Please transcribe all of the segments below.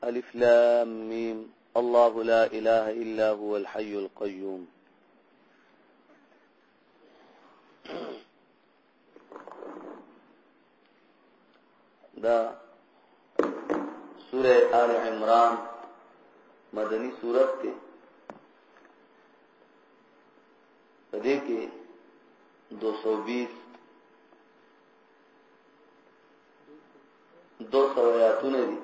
الف لام میم الله لا اله الا هو الحي القيوم دا سوره آل عمران مدنی سورت ته دې کې 220 دو سو آیاتونه دي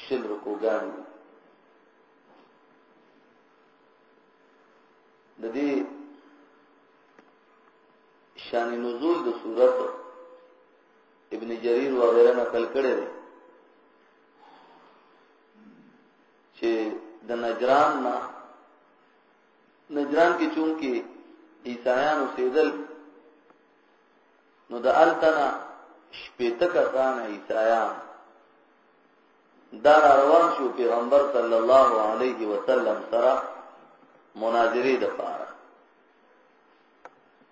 شل رکوګان دي د دې شان نزول د صورت ابن جرير وغيرها نقل کړي دي چې د نجران نه نجران کې چون کې عیسایانو سیدل نو د التنا شپېته کسان عیسایان دا روان شو پیغمبر صلی الله علیه وسلم سره مناظره د پاره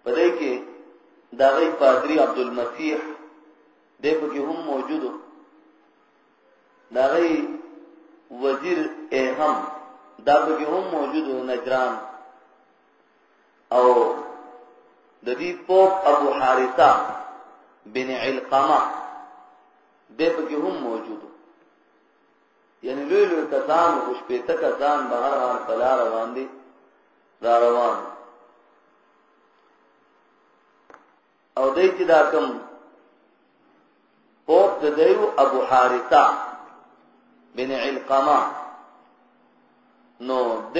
پدې کې دا غي پادری عبد المسیح د پکې هم موجودو دا غي وزیر اهم دا پکې هم موجودو نجران او د دې پوپ ابو حارثه بن علقمه د په کې هم موجودو یعنی لوی لوی کسان او شپېته کسان بهر هر پلا روان دي را روان او دای چې دا کوم پوت د دیو ابو حارثه بن علقمه نو د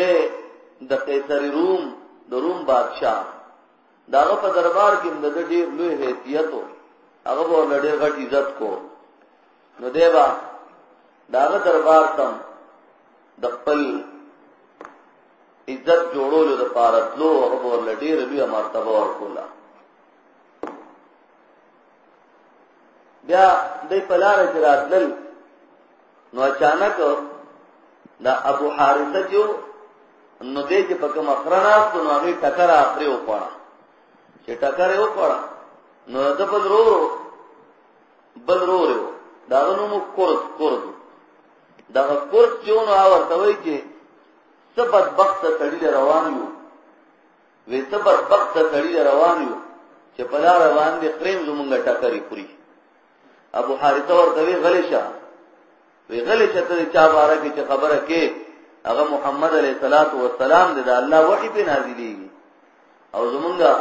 د قیصر روم د روم بادشاہ داغه په دربار کې د ډېر لوی حیثیت او هغه به لړې غټ عزت کو نو دیبا داغه دربار تم د خپل عزت جوړولو د پاره تلو هغه به ورله ډېره لویه مرتبه ورکوله بیا دی په لاره کې راتلل نو اچانک دا ابو حارثه چې نو دې چې په کومه خره ناست نو هغې ټکر پرې وخوړه چې ټکر یې وخوړه نو د بل ورور بل ورور یې د هغه نوم کورد کورد دغه کورس چې ونه ورته وایي چې څه بدبخته سړي له روان یو وې څه بدبخته سړي له روان یو چې په لاره باندې پریم زمونږ ټکرې خوري ابو حارثه ورته وی غلی شه وی غلی شه ته چا باره کې چې خبره کې هغه محمد علیه الصلاۃ والسلام د الله وحی په نازلېږي او زمونږه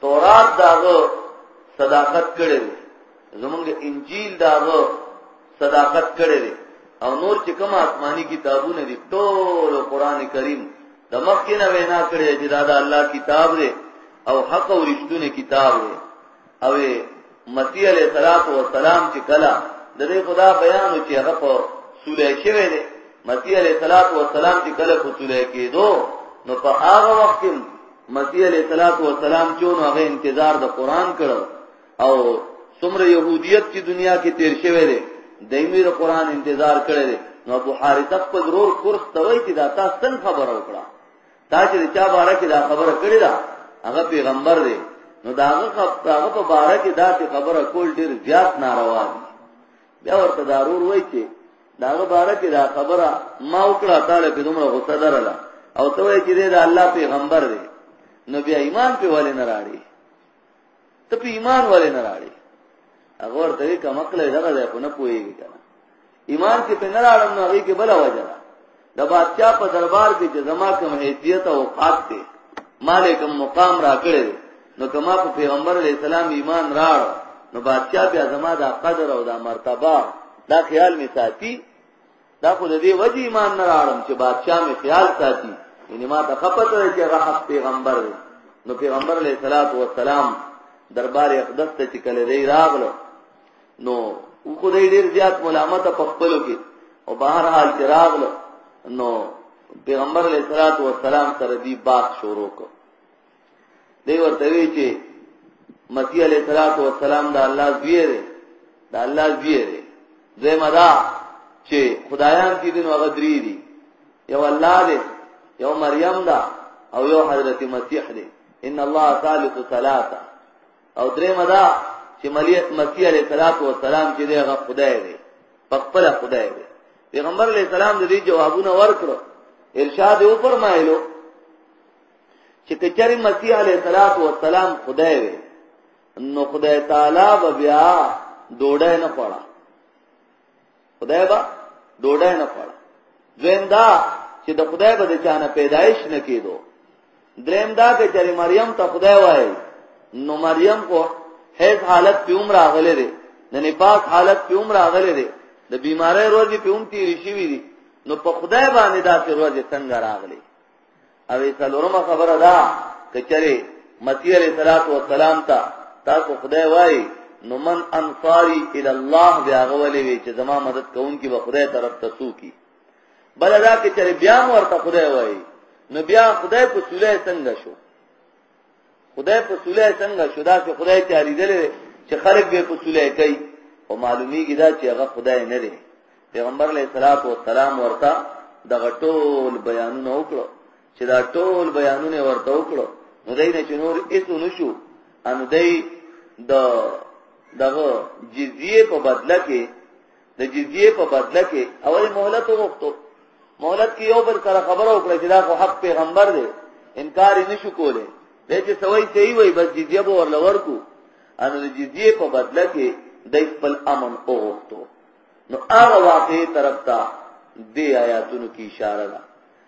تورات داغه صداقت کړي زمونږه انجیل داغه صداقت کړي او نور چې کوم آسماني کتابونه دي ټول قران کریم د مخکې نه وینا کړي چې دا د الله کتاب دی او حق او رښتونه کتاب دی او مسیح علیہ الصلوۃ والسلام چې کلا د دې خدا بیان او چې هغه په سوله کې وي دي مسیح علیہ الصلوۃ والسلام چې کلا په سوله کې دو نو په هغه وخت کې مسیح علیہ الصلوۃ والسلام چې نو هغه انتظار د قران کړو او څومره يهودیت چې دنیا کې تیر شوی دی دایمي د قران انتظار کړی دی نو ابو حارثه په ضرور کورس توي چې دا تاسو څنګه خبر او کړه دا چې چا باره کې دا خبره کړې ده هغه پیغمبر دی نو دا هغه په باره کې دا چې خبره کول ډیر زیات ناروا دي بیا ورته ضرور وای چې دا باره کې دا خبره ما وکړه تعالی په دومره غوسه درله او ته وای چې دا الله پیغمبر دی نو بیا ایمان په ولې نه راړي ته په ایمان ولې نه راړي هغه ورته وی کوم عقل دغه ځای په نه پويږي کنه ایمان کې په نه راړم نو هغه کې بل وجه د بادشاہ په دربار کې چې زما کوم حیثیت او قات دی مالک مقام را کړی نو کما په پیغمبر علی السلام ایمان راړ نو بادشاہ بیا زما د قدر او د مرتبه دا خیال می ساتي دا خو د دې وجه ایمان نه راړم چې بادشاہ می خیال ساتي یعنی ما ته خپت وای چې هغه حق پیغمبر دی نو پیغمبر علیه الصلاۃ والسلام دربار اقدس ته چې کله دی راغلو نو خو دې ډیر زیات ملامت په خپلو کې او بهر حال چې راغلو نو پیغمبر علیه الصلاۃ والسلام سره دی باغ شروع کړ دی ورته وی چې مسیح علیه السلام د الله زوی دی د الله زوی دی زمه دا چې خدایان کې دین هغه درې دي یو الله دی یو مریم دا او یو حضرت مسیح دی ان الله ثالث ثلاثه او درې مدا چې مسیح علیه السلام چې دی هغه خدای دی په خپل خدای دی پیغمبر علیه السلام د دې جوابونه ورکړو ارشاد یې وفرمایلو چې کچري مسیح علیه الصلاۃ والسلام خدای وي نو خدای تعالی به بیا ډوډۍ نه خوړه خدای به ډوډۍ نه خوړه دویم دا چې د خدای به د چانه پیدایش نه کېدو دریم دا چې چرې مریم ته خدای وایي نو مریم کو هیڅ حالت په عمر راغلې ده د نفاس حالت په عمر راغلې ده د بیماری ورځې په عمر تیرې شوې دي نو په خدای باندې دا چې ورځې څنګه راغلي او څلورمه خبره ده کچره مسیح علیہ الصلوۃ والسلام ته تاسو خدای وای نو من انصاری الی الله بیا غولې وی چې زما مدد کوونکی به خدای طرف ته سوکی بل دا کچره بیا ورته خدای وای نو بیا خدای په سوله څنګه شو خدای په سولې څنګه شو دا چې خدای ته اړیدل چې خلک به په سولې کوي او معلومیږي دا چې هغه خدای نه دی پیغمبر علیه الصلاۃ والسلام ورته د غټول بیانونه وکړو چې دا ټول بیانونه ورته وکړو نو دای نه چې نور هیڅ نشو ان دای د دغه جزیه په بدله کې د جزیه په بدله کې اول مهلت وغوښتو مهلت کې یو بل سره خبره وکړه چې دا خو حق پیغمبر دی انکار یې نشو کولای د چې سوي صحیح وي بس جزیه به ورل ورکو ان د جزیه په بدله کې د خپل امن وغوښتو نو هغه واقعي طرف ته دی آیاتونو کې اشاره ده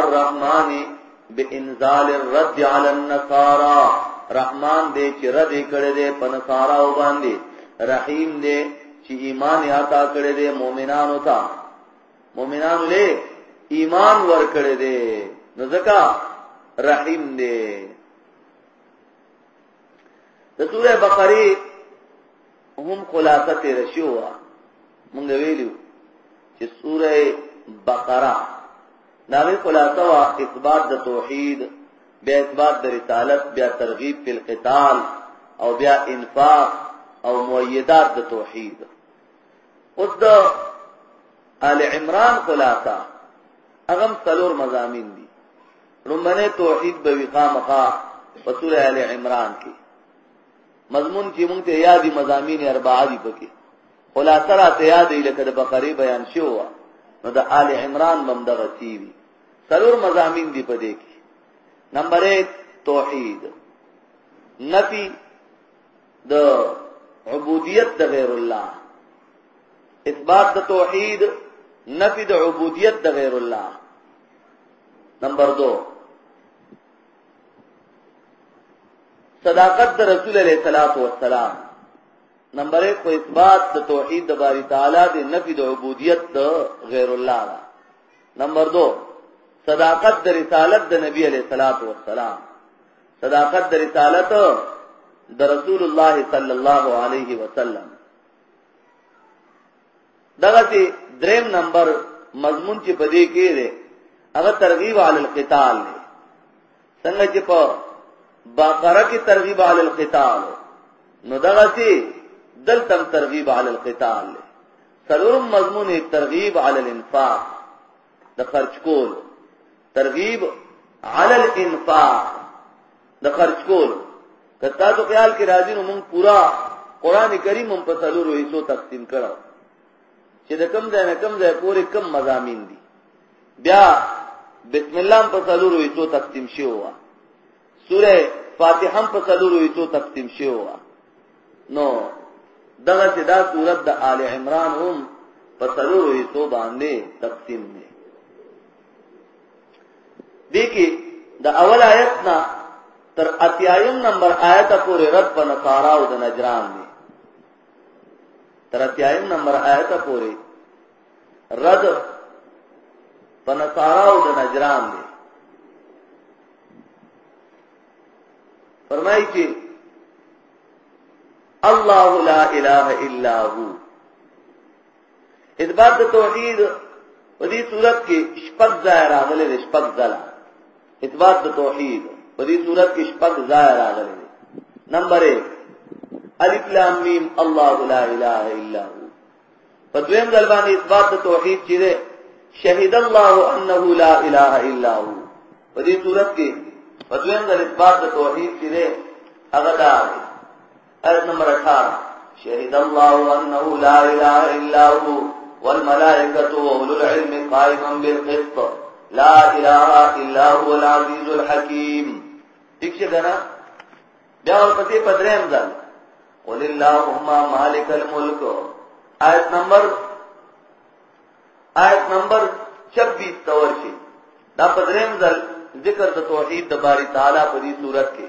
الرحمن بانزال الرد على النصارى رحمان دې چې رد کړي دې پنصارا او باندې رحیم دې چې ایمان عطا کړي دې مؤمنانو ته مؤمنان له ایمان ور کړي دې نو ځکه رحیم دې د سوره بقره هم خلاصه تیر شو مونږ ویلو چې سوره بقره دا وی خلاصه وا اثبات د توحید بیا اثبات د رسالت بیا ترغیب په القتال او بیا انفاق او مؤیدات د توحید اوس د آل عمران خلاصه اغم څلور مزامین دي رومنه توحید به وی خامخا په سوره آل عمران کې مضمون چې مونږ ته یادی مزامین اربعه دي پکې خلاصه راته یادې لکه د بقرې بیان شو نو د آل عمران بم دغه سی وی سلور مزامین دی په دې کې نمبر 1 توحید نفی د عبودیت د غیر الله اثبات د توحید نفی د عبودیت د غیر الله نمبر 2 صداقت د رسول الله صلی الله علیه وسلم نمبر 1 خو اثبات د توحید د باری تعالی د نفی د عبودیت د غیر الله دا. نمبر 2 صداقت د رسالت د نبی علیہ الصلات والسلام صداقت د رسالت د رسول الله صلی الله علیه وسلم دغه دریم نمبر مضمون چې پدې کې دی هغه ترغیب علی القتال دی څنګه چې په بقره کې ترغیب علی القتال نو دغه سي دلتم ترغیب علی القتال سلورم مضمون ترغیب علی الانفاق د خرج کول ترغیب علی الانفاق د خرج کول کتا تو خیال کې راځي نو موږ پورا قران کریم هم په سلورو حصو تقسیم کړو چې د کم ځای نه کم ځای پورې کم مزامین دي بیا بسم الله په څلورو ایتو تقسیم شوی و سوره فاتحه هم په څلورو ایتو تقسیم شوی و نو دغه چې دا سورت د آل عمران هم په څلورو ایتو باندې تقسیم دی دې کې د اول آیت نه تر اتیایم نمبر آیت پورې رد په نصارا او د نجران دی تر اتیایم نمبر آیت پوری رد په نصاراو د نجران دی فرمایي چې الله لا اله الا هو اثبات توحید په دې صورت کې شپږ ځای راغلي دي شپږ ځل اثبات توحید په دې صورت کې شپږ ځای راغلي دي نمبر 1 الف لام میم الله لا اله الا هو په دویم ځل باندې اثبات توحید چې ده شهید الله انه لا اله الا هو په دې صورت کې په دویم ځل اثبات توحید چې ده هغه دا آیت نمبر 18 شهد الله انه لا اله الا هو والملائکه واولو العلم قائما بالقسط لا اله الا هو العزيز الحكيم ٹھیک شه کنه بیا ورپسې پدریم ځل قل اللهم مالک الملک آیت نمبر آیت نمبر 26 تورشي دا پدریم ځل ذکر د توحید د باری تعالی په دې صورت کې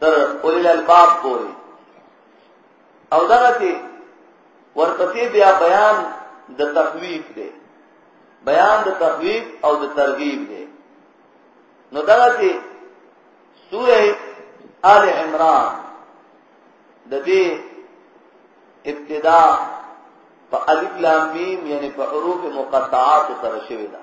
تر اولي الالباب پورې او دغه کې ورپسې بیا بیان د تخویف دی بیان د تخویف او د ترغیب دی نو دغه کې سوره آل عمران د دې ابتدا په الف لام میم یعنی په حروف مقطعات سره شوی ده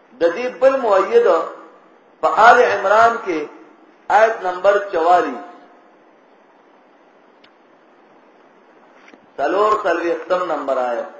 د دې بل مؤید په آل عمران کې آیت نمبر 44 سلور سلوی ختم نمبر آیت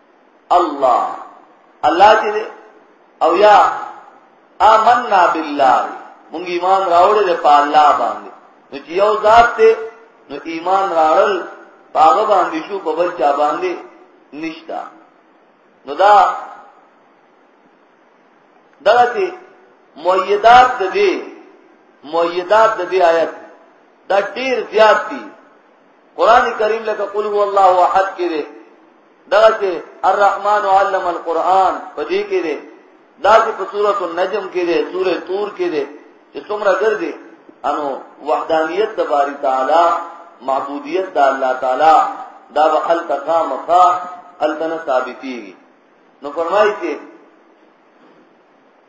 الله الله چې او یا آمنا بالله مونږ ایمان راوړل په الله باندې نو چې یو ذات ته نو ایمان راړل هغه باندې شو په بل چا باندې نشتا نو دا دغه چې مؤیدات د دې مؤیدات د دې آیت دا ډیر زیات دي قران کریم لکه قل هو الله احد کې دی دا چې الرحمن علم القرآن په دې کې دی دا چې په سورۃ النجم کې دی سورۃ طور کې دی چې څومره ګرځي انو وحدانیت تباری تعالی معبودیت د الله تعالی دا به التقا مخا التنا ثابتي نو فرمایي چې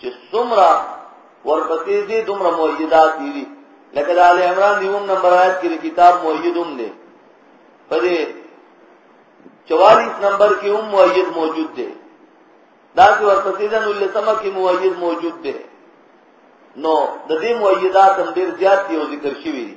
چې څومره ورپسې دي دومره مؤیدات دي لکه د آل عمران دیوم نمبر آیت کې کتاب مؤید هم دی په دې 44 نمبر کې هم مؤید موجود دی دا چې ورپسې د نول سم کې مؤید موجود دی نو د دې مؤیدات هم ډیر زیات یو ذکر شوی دی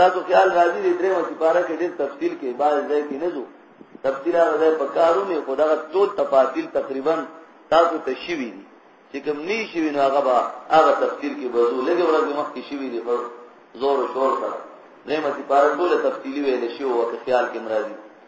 تاسو خیال راځي دې درېمه سپاره کې ډېر تفصیل کې باز ځای کې نه ځو تفصیل هغه ځای په کارو نه خو دا ټول تفاصیل تقریبا تاسو ته شي وي چې کوم ني شي نو هغه به هغه تفصیل کې بزو لګي ورځې مخ کې شي وي په زور او شور سره درېمه سپاره ټول تفصیلی ویل شي او خیال کې مرادي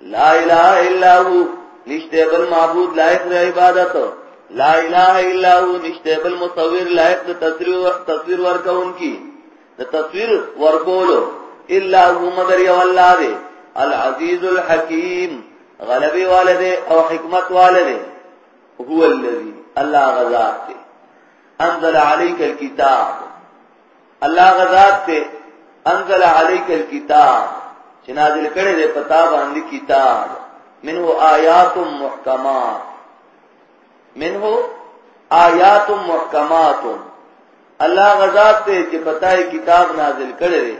لا اله الا هو نشته بل معبود لایق د عبادت لا اله الا هو نشته بل مصور لایق د تصویر تصویر ورکون کی د تصویر ورکولو الا هو مگر یو الله دی العزیز الحکیم غلبی والده او حکمت والده هو الذی الله غزاد انزل علیک الكتاب الله غزاد ته انزل عليك الكتاب چې نازل کړي دې پتا باندې کتاب منه آیات محکمات منه آیات محکمات الله غزاد ته چې پتا یې کتاب نازل کړي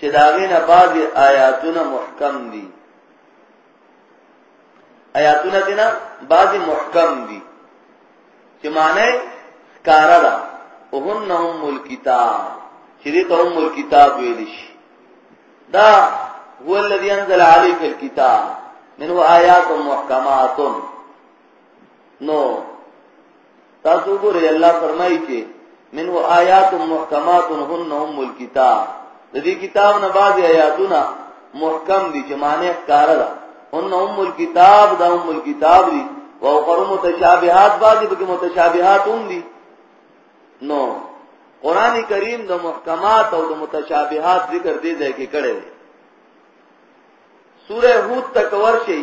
چې داغه نه بعد آیاتونه محکم دي آیاتونه دینا بعضی محکم دي چې معنی کارا ده وهن هم الكتاب چې دې ته هم الكتاب ویل شي دا هو الذي انزل عليك الكتاب منه آیات محکمات نو تاسو ګورئ الله فرمایي چې منه آیات محکمات هن هم الكتاب د دې کتاب نه بعض آیاتونه محکم دي چې معنی ښکار ده هن هم الكتاب دا هم الكتاب دي او قرو متشابهات بعض به متشابهات هم دي نو قران کریم د محکمات او د متشابهات ذکر دی ځای کې کړی دی سوره هود تک ورشي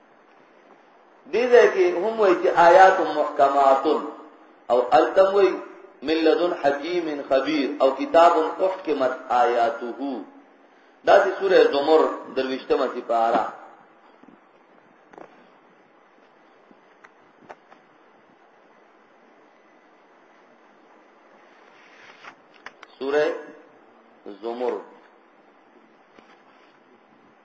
دې ځای کې هم وایي چې آیات محکمات او التم وایي من لدن حکیم خبیر او کتاب احکمت آیاته دا چې سوره زمر درويشتمه سي پارا سوره زمر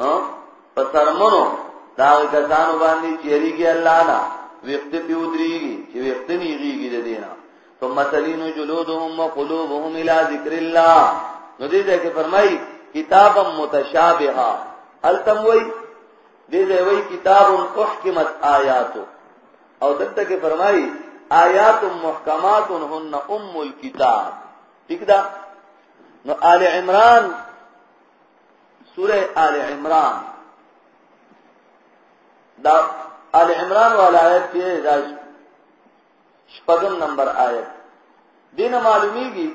ها په سرمنو دا کسانو باندې چیرېږي الله نه وخت په ودرېږي چې وخت نیږي د دینه ثم تلين جلودهم وقلوبهم الى ذکر الله نو دې ځکه فرمایي کتاب متشابها التم وای دې ځای وای کتاب احکمت آیات او دلته کې فرمایي آیات محکمات هن ام الكتاب ٹھیک ده نو آل عمران سوره آل عمران دا آل عمران والا آیت کې دا شپږم نمبر آیت دینه معلومیږي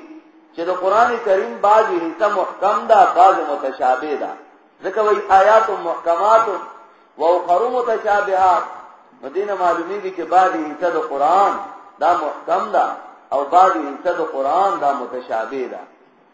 چې د قران کریم بعضی حصہ محکم ده بعضی متشابه ده ځکه وایي آیات محکمات و اخر متشابهات مدینه معلومیږي چې بعضی حصہ د قران دا محکم ده او بعضی حصہ د قران دا متشابه ده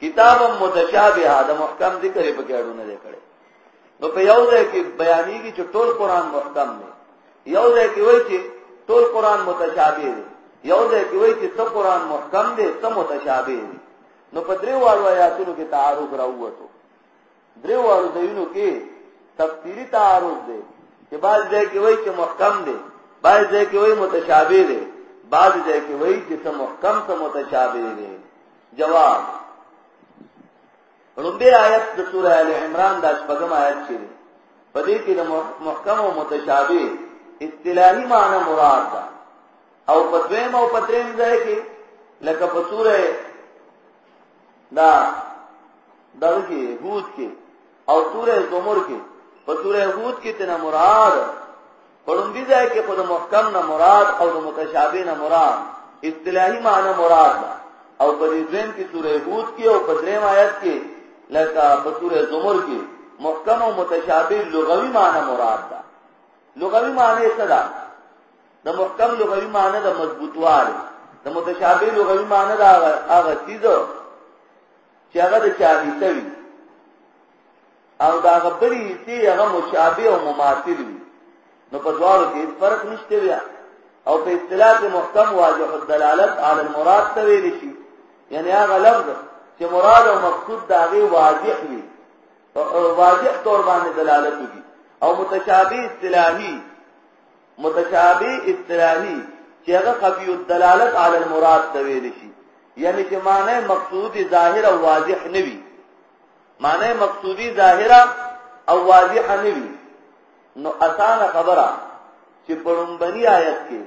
کتاب متشابه دا محکم ذکر په کې اړونه دی کړي نو په یو ځای کې بیانېږي چې ټول قران محکم دی یو ځای کې وایي چې ټول قران متشابه دی یو ځای کې وایي چې څو قران محکم دی څو متشابه دی نو په درې واړو آیاتونو کې تعارض راووتو درې وړو ځایونو کې تفسیری تعارض دی چې بعض ځای کې وایي چې محکم دی بعض ځای کې وایي متشابه دی بعض ځای کې وایي چې څه محکم څه متشابه دی جواب رومبه آیت د سوره ال عمران د شپږم آیت چې په دې کې د محکم او متشابه اصطلاحي معنی مراد ده او په دویم او په دریم ځای کې لکه په سوره دا دغه کې هود کې او سوره زمر کې په سوره هود کې تنه مراد پړوندی ځای کې خود محکم نه مراد او د متشابه نه مراد اصطلاحي معنی مراد ده او په دې ځین کې سوره هود کې او په دریم آیت کې لکه په سوره زمر کې محکم او متشابه لغوي معنی مراد ده لغوي معنی څه ده د محکم لغوي معنی د مضبوطوالي د متشابه لغوي معنی دا هغه چیز چې هغه د چاري سوي او دا غبري حصے هغه مشابه او مماثل وي نو په دواړو کې فرق نشته بیا او په اصطلاح محکم واضح الدلالت على المراد ته ویل شي یعنی هغه لفظ چې مراد او مقصود دا غي واضح وي واضح تور باندې دلالت وي او متشابه اصطلاحي متشابه اصطلاحي چې هغه خفي الدلالت علی المراد ته ویل شي یعنی چې معنی مقصود ظاهر او واضح نه وي معنی مقصودی ظاهر او واضح نه وي نو اسانه خبره چې په لومبني آیت کې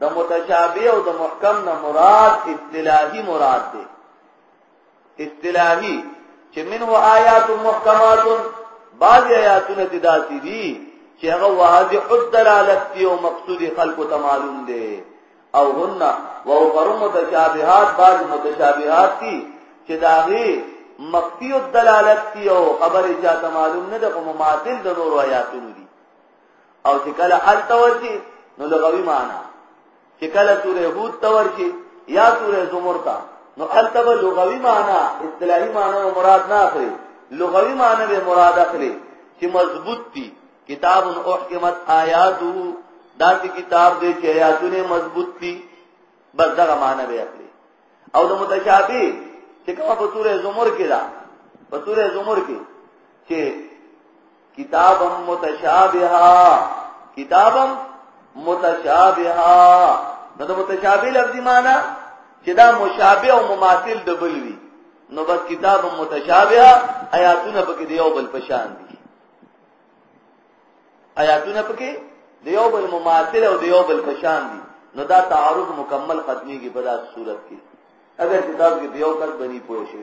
د متشابه او د محکم نه مراد اصطلاحي مراد دی اصطلاحي چې منه آیات محکمات بعض آیاتونه دي داسې دي چې هغه واضح الدلالت دی او مقصود خلق ته معلوم دی او هن و اوفر متشابهات بعض متشابهات دي چې داغي مقتی الدلالت دی او خبر چا ته معلوم نه ده کوم معادل د نور آیاتونو دي او چې کله التوجی نو لغوي معنی چې کله سورې هود ته ورشي یا سورې زمر ته نو التب لغوي معنی اصطلاحي معنی مراد نه اخلي لغوي معنی به مراد اخلي چې مضبوط دي کتاب احکمت آیاتو دا چې کتاب دې چې آیاتونه مضبوط دي بس دا معنی به اخلي او د متشابه چې کومه په سورې زمر کې ده په سورې زمر کې چې کتابا متشابها کتابا متشابها نو د متشابه لفظي معنی چې دا مشابه او مماثل د بل وي نو بس کتاب متشابه آیاتونه پکې دی یو بل پشان دي آیاتونه پکې دی یو بل مماثل او دی یو بل پشان دي نو دا تعارض مکمل ختميږي په داسې صورت کې اگر کتاب کې دیو کس بنی پوه شي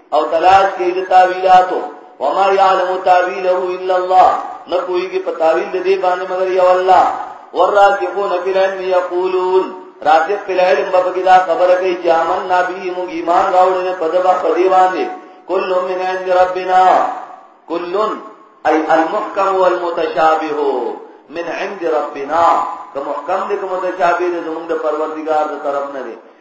او تلاش کې د تعویلاتو وما يعلم تعويله الا الله نه کوئی کې په تعویل دې باندې مگر یو الله والراسخون في العلم يقولون راسخ في العلم په کې دا خبره کوي چې امن نبی موږ ایمان راوړل په دغه په دی باندې کل من عند ربنا کل اي المحكم والمتشابه من عند ربنا که محکم دې کوم متشابه دې زموږ د پروردگار د طرف نه دي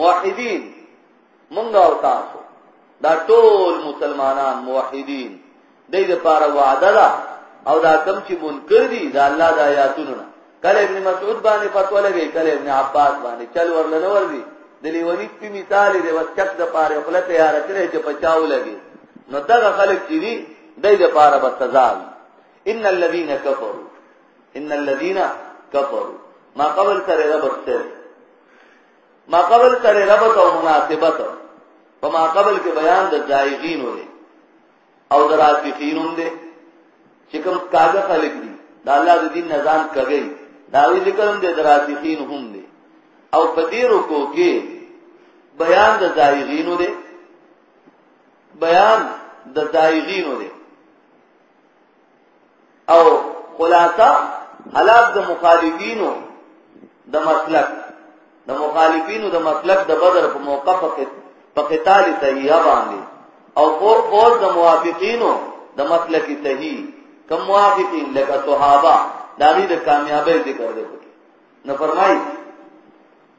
موحدین مونږه او تاسو دا ټول مسلمانان موحدین د دې لپاره وعده ده او دا کم چې منکر دي دا الله د آیاتونو نه کله ابن مسعود باندې فتوا لګي کله ابن عباس باندې چل ورلنه ورزي د لیونی په مثال دی وس چک د پاره خپل تیار کړي چې پچاو لګي نو دا خلک چې دي د دې لپاره به سزا وي ان الذين كفروا ان الذين كفروا ما قبل سره رب سره ما قبل سره ربط او مناسبت په ما قبل کې بیان د زائغین ولې او دراسفین هم دي چې کوم کاغه خلک دي د الله د دین نظام کوي دا وی ذکر هم دي دراسفین هم دي او په دې رکو کې بیان د زائغین ولې بیان د زائغین ولې او خلاصه حالات د مخالفینو د مسلک د مخالفینو د مسلک د بدر په موقع په قتال صحیحه باندې او فور فور د موافقینو د مسلک صحیح کم موافقین لکه صحابه داغی د کامیابی ذکر دی نو فرمایي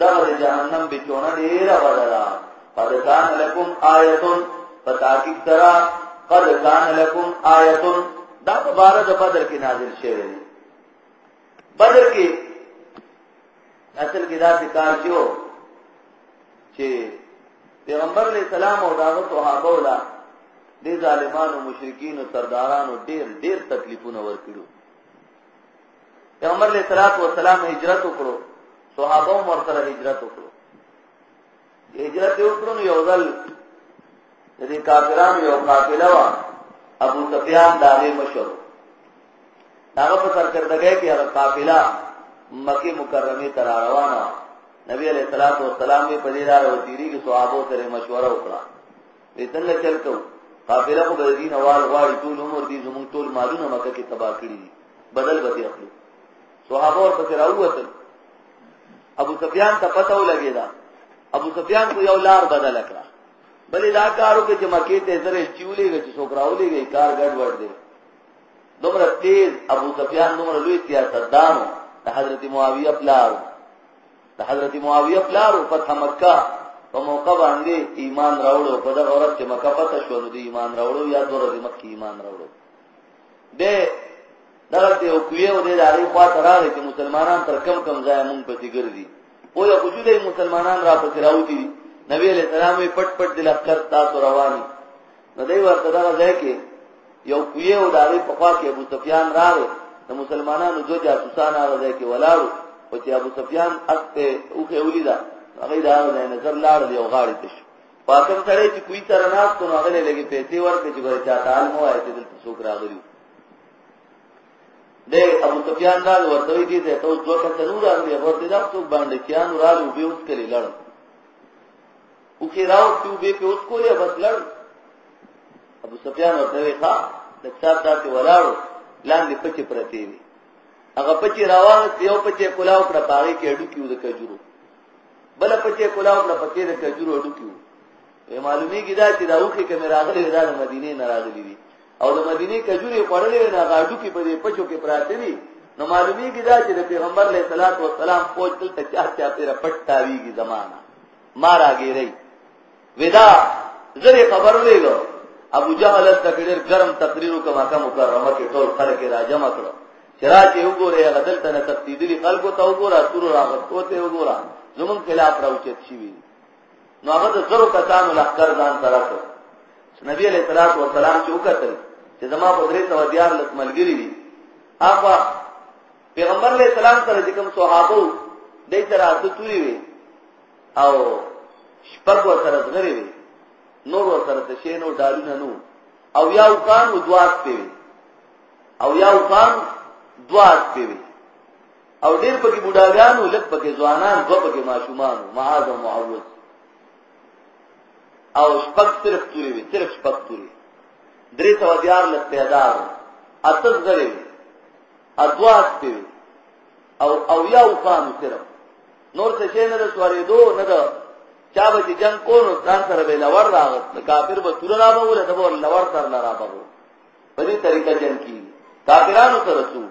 دغه جهنم به چونه ډیره بدلا قد کان لکم آیتون فتاکیب ترا قد کان لکم آیتون دا په بار د بدر کې نازل شوی دی بدر کې اصل کې دا ذکر شو چې پیغمبر علیہ السلام او داغه صحابه ولا دې ظالمانو مشرکین او سردارانو ډیر ډیر تکلیفونه ورکړو پیغمبر علیه الصلاۃ والسلام هجرت وکړو صحابه هم ورسره هجرت وکړو هجرت وکړو نو یو ځل د دې کافرانو یو قافله وا ابو سفیان دا غي مشر هغه په سرکردګۍ کې هغه قافله مکه مکرمه ته روانه نبی علیہ الصلوۃ والسلام په دې لار وزیری کې صحابه سره مشوره وکړه دې څنګه چلته قافله خو به دین وال غواړي ټول عمر دې زموږ ټول مالونه مکه کې تباہ کړی دي بدل به اخلي صحابه ور پسې راووتل ابو سفیان ته پته ولګی دا ابو سفیان کو یو لار بدل کړه بلې دا کارو کې چې مکه ته زره چولې چې څوک راولې گئی کار ګډ وډ دی دومره تیز ابو سفیان دومره لوی سیاستدانو د حضرت معاویه پلار د حضرت معاویه پلار او فتح مکه په موقع باندې ایمان راوړو په دغه ورځ چې مکه فتح شو نو دی ایمان راوړو یا د ورځې مکه ایمان راوړو د دغه ته یو کوی او د لاري خوا ته راغی چې مسلمانان تر کم کم ځای مونږ پسې ګرځي او یو وجودي مسلمانان را پسې راوتی نبی علیہ السلام پټ پټ د لخر تاسو رواني نو دی ورته دغه ځای کې یو کوی او داري په خوا کې ابو سفیان راغی د مسلمانانو دوه جاسوسان هغه ځای کې ولاړو او چې ابو سفیان استه اوخه ولیدا هغه دا نه نظر لاړ دی او غاړي تش پاتم سره چې کوی تر نه کو هغه لګي پیسې ورکړي چې ګور چا تعال مو آیت دلته څوک راغلی د ابو سفیان دا ورته دی چې تاسو دوه کسانو راغلي ورته دا څوک باندې کیان راغلي وبې اوس کلی لړم او کې راو چې به په اوس کولې بس لړ ابو سفیان ورته وی ښا د چا داسې ولاړو لاندې پچې پرتی وي هغه پچې روان یو پچې کلاو کړه پاره کې اډو کیو د کجورو بل پچې کلاو کړه پکې د کجورو اډو کیو وی معلومی کی دا چې دا اوخه کې راغلي دا د مدینه نه راغلي دي او د مدینه کجوري خړلې نه غاډو کې په دې پچو کې پراته دي نو معلومی کی دا چې د پیغمبر علیه الصلاۃ والسلام فوج دلته چا چا پیره پټ تاویږي زمانہ ما راګیری ودا زری خبر لګو ابو جهل تکړیر گرم تقریر کما کا مکرمه کې ټول خلک راجم کړو چراچ یو ګوره هغه دلته نه تقدیدلی خلکو ته وګوره تور راغتو ته وګوره زمون خلاف راوچت شي وی نو هغه د زرو کسانو لخر ځان سره کړ نبی علیہ الصلوۃ والسلام چې وکتل چې زما په درې سو دیار لک ملګری دي هغه پیغمبر علیہ السلام سره چې کوم صحابه دې تر اته توري وي او شپږ ور سره زغری وي نور ور سره تشینو ډالونه نو او یا وکان او دواس پی او یا وکان دواس پی او ډیر پکې بډاګانو لک پکې ځوانان دو پکې ماشومان معاذ او معوذ او شپږ صرف توري وي صرف شپږ توري درې سو دیار لته تعداد اته زغری وي ادواس کې او او یا وفان صرف نور څه شي نه د سوارې دو نه د چا به چې جنگ کو نو ځان سره به لور راغت نو کافر به تور را بوله ته به لور تر لرا بوله په دې طریقه جنگ کی کافرانو سره څو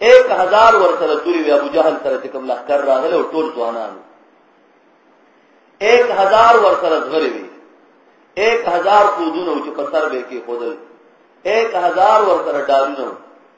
1000 ور سره توري وی ابو جهل سره چې کوم لخر راغله او ټول ځوانان 1000 ور سره ځغري وی 1000 پودونو چې په سر به کې خودل 1000 ور سره ډالونو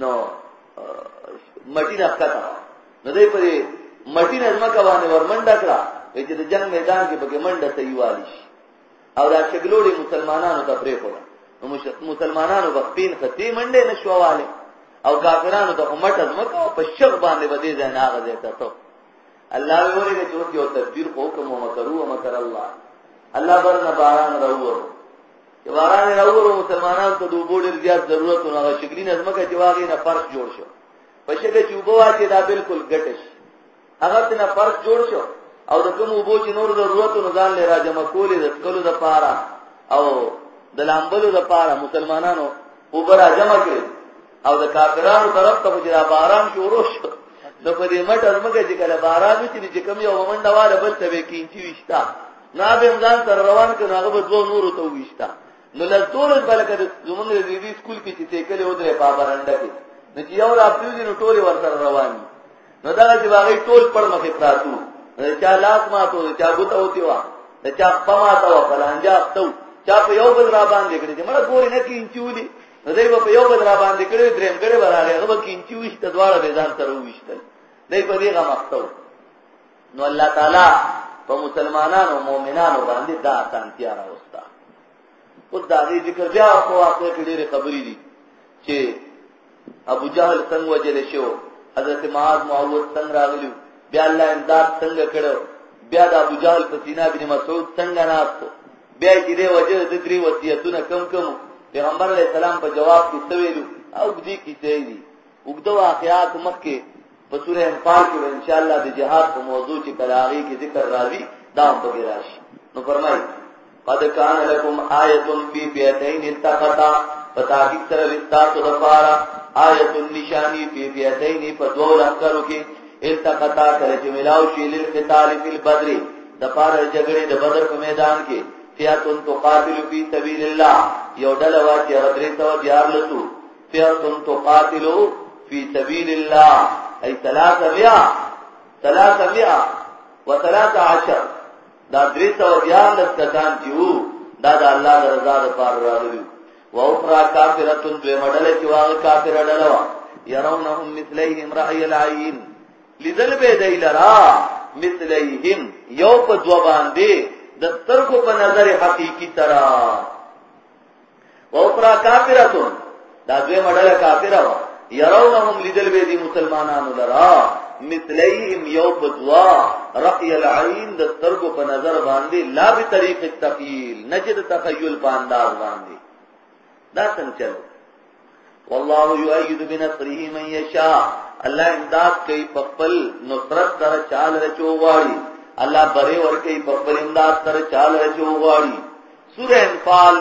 نو مټی نه ښکته نو دې په دې مټی نه ځمکه باندې ورمنډه کړه چې د جنگ میدان کې پکې منډه صحیح والی شي او دا شګلوړي مسلمانانو ته پرې خو نو مسلمانانو په پین ختی منډه نشواله او کافرانو ته مټه ځمکه او په شغ باندې بده ځای نه هغه ځای ته ته الله وی ورې چې یو تدبیر خو کوم مکرو مکر الله الله برنه باران راوړو چې باران راوړو مسلمانانو ته د اوبو ډېر زیات ضرورت و هغه شکلي نظمکه چې واغې نه فرق جوړ شو په شګه چې اوبه واچې دا بالکل ګټه شي هغه څنګه فرق جوړ شو او د کوم اوبو چې نور ضرورت و ځان لري راجمه کولې د کلو د پاره او د لامبلو د پاره مسلمانانو اوبه راجمه کړې او د کافرانو طرف ته چې دا باران شروع شو نو په دې مټ ازمګه چې کله باران وچی چې کوم یو منډه واله بل ته کینچی وشتا نه به ځان تر روان کړه هغه به دوه نور ته وشتا نو لزور بلکې زمونږ د دې سکول کې چې تکلې ودرې په برانډه کې نو چې یو را پیوځي نو ټول ورته روان نو دا چې باغې ټول پر مخې پراتو چا لاس ماتو چا ګوتو تی وا چا پماته وا بلانجا ته چا په یو بل را باندې کړی چې مړه ګوري نه کینچولي نو دوی به په یو بل را باندې کړی دریم کړی به راغی هغه به کینچي ویشته دواړه به ځان سره وویشتل دی په دې غم اخته نو الله تعالی په مسلمانانو مؤمنانو باندې دا اسانتیا راوستا اوس دا دې ذکر بیا په واقع کې ډېرې خبرې دي چې ابو جهل څنګه وجل شو حضرت معاذ معوذ څنګه راغلی بیا الله امداد څنګه کړو بیا د ابو جهل په سینا بن مسعود څنګه ناستو بیا چې دی وجه د درې وصیتونه کم کم پیغمبر علی السلام په جواب کې سویلو او دې کې څه دي وګدو واقعات مخکې په سورې انفال کې ان شاء الله د جهاد په موضوع چې کلاغي کې ذکر راځي دا هم به راشي نو فرمایي قد کان لکم آیت فی بیتین التقطا پتا کی سره وستا تو دفارا آیت النشانی فی بیتین فدو لخرو کی التقطا کله چې ملاو شی للقتال فی البدر د پاره د جګړې د بدر په میدان کې فیاتون تقاتل فی سبیل الله یو ډله وا چې هغه درې سوه دیار لسو فیاتون تقاتل فی سبیل الله ای ثلاثه میا ثلاثه میا و ثلاثه عشر دا درې سوه دیار لس کسان چې وو دا د الله د رضا لپاره راغلي و اخرى کافره دویمه ډله چې هغه کافره ډله وه یرونهم مثلیهم رأی العین لیدل به دی لرا مثلیهم یو په دو باندې د سترګو په نظر حقیقی ترا و اخرى کافرتون دا دوی مډل کافر و يرونهم لیدل به دي مسلمانانو لرا مثلیهم یو په دوا رأی العین د سترګو په نظر باندې لا به طریق التقیل نجد تخیل په انداز باندې دا څنګه چلو والله يؤيد بنصره من يشاء الله امداد کوي په خپل نصرت سره چال رچو غواړي الله بری ور کوي په خپل امداد سره چال رچو غواړي سوره انفال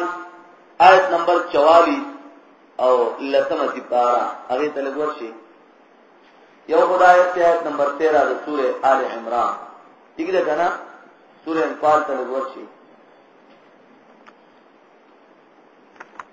آیت نمبر 44 او لسمه سپارا هغه ته لګور شي یو خدای ته آیت نمبر 13 د سوره آل عمران ٹھیک ده کنه سوره انفال ته لګور شي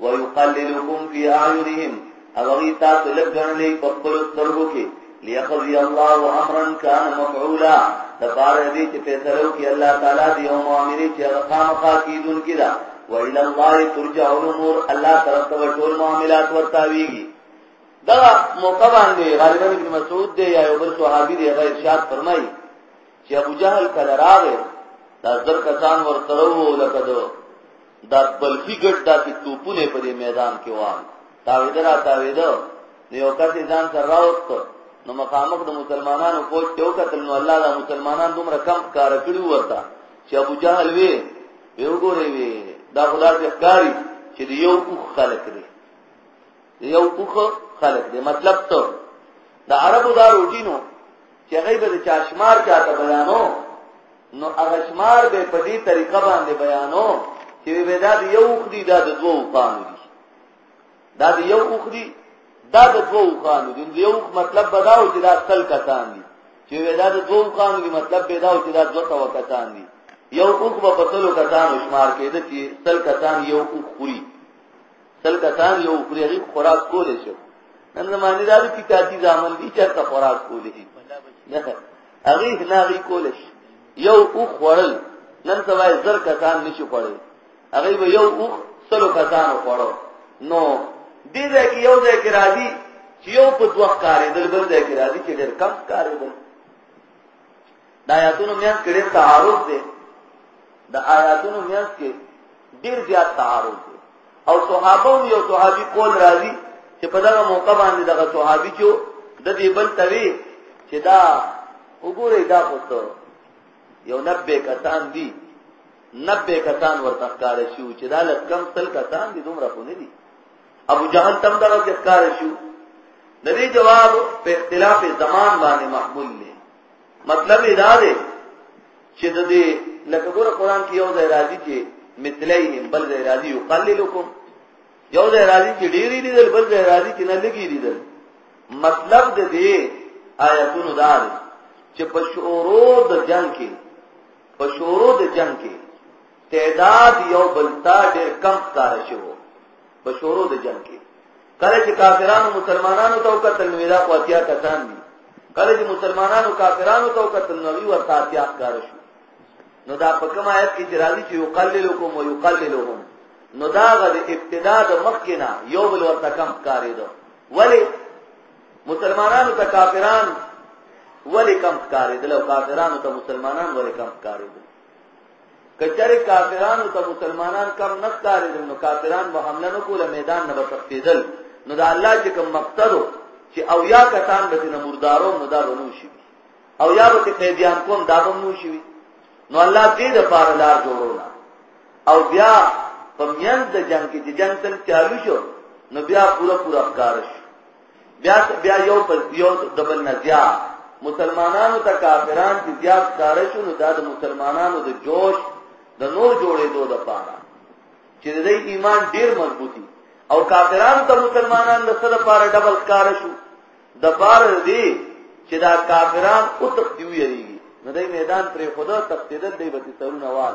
ويقللكم في اعينهم اوغي تاسو لګنلې په خپل سترګو کې ليقضي الله امرا كان مفعولا د بار دې چې فیصلو کې الله تعالی دی او مؤمنې چې خامخا کیدون کړه وإلى الله ترجع الامور الله طرف ته ټول معاملات ورتاویږي دا موقع باندې غالبا ابن مسعود دی یا یو بل صحابي دی هغه ارشاد فرمایي چې ابو جهل کله راغی دا زر کسان ورته وو لکه دو دا بلخی ګډ داسې توپونه په دې میدان کې وان تاویده را تاویده نو یو کس ځان سره راوست نو مخامخ د مسلمانانو پوج ته وکتل نو الله دا مسلمانان دومره کم کار کړی ورته چې ابو جهل وی به وګوري وی دا خدا چې ښکاری چې یو اوخ خلق دی یو اوخ خلق دی مطلب ته د عربو دا روټینو چې هغه به د چاشمار چاته بیانو نو هغه شمار به په دې طریقه باندې بیانو چې به دا د یو خدي دا د دوو قانون دي دا د یو خدي دا د دوو قانون دي یو مطلب بداو چې دا تل کسان دي چې دا د دوو قانون دي مطلب به دا چې دا دوه تو کسان دي یو اوخ په پتلو کسان شمار کېده چې تل کسان یو اوخ خوري تل کسان یو پرې غي خوراک کولې شو نن زمانه دا چې کاتی ځامن دي چې ته خوراک کولې شي نه هغه نه غي کولې شي یو او خوړل نن سبا زر کسان نشي خوړل هغه به یو او سلو کسان خوړو نو دې ځای کې یو ځای کې راځي چې یو په دوه کارې دل بل ځای کې راځي چې ډېر کم کارې دل د آیاتونو میانس کې ډېر تعارض دی د آیاتونو میانس کې ډېر زیات تعارض دی او صحابه هم یو صحابي قول راځي چې په دغه موقع باندې دغه صحابي چې د دې بل توی چې دا وګوره دا پوسټو یو 90 کسان دي 90 کسان ورته ښکار شو چې دا لکم تل کسان دي دومره خو نه دي ابو جهل تم دغه ښکار شو د دې جواب په اختلاف زمان باندې محمول مطلب یې دا دی چې د دې لکه ګور قران کې یو ځای راځي چې مثلیهم بل ځای راځي یقللکم یو ځای راځي چې ډېری لیدل بل ځای راځي چې نه لګي لیدل مطلب د دې آیتونو دا دی چې په شورو د جنگ کې په شورو د جنگ کې تعداد یو بلتا ډېر کم ښکار شوو په شورو د جنگ کې کله چې کافرانو مسلمانانو ته وکتل نو دا خو اتیا کسان دي کله چې مسلمانانو کافرانو ته وکتل نو وی ورته اتیا ښکار شو نو دا په کوم آیت کې راځي چې یقللکم و یقللهم نو دا غد ابتدا د مخکنا یو بل ورته کم ښکارې دو ولی مسلمانانو ته کافران ولی کم ښکارې دل او کافرانو ته مسلمانان ولی کم ښکارې دل که چېرې کافرانو ته مسلمانان کم نه ښکارېدل نو کافران به حمله نه کوله میدان نه به تښتېدل نو د الله چې کوم مقصد و چې او یا کسان به ترې مردارو نو دا به نه شي او یا به قیدیان کوم دا به نه شي نو الله دې د پاره لار جوړوله او بیا په میند د جنگ کې چې جنگ تل چالو شو نو بیا پورا پورا ښکار شو بیا بیا یو په یو د بل نه زیات مسلمانانو ته کافران چې زیات ښکاره شو نو دا د مسلمانانو د جوش د نور جوړېدو لپاره چې د ایمان ډیر مضبوطی او کافرانو ته مسلمانان د سره لپاره ډبل ښکاره شو د بار دی چې دا کافران او تختی ویریږي نو دای میدان پرې خدا تختیدل دی به ترونه وال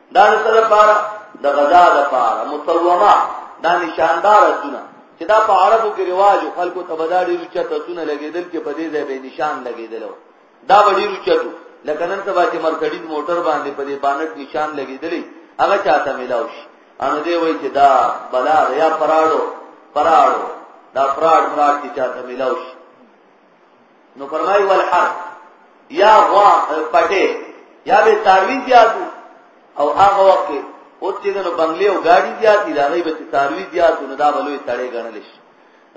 دا د سره پارا د غزا د پارا مصومه دا نشاندار سونه چې دا په عربو کې رواج خلکو ته بدا ډیرو چته سونه لګیدل چې په دې ځای به نشان لګیدل دا به ډیرو چته لکه نن سبا چې مرکډیز موټر باندې په دې باندې نشان لګیدلې هغه چاته ملاو شي ان دې وای چې دا بلا یا پراړو پراړو دا پراړ پراړ چې چاته ملاو شي نو فرمایي ول حر یا غوا پټه یا به تاروین زیاتو او هغه وخت کې او چې نو بنگلې او گاډي زیاتې دا غي به تاروین زیاتو نو دا بلوي تړې غنل شي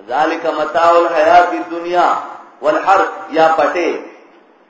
ذالک متاع الحیات الدنیا والحر یا پټه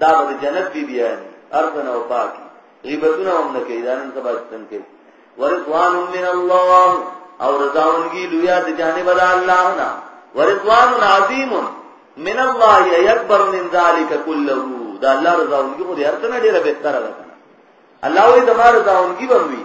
دا به د جنت بی بیانی ارزن او پاکی غیبتونه هم نه کوي دا نن سبا څنګه کوي ورضوان من الله او رضاونګي لویا د جانب د الله نه ورضوان عظیم من الله یکبر من ذلک کله دا الله رضاونګي خو دې ارته نه ډیره بهتره ده الله وې د ما رضاونګي بموي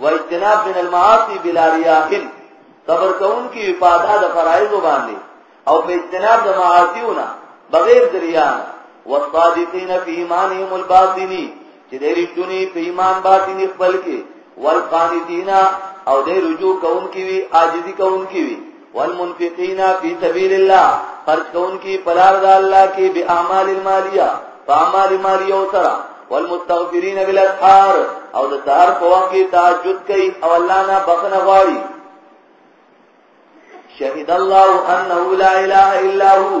و اجتناب من المعاصی بلا ریاحن صبر کون کی افاده د فرائض باندې او په اجتناب د معاصیونه بغیر دریان والصادقین فی ایمانهم الباطنی چې د رښتونی په ایمان باطنی خپل کې والقانتینا او د رجوع کون کی وی عاجزی کون کی وی والمنفقین فی سبیل الله خرج کون کی پلار د الله کی به اعمال المالیه فاعمال مالیه سره والمستغفرین بالاسحار او د سحر په وخت کې تهجد کوي او الله نه بخنه غواړي شهد الله انه لا اله الا هو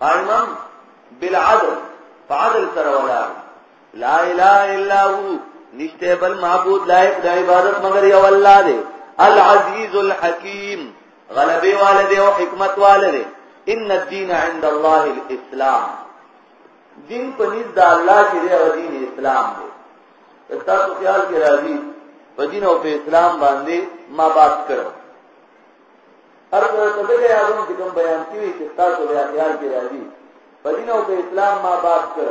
قائما بالعدل فعدل سره ولا لا اله الا هو نشته بل معبود لایق د عبادت مگر یو الله دی العزیز الحکیم غلبه والده او حکمت والده ان الدين عند الله الاسلام دین په نس د الله کې دی او دین اسلام دی تاسو خیال کې راځي په دین او په اسلام باندې ما بات کړو ارګو ته دغه یادوم چې کوم بیان کیږي چې تاسو بیا خیال کې راځي په دین او په اسلام ما بات کړ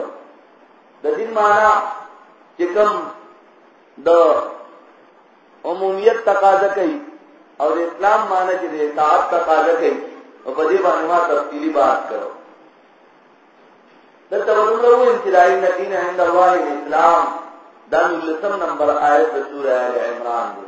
د دین معنا چې کوم د عمومیت تقاضا کوي او د اسلام معنا چې د اطاعت تقاضا کوي او په دې باندې ما تفصیلی بات کړو دلته ورته وایي چې دای نه دین عند الله اسلام دا لسم نمبر آیت د سوره ال عمران دی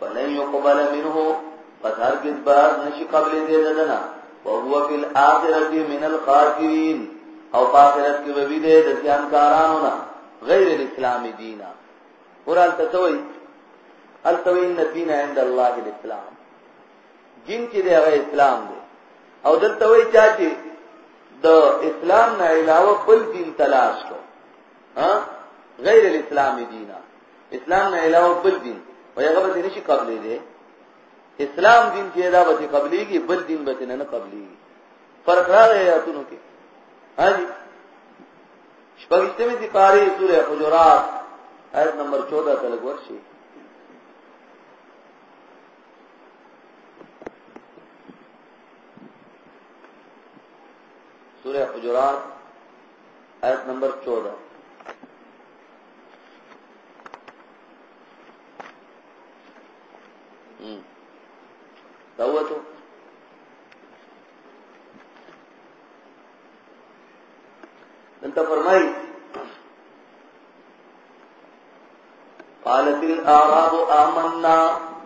فلن يقبل منه پس هرگز باز نشی قبل دې ددنا وهو فی الاخرة من الخاسرین او پاخرت کې وبی دې د زیانکارانو نه غیر الاسلام دینا قرآن تسوی التوی ان الدین عند الله الاسلام دین چې دی هغه اسلام دی او دلته وی چا چې د اسلام نه علاوه بل دین تلاش کو ها غیر الاسلام دینا اسلام نه علاوه بل دین او هغه به نشي قبلې دي اسلام دین چې دا به قبليږي بل دین به نه نه قبليږي فرق راغی آیاتونو کې هاجی شپږشتمه دي پاره سوره حجرات آیت نمبر 14 ته لګور شي سوره حجرات آیت نمبر 14 دوتو دلته فرمایي قالت الاعراب آمنا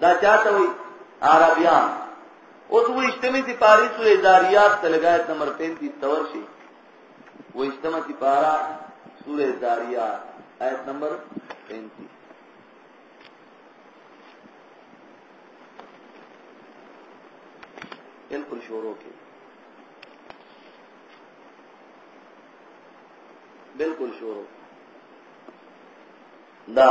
دا چاته وي عربيان اوس وشتمه سي پاري سو اداريات تلګایت نمبر 35 تور شي وشتمه سي پارا سوره اداريات آیت نمبر 35 بالکل شروع کې بالکل شروع دا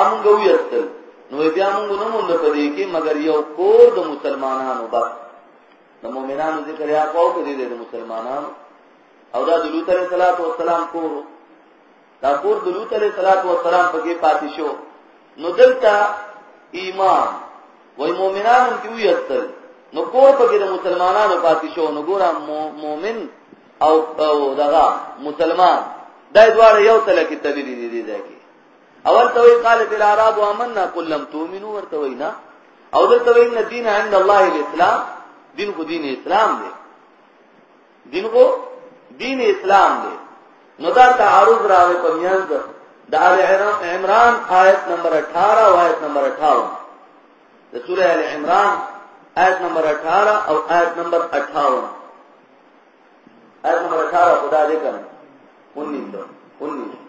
امونږ ویستل نو بیا مونږ نه مونږ په دې کې مگر یو کور د مسلمانانو بس د مؤمنانو ذکر یا کو په دې د مسلمانانو او دا د لوط علیه الصلاۃ والسلام کور دا کور د لوط علیه الصلاۃ والسلام په کې پاتې شو نو دلته ایمان وای مؤمنان هم کیو یستل نو کور په کې د مسلمانانو پاتې شو نو ګور مؤمن او دغه مسلمان دا دوار یو تل کې تللی دي دي ځکه اول توي قالت العرب امننا قل لم تؤمنوا ورتوينا او دلته وین دین عند الله الاسلام دین خو دین اسلام دی دین خو دین اسلام دی نو دا تعارض راغی په میانځ د آل عمران آیت نمبر 18 او آیت نمبر 58 د سوره آل عمران آیت نمبر 18 او آیت نمبر 58 آیت نمبر 18 خدا دې کړه 19 19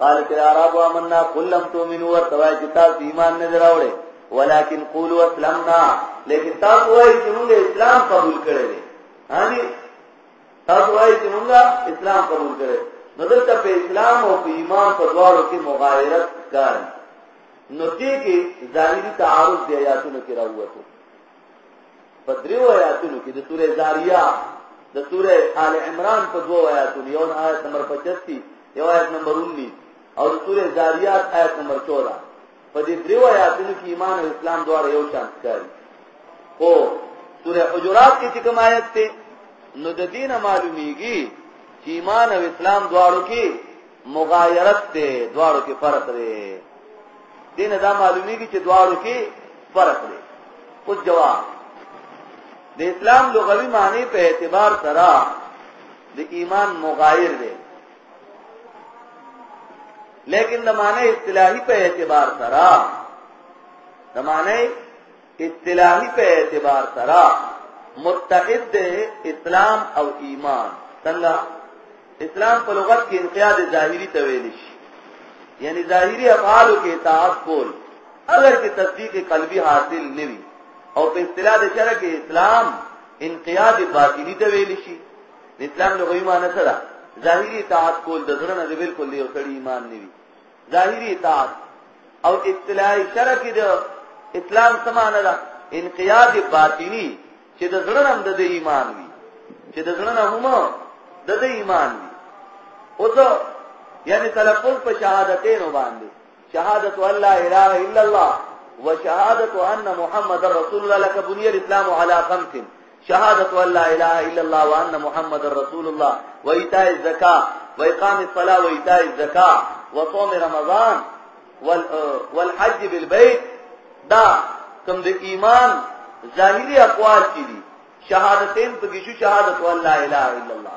قالت العرب آمنا قل لم تؤمنوا ورتوای چې تاسو ایمان نه دراوړې ولكن قولوا اسلمنا لیکن تاسو وایي چې موږ اسلام قبول کړی دی هاني تاسو وایي چې موږ اسلام قبول کړی نو دلته په اسلام او په ایمان په دواړو کې مغایرت کار نو دې کې ظاهري تعارض دی آیاتونو کې راووتو په دریو آیاتونو کې د سورې زاریه د سورې آل عمران په دوو آیاتونو یو آیت نمبر 85 یو آیت نمبر 19 او د سورې زاریات آیت نمبر 14 په دې دریو آیاتونو کې ایمان او اسلام دواړه یو شان ښکاري او سورې حجرات کې چې کوم آیت ته نو د دینه معلومیږي چې ایمان او اسلام دواړو کې مغایرت ته دواړو کې فرق دی دې نه دا معلومیږي چې دواړو کې فرق دی اوس جواب د اسلام لغوي معنی په اعتبار سره د ایمان مغایر دی لیکن د معنی اصطلاحي په اعتبار سره د معنی اصطلاحی په اعتبار سره متحد ده اسلام او ایمان څنګه اسلام په لغت کې انقیاد ظاهری ته ویل شي یعنی ظاهری افعالو کې اطاعت کول اگر کې تصدیق قلبی حاصل نه وي او په اصطلاح د شرع کې اسلام انقیاد باطنی ته ویل شي اسلام له غوي معنی سره ظاهری اطاعت کول د زړه نه بالکل یو سړی ایمان نه وي ظاهري اطاعت او اطلاع شرع کې د اسلام سمانه ده انقیاد باطنی چې د زړه هم د ایمان وي چې د زړه هم د ایمان وي او ته یعنی تلفظ په شهادتین باندې شهادت الله اله الا الله وشهادت ان محمد رسول الله لك بني الاسلام على خمس شهادة أن لا إله إلا الله وأن محمد رسول الله وإيتاء الزكاة وإقام الصلاة وإيتاء الزكاة وصوم رمضان آه، والحج بالبيت دا کم د ایمان ظاهری اقوال کی شهادتين شهادتین په کې شو شهادت والله اله الا الله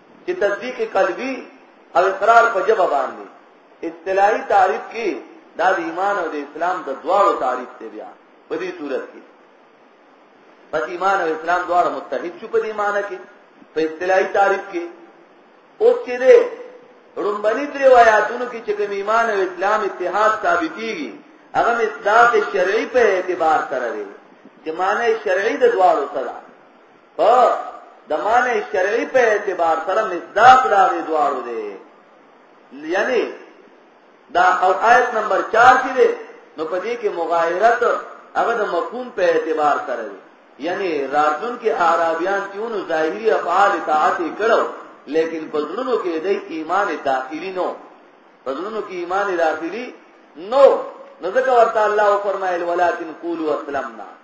چې تصدیق قلبي او اقرار په جبه باندې اصطلاحي تعریف کې دا د ایمان او د اسلام د دواړو تعریف دی بیا په دې صورت کې پس ایمان او اسلام دواړه متحد شو په دې معنی کې په اصطلاحي تعریف کې اوس چې دې رومبني درې آیاتونو کې چې کوم ایمان او اسلام اتحاد ثابتېږي هغه مصداق شرعي په اعتبار سره دی چې معنی شرعي د دواړو سره په دمانه شرعي په اعتبار سره مصداق دا غي دواړو دی یعنی دا او آیت نمبر 4 کې دی نو په دې کې مغایرت هغه د مفهوم په اعتبار سره دی یعنی راتون کې عربیان کیونو ظاهری افعال اطاعت کړو لیکن پزړونو کې د ایمان داخلي نو پزړونو کې ایمان داخلي نو نو ځکه ورته الله فرمایل ولکن قولوا اسلمنا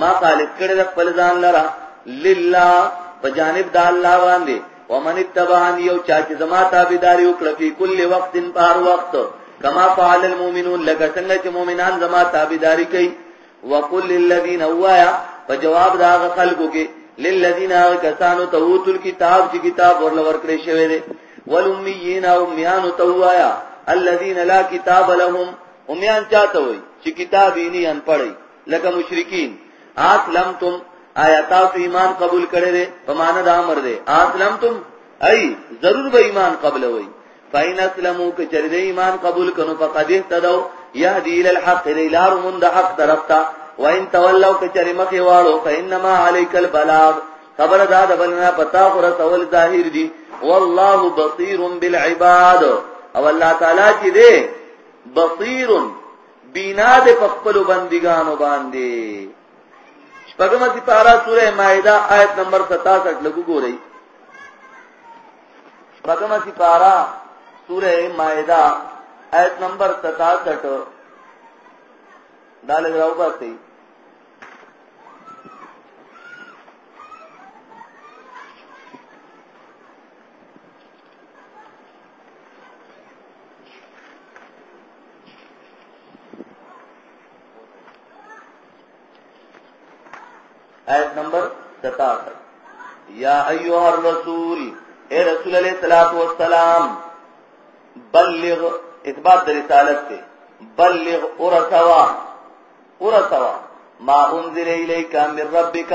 ما خالص کړی د خپل ځان لره لله په جانب د الله باندې ومن اتبعني یو چا چې زما تابعداري وکړه په کل وخت په هر وخت کما فعل المؤمنون لکه څنګه چې مؤمنان زما تابعداري کوي وقل للذین اوایا په جواب دا خلکو کې للذین کسانو ته وتل کتاب چې کتاب ورل ورکړې شوی دی ولمیین او میان ته وایا الذین لا کتاب لهم امیان چاته وي چې کتاب یې نه ان پړی لکه مشرکین اسلمتم آیا تاسو ایمان قبول کړی دی په معنا د امر دی اسلمتم ای ضرور به ایمان قبول وای فاین اسلمو که چر دی ایمان قبول کنو فقد اهتدوا یهدی الی الحق دی لار مند حق طرف ته وان تولوا که چر مخ واړو فینما علیک البلاغ خبر دا د بلنا پتا خو رسول ظاهر دی والله بصیر بالعباد او الله تعالی چې دی بصیر بینا دې په خپل بندګانو باندې شپږمه سپاره سوره مائده آیت نمبر 67 لګو ګورئ شپږمه سپاره سوره مائده آیت نمبر 67 دا لګ راو باسي آیت نمبر 67 یا ایها الرسول اے رسول علیہ الصلوۃ والسلام بلغ اثبات رسالت ته بلغ اور سوا ورسوا ما انزل الیک من ربک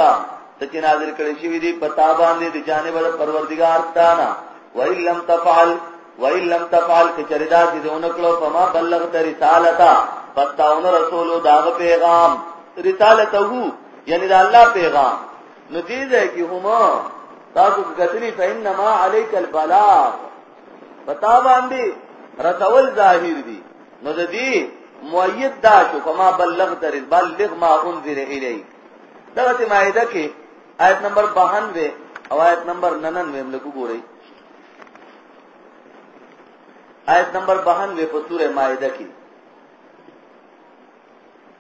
ته چې نازل کړي شوی دی پتا باندې د جانب د پروردگار ستانه وَإِن لَّمْ تَفْعَلْ وَإِن لَّمْ تَفْعَلْ کچریدا چې دونه کړو فما بلغت رسالتا پتاون رسول دا پیغام رسالته یعنی دا الله پیغام نو دې ځای کې هم تاسو کتلی فإنما عليك البلاغ پتا باندې رسول ظاهر دي نو د دې مؤید دا شو فما بلغت رز بلغ ما انذر الیک دغه مائده کې آیت نمبر 92 او آیت نمبر 99 هم لګو ګورئ آیت نمبر 92 په سوره مائده کې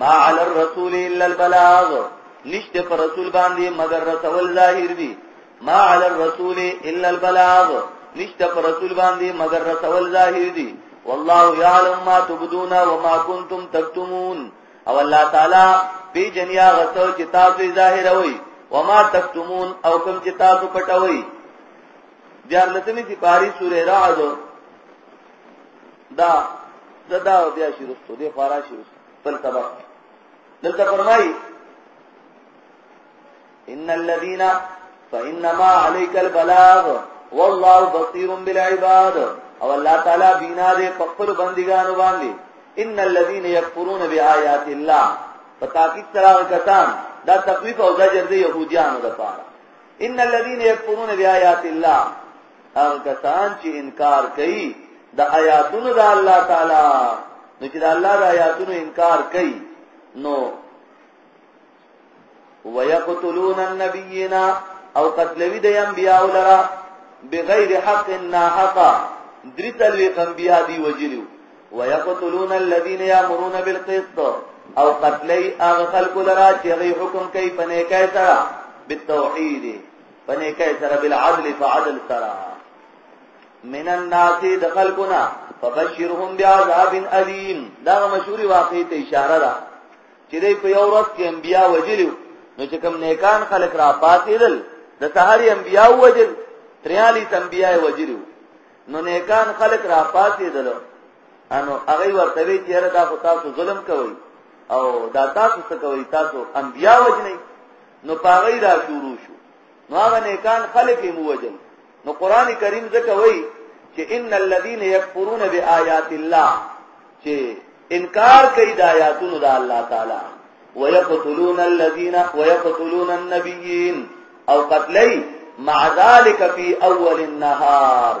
ما علی الرسول الا البلاغ نشته پر رسول باندې مگر رسول ظاهر دی ما علی الرسول الا البلاغ نشته پر رسول باندې مگر رسول ظاهر دی والله يعلم ما تبدون وما كنتم تكتمون او الله تعالی به جنیا غسو چې تاسو ظاهر وي وما تکتمون او کوم چې تاسو پټوي دیار لتمی چې پاری سورې راځو دا دا دا بیا شي رسو دې خارا شي رسو بل سبب دلته فرمایي ان الذين فانما عليك البلاغ والله بصير بالعباد او الله تعالی بینا دې خپل بندګانو باندې ان الذين يكفرون بآيات الله فتاکیک ترا کسان دا تخویف او زجر دې يهوديانو د پاره ان الذين يكفرون بآيات الله هغه کسان چې انکار کوي د آیاتونو د الله تعالی نو چې د الله د آیاتونو انکار کوي نو ويقتلون النبيين او قتلوي د انبیاء لرا بغیر حق ناحق درتل انبیاء دی وجلو ويقتلون الذين يأمرون بالقسط او قتلي اغه خلق لرا چې غي حکم کوي پنه کوي سره بالتوحید په نیکه سره بالعدل فعدل سره من الناس دخلقنا فبشرهم بعذاب الیم دا مشهوري واقعي ته اشاره ده چې دوی په یو ورځ کې انبیا وجلو نو چې کوم نیکان خلق را پاتېدل د سحر انبیا وجل 43 انبیا وجلو نو نیکان خلق را پاتېدل انو هغه ورته وی چې دا خو تاسو ظلم کوئ او دا تاسو څه کوي تاسو انبیا وجنئ نو په هغه یې را شروع شو نو هغه نیکان خلک یې ووژل نو قران کریم ځکه وایي چې ان الذين يكفرون بآيات الله چې انکار کوي د آیاتونو د الله تعالی ويقتلون الذين ويقتلون النبيين او قتلي مع ذلك في اول النهار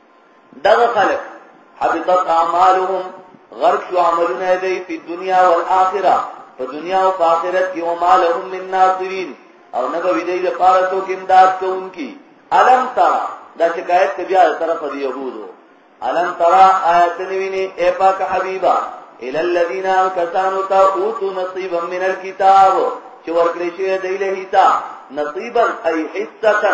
دغه خلک حبطت اعمالهم غرق شو عملونه دی په دنیا او آخرت په دنیا او آخرت کې او مالهم من ناصرین او نه به دی لپاره تو کې امداد کوونکی علم ترا دا شکایت ته بیا طرف دی يهودو علم ترا آیت نوینه اے پاک حبیبا ال الذین کسانو تا اوتو نصیبا من الكتاب چې ورکړی شوی دی له هیتا نصیبا ای حصتا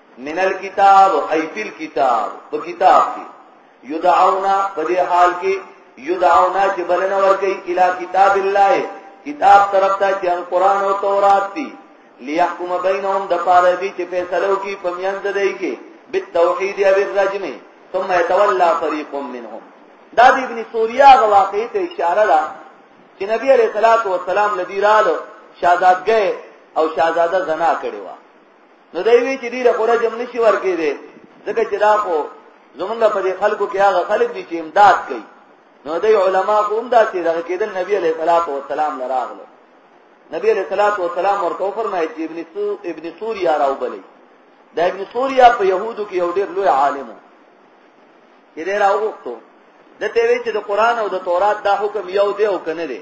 من الكتاب ای فی الكتاب په کتاب کې یدعونا په دې حال کې یدعونا چې بلنه ورکړي الی کتاب الله کتاب طرف ته چې قرآن او تورات دي لیحکم بینهم د پاره دي چې فیصله وکړي په میان د دی کې بالتوحید او الرجم ثم يتولى فريق منهم دا د ابن سوریا غ واقعي ته اشاره ده چې نبی علیہ الصلوۃ والسلام لدی رالو شاهزادګۍ او شاهزاده زنا کړي وا نو دوی وی چې ډیره خورا جمع نشي ورکې دي ځکه چې دا خو زمونږ په دې خلکو کې هغه خلک دي چې امداد کوي نو دوی علما هم دا چې دغه کېدل نبی عليه الصلاه والسلام لراغله نبی عليه الصلاه والسلام ورته فرمایي چې ابن سو ابن سوریا راوبلې دا ابن سوریا په يهودو کې یو ډېر لوی عالم و چې ډېر راوغوښتو د ته وی چې د قران او د تورات دا حکم یو دی او کنه دی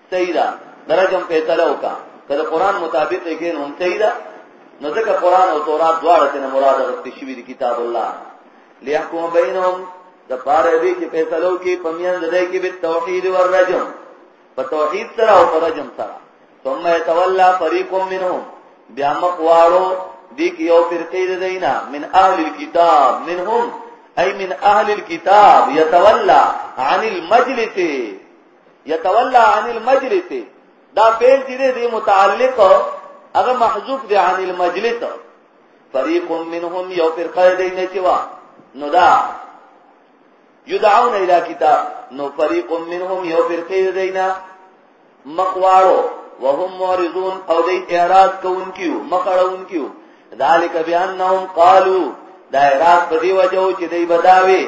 صحیح ده د رجم فیصله وکا که د قران مطابق یې کین هم صحیح ده نو ځکه قران او تورات دواړه ته مراد غوښتي شوی دی کتاب الله ليحكم بينهم د پاره دې چې فیصله وکي په میان د دې کې به توحید او رجم په توحید سره او رجم سره ثم يتولى فريق منهم بیا مقوارو دې کې یو فرقې ده دینا من اهل الكتاب منهم اي من اهل الكتاب يتولى عن المجلس يتولى عن المجلس دا فعل چې دی متعلق هغه محذوف دی عن المجلس فريق منهم یو فرقه دی نه چوا نو دا يدعون الى کتاب نو فريق منهم یو فرقه دی نه مخواړو وهم معرضون او دی اعراض کوونکیو مخړونکیو ذالک بانهم قالوا دا اعراض په دی وجو چې دی بداوي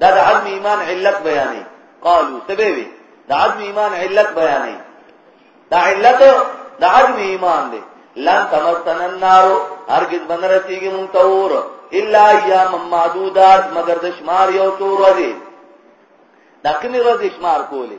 دا د عدم ایمان علت بیانې قالو سبوی د عدم ایمان علت بیانې دا علت د عدم ایمان دی لن تمسن النار هرگز بنرسیږي مونږ ته اور الا ایام معدودات مگر د شمار یو څو ورځې دا کومې ورځې شمار کولې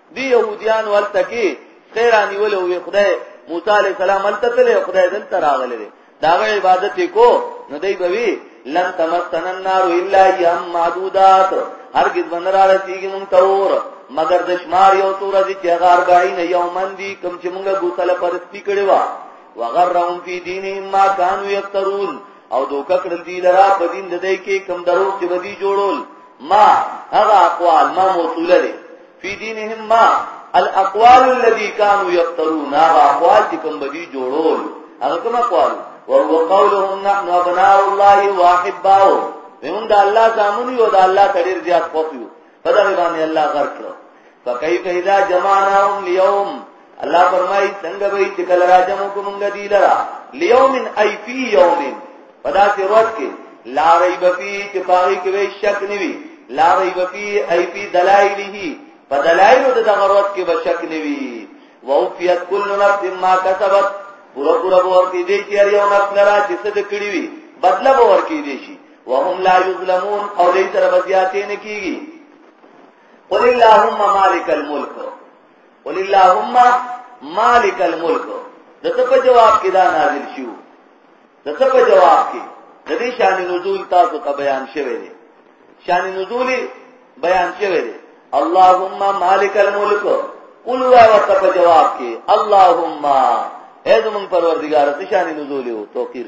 دی يهوديان ورته کې خیره نیول وي خدای موسی عليه السلام هلته تللی خدای دلته راغلی دی دا عبادت کو نو دی بوي لن تمسن النار الا ايام معدودات هرگز بنرا رسیږي مونږ ته اور مگر د شمار یو تور دي چې غار باین یومن دي کم چې مونږه ګوتله پرستی کړي وا وغرهم فی دینهم ما كانوا یفترون او دوکه کړل دي لرا په دین د دې کې کم درو چې ودی جوړول ما هغه اقوال ما موصوله دي فی دینهم ما الاقوال الذي كانوا يفترون هغه اقوال چې کوم بدی جوړول هغه کوم اقوال وهو قولهم نحن ابناء الله واحباؤه موږ د الله زامن یو د الله تدیر زیات خوښ یو په دغه باندې الله غرق کړو فكيف اذا جمعناهم ليوم الله فرمایي څنګه به چې کله راځم کوم غدی لرا لیوم ای فی یوم پدا سی روز کې لا ریب فی چې پاره کې وی شک نیوی لا ریب فی ای فی دلایله په دلایل د دغه روز کې به شک نیوی ووفیت کل نفس ما کسبت پورا پورا ورکی دی چې هر یو نفس لرا چې څه کړی وی بدله به ورکی دی شي وهم لا یظلمون او دې سره بزیاتې نه کیږي قل اللهم مالک الملک قل اللهم مالک الملک د څه په جواب کې دا نازل شو د څه په جواب کې د دې شان نزول تاسو ته بیان شوی دی شان نزول بیان شوی دی اللهم مالک الملک قل وا وت په جواب کې اللهم اے زمون پروردگار ته شان نزول او توقیر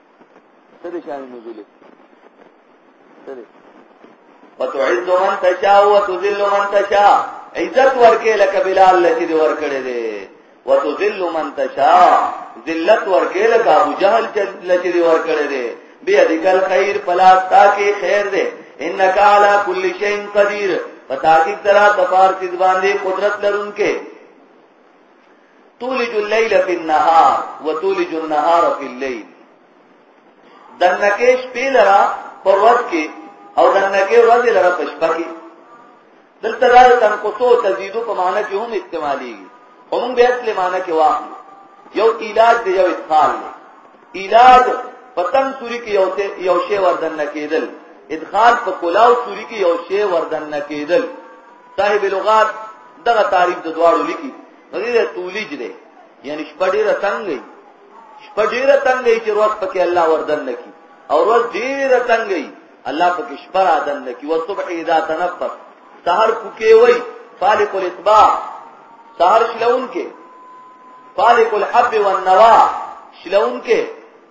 سره شان نزول سره وتعز من تشاء وتذل من تشاء عزت ورکه لك بلال لچې دی ورکړې دي وتذل من تشاء ذلت ورکه لك ابو جهل لچې دی ورکړې دي بے ادکل خیر پلاس تا کې خیر دے انک علی کل شیء قدیر پتا کی طرح تفار سید باندې قدرت لرونکې تولج الليل في النهار وتولج النهار في الليل دنکه شپې لرا پر ورځ کې او دنکه ورځ لرا په شپه کې دلته دا تنقصو تزيدو په معنی کې هم استعمالي هم به اصل معنی کې واخلو یو علاج دی یو ادخال دی علاج پتن سوري کې یو یو شی وردن نکیدل ادخال په کلاو سوري کې یو شی وردن نکیدل صاحب لغات دغه تعریف د دواړو لیکي نو دې تولج دی یعنی شپه ډیره تنګي شپه ډیره تنګي چې روز پکې الله وردن نکي او روز ډیره تنګي الله پکې شپه را دن نکي او صبح اذا تنفس سحر پکې وای فالق الاطباع سحر شلون کې فالق الحب والنوا شلون کې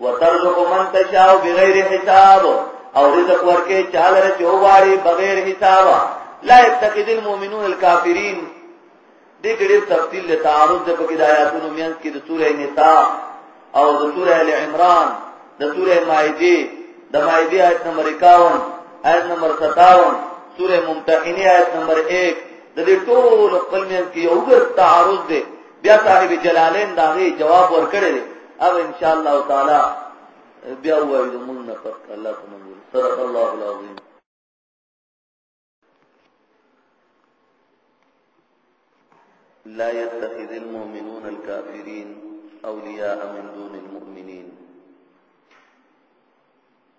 وترزق من تشاء بغیر حساب او رزق ورکه چاله چې وغواړي بغیر حساب لا يتخذ المؤمنون الكافرين دې کې ډېر تفصیل له تعارض د پکې د آیاتونو میان کې د سورې نساء او د سورې ال عمران د سورې مائده د مائده آیت نمبر 51 آیت نمبر 57 سورې ممتحنه آیت نمبر 1 د دې ټول خپل میان کې یو ګر تعارض دی بیا صاحب جلالین دا غي جواب ورکړي دی او ان شاء الله تعالی بیا وایو مونږ نه پک الله تمنګور صدق الله العظیم لا يتخذ المؤمنون الكافرين أولياء من دون المؤمنين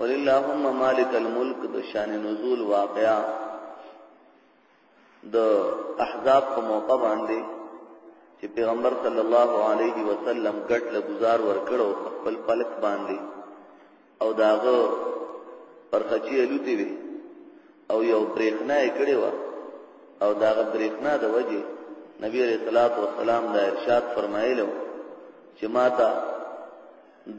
قل اللهم مالک الملک د شان نزول واقعا د احزاب په موقع باندې چې پیغمبر صلی الله علیه وسلم ګټ له گزار ورکړو خپل پلک باندې او داغه پر خچی الوتی وی او یو برېښنا یې کړې و او داغه برېښنا د وجه نبی علیہ الصلوۃ والسلام دا ارشاد فرمایلو چې ماته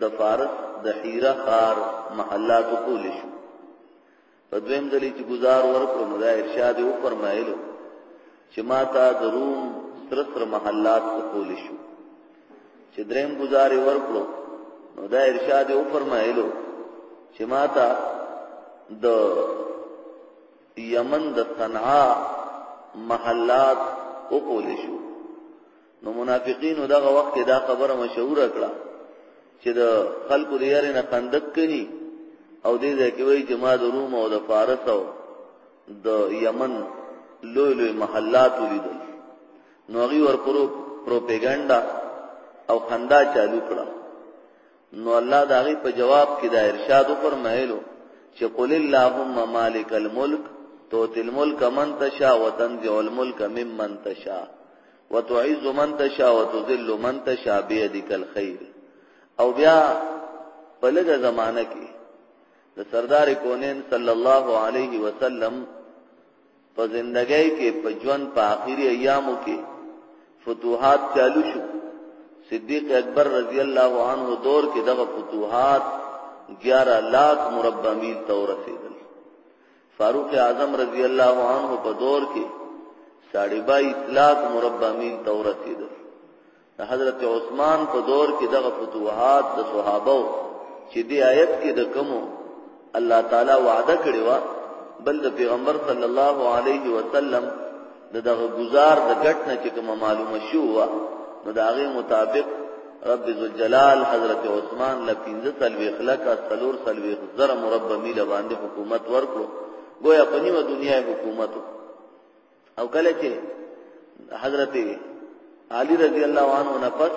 د فارس د حیره خار محلات کول شو په دویم ځلې چې گزار ورکړو نو دا ارشاد یې وفرمایلو چې ما ته د روم سره سره محلات کول شو چې دریم گزار یې ورکړو نو دا ارشاد یې وفرمایلو چې ما ته د یمن د صنعا محلات کول شو نو منافقینو دغه وخت کې دا خبره مشهوره کړه چې د خلکو د یاري نه خندق کړي او دې ځای کې وایي چې ما د روم او د فارس او د یمن لوی لوی محلات ولیدل نو هغه ورپرو پروپاګاندا او خندا چالو کړه نو الله دا غي په جواب کې دا ارشاد فرمایلو چې قل اللهم مالک الملک تو تل ملک من تشا وتنزع الملک ممن تشا وتعز من تشا وتذل من تشا بيدک الخير او بیا په لږه زمانہ کې د سردار کونین صلی الله علیه وسلم په زندګۍ کې په ژوند په آخري ایامو کې فتوحات چالو شو صدیق اکبر رضی الله عنه دور کې دغه فتوحات 11 لاکھ مربع میل تور رسید فاروق اعظم رضی الله عنه په دور کې ساړي با اطلاق مربع میل تورتید د حضرت عثمان په دور کې دغه فتوحات د صحابه چې دی آیت کې د کمو الله تعالی وعده کړی و بل د پیغمبر صلی الله علیه وسلم د دغه گزار د ګټ نه چې کومه معلومه شو وا نو د هغه مطابق رب ذوالجلال حضرت عثمان له 15 سلوي خلک سلور سلوي زر مربع میل باندې حکومت ورکړو گویا په نیمه دنیا حکومت او کله چې حضرت علی رضی الله عنه نه پس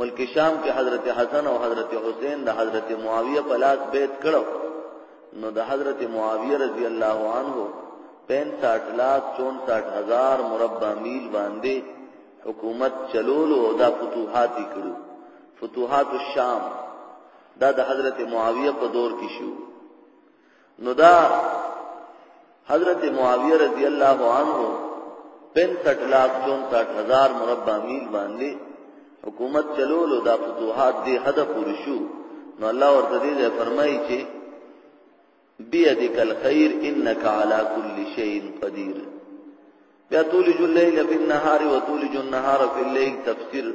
ملک شام کې حضرت حسن او حضرت حسین د حضرت معاویه په لاس بیت کړو نو د حضرت معاویه رضی الله عنه 65 لاکھ 64 هزار مربع میل باندې حکومت چلولو او دا فتوحات کړو فتوحات الشام دا د حضرت معاویه په دور کې شو نو دا حضرت معاویه رضی الله عنه 65 لاکھ 64 هزار مربع میل باندې حکومت چلولو دا فتوحات دې حد پورې شو نو الله ورته دې فرمایي چې بيدک الخير انك على كل شيء قدير بیا تولج الليل في النهار وتولج النهار في الليل تفسير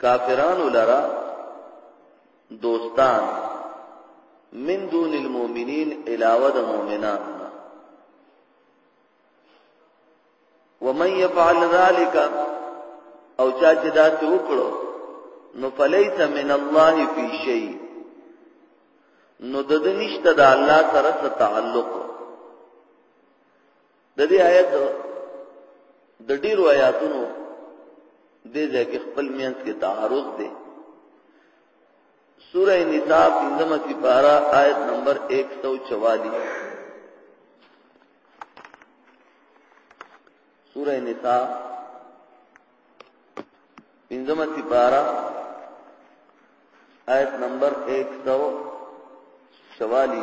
کافرانو لرا دوستان من دون المؤمنین علاوه د مؤمنان ومن يفعل ذلك او چا چې دا څه وکړو نو فلیس من الله فی شی نو د دې نشته د الله سره څه تعلق د دې آیت د ډیرو آیاتونو دې ځکه خپل مینس کې تعارض دی سورہ نساء پنځمه کی پارا آیت نمبر 144 سورہ نساء پنځمه کی پارا آیت نمبر 144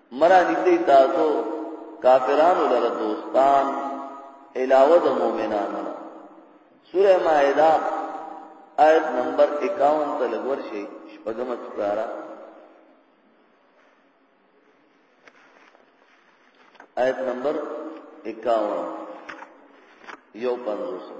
مرا نږدې تاسو کافرانو لره دوستان علاوه د مؤمنانو سوره مائده آیت نمبر 51 ته لګور شي شپږم سپاره آیت نمبر 51 یو پنځوسم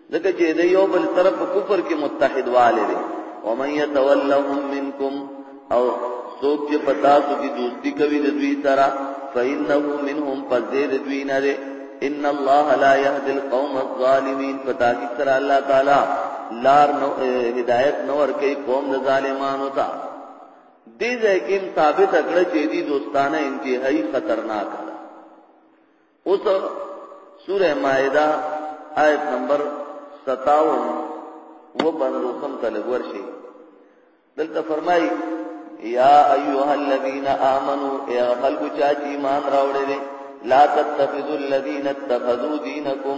ځکه چې د یو بل سره په کفر کې متحد والي دي او من يتولهم منکم او څوک چې پتا سو کې دوستی کوي د دوی سره فإنه منهم فزيد دوی نه دي ان الله لا يهدي القوم الظالمين پتا کې سر الله تعالی لار نو هدایت نو ور کوي قوم د ظالمانو ته دې ځای کې ثابت کړ چې دې دوستانه انتهایی خطرناک اوس سوره مائده آیت نمبر 57 و باندې کوم طالب ورشي دلته فرمایي یا ایها الذین آمنو اے خلق چا چې ایمان راوړل لا تتخذوا الذین اتخذوا دینکم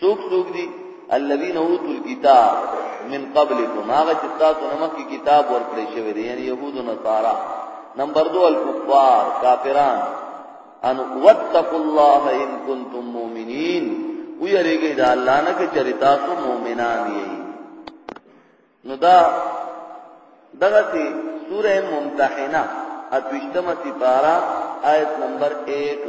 څوک څوک دي الذين اوتوا الكتاب من قبلكم هغه چې تاسو نه مخکې کتاب ورکړی شوی دی یعنی يهود او نصارا نمبر 2 الكفار کافران ان واتقوا الله ان كنتم مؤمنين ويریږي دا الله نه کې چې تاسو مؤمنان یې نو دا دغه سي سوره ممتحنه اتوشتمه سپارا آیت نمبر 1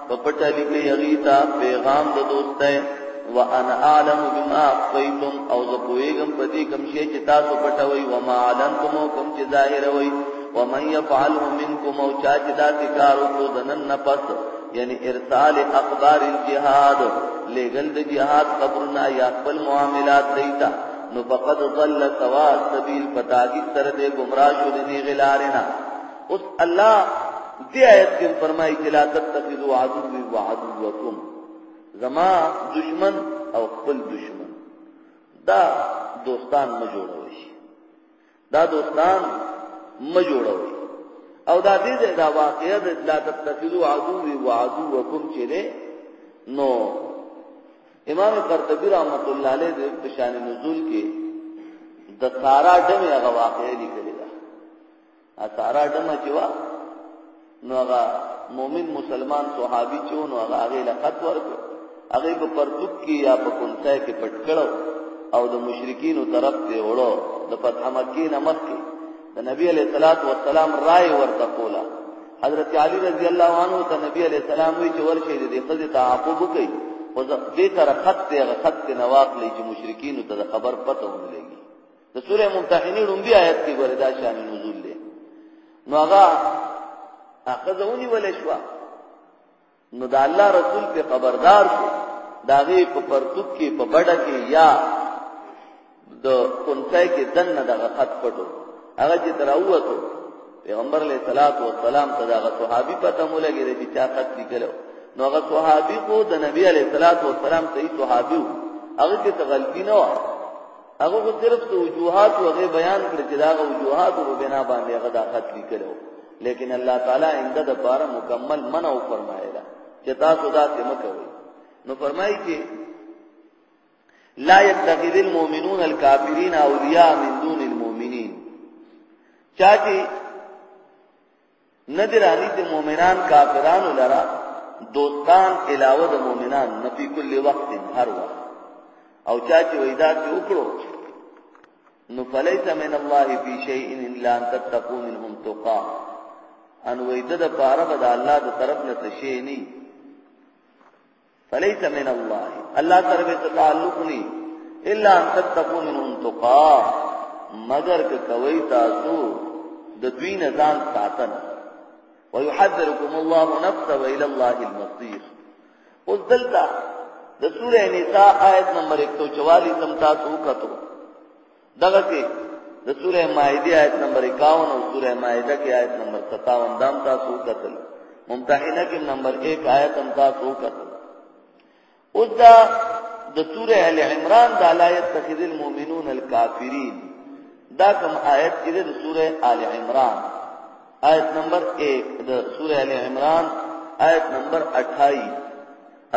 په پټه لیکي هغوی ته پیغام د دوستۍ وانا اعلم بما اخفیتم او زه پوهېږم په دې کوم شی چې تاسو پټوئ وما اعلنتم او کوم چې ظاهروئ ومن يفعله منكم او چا چې دا کار وکړو د نن نه پس یعنی ارسال اخبار الجهاد لګل د جهاد خبرونه یا خپل معاملات دیتا نو فقد ضل سوا سبیل پتاګی سره د گمراه شو د نیغلارنا اوس الله دې آیت کې فرمایي چې لا تتخذوا عدوي وعدوکم زما دشمن او خپل دشمن دا دوستان نه جوړوي دا دوستان نه جوړوي او دا دې دا واقعیا د لا تتخذوا عدوي وعدوکم چې نه نو امام قرطبي رحمت الله علیه د بشان نزول کې د سارا دمه هغه واقعې لیکلې اسارا ډمه چې وا نو هغه مؤمن مسلمان صحابي چې نو هغه هغه لقب ورکړ هغه په پرتوک کې یا په کونسای کې پټ کړو او د مشرکین طرف ته وړو د فتح مکه نه مخکې د نبی علیہ الصلات والسلام رائے ورته کولا حضرت علی رضی الله عنه ته نبی علیہ السلام وی چې ورشه دې خزه تعاقب کوي او دې تر خط ته خط نه واخلې چې مشرکین ته خبر پته ونلګي د سوره ممتحنه لومبي آیت کې ګوره دا شان نزول دی نو هغه اخذونی ولې شو نو دا الله رسول په خبردار شو دا غي په پرتوک کې په بڑا کې یا د کونڅای کې دنه دغه خط پټو هغه چې دراوته پیغمبر علیہ الصلوۃ والسلام ته دا صحابي پته مولګي د چا خط لیکلو نو هغه صحابي کو د نبی علیہ الصلوۃ والسلام صحیح صحابي هغه کې غلطی نه و هغه خو صرف د وجوهات او غي بیان کړ چې دا وجوهات او بنا باندې هغه دا خط لیکلو لیکن الله تعالی انده د پاره مکمل منع او فرمایلا چې تاسو دا څه مکوئ نو فرمایي چې لا يتخذ المؤمنون الكافرين اولیاء من دون المؤمنین چا چې نه دی راغلی د مؤمنان کافرانو لرا دوستان علاوه د مؤمنان نه په کل وخت هر وخت او چا چې وېدا چې وکړو نو فلیس من الله فی شیء الا ان تتقوا منهم تقا ان وېدا د پاره به د الله د طرف نه څه شی نه فليس من الله الله سره به تعلق نه الا ان تتقون منهم تقا مگر که کوي تاسو د دوی نه ځان ساتنه ويحذركم الله نفسه والى الله المصير اوس دلته د سوره نساء آیت نمبر 144 تم تاسو کتو دغه کې د سوره مائده آیت نمبر 51 او سوره مائده کې آیت نمبر 57 دام تاسو قتل ممتحنه کې نمبر 1 آیت هم تاسو قتل اوس دا د سوره ال عمران د آیت تخذ المؤمنون الکافرین دا کوم آیت چې د سوره ال عمران آیت نمبر 1 د سوره ال عمران آیت نمبر 28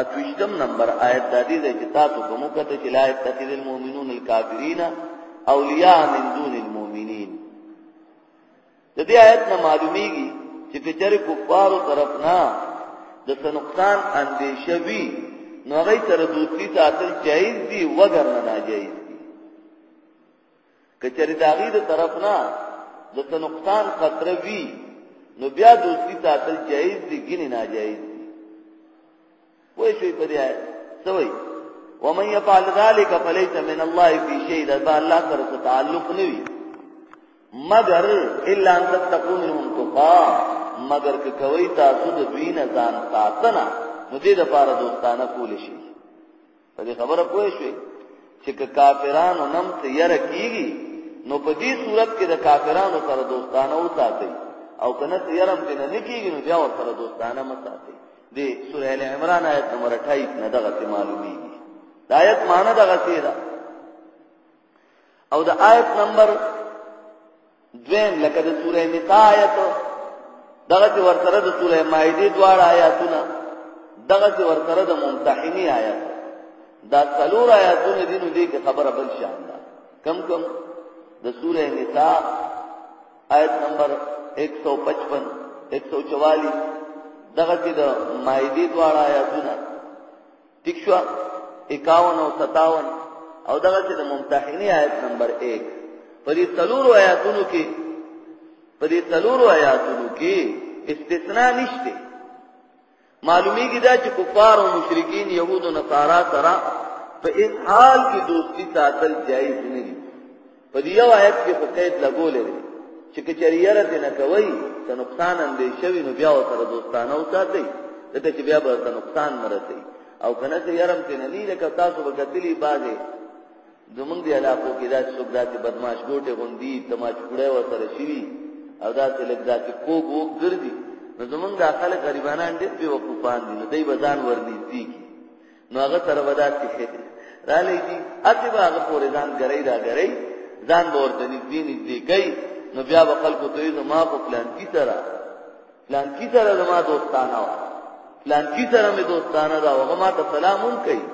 اتوشتم نمبر آیت دا دی چې تاسو کوم کته چې لا تتل المؤمنون الکافرین اولیاء من دون المؤمنین د دې آیت نه معلومیږي چې کچره کفار طرف نه د سنقصان اندیشه وی نو غي تر دوتی ساتل جایز دی وګر نه ناجایز دی که چېرې د هغوی د طرف نه د څه نقصان خطره وي نو بیا دوستي ساتل جایز دي ګینې ناجایز دي وای شوي په دې آیت څه وایي ومن يفعل ذلك فليس من الله في شيء دا الله سره تعلق نه وي مگر الا ان تتقوا منهم تقا مگر که کوي تاسو د دوی نه ځان ساتنه نو دې لپاره دوستانه کول شي په دې خبره پوه شئ چې کافرانو نم ته یره کیږي نو په دې صورت کې د کافرانو سره دوستانه وساتئ او کنه ته یرم دې نه کیږي نو بیا ور سره دوستانه مساتئ دې سورې ال عمران آیت نمبر 28 نه دغه معلومیږي دا آیت معنی دغه څه ده او د آیت نمبر دویم لکه د سوره نساء آیت دغه چې ورسره د سوره مائده دواړه آیاتونه دغه چې ورسره د ممتحنی آیت دا څلور آیاتونه دي نو دې کې خبره بل شان ده کم کم د سوره نساء آیت نمبر 155 144 دغه کې د مائده دواړه آیاتونه ٹھیک شو 51 او 57 او دغه چې د ممتحنی آیت نمبر 1 په دې څلورو آیاتونو کې په دې څلورو آیاتونو کې استثناء نشته معلومیږي دا چې کفار او مشرکین يهود او نصارا سره په اس حال کې دوستی ساتل جایز نه دي په دې یو آیت کې په قید لګولې دي چې کچریره دې نه کوي ته نقصان اندې شوی نو بیا سره دوستانه وساتي دته چې بیا به ته نقصان مرسي او کنه چې یارم ته نه لري که تاسو به کتلی بازه زمونږ دی علاقو کې دا څوک دا چې بدمعاش ګوټه غوندي تماش کړه و سره شي او دا چې لګ دا چې کوګ وګ ګرځي نو زمونږ د خلک غریبانان دې په وقوفان دي نو دوی بزان ورني دي نو هغه سره به دا سحر را لېږي هسې به هغه پورې ځان ګرۍ را ګرۍ ځان به ورته نږدې نږدې کوي نو بیا به خلکو ته وایي زما خو پلانکي سره پلانکي سره زما دوستانه وه پلانکي سره مې دوستانه ده هغه ما ته سلام هم کوي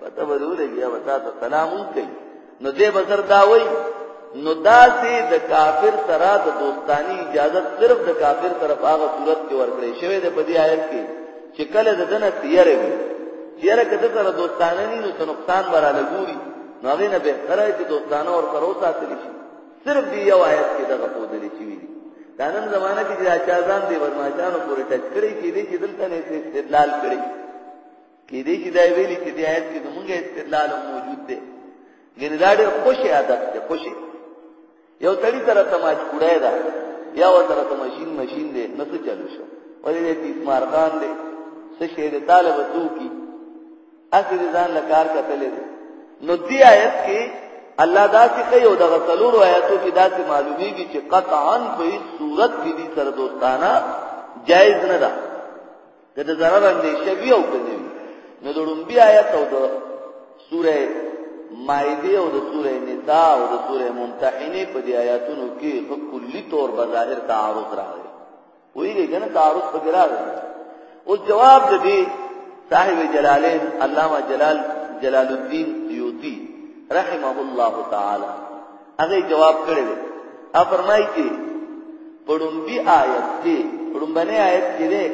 پته به دې ولګي هغه تا ته سلام هم کوي نو دې بسر دا وای نو داسې د کافر سره د دوستانی اجازه صرف د کافر طرف هغه صورت کې ورکړې شوی د پدی آیت کې چې کله د دنه تیارې وي تیارې کده سره دوستانه نه نو څه نقصان وراله ګوري نو هغه نه به سره چې دوستانه ور سره وساتل شي صرف دی یو آیت کې دغه په دلی چې وی دا نن زمانہ کې چې اچازان دی ورماچانو پورې ټچ کړی کې دي چې دلته نه استدلال کړی کې دې چې دا ویلي چې د آیت کې زمونږ استدلال موجود دی ګنې دا ډېر خوشې عادت دی خوشې یو تړي سره تماش کړای دا یا و سره تماشین ماشین دی نه څه چلو شو ولې دې تیس مارغان دی څه شی دې طالب تو کی اخر ځان له کار کتلې نو دې آیت کې الله دا چې کوي او دغه څلور آیاتو کې دا چې معلومیږي چې قطعا په هیڅ صورت کې دې سره دوستانه جایز نه ده که د ضرر اندیشه وی او کنه نو د لومبي آیت او د سوره مائده او د سوره نساء او د سوره ممتحنه په دې آیاتونو کې په کلی طور بظاهر تعارض راغلی ویږي کنه تعارض په راغلی او جواب د دې صاحب جلالین علامه جلال جلال الدین سیوطی رحمه الله تعالی هغه جواب کړی دی ا فرمایي چې پړومبي آیت کې پړومبنه آیت کې ده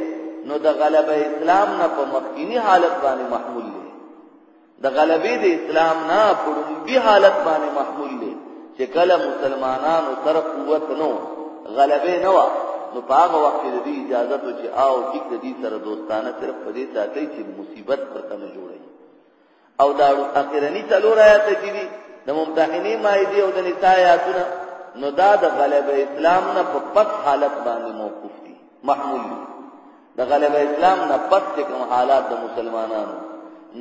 نو د غلبه اسلام نه په مخکینی حالت باندې محمول دی د غلبه د اسلام نه پړومبي حالت باندې محمول دی چې کله مسلمانانو تر قوت نو غلبه نه وا نو په هغه وخت کې د دې اجازه ته چې آو ټیک د دې سره دوستانه صرف په دې ساتي چې مصیبت پر کنه جوړي او دا اخرنی څلور آیات چې دي د ممتحنه مائده او د نساء آیاتونه نو دا د غلبه اسلام نه په پس حالت باندې موقوف دي محمول دي د غلبه اسلام نه پس کوم حالات د مسلمانانو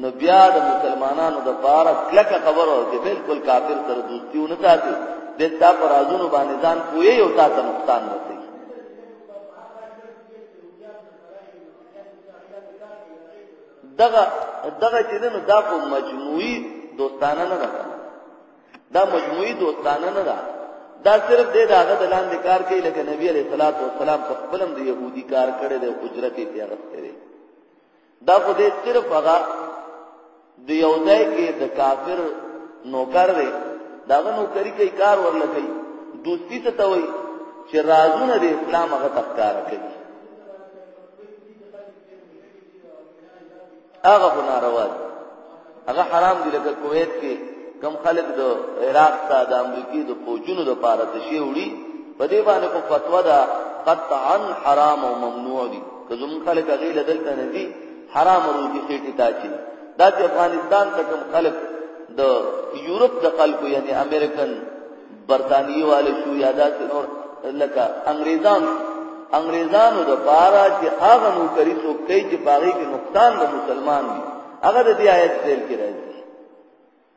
نو بیا د مسلمانانو د پاره کلک خبر او چې بالکل کافر تر دوستیو نه ساتي د تا پر ازونو باندې ځان کوی او تا ته نقصان ورسي دغه دغه چې نو دا خو مجموعي دوستانه نه ده دا مجموعي دوستانه نه ده دا صرف دې داغه د لاندې کار کوي لکه نبی عليه الصلاه والسلام په خپلم د يهودي کار کړي د اجرت یې تیارسته دي دا خو دې صرف هغه د یو ځای کې د کافر نوکر دی داغه نوکری کوي کار ورل کوي دوستی ته توي چې رازونه د اسلام هغه تخکار کوي هغه خو ناروا دي هغه حرام دي لکه کویت کې کم خلک د عراق ته د امریکای د فوجونو د پاره د شی وړي په دې باندې کو فتوا ده قطعا حرام او ممنوع دي که زمون خلک هغه له دلته نه دي حرام روزي خېټه تاچي دا چې افغانستان ته کم خلک د یورپ د خلکو یعنی امریکن برتانیي والي شو یا داسې نور لکه انګریزان انګریزانو د پاره چې هغه نوکری څوک کوي چې باغې کې نقصان د مسلمان دي هغه د دې آیت ذیل کې راځي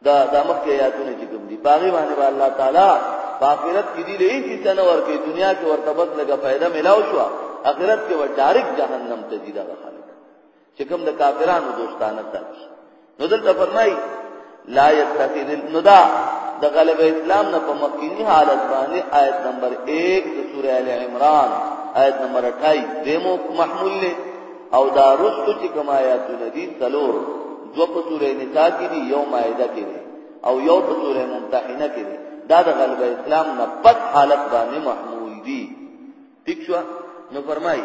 دا د مکه آیاتونه چې کوم دي باغې باندې با الله تعالی په آخرت کې دي لې چې څنګه ورکه دنیا کې ورته بس لګه فائدہ ملاو شو آخرت کې ور ډایرک جهنم ته دي دا خلک چې کوم د کافرانو دوستانه تربیه نو دلته فرمایي لا يتخذ الندى د غلبه اسلام نه په مخکینی حالت باندې آیت نمبر 1 د سوره ال عمران آیت نمبر 28 دیمو محمول له او دا رستو چې کوم آیاتونه دي څلور دو په سوره نساء کې دي یو مائده کې دي او یو په سوره ممتحنه کې دي دا د غلبه اسلام نه پد حالت باندې محمول دي ٹھیک شو نو فرمایي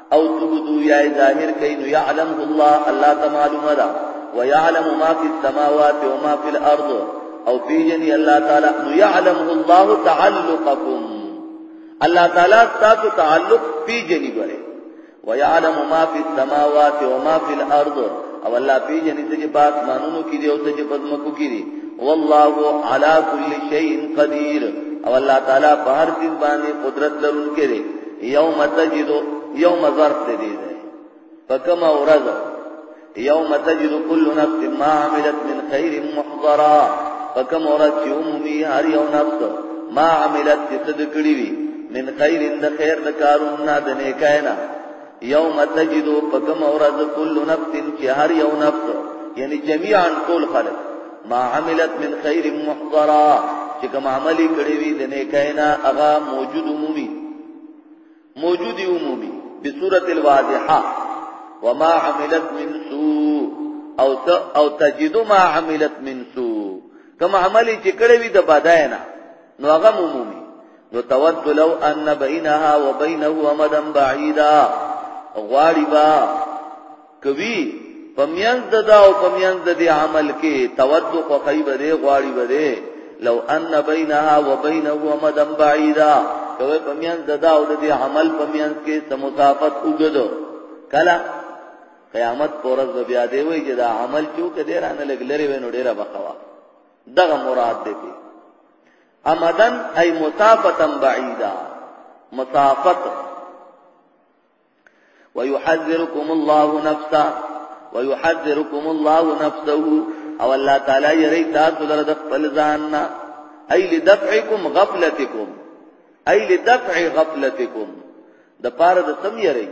او تبدو یا ظاهر کئ نو یعلم الله الله ته معلومه ده ويعلم ما في السماوات وما في الارض او پیجنی الله تعالی نو یعلم الله تعلقکم الله تعالی تاسو تعلق پیجنی ګره ويعلم ما في السماوات وما في الارض او الله پیجنی چې په اسمانونو کې دی او چې په ځمکو کې دی والله على كل شيء قدير او الله تعالی په هر څه باندې قدرت لرونکی دی یوم تجد یوم ظرف دې دی فکما ورځ یوم تجد کل نفس ما عملت من خیر محضرا فکما ورځ چې عمومي هر یو نفس ما عملت چې صد کړی وي من خیر د خیر د کارونه د نیکاینا یوم تجد فکما ورځ کل نفس چې هر یو نفس یعنی جميعا ټول خلک ما عملت من خير محضرا چې کوم عملي کړی وي د نیکاینا هغه موجود عمومي موجود عمومي په سورۃ الواضحه وما عملت من سوء او ت... او تجد ما عملت من سوء کوم عملي چې کړی وي د بداینا نو هغه عمومي نو تود لو ان بینها وبینه امدا بعیدا غواړي با که وي، په مینځ د ده او په مینځ د دې عمل کې تود خوښۍ به دی، غواړي به دی، لو ان بینها و بینه امدا بعیدا که وي په مینځ د ده او د دې عمل په مینځ کې څه مسافت اوږد کله قیامت پر ورځ به بیا دی وایي چې دا عمل چې وکړه دی رانه لږ لرې وی نو ډېره به ښه وه دغه مراد دی پې امدن ای مسافتا بعیدا مسافت ويحذركم الله نفسه ويحذركم الله نفسه او الله تعالی یری تاسو لره د خپل ځان نه ای لدفعکم غفلتکم ای لدفع غفلتکم د پاره د سم یری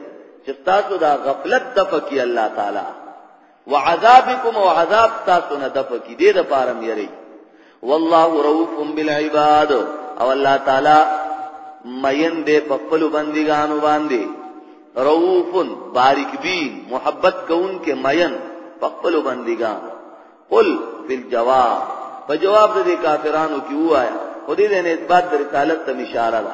چې تاسو دا غفلت دفع کی الله تعالی وعذابکم او عذاب تاسو نه دفع کی دې د پاره مېری والله رؤوف بالعباد او الله تعالی مین دې په خپل بندګانو باندې رؤوف بارک بین محبت کون کې مین په خپل بندګان قل بالجواب په جواب دې کافرانو کې وایا خو دې نه اثبات د رسالت ته اشاره ده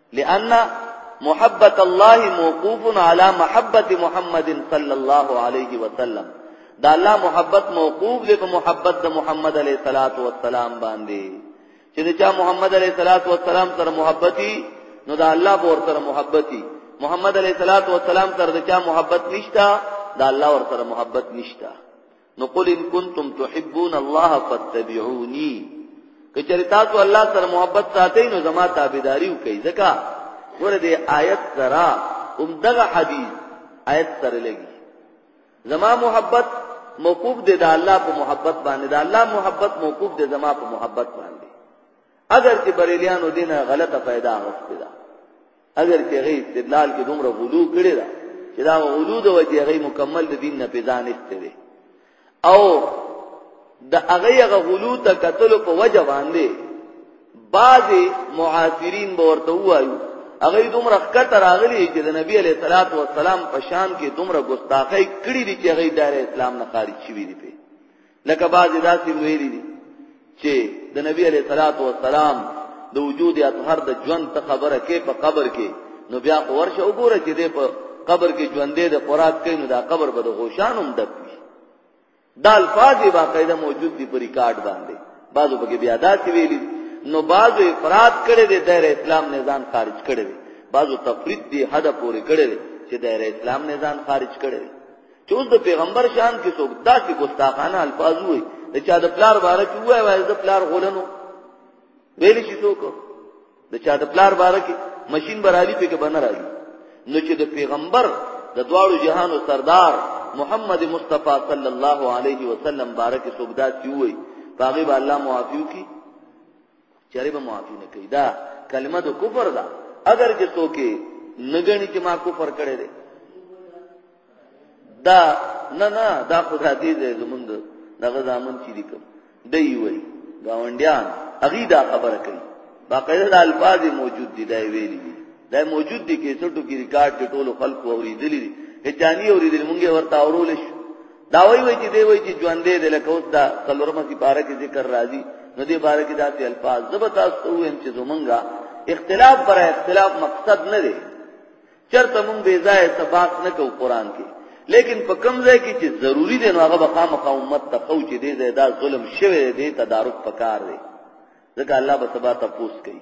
لأن محبت الله موقوف على محبت محمد صلی الله علیه وسلم دا الله محبت موقوف دی په محبت د محمد علیه الصلاۃ والسلام باندې چې دا محمد علیه الصلاۃ والسلام سره محبتي نو دا الله به ورته محبتي محمد علیه الصلاۃ والسلام سره دا محبت نشتا دا الله ورته محبت نشتا نو قل ان کنتم تحبون الله فاتبعوني کچری تاسو الله سره محبت ساتئ نو زما تابعداري وکړئ ځکه ګوره دې آیت سره هم دغه حدیث آیت سره لګي زما محبت موقوف دی د الله په محبت باندې د الله محبت موقوف دی زما په محبت باندې اگر چې بریلیانو دینه غلطه پیدا غوښتي اگر چې هغه استدلال کې دومره غلو کړی دا چې دا غلو د وجه هغه مکمل د دین نه پیدا نشته دی او د هغه هغه غلو ته قتل په وجه باندې بعض معاصرین به ورته وایو هغه دومره کتر راغلی چې د نبی علی صلوات و سلام په شان کې دومره ګستاخی کړی دی چې هغه دایره اسلام نه خارج شوی دی په لکه بعضې داسې ویلي دي چې د نبی علیه الصلاة والسلام د وجود اطهر د ژوند ته خبره کې په قبر کې نو بیا خو ورشه وګوره چې دی په قبر کې ژوندې د خوراک کوي نو دا قبر به د غوشان هم ډک وي دا الفاظ یې باقاعده موجود دي په ریکارډ باندې بعضو پکې بیا داسې ویلي نو بعضو افراد کړی دی دایره اسلام نه ځان خارج کړی دی بعضو تفرید دی حد پورې کړی دی چې دایره اسلام نه ځان خارج کړی دی چې اوس د پیغمبر شان کې څوک داسې ګستاخانه الفاظ وایي د چا د پلار باره کې وایي وایي د پلار غولنو ویل شي څوک د چا د پلار باره کې ماشين برالي په کې بنه راځي نو چې د پیغمبر د دواړو جهانو سردار محمد مصطفی صلی الله علیه وسلم بارک سوګدا سی وای باغی با الله معافیو کی چرې به معافي نه کوي دا کلمه د کفر ده اگر چې څوک نګنی چې ما کفر کړی دی دا نه نه دا خدا دې دې زمونږ دغه ځامن چې دي کوم دی وی گاونډیان اغي دا خبره کوي باقاعده د الفاظ موجود دي دا ویلي دا موجود دي کیسټو کې ریکارډ دي ټولو خلکو اوریدلې دي هجانی اوریدلې مونږه ورته اورول شي دا وای وای چې دی وای چې ژوند دې لکه اوس دا څلورمه سي پارا کې ذکر راځي نو دې بارے کې داسې الفاظ زبتا سوهم چې زمونږه اختلاف پر اختلاف مقصد نه دی چرته مونږ بے ځای سباق نه کو قران کې لیکن په کم ځای کې چې ضروری دی نو هغه به خامخا امت ته خو چې دې ځای دا ظلم شوی دی تدارک پکار دی ځکه الله به سبا تاسو کوي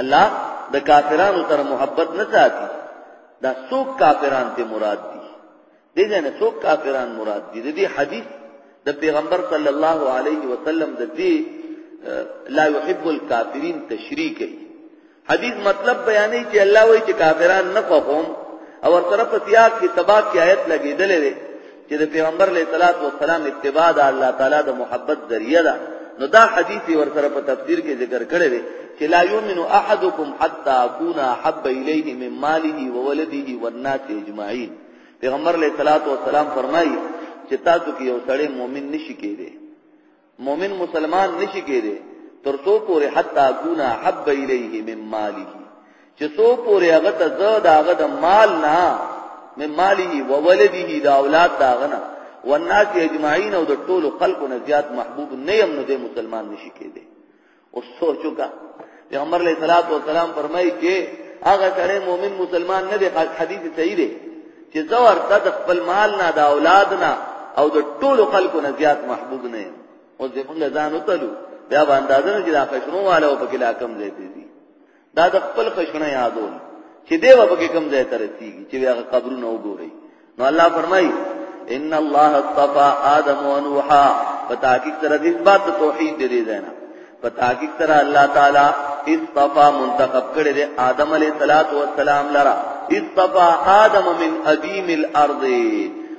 الله د کافرانو تر محبت نه ساتي دا څوک کافران ته مراد دي د دې نه څوک کافران مراد دي د دې حدیث د پیغمبر صلی الله علیه وسلم د دې لا يحب الكافرین تشریح کوي حدیث مطلب بیانې چې الله وایي چې کافران نه خوښوم او سره په سیاق کې تباک کی آیت لګیدلې ده چې د پیغمبر علیه الصلاۃ والسلام اتباع د الله تعالی د محبت ذریعہ ده نو دا حدیث ورسره په تفسیر کې ذکر کړی دی چې لا یؤمن احدکم حتا اكون حب الیه من ماله وولده والناس اجمعین پیغمبر علیه الصلاۃ والسلام فرمایي چې تاسو کې یو سړی مؤمن نشي کېدی مؤمن مسلمان نشي کېده تر څو پورې حتا کونه حب الیه من مالی چې څو پورې هغه ته زه دا هغه د مال نه من مالی و ولده دا اولاد دا غنا والناس اجمعین او د ټولو خلکو نه زیات محبوب نه يم نو د مسلمان نشي کېده او سوچوکا پیغمبر علیہ الصلوۃ والسلام فرمایي چې هغه سره مؤمن مسلمان نه دی حدیث صحیح دی چې زور ته خپل مال نه دا اولاد نه او د ټولو خلکو نه زیات محبوب نه یم او زمونږ ځان وتلو بیا به اندازه نه چې دا قشرو والا او پکې لا کم ځای دي دا د خپل خشنه یادول چې دی به کې کم ځای ته رسیږي چې هغه قبرونه وګوري نو الله فرمایي ان الله اصطفى ادم ونوحا فتاکیک سره د اثبات توحید دی زینا فتاکیک سره الله تعالی اصطفى منتخب کړی دی آدم علیه الصلاۃ والسلام لرا اصطفى آدم من ادیم الارض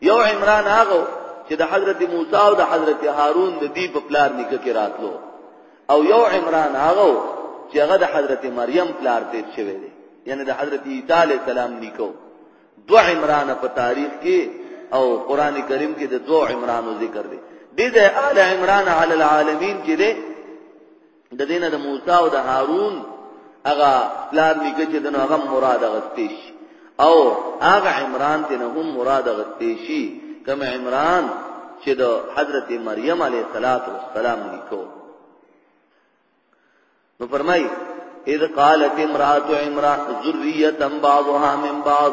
یو عمران هغه چې د حضرت موسی او د حضرت هارون د دی په پلار نکه کې راتلو او یو عمران هغه چې هغه د حضرت مریم پلار تیر شوی دی یعنی د حضرت عیسی علی السلام نیکو دو عمران په تاریخ کې او قران کریم کې د دو عمرانو ذکر دی د آل عمران علی العالمین چې دی د دینه د موسی او د هارون هغه پلار نیکه چې دنو هغه مراد غستې شي او هغه عمران ته نه هم مراد غستې شي کوم عمران چې د حضرت مریم علیه السلام نیکو نو فرمای اذ قالت امراه عمران ذریه بعضها من بعض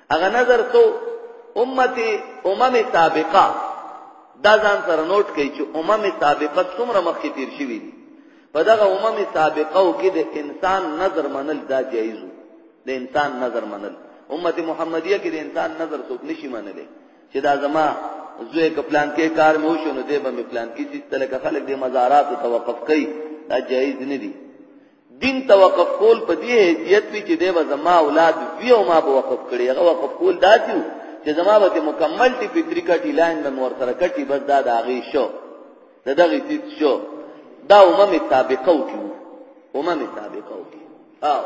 هغه نظر کو امتی امم سابقه دا ځان سره نوٹ کړئ چې امم سابقه څومره مخکې تیر شوی دي په دغه امم سابقه کې د انسان نظر منل دا جایز د انسان نظر منل امت محمدیه کې د انسان نظر څوک نشي منلی چې دا زما زوی که پلان کې کار مو شو نو دې به پلان کې چې تل کې خلک د مزارات توقف کوي دا جایز نه دي دین ته وقف کول په دې هدیت وی چې دیو زما اولاد وی او ما به وقف کړي هغه وقف کول داسیو چې زما به مکمل ټی فطری کټی لاین به مور سره کټی بس دا داغي شو دا دغه تیت شو دا امم سابقه وکیو امم سابقه وکیو او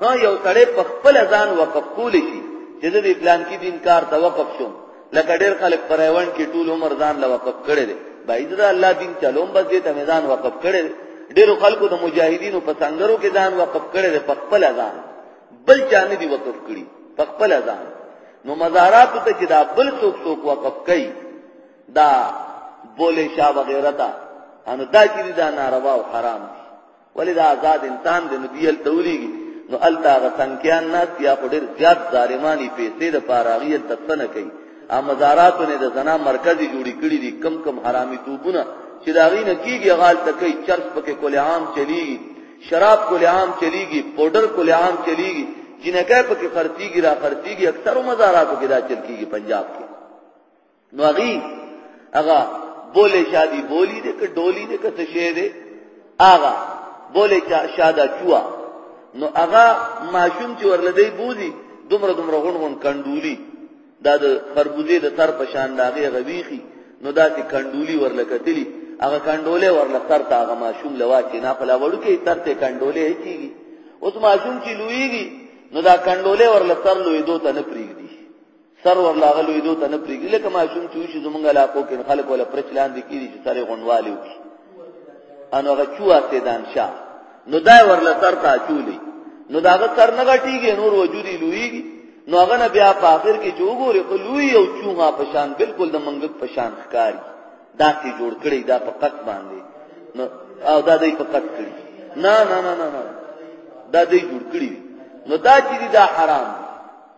نو یو سړی په خپل ځان وقف کول شي چې د پلان کې دین کار ته وقف شوم لکه ډېر خلک په رایوند کې ټول عمر ځان له وقف کړی دی باید د الله دین چلوم بس دې ته مې ځان وقف کړی دی ډېرو خلکو د مجاهدینو په سنګرو کې ځان وقف کړی دی په خپل ځان بل چا نه دی وقف کړی په خپل ځان نو مزارات ته چې دا بل څوک څوک وقف کوي دا بولې شاه وغیرہ ته انو دا چې دا ناروا او حرام دي ولې دا آزاد انسان دی نو دی هلته ولېږي نو هلته هغه سنکیان ناست یا خو ډېر زیات ظالمان یې پیسې دپاره هغوی هلته څه نه کوي او مزاراتو نه د زنا مرکز یې جوړې کړي دي کم کم حرامیتوبونه چې د هغوی نه کېږي هغه هلته کوي چرس پکې کل عام چلېږي شراب کل عام چلېږي پوډر کل عام چلېږي جنکۍ پکې خرڅېږي را خرڅېږي اکثرو مزاراتو کې دا چل کېږي پنجاب کې نو هغه هغه بوله شادي بولی دې ک ډولی دې ک څه شی دې هغه بوله چا شاده چوا نو هغه ماشوم چې ورلدې بوزي دومره دومره غون غون کندولی دا د خربوزې د تر په شان داغه غویخي نو دا چې کندولی ورلکتلی هغه کندولې ورله تر تا هغه ماشوم لوا چې نه پلا وړو کې تر ته کندولې چیږي اوس ماشوم چې لویږي نو دا کندولې ورله تر لوی دوه نه پریږي سر ورلا غلو یدو ته نه پریږي لکه ما شوم چې وشي زمونږ علاقو کې خلک ولا پرچ لاندې کیږي چې سره غونوالي وکړي ان هغه چوا سیدان شاه نو دا ورلا سر تا چولي نو داغه سر نه غټيږي نور وجودي لویږي نو هغه نه بیا په اخر کې چې وګوري خو لوی او چوغه پشان بالکل د منګک پشان ښکاری دا چې جوړ کړي دا په قط باندې نو او دا دې په قط کړي نه نه نه نه دا دې جوړ کړي نو دا چې دا حرام دی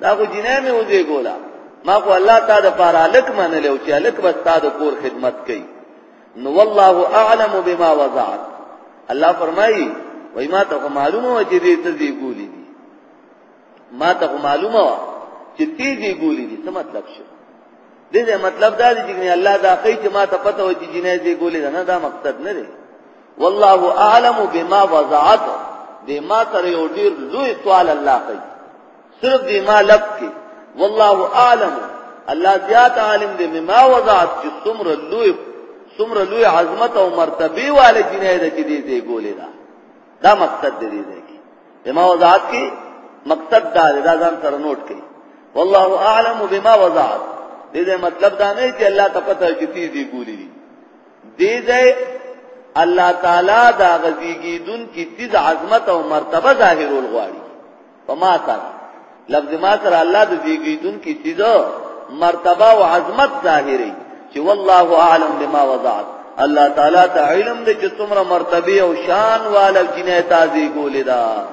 دا خو جنې مې وځي ګولا ما خو الله تعالی پر الک منل او چې الک بس تا د کور خدمت کوي نو والله اعلم بما وضعت الله فرمایي وای ما ته معلومه و چې دې ته دی ګولې دي ما ته معلومه و چې دې دی ګولې دي څه مطلب شو دې مطلب دا دی چې الله دا کوي چې ما ته پته و چې جنې دې ګولې نه دا مقصد نه دی والله اعلم بما وضعت د ما تر یو ډیر لوی سوال الله کوي صرف د ما لب کې والله اعلم الله زیات عالم دی مما وضعت چې څومره لوی څومره لوی عظمت او مرتبه والے جنې ده چې دې دې ګولې دا دا مقصد دې دې کې بما وضعت کې مقصد دا دی دا ځان سره نوٹ کړئ والله اعلم بما وضعت دې مطلب دا نه چې الله ته پته چې دې دې ګولې دې ځای الله تعالی دا غزيګیدون کی تیز عظمت او مرتبه ظاهرول غواړي په ما سره لفظ ما سره الله د زیګیدون کی تیز مرتبه او عظمت ظاهري چې والله اعلم بما وضعت الله تعالی ته علم دې چې څومره مرتبه او شان والا جنې تازي ګولې دا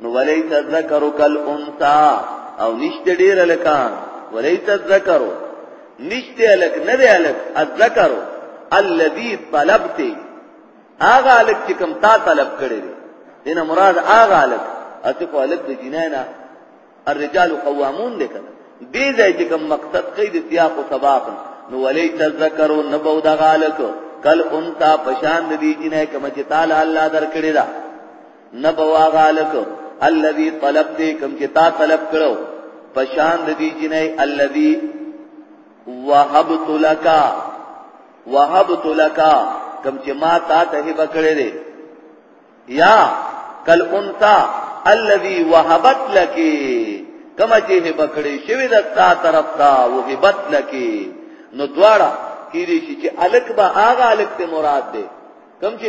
نو وليس ذکرک الانثى او نشته ډیر لکان وليس ذکرک نشته الک نه دی الک الذکر الذي طلبته هغه الک چې کوم تا طلب کړی دی دینه مراد هغه الک اته کو الک د جنانا الرجال قوامون دی کنه دې ځای چې کوم مقصد قید سیاق او سباق نو ولی تذکر نبو د غالک کل انتا پشان دی جنای کوم چې تعالی الله درکړی دا نبوا غالک الذي طلب دې کوم چې تا طلب کړو پشان د دې جنې الذي وهبت لك وهبت لك کوم چې ما تا ته هبه کړې دې یا کل انتا الذي وهبت لك کما چې هبه کړې شوی د تا طرف تا وهبت لك نو دواړه کیږي چې الک با آغا الک ته مراد ده کوم چې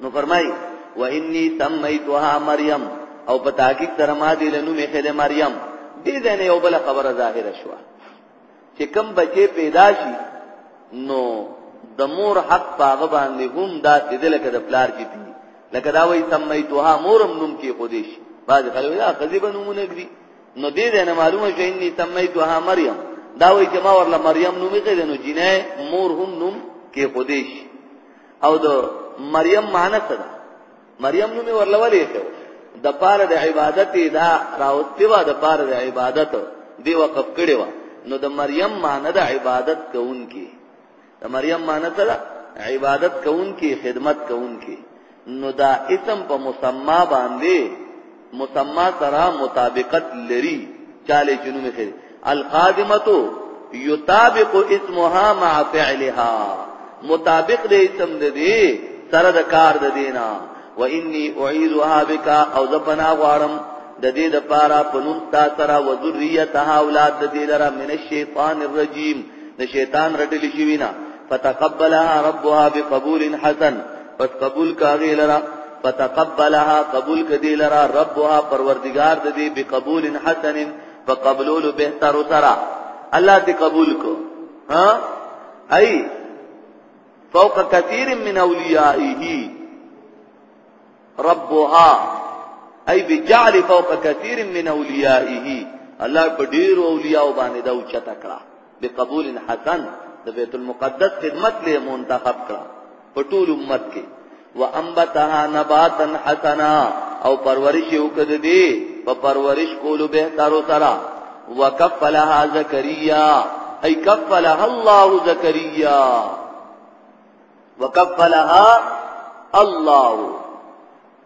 نو فرمای و انی سمیتها مریم او په تحقیق سره ما دې له نومې خله مریم دې ځنه یو بل خبره ظاهره شو چې کم بچي پیدا شي نو د مور حق پاغه باندې هم دا دې لکه د پلار کې دي لکه دا وایي سمیتها مورم نوم کې خودیش بعض خلک یا خزی به نمونه کړی نو دې ځنه معلومه شي انی سمیتها مریم دا وایي چې ما ورله مریم نومې کړې نو جنې مور هم نوم کې خودیش او د مریم معنی څه ده مریم نوم ورلولې ته د پاره د عبادت دا راوتی و د پاره د عبادت دی وقف کړي و نو د مریم معنی د عبادت کوونکی د مریم معنی څه ده عبادت کوونکی خدمت کوونکی نو دا اسم په مسما باندې مسما سره مطابقت لري چاله چې نوم خیر القادمه یطابق اسمها مع فعلها مطابق دې اسم دې سره د کار د دینا و انی اعیذها بک او زپنا غوارم د دې د پاره پنوم تا سره و ذریتها اولاد د دې لره من الشیطان الرجیم د شیطان رټل شي وینا فتقبلها ربها بقبول حسن پس قبول که هغې لره، فتقبلها، قبول که دې لره، ربها، پروردګار د دې، بقبول حسن، په قبلولو بهترو سره، الله دې قبول کو، ها، ای، فوق کثیر من اولیائه، ربها، ای بجعل فوق کثیر من اولیائه، الله په ډیرو اولیاء باندې دا اوچته کړه بقبول حسن د بیت المقدس خدمت له منتخب کړه په ټول امت کې وانبتها نباتا حسنا او پرورش وکړه دې په پرورش کولو به تر سره وکفلها زکریا ای کفلها الله زکریا وکفلها الله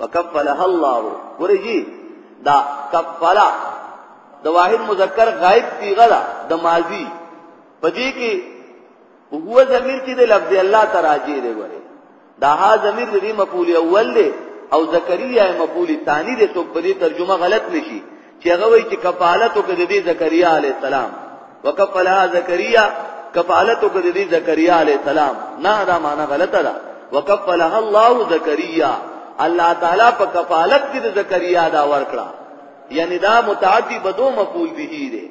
وکفلها الله ورجی دا کفلا د واحد مذکر غائب صيغه ده د ماضي پدې کې هو ضمیر کې د لفظ الله تراجی دی وره دا ها ضمیر د مفعول اول دی او زکریا مفعول ثانی دی څوک په دې ترجمه غلط نشي چې هغه وایي چې کفالت وکړي د دې زکریا علی السلام وکفلها زکریا کفالت وکړي د دې زکریا علی السلام نه دا معنی غلطه ده وکفلها الله زکریا الله تعالی په کفالت کې د زکریا دا ورکړه یعنی دا متعدی بدو مفعول به دی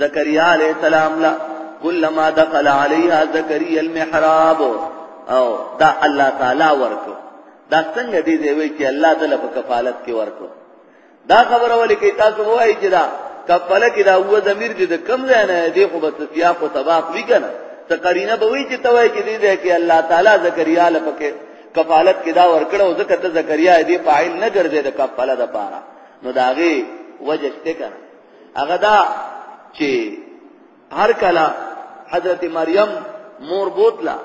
زکریا علیہ السلام لا کلما دخل علیها زکریا المحراب او دا الله تعالی ورکو دا څنګه دی دی وی چې الله تعالی په کفالت کې ورکو دا خبره ولې کې تاسو وایي چې دا کفاله کې دا هو ضمیر دې د کم ځای نه دی خو بس سیاق او تباق وی کنه ته قرینه به وی چې توای کې دې دی کې الله تعالی زکریا لپاره کفالت کې دا ورکړو ځکه ته زکریا دې فاعل نه ګرځې د کفاله د پاره نو داغه وجه شته کنه هغه دا چې هر کله حضرت مریم مور بوتلا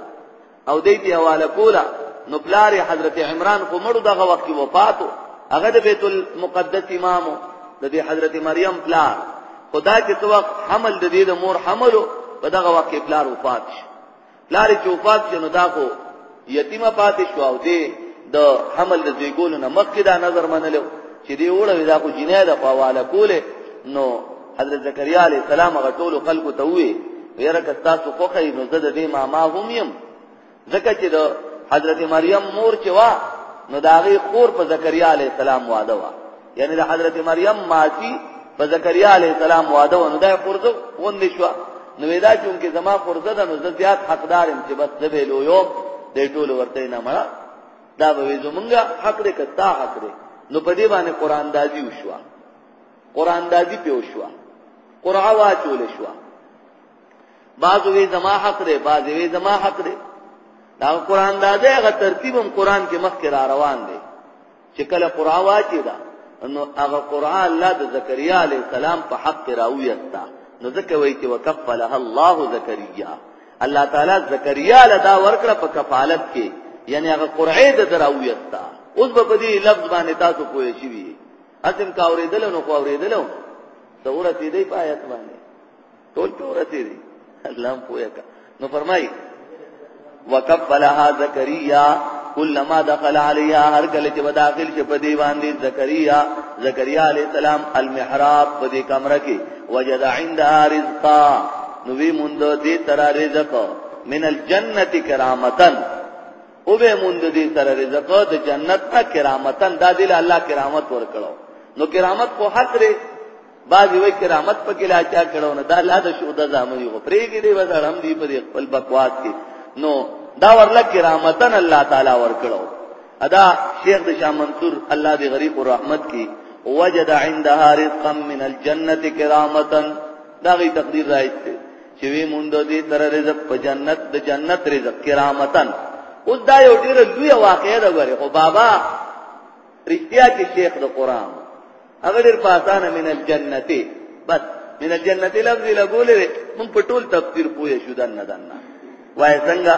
او دې ته حواله کولا نو پلار حضرت عمران کو مړو دغه وخت کې وفاتو هغه د بیت المقدس امامو د دې حضرت مریم پلار خدا کې تو وخت حمل د دې د مور حملو په دغه وخت کې پلار وفات شو پلار چې وفات شو نو دا خو یتیمه پاتې شو او دې د حمل د زیګولو نه مخکې دا نظر منلو چې دی وړه دا خو جنې ده په حواله کوله نو حضرت زکریا علی السلام هغه ټول خلکو ته وی ویره کستا سو خو خې نو زده دې ما ما هم يم زکه چې د حضرت مریم مور چې وا نو داغه خور په زکریا علی السلام واده وا یعنی د حضرت مریم ماسی په زکریا علی السلام واده ونه ده قرزه غوندې شو نو ودا چې انکه زما قرزه ده نو زه زیات حقدار یم چې بس زه به لو یو د ټول ورته نه مړه دا به زمونږه حق دې کتا حق دې نو په دې باندې قران دازي وشو قران دازي په وشو قرعه واچول شو بعض وی زما حق دې بعض وی زما حق دې دا قران دازه غ ترتیبم قران کې مخ کې را روان دي چې کله قرآ واچې ده نو هغه قرآ الله د زکریا علیه السلام په حق کې راویستا نو ځکه وایي چې وکفلها الله زکریا الله تعالی زکریا له دا ورکړه په کفالت کې یعنی هغه قرآ د دراویستا اوس به په دې لفظ باندې تاسو پوه شئ اسم کا اوریدل نو خو اوریدل ته ورته دې پایت باندې ټول په ورته دي الله هم پوهه کا نو فرمایي وکفلها زکریا کلمہ دخل علیها هر کله چې داخل شي په دی باندې زکریا زکریا علی السلام المحراب په دې کمره کې وجد عندها رزقا نو وی مونږ دې تر رزق من الجنه کرامتن او به مونږ دې تر رزق د جنت ته کرامتن دا دې الله کرامت ورکړو نو کرامت کو حق لري بعضی وای کرامت پکې لا چا کړو نه دا لا د شو د زامنې غو پرېګې دی وځړ هم دی په خپل بکواس کې نو دا ورله کرامتن الله تعالی ور کړو ادا شیخ د شاه منصور الله دی غریب او رحمت کی وجد عندها رزقا من الجنه کرامتن دا غي تقدیر راځي چې وی مونږ د دې تر رزق په جنت د جنت رزق کرامتن اوس دا یو ډیره لوی واقعه ده غره او بابا رښتیا کې شیخ د قران هغه ډېر په اسانه من الجنته بس من الجنته لفظ لګولې مونږ په ټول تفسیر پوه شو دنه دنه وای څنګه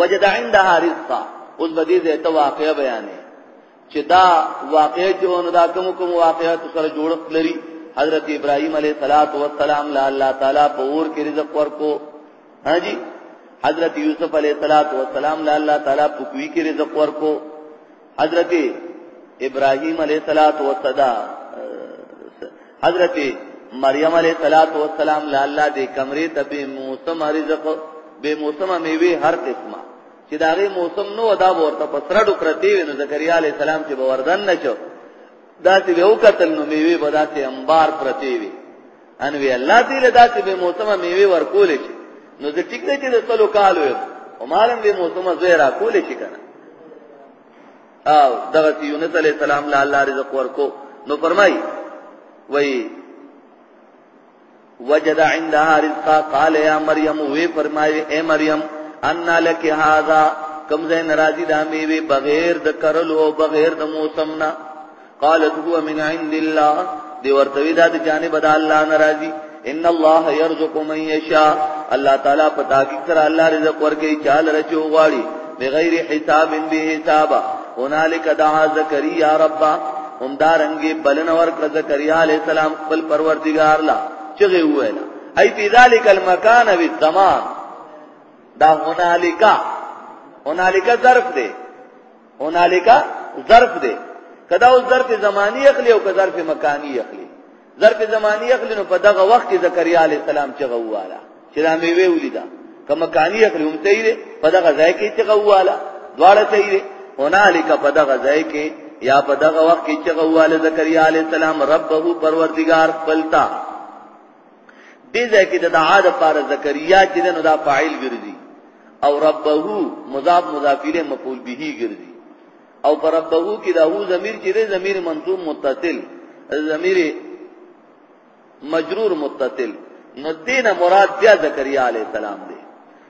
وجد عندها رزقا اوس به دې ته واقعیا بیانې چې دا واقعیا چې ونه دا کوم کوم واقعیا سره جوړښت لري حضرت ابراهيم عليه صلوات و سلام لا الله تعالی په اور کې رزق ورکو ها جی حضرت یوسف علیہ الصلات والسلام لا الله تعالی په کوی کې رزق ورکو حضرت ابراهيم عليه الصلاه والسلام حضرت مریم علیہ الصلات والسلام لا الله دې کمرې ته به موسم رزق به موسم میوه هر قسمه چې دا غي موسم نو ادا ورته پسره ډکرتی وینو زکریا علیہ السلام چې وردن نشو دا چې وکتل نو میوه بداسه انبار پرتی وی ان وی الله دې له داسې به موسمه میوه ورکول شي نو زه ټیک نه چې د تلو کال وي او مالم به موسمه زه را کول شي کنه او دغه یونس علی السلام له الله رزق ورکو نو فرمای وای وجد عندها رزقا قال يا مريم وی فرمای اے مریم ان لك هذا کم زین راضی دا میوه بغیر د کرلو بغیر د موسم نه قالت هو من عند الله دی ورتوی دا د جانب د الله ناراضي ان الله يرزق من يشاء الله تعالی په تحقیق سره الله رزق ورکړي چال رچو غواړي بغیر حساب به حساب هنالک دعا زکریا رب هم دارنګي بلن ورکړه زکریا علی السلام خپل پروردگار لا چغه وویل ای فی ذلک المکان والزمان دا هنالک هنالک ظرف دی هنالک ظرف دی کدا او ظرف زمانی اخلي او که ظرف مکانی اخلي ظرف زمانی اخلي نو په دغه وخت کې زکریا علی السلام چې غواله چې دا میوه ولیدا که مکانی اخلي هم صحیح دی په دغه ځای کې چې غواله دواړه صحیح دی هنالک په دغه ځای کې یا په دغه وخت کې چې غواله زکریا علی السلام ربه پروردگار خپلتا دې ځای کې د دعا د پاره زکریا چې نو دا فاعل ګرځي او ربه مضاف مضاف الیه مفعول به ګرځي او پر ربه کې دا هو ضمیر چې دې ضمیر منصوب متصل ضمیر مجرور متصل نو دینه مراد بیا زکریا علی السلام دی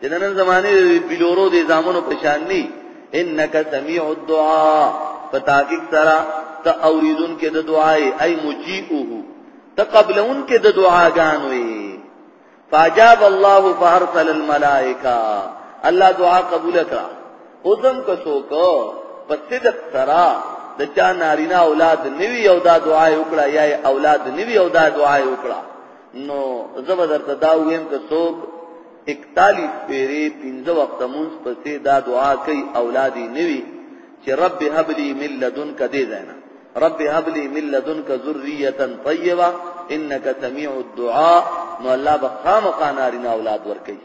چې د نن زمانه د بلورو د زامنو په شان نه انک سمیع الدعاء فتاکک سرا ته اوریدون کې د دعای ای مجیئه ته قبلون کې د دعاګان وي فاجاب الله فارسل الملائکه الله دعا قبول کړه اوزم کسو کو په صدق سرا د چا نارینا اولاد نیوی او دا دعا وکړه یا اولاد نیوی او دا دعا وکړه نو زبر درته دا ویم که څوک اکتالیس پیرې پنځه وخته مونځ پسې دا دعا کوي اولاد یې نوي چې رب هب لي من لدنک دې ځای نه رب هب لي من لدنک ذریه طیبه انک سمیع الدعاء نو الله به خامخا نارینه اولاد ورکوي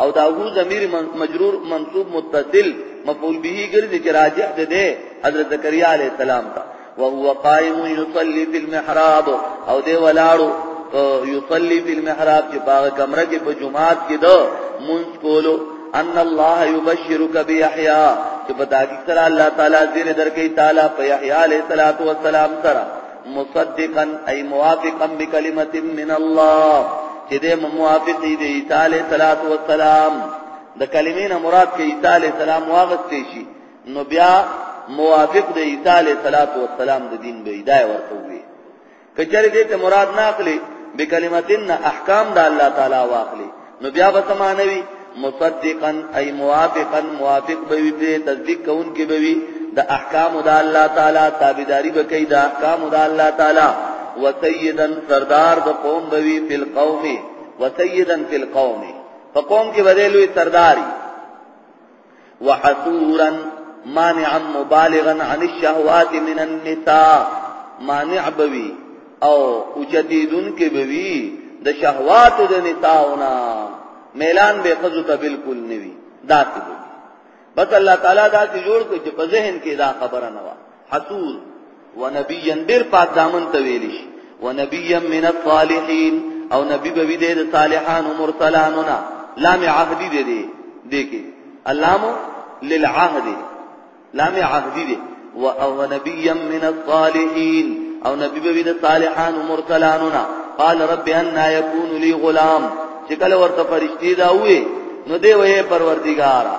او دا هو ضمیر مجرور منصوب متصل مفعول به ګرځي چې راجع ده ده حضرت زکریا علیہ السلام ته وهو قائم يصلي في المحراب او دی ولاړو يصلي في المحراب چې باغ کمره کې په جمعات کې ده مونږ کولو ان الله يبشرك بيحيى چې په داګه سره الله تعالی دې درکې تعالی په يحيى عليه السلام سره مصدقا ای موافقا بکلمت من الله چې دې موافق دی عیسی علیه الصلاۃ والسلام د کلمې نه مراد کې عیسی علیه السلام واغستې شي نو بیا موافق دی عیسی علیه الصلاۃ والسلام د دین به ہدايه ورته وي کچره دې ته مراد نه اخلي بکلمتن احکام د الله تعالی واخلي نو بیا به سمانوي مصدقا ای موافقا موافق به وي په تصدیق کون کې به وي د احکام د الله تعالی تابعداري به کوي د احکام د الله تعالی وسیدا سردار د قوم به وي په قوم وسیدا په قوم په قوم کې بدلوي سرداري وحسورا مانعا مبالغا عن الشهوات من النساء مانع بوي او اوچتیدون کې بوي د شهوات د نساونا میلان به خزو ته بالکل نوي داسې بوي بس الله تعالی داسې جوړ کو چې په ذهن کې دا خبره نه و حصول ونبيا ډېر پاک دامن ته ویل شي ونبيا من الصالحين او نبی به دې د صالحانو مرسلانو نه لام عهدی دې دې دې کې اللام للعهد لام عهدی دې و او نبيا من الصالحين او نبی به دې صالحانو مرسلانو نه قال رب ان يكون لي غلام چې کله ورته فرشتي دا وې نو دی وې پروردګارا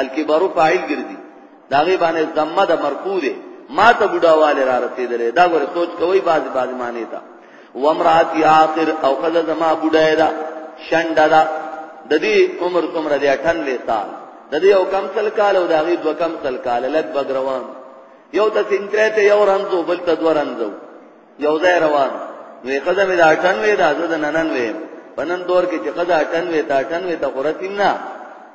الکبرو فاعل ګرځي داغه باندې ضمه د مرفوع دی ما ته بډاواله را رسیدلې دا ګوره سوچ کوي باز باز معنی تا ومراتی اخر او خذ زما بډای دا شنډه دا د دې عمر څومره دی 98 سال د دې او کم سل کال او داغه دو کم سل کال لګ بګروان یو ته سنتره ته یو رنځو بل ته دو رنځو یو ځای روان نو خزه مې د اټن وې د ازد ننن وې پنن دور کې چې خزه اټن وې تا اټن وې ته قرتیم نه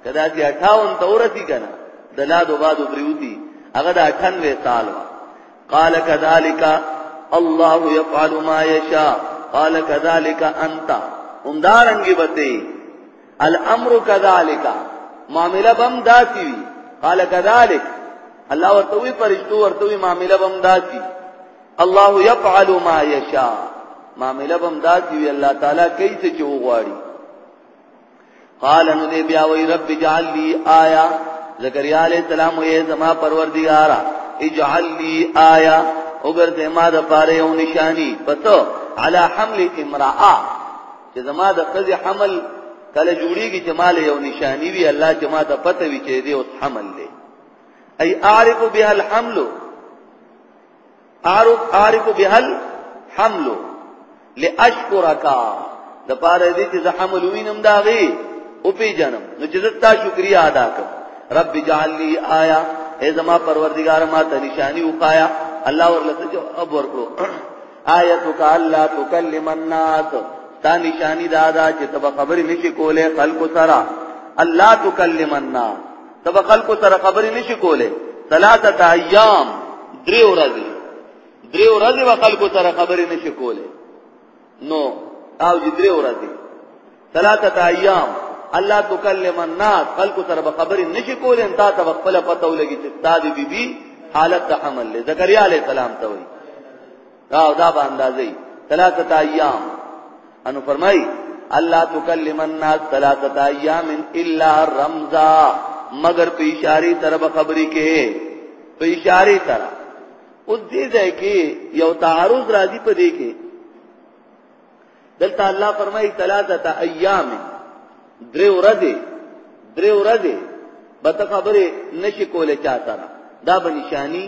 کدا چې 58 ته ورتی کنه د لا دو بعد پریوتی هغه د اټن وې سال قال كذلك الله يفعل ما يشاء قال كذلك انت همدارنګي بته الامر كذلك معامله بم داسي وي قال كذلك الله وتوي فرشتو ورتوي معامله بم داسي الله يفعل ما يشاء معامله بم داسي وي الله تعالی کوي څه چې وغواړي قال نو دې بیا وی رب جعل لي آیا زکریا علیہ السلام یې زما پروردگارا اجعل لي آیا وګرځه ما د پاره یو نشانی پتو علی حمل امراه چې زما د خزي حمل کله جوړیږي چې مال یو نشانی وي الله چې ما ته پته وي چې دې اوس حمل دی اي اعرف بها الحمل اعرف اعرف بها الحمل لاشکرک د پاره دې چې زه حمل وینم داغي او پی جنم نو چې زتا شکریا ادا کړم رب جعل لي آیا اے زما پروردگار ما ته نشانی وقایا الله ورلته جواب ورکړو آیتک الا تکلم الناس تا نشانی دادا چې تب خبرې نشي کولې خلق سره الله تکلم الناس تب خلق سره خبرې نشي کولې ثلاثه ایام درې ورځې درې ورځې و خلق سره خبرې نشي کولې نو او درې ورځې ثلاثه ایام الله تکلم الناس خلق سره به خبرې نشي کولې انتا ته خپل پته ولګي چې استاد بي بي حالت حمل له زکریا علی السلام ته وي دا دا به اندازې ثلاثه ایام انو فرمای الله تکلم الناس ثلاثه ایام الا رمزا مگر په اشاره سره به خبرې کې په اشاره سره او دې ځای کې یو تعارض راځي په دې کې دلته الله فرمایي ثلاثه ایام درې ورځې درې ورځې به ته خبرې نشي کولای چا سره دا به نشانی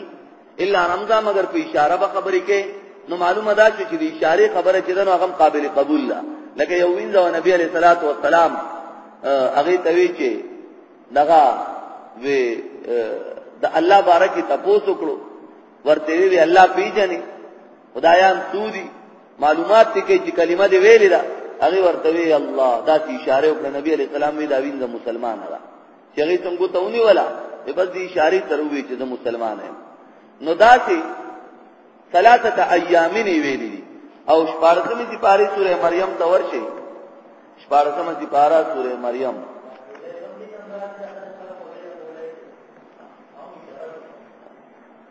الا رمضان مگر په اشاره به خبرې کې نو معلومه ده چې د اشاره خبره چې دنو هغه قابل قبول ده لکه یو وینځو نبی علیہ الصلوۃ والسلام هغه توی چې دغه وی د الله بارک تاسو کړو ورته وی الله پیژنې خدایان سودی معلومات ته کې چې کلمه دی ویلې ده هغه ورته وی الله دا چې اشاره وکړه نبی عليه السلام وی دا وینځه مسلمان ده چې هغه څنګه ته ونی ولا به بس دې اشاره تر وی چې مسلمان یم نو دا چې ثلاثه ایامین ویلې او شپارسمه چې پاره سوره مریم ته ورشي شپارسمه چې پاره سوره مریم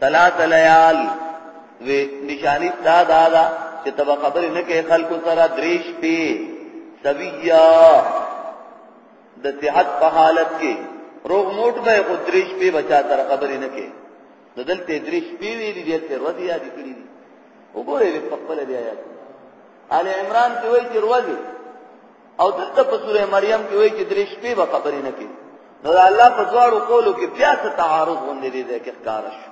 ثلاث ليال و نشانی دا دا دا چې تبا خبرې نه کې خلکو سره دریش پی سویا د صحت په حالت کې روغ موټ به خو دریش پی بچا تر خبرې نه کې د دلته دریش پی وی دي چې ورځي یاد کړی دي وګوره په خپل دی آیات آل عمران کې وایي چې ورځي او دلته په سوره مریم کې وایي چې درې شپې به خبرې نه کوي نو الله په دواړو قولو کې بیا څه تعارض غوندې دی ځای کې ښکار شو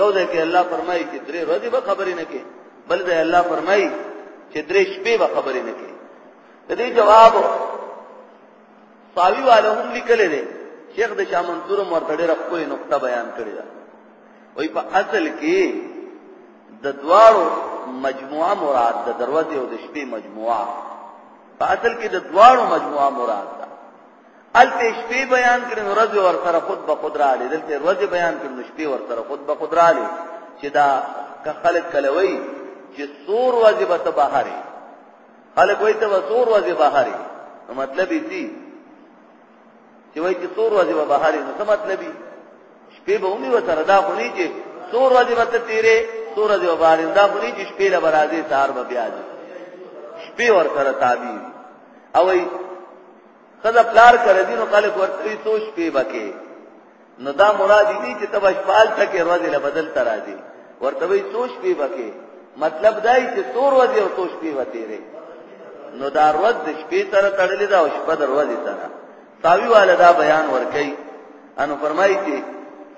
یو ځای کې الله فرمایي چې درې ورځې به خبرې نه کوي بل ځای الله فرمایي چې درې شپې به خبرې نه کوي د دې جواب ساوی والو هم لیکل دي شیخ د شاه منصور مرتضی رخ کوی نقطه بیان کړی ده وای په اصل کې د دواړو مجموعه مراد د دروازې او د شپې مجموعه په اصل کې د دواړو مجموعه مراد ده الته شپې بیان کړي نو ورځ ور سره خود به خود را لې دلته ورځ بیان کړي نو شپې ور سره خود به خود را لې چې دا که خلک کلوي چې سور ورځ به ته بهاري خلک وایي ته سور ورځ بهاري نو مطلب یې چې وایي چې څور ورځې به بهر نو څه مطلب دی شپې به هم یو سره دا خو نه چې څور ورځې به ته تیرې څور ورځې به بهر دا خو نه چې شپې له برازې سهار به بیا دي شپې ور سره تابع او خزه پلار کړی دي نو خلک ورته سوچ پی بکې نو دا مراد دي چې تبش پال تک روز له بدل ترازي ورته وي سوچ پی بکه مطلب دا دی چې سور روز او سوچ پی وته ری نو دا روز د شپې تر تړلې دا او شپه د روز تر ساوی والا دا بیان ورکي انو فرمایي چې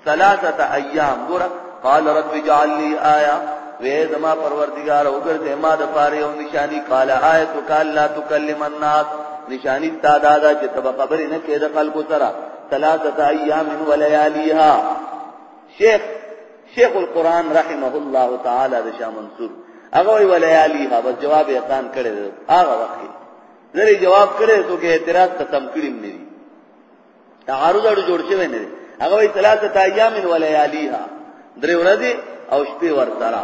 ثلاثه ایام ګور قال رب اجعل لي آیا وې زما پروردگار وګرځې ما د پاره یو نشانی قال آیت کال لا تکلم الناس نشانی تا دادا چې تب خبرې نه کېده خلکو سره ثلاثه ايام ولياليها شیخ شیخ القران رحمه الله تعالی د شاه منصور هغه وی ولياليها بس جواب یې تان کړی هغه وخت لري جواب کړی ته کې اعتراض ته تم کړیم نه دي تعارض اړ جوړ شوی نه دي هغه وی ثلاثه ايام ولياليها درې ورځې او شپې ورته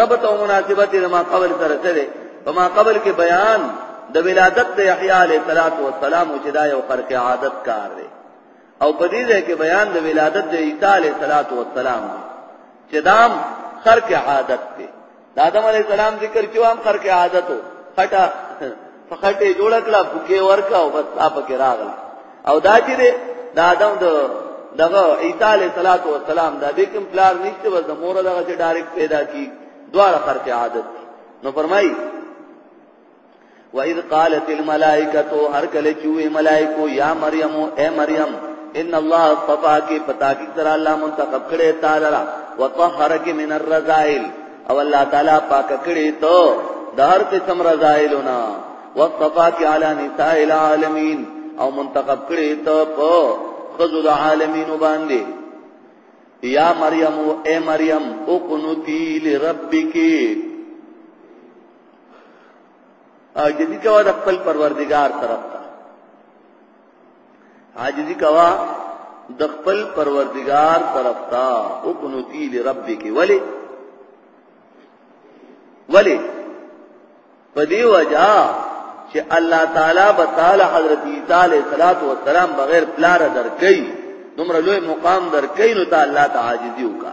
ربط او مناسبت د ما قبل سره څه دی په ما قبل کې بیان د ولادت د یحیی علیه السلام چې دا یو خرق عادت کار دی او په دې ځای کې بیان د ولادت د عیسی علیه السلام دی چې دام خرق عادت دی د آدم علیه السلام ذکر چې هم خرق عادت و خټه فخټه جوړ کړه بوکي ورکا او بس اپ کې راغله او دا چې د آدم د دغه عیسی علیه صلوات و سلام دا به کوم پلار نشته و زموره دغه چې ډایرکټ پیدا کی دواړه خرچ عادت نو فرمای و اذ قالت الملائکه هر کله چې وی ملائکو یا مریم اے مریم ان الله صفا کی پتا کی تر الله منتخب کړي تعالی وطهرک من الرذائل او الله تعالی پاک کړی ته د هر قسم رضایلونه وصفات علی نساء العالمین او منتخب کړی ته په خذو د عالمین باندې یا مریم او اے مریم او قنوتی لربک او جدی کوا د خپل پروردگار طرف ته عاجزی کوا د خپل پروردگار طرف تا او قنوتی لربک ولی ولی په دی وجہ چې الله تعالی به تعالی حضرت عیسی علیہ الصلات والسلام بغیر پلار درکې دومره لوی مقام درکې نو ته الله تعالی عاجزی وکا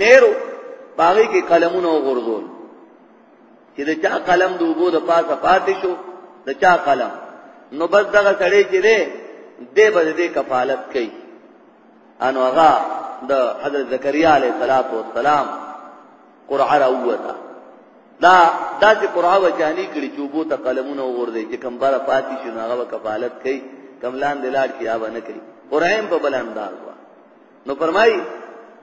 نیرو پاغي کې قلمونه وغورځول چې د چا قلم د وګو د پاسه پاتې شو د چا قلم نو بس دغه سړی چې دی دې به دې کفالت کوي انو هغه د حضرت زکریا علیه الصلاۃ والسلام قرعه راوته دا دا چې قرعه وجانی کړي چې وبو ته قلمونه وغورځي چې کم بار پاتې شي نو هغه کفالت کوي کم لاندې لاړ کیابه نه کوي قرآن په بلنداز نو فرمای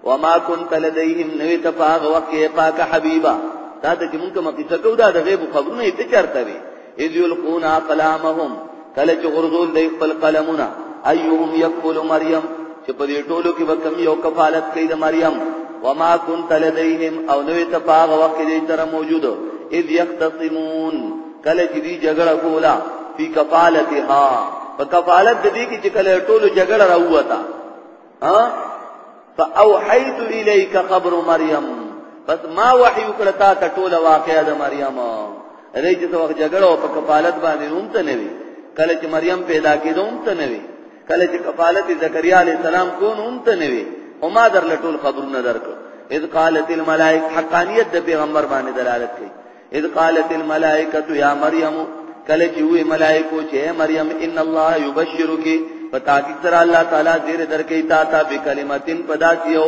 وما كنت لديهم نوی ته پاغ وخت کې پاک حبيبا دا د کوم کوم قصه کو دا د غیب خبرونه ته چرته وي اذ يلقون قلامهم کله چې غرزول د خپل قلمونه ايهم يقول مريم چې په دې ټولو کې وکم یو کفالت کوي د مریم وما كنت لديهم او نوې ته پاغ وخت دې تر موجود اذ يختصمون کله چې دې جګړه کولا په کفالتها په کفالت دې کې چې کله ټولو جګړه راووتا ها فاوحيت اليك قبر مريم پس ما وحي وکړ تا ته ټوله واقعه د مریم ری چې وخت جګړه او په کفالت باندې هم ته نه وی کله چې مریم پیدا کېدو هم ته نه وی کله چې کفالت زکریا علی السلام کو هم ته نه وی او ما در لټول خبرونه درکړ اذ قالت الملائکه حقانیت د پیغمبر باندې دلالت کوي اذ قالت الملائکه یا مریم کله چې وی ملائکو چې مریم ان الله یبشرک پتا کی تر الله تعالی دې درکې تا تا بکلمتین پداسیو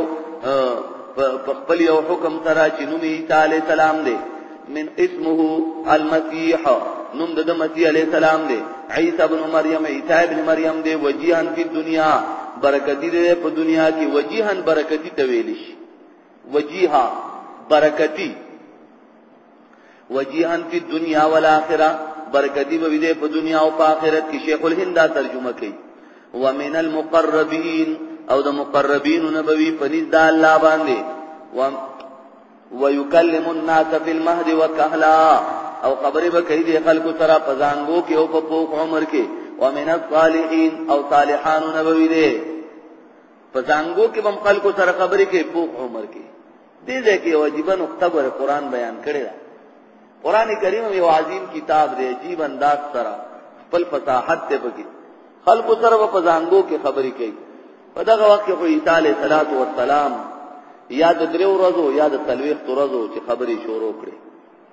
په خپل یو حکم ترا چې نومي تعالی سلام دې من اسمه المسيح نوم د مسیح علی السلام دی عیسی ابن مریم عیسی ابن مریم دی وجیهان په دنیا برکتی دی په دنیا کې وجیهان برکتی ته ویل شي وجیها برکتی وجیهن فی دنیا والآخرہ برکتی به دې په دنیا او په آخرت کې شیخ الهند دا ترجمه کوي ومن المقربین او د مقربین نبوی پنځ د الله باندې و ويكلم الناس في المهد وكهلا او خبرې به کوي د خلکو سره په ځانګو کې او په پوخ عمر کې ومن الصالحین او صالحان نبوی دې په زانګو کې بم خلکو سره خبرې کوي په عمر کې دې ځای کې یو عجیب نقطه ګوره قران بیان کړی دا قران کریم یو عظیم کتاب دی عجیب انداز سره خپل فصاحت ته بګي خلکو سره په زانګو کې خبرې کوي په دغه وخت کې خو عیسی علیه السلام یا د درې ورځو یا د تلويخت ورځو چې خبرې شروع کړي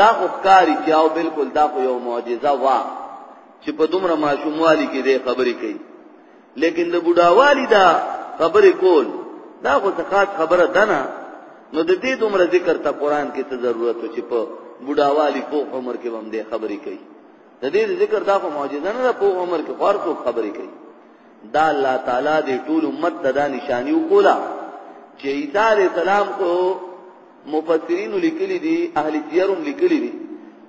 دا خو ښکاری چې او بالکل دا خو یو معجزه وا چې په دومره ماشوموالي کې دې خبرې کوي لیکن د بډاوالي دا خبرې کول دا خو څه خاص خبره ده نه نو د دې دومره ذکر ته قران کې څه ضرورت چې په بډاوالي په عمر کې هم دې خبرې کوي د دې ذکر دا خو معجزه نه ده په عمر کې خور څو خبرې کوي دا الله تعالی دې ټول امت ته دا نشاني وکولا چې عیسی علی السلام کو مفسرینو لیکلي دي اهل سیر هم لیکلي دي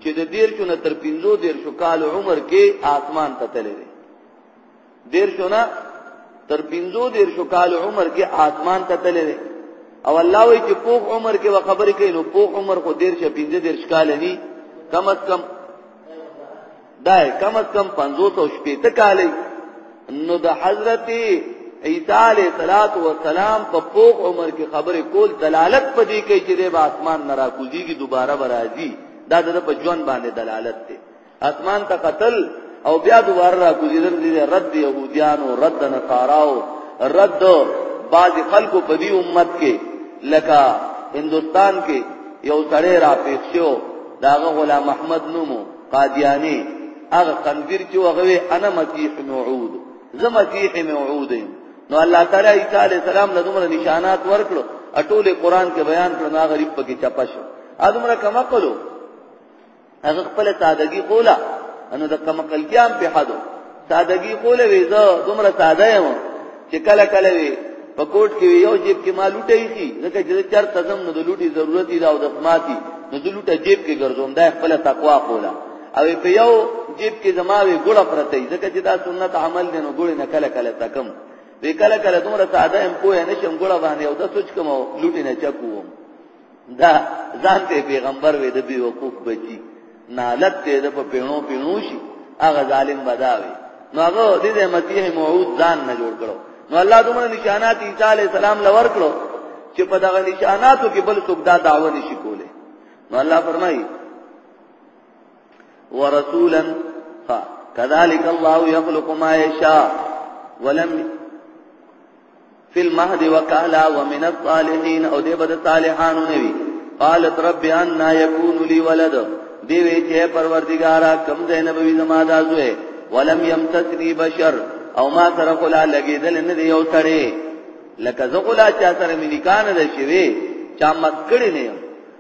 چې د دیرشو نه تر پنځو دیرشو کال عمر کې آسمان ته تللی دی دیرشو نه تر پنځو دیرشو کال عمر کې آسمان ته تللی دی او الله وی چې پوخ عمر کې و خبرې کوي نو پوخ عمر خو دیرشه پنځه دیرش کال نه کم از کم دا کم از کم 560 کاله نو د حضرت عیسی علیہ الصلات والسلام په پوخ عمر کې خبرې کول دلالت پدې کوي چې د اسمان نه راکوزيږي دوباره برازي دا د په ژوند باندې دلالت دی اسمان ته قتل او بیا دوباره راکوزیدل دي رد يهوديانو رد نصاراو رد بعض خلکو په دې امت کې لکه هندستان کې یو سړی را پیښ شو داغه غلام احمد نومو قادیانی هغه قندیر چې هغه وی انا مسیح موعود زه مسیح موعود یم نو الله تعالی عیسی علی السلام له دومره نشانات ورکړو اټول قرآن کې بیان کړو نا غریب پکې چپش ادمره کما کولو هغه خپل سادگی کولا انو د کما کلګیان په حدو سادګي خو له وې زه دومره ساده یم چې کله کله وي په کوټ کې یو جیب کې ما لوټه ایسی ځکه چې چر تزم نو د لوټي ضرورت دی او د سماعتي نو د لوټه جیب کې ګرځوم دا خپل تقوا کولا او په یو جیب کې زماوي ګړه پرته ځکه چې دا سنت عمل دی نو ګړه نه کله کله تکم وی کله کله دومره ساده ام کوه نشم ګړه باندې او د سوچ کوم لوټي نه چکوم دا ځان ته پیغمبر وې د بي وقوف بچي نالت ته د په پینو پینو شي هغه ظالم بداوي نو هغه د دې مسیح موعود ځان نه جوړ کړو نو الله دومره نشانات عیسی علی السلام لور کړو چې په دغه نشاناتو کې بل څوک دا دعوه نشي کوله نو الله فرمایي ورسولا كذلك الله يخلق ما يشاء ولم فی المهد وکهلا ومن الصالحین او دی بد صالحانو نوی قالت رب ان یکون لی ولد دی وی چې پروردگارا کم زینب وی زما دا زوی ولم یمسسنی بشر او ما سره خلا لګیدل نه دی یو سړی لکه زغلا چا سره مې نکانه ده شوی چا مکړی نه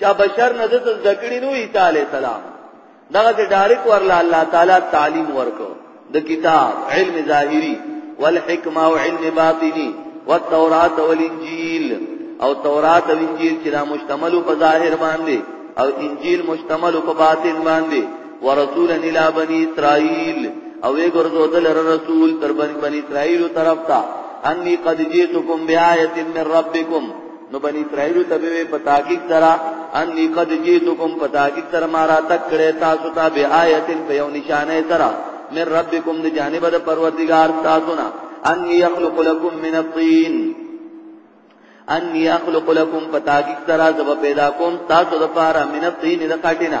چا بشر نه د ذکرې نو عیسی علی السلام دغه د ډایرک ورلا الله تعالی تعلیم ورکو د کتاب علم ظاهری والحکمه او علم باطنی والتورات والانجیل او تورات او انجیل چې دا مشتمل په ظاهر باندې او انجیل مشتمل په باطن باندې ورسول الى بني اسرائيل او وی ګرځو دل رسول تر بني اسرائيل طرف ته اني قد جئتكم بآية من ربكم نو بنی اسرائیل ته به په تحقیق سره انی قد جئتکم په تحقیق سره ما را تک کړه تاسو ته به آیت په یو نشانه سره من ربکم د جانب د پروردگار تاسو نه انی یخلق لكم من الطين انی یخلق لكم په تحقیق سره زب پیدا کوم تاسو لپاره من الطين د کاټینا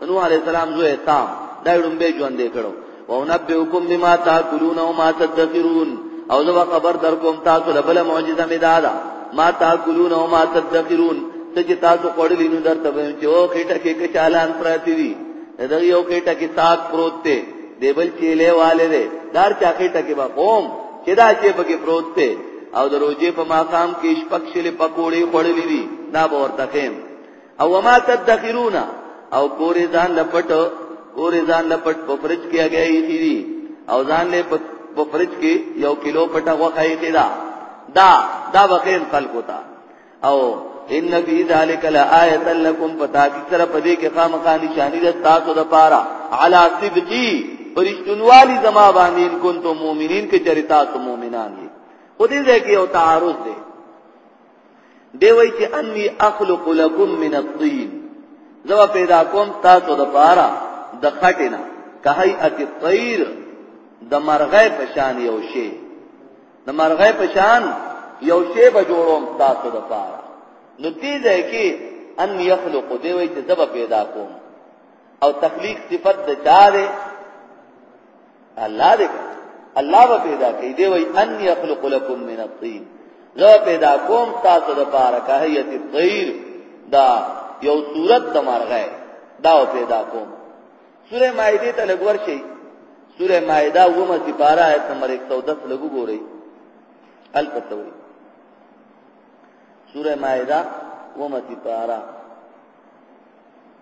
د نوح علی السلام زوی تام دا ډومبه ژوند دی کړو او نبئکم بما تاکلون او ما تدخرون او زه خبر در کوم تاسو له بل معجزه می دادا ما تاکلون او ما تدخرون ته چې تاسو خړلې نو درته وایم چې او کټه کې کې چالان پراتی دي دا یو کټه کې سات پروت دی دی بل چیلې والے دی دار چا کټه کې با قوم چې دا چې پکې پروت دی او د روزې په ماقام کې شپک شلې پکوړې خړلې دي دا به ورته خیم او وما تدخرون او کورې ځان لپټ کورې ځان لپټ په فرج کې اگئی کیږي او ځان له په فرج کې یو کیلو پټه وخایي کیدا دا دا وقین خلق ہوتا او ان فی ذلک لآیه لکم پتا کی سره پدې کې خامخا نشانی ده تاسو د پاره علی صدقی پرشتونوالی زما باندې ان کنتم مؤمنین کې چریتا تاسو مؤمنان یې خو دې ځکه یو تعارض دی دی وای چې انی اخلق لكم من الطين زو پیدا کوم تاسو د پاره د خټینا کهی ات الطير د مرغې پشان یو شی د مرغې پشان یو شی به جوړوم تاسو د پاره نو دې ځای کې ان یخلق دی وای چې زب پیدا کوم او تخلیق صفت د چا دی الله دی الله به پیدا کوي دی وای ان یخلق لكم من الطين زه پیدا کوم تاسو د پاره که هیت الطير دا یو صورت د مرغه دا پیدا کوم سوره مائده ته لګور شي سوره مائده ومه سپاره آیت نمبر 110 لګو ګورئ الکتوي سوره مائده ومه سپاره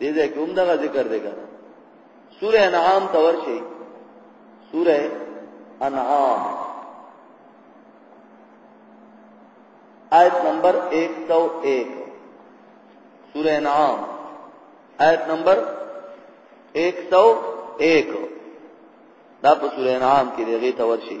دې دې کوم دا ذکر دی کنه سوره انعام تور شي سوره انعام آیت نمبر 101 سوره انعام آیت نمبر 101 دا په سوره انعام کې دغه تور شي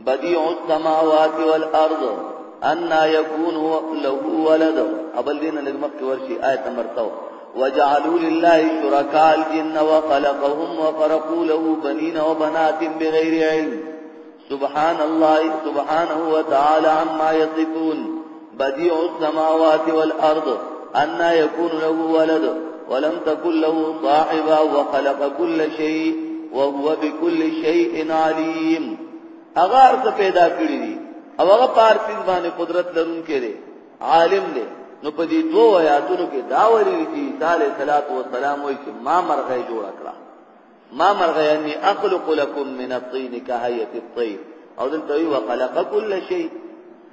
بديع السماوات والارض ان يكون له ولد ابل دین لګمخ ورشي آیت نمبر وجعلوا لله شركاء الجن وخلقهم وخرقوا له بنين وبنات بغير علم سبحان الله سبحانه وتعالى عما يصفون بديع السماوات والارض ان يكون له ولد ولم تكن له صاحبه وخلق كل شيء وهو بكل شيء عليم اغار څه پیدا کړی دي او هغه پارسیز باندې قدرت لرونکي دي عالم دي نو په دې دوه آیاتونو کې دا ویل دي چې تعالی صلوات و سلام وایي چې ما مرغه جوړ کړه ما مرغه یعنی اخلق لكم من الطين كهيئه الطير او دلته وی وخلق كل شيء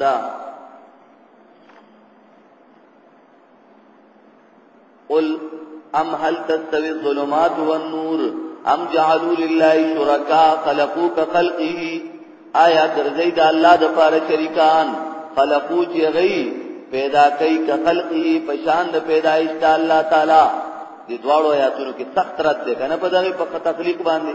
دا قل ام هل تستوي الظلمات والنور ام جعلوا لله شركاء خلقوا كخلقه آیا ګرځي د الله د پاره شریکان خلقو چې غي پیدا کوي ک خلقه پشان د پیدایش د الله تعالی د دواړو آیاتونو کې سخت رد ده کنه په دغه په تخلیق باندې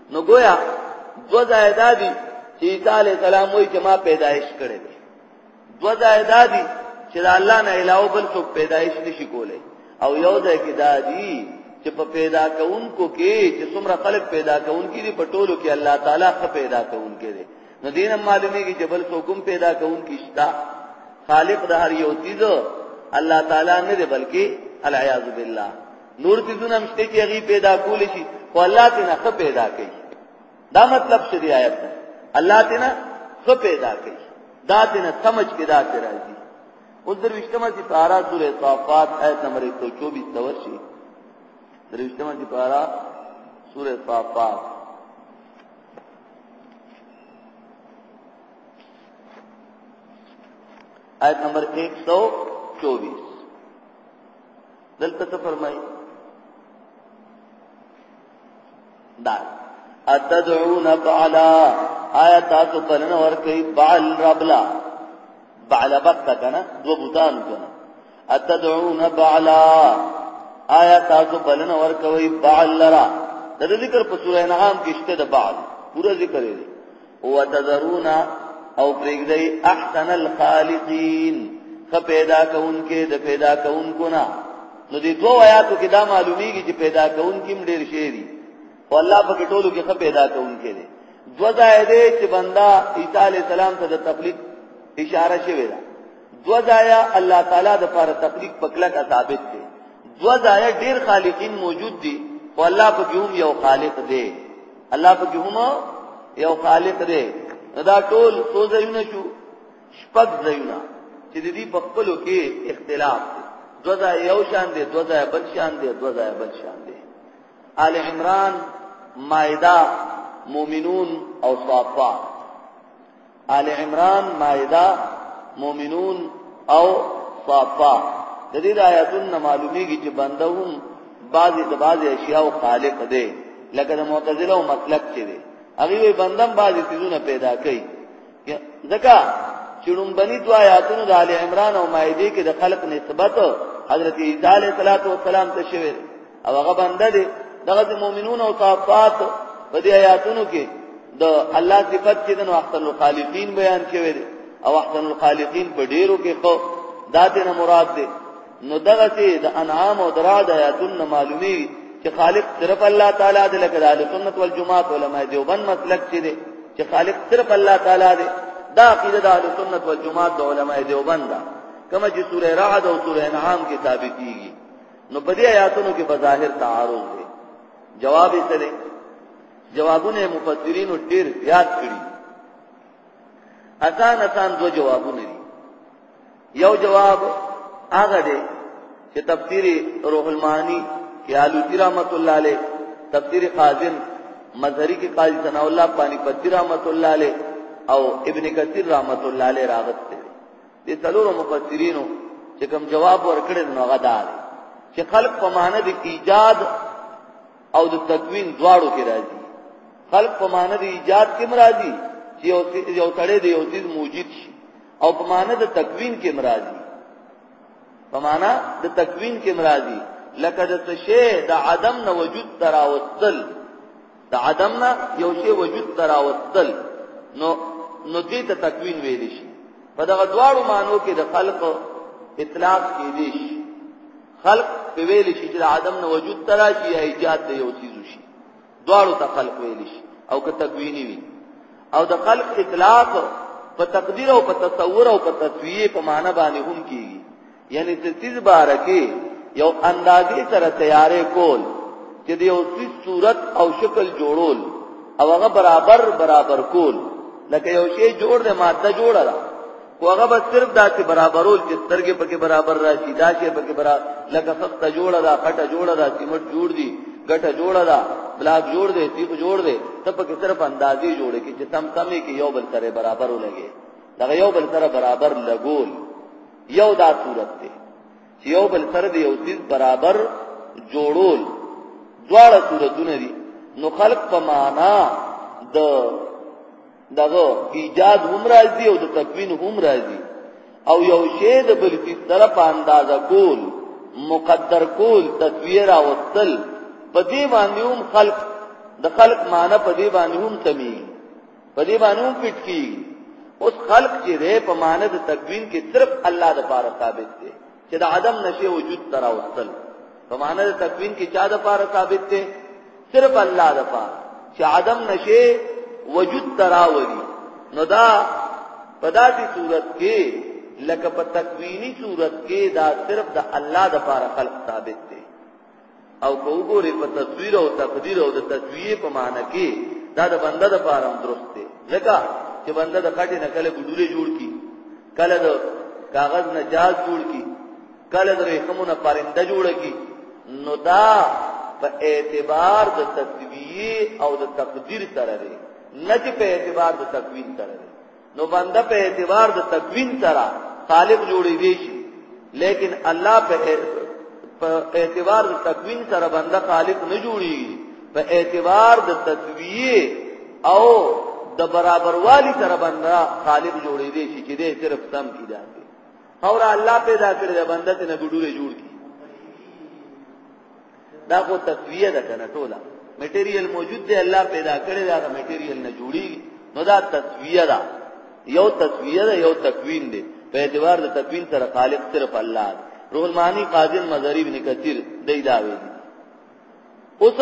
نو گویا دو ځای دادی چې عیسی علی السلام وایي چې ما پیدایش کړې ده دو ځای دادی چې الله نه علاوه بل څوک پیدایش نشي کولای او یو ځای کې دادی چې په پیدا کونکو کې چې څومره خلق پیدا کونکي دي په ټولو کې الله تعالی خ پیدا کونکي دي نو دینه معلومیږي چې بل څوک پیدا کونکي شتا خالق د هر یو چیز الله تعالی نه دی بلکې العیاذ بالله نور څیزونه هم شته چې هغه پیدا کول شي خو الله ته نه څه پیدا کوي دا مطلب څه دی آیت الله ته نه څه پیدا کوي دا ته نه سمج کې دا ته راځي اوس دروښتمه چې پارا سورې صافات آیت نمبر 124 ته ورشي دروښتمه چې پارا سورې صافات آیت نمبر 124 دلته ته فرمایي دا اتدعون بعلا آیا تاسو پرنه ور کوي بعل ربلا بعل بکا کنه دو بوتان کنه اتدعون بعلا آیا تاسو پرنه ور کوي بعل لرا د ذکر په سورې انعام کې شته د بعل پورا ذکر دی وتذرون او پرېږدي احسن الخالقین خ پیدا کونکي د پیدا کونکو نه نو دې دوه آیاتو کې دا معلومیږي چې پیدا کونکي ډېر شي دي او الله په کې ټولو کې خ پیدا کونکي دي دوه ځای دې چې بندا عیسی علی السلام ته د تخلیق اشاره شوی ده دوه ځای الله تعالی د پر تخلیق په کلک ثابت دي دوه ځای ډېر خالقین موجود دي او الله په کې یو خالق دی الله په کوم یو خالق دی دا ټول څو ځایونه شو شپږ ځایونه چې د دې په خپلو کې اختلاف دی دو ځای یو شان دی دو ځای بل شان دی دو ځای بل شان دی آل عمران مائده مومنون او صافات آل عمران مائده مؤمنون او صافا د دې د آیاتونو معلومیږي چې بنده هم بعضی د بعضی اشیاء او خالق دی لکه د معتزله او مسلک چې دی هغه وی بندم بعضی چیزونه پیدا کوي ځکه چې لومبني دوا آیاتونو د آل عمران او مائده کې د خلق نسبت حضرت عیسی علیه السلام ته شوی او هغه بنده دی دغه مؤمنون او صافات په دې آیاتونو کې د الله صفات چې د احسن الخالقین بیان شوی دی او احسن الخالقین په ډیرو کې خو داته نه مراد دی نو دغه چې د انعام او دراد آیاتونو معلومی چې خالق صرف الله تعالی دی لکه د سنت والجماعت علماء دیوبند مسلک چې دی چې خالق صرف الله تعالی دی دا عقیده د اهل سنت والجماعت د علماء دیوبند ده کما چې سوره رعد او سوره انعام کې ثابتېږي نو په دې آیاتونو کې بظاهر تعارض دی جواب یې څه دی جوابونه مفسرینو ډیر زیات کړي اسان اسان دو جوابونه دي یو جواب هغه دی چې تفسیر روح المعانی کې علوسی رحمت الله علیه تفسیر قاضم مظهری کې قاضی ثنا الله پانی پتی رحمت الله علیه او ابن کثیر رحمت الله علیه راغت دې څلورو مفسرینو چې کوم جواب ورکړي نو هغه دا دی چې خلق په معنی د ایجاد او د تکوین دواړو کې راځي خلق په معنی د ایجاد کې مرادي چې یو تړې دی یو چیز موجود شي او په معنی د تکوین کې مرادي په معنی د تکوین کې مرادي لکه د څه شی د عدم نه وجود تراوتل د عدم نه یو شی وجود تراوتل نو نو دې ته تکوین ویل شي په دغه دواړو معنو کې د خلق اطلاق کې دي شي خلق په ویل شي چې عدم نه وجود تراشي یا ایجاد دی یو چیز شي دواړو ته خلق ویل شي او که تکوینی وي او د خلق اطلاق په تقدیر او په تصور او په تسویه په معنی باندې هم کیږي یعنی د تیز بارکی یو اندازې سره تیارې کول چې د یو تیز صورت او شکل جوړول او هغه برابر برابر کول لکه یو شی جوړ د ماده جوړه ده خو هغه به صرف داسې برابرول چې سترګې پکې برابر راشي دا شی پکې برابر لکه سخته جوړه ده خټه جوړه ده سیمټ جوړ دي ګټه جوړه ده بلاک جوړ دی تیغ جوړ دی ته پکې صرف اندازې جوړې کې چې تم تمې کې یو بل سره برابر ولګي دا یو بل سره برابر لګول یو دا صورت دی چې یو بل سره دی یو څیز برابر جوړول دواړه صورتونه دي نو خلق په معنا د دغه ایجاد هم راځي او د تکوین هم راځي او یو شی د بل څه سره په اندازه کول مقدر کول تدویر او تل په دې باندې هم خلق د خلق معنی په دې باندې هم سمي په دې باندې هم پټ کی اوس خلق چې ده په معنی د تکوین کې صرف الله د پاره ثابت دی چې د عدم نشه وجود تراوستل په معنی د تکوین کې چا د پاره ثابت دی صرف الله د پاره چې عدم نشه وجود تراولي نو دا په داسې صورت کې لکه په تکوینی صورت کې دا صرف د الله د پاره خلق ثابت دی او کو ګورې په تصویر او تقدیر او د تدویه په معنی کې دا د بنده د پاره درست دی ځکه چې بنده د خټې نه کله ګډولې جوړ کی کله د کاغذ نه جال جوړ کی کله د ریخمو نه پرنده جوړ کی نو دا په اعتبار د تدویه او د تقدیر سره دی نه چې په اعتبار د تکوین سره دی نو بنده په اعتبار د تکوین سره خالق جوړی دی شي لیکن الله په په اعتبار د تکوین سره بنده خالق نه جوړي په اعتبار د تدویه او د برابروالی سره بنده خالق جوړی دی چې دې صرف سم کی دا اور الله پیدا کړی بنده ته نه ګډوره جوړ کی دا خو تقویه ده کنه ټوله میټیریل موجود دی الله پیدا کړی دا میټیریل نه جوړی نو دا تقویه ده یو تقویه ده یو تکوین دی په اعتبار د تکوین سره خالق صرف الله دی روح المعانی قاضی المزری ابن کثیر دی دا وی اوس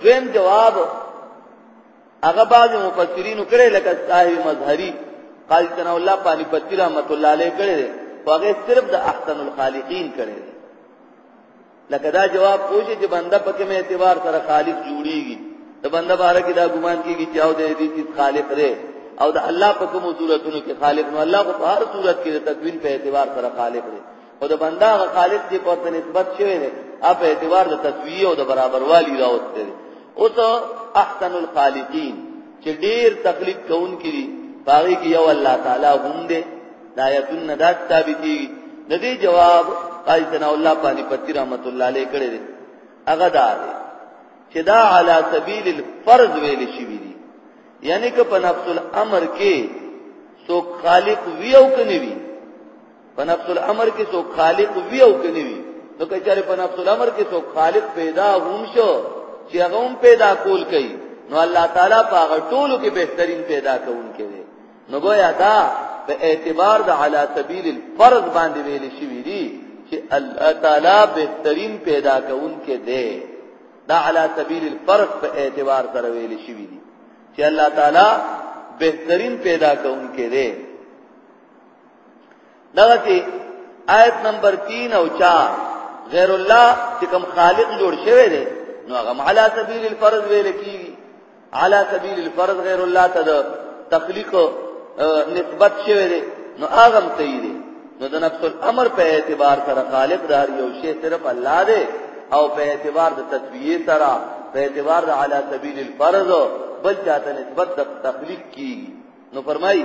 دویم جواب هغه بعض مفسرین کړي لکه صاحب مظهری قاضی ثنا الله پانی پتی رحمت الله علیه کړي هغه صرف د احسن الخالقین کړي لکه دا جواب پوښي چې بنده په کوم اعتبار سره خالق جوړيږي د بنده باره کې دا ګمان کیږي چې او د دې چې خالق لري او د الله په کوم صورتونو کې خالق نو الله په هر صورت کې د تکوین په اعتبار سره خالق لري او د بنده غ خالق چې په تن نسبت شوی دی اپ اعتبار د تسویه او د برابروالی راوست دی او ته احسن الخالقین چې ډیر تخلیق کون کړي باغی کې یو الله تعالی هم دی دا آیتونه دا ثابتي د دې جواب قاضي ثنا الله پانی پتی رحمت الله علیه کړی دی هغه دا دی چې دا علی سبیل الفرض ویل شي دي یعنی که په نفس الامر کې سو خالق وی او کني وی په نفس الامر کې سو خالق وی او کني وی نو که چېرې په نفس الامر کې سو خالق پیدا هم شو چې هغه هم پیدا کول کوي نو الله تعالی په هغه ټولو کې بهترین پیدا کوونکی دی نو ګویا دا په اعتبار د علا سبیل الفرض باندې ویل شوی دی چې الله تعالی بهترین پیدا کونکي دی دا علا سبیل الفرض په اعتبار سره ویل شوی دی چې الله تعالی بهترین پیدا کونکي دی دغه آیت نمبر 3 او 4 غیر الله چې کوم خالق جوړ شوی دی نو هغه علی سبیل الفرض ویل کیږي علی سبیل الفرض غیر الله ته د تخلیق نسبت شوی دی نو هغه هم صحیح دی نو د نفس الامر په اعتبار سره خالق د هر یو شی صرف الله دی او په اعتبار د تسبیح سره په اعتبار د علی سبیل الفرض بل چاته نسبت د تخلیق کیږي نو فرمایي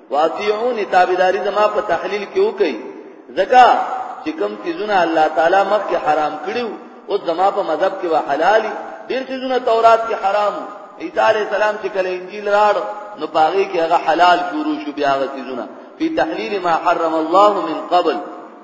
واطيعوني تابعداري زما په تحلیل کې وکي زکا چې کوم تیزونه الله تعالی مخکې حرام کړیو او زما په مذهب کې وا حلال ډیر تیزونه تورات کې حرام عیسی علی السلام چې کله انجیل راړ نو پاغي کې هغه حلال شروع شو بیا هغه تیزونه په تحلیل ما حرم الله من قبل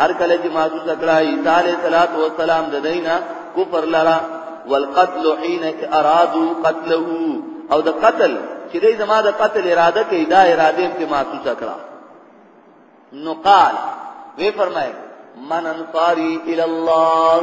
هر کله چې محسوس کړه عیسی علیه الصلاۃ والسلام د دینه کفر لرا والقتل حين ارادوا قتله او د قتل چې دې زما د قتل اراده کوي دا اراده هم کې محسوس کړه نو قال وی فرمای من انصاری الی الله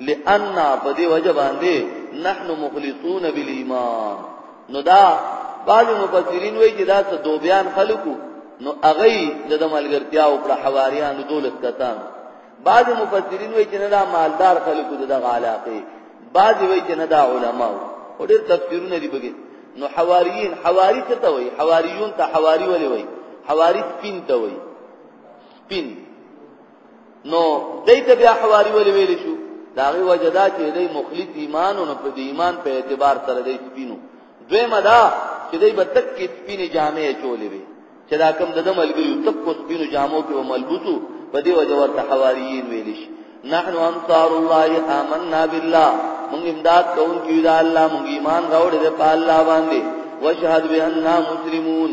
لأن په دې وجه باندې نحن مخلصون بالایمان نو دا بعض مفسرین وایي چې دا څه دوبیان خلقو نو اغي د ملګرتیا او پر حواریان دولت کتان بعض مفسرین وایي چې نه دا مالدار خلقو د علاقه بعض وایي چې نه دا علما او ډېر تفسیرونه دي بګي نو حواریین حواری څه ته وایي حواریون ته حواری ولې وایي حواری سپین ته وایي سپین نو دیت بیا حواری ولی ویل شو دا غي وجدا چې دی مخلص ایمان او په دې ایمان په اعتبار سره دی سپینو دوی مدا چې دی بتک کې سپینې جامې چولې وي چې دا کوم د ملګری تک کو سپینو جامو کې ملبوسو په دې وجه ورته حواریین ویل شي نحن انصار الله آمنا بالله موږ امداد کوونکو د الله موږ ایمان راوړل په الله باندې وشهد باننا مسلمون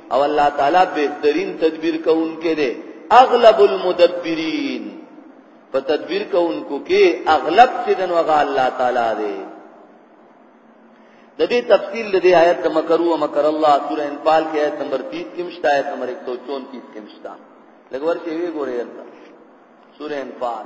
او الله تعالی بهترین تدبیر کوونکی دی اغلب المدبرین په تدبیر کوونکو کې اغلب چې دنو هغه الله تعالی دی د دې تفصیل د دې آیت د مکرو او مکر الله سورہ انفال کې آیت نمبر 30 کې مشته آیت نمبر 134 کې مشته لګور کې وی ګورې انت سورہ انفال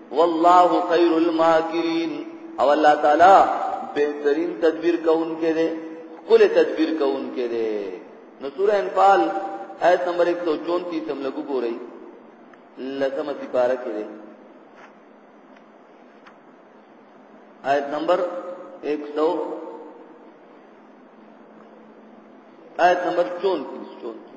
والله خير الماكرين او الله تعالی بهترین تدبیر کوونکې ده کله تدبیر کوونکې ده نو سورہ انفال آیت نمبر 134 تم لګو ګورئ لسمه سپاره کې ده آیت نمبر 100 آیت نمبر 34 34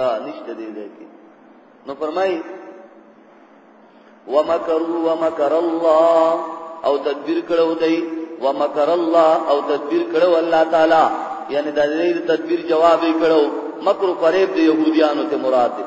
تا نشته دی ځای کې نو فرمای ومکروا ومکر الله او تدبیر کړو دی ومکر الله او تدبیر کړو الله تعالی یعنی د دې تدبیر جواب یې کړو مکر قریب د يهوديانو ته مراد دی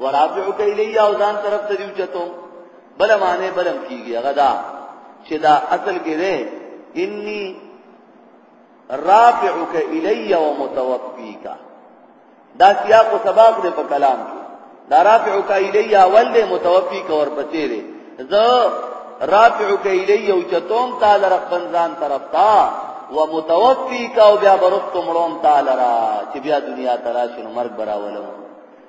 ورافعو کې لیا او ځان طرف ته دیو چتو بل معنی بلم کیږي هغه دا چې دا اصل کې ده انی رافعک الی و متوفیک دا سیاق او سباق دې په کلام کې دا رافعک الی اول دې متوفیک اور پچې دې زه رافعک الی او چتوم تعالی ربن ځان طرف تا و متوفیک او بیا برست مړوم تعالی را چې بیا دنیا تراشن مرګ براولم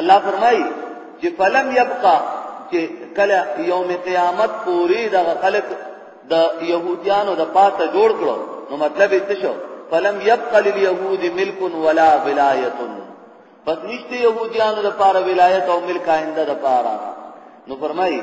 الله فرمایي چې فلم يبقى چې کله یوم قیامت پوری د خلق د يهوديانو د پاته جوړ کړو نو مطلب یې څه شو فلم يبقى لليهود ملك ولا ولايه پس نشته يهوديانو د پاره ولایت او ملک آینده د پاره نو فرمایي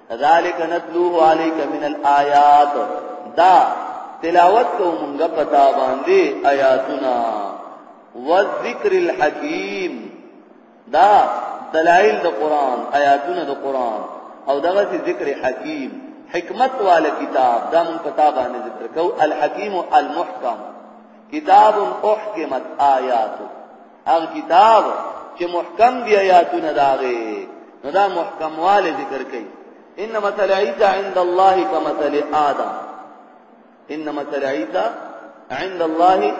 ذالک نتلوه علیک من الآیات دا تلاوت کو مونږه پتا باندې آیاتنا والذکر الحکیم دا دلائل د قران آیاتونه د قران او دغه ذکر حکیم حکمت والا کتاب دا مون پتا باندې ذکر کو الحکیم المحکم کتاب احکمت آیاته هغه کتاب چې محکم دی آیاتونه داغه نو دا محکمواله ذکر کوي ان مثل عیسی عند الله کمثل آدم ان مثل عیسی عند الله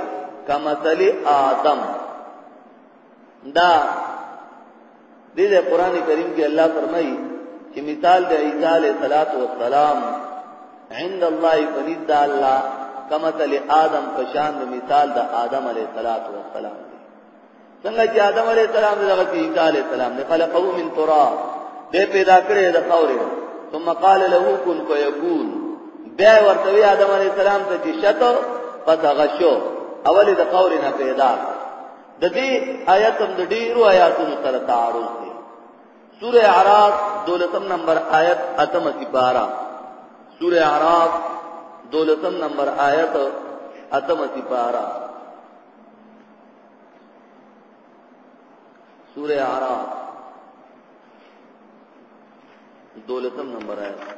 کمثل آدم دا دې د قران کریم کې الله فرمایي چې مثال د عیسی علیه السلام عند الله بنید الله کما تل آدم پشان د مثال د آدم علیه السلام څنګه چې آدم علیه السلام دغه عیسی علیه السلام نه خلقو من تراب دې پیدا کړې د خاورې ثم قال له كن فيكون بیا ورته آدم علیه السلام ته چې شته پس هغه شو اول د خاورې نه پیدا د دې آیت هم د ډیرو آیاتونو سره تعارض دی سوره اعراف دولتم نمبر آیت اتم سپارا سوره اعراف دولتم نمبر آیت اتم سپارا سوره اعراف دولتم نمبر آیت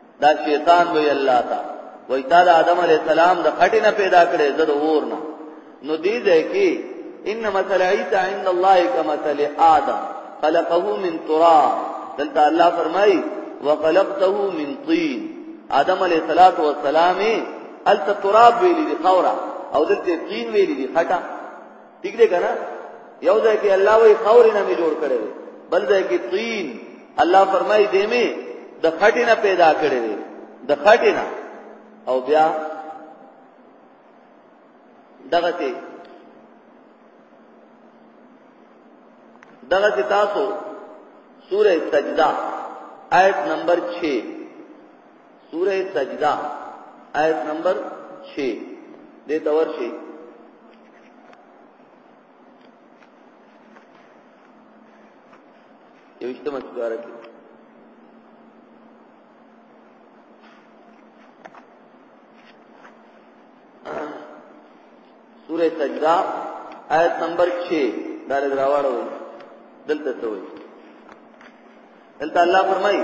دا شیطان وی الله تا وی تا د آدم علی السلام د خټې نه پیدا کړې زه د اور نه نو دې ده کې ان مثل عیسی عند الله کمثل آدم خلقه من تراب دلته الله فرمای وخلقته من طين آدم علیہ الصلات والسلام التراب ویلی دی خورا او دلته طين ویلی دی خټه ٹھیک دے کنا یو ځای کې الله وی خورې نه می جوړ کړي بل ځای کې طین الله فرمایي دې می د خټې نه پیدا کړي د خټې نه او بیا دغه ته دغه ته تاسو سوره سجدا آیت نمبر 6 سوره سجدا آیت نمبر 6 دې تور شي یو اجتماع سپاره کې سورہ سجدہ آیت نمبر 6 دا راوړو دلته ته وایي دلته الله فرمایي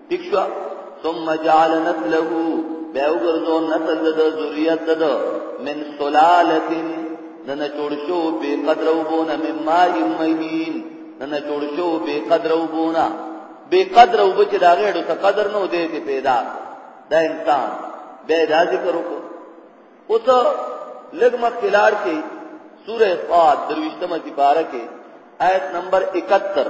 دښوا ثم جعل نسله بیا وګرځو نسل د ذریات د من سلاله نن جوړ شو به قدر وبونه من ماء مهین نن جوړ شو به قدر وبونه به قدر وب چې دا غېړو ته قدر نه دی ته پیدا دا انسان به دا ذکر وکړو او ته لګ مخ کلار کې سورہ صاد درويشتمه سپاره کې آیت نمبر 71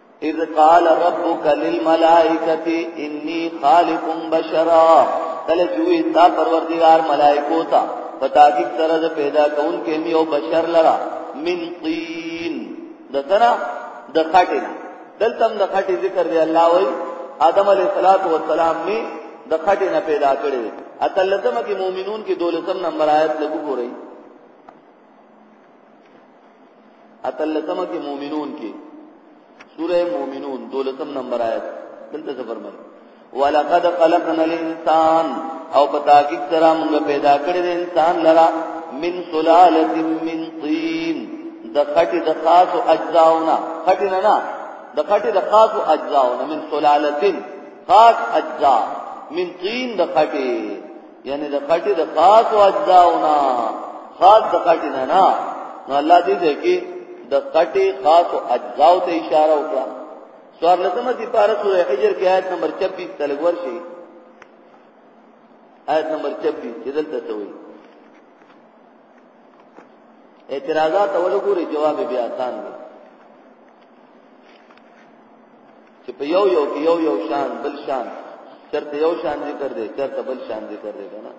اذ قال ربك للملائکه انی خالق بشرا کله چې وی تا پروردگار ملائکو ته پتا کی سره د پیدا کون کې می او بشر لرا من طین د سره د خټه دلته د خټه ذکر دی الله وای آدم علیہ الصلات والسلام می د خټه نه پیدا کړی اتلتم کې مؤمنون کې دولسم نمبر آیت لګو ګورئ اتلسم کې مؤمنون کې سوره مؤمنون دولسم نمبر آیت دلته زبر مې ولقد خلقنا الانسان او پتا کې سره موږ پیدا کړی د انسان لرا من سلاله من طين د خټې د خاص او اجزاونه خټې نه نه د خټې د خاص او اجزاونه من سلاله خاص اجزا من طين د خټې یعنی د خټې د خاص او اجزاونه خاص د خټې نه نه نو الله دې دې کې د خټې خاص او اجزاو ته اشاره وکړه سوار لسمه دی پارا سورہ حجر کی آیت نمبر 26 تلګور شي آیت نمبر 26 چې دلته څه وایي اعتراضات اول ګوري جواب بیا آسان دی چې په یو یو کې یو یو شان بل شان چرته یو شان ذکر دی چرته بل شان ذکر دی کنه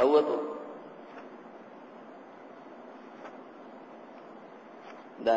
او ته دا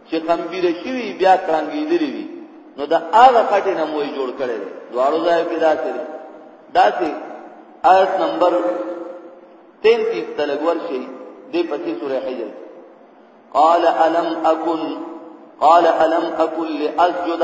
چې خمبیر شوی بیا کړنګېدلی وي نو دا هغه خټه نه موي جوړ کړي دواړو ځای کې دا سره دا سي آیت نمبر 33 تلګور شي دې پچې سورې حجر قال الم اكن قال الم اكن لاسجد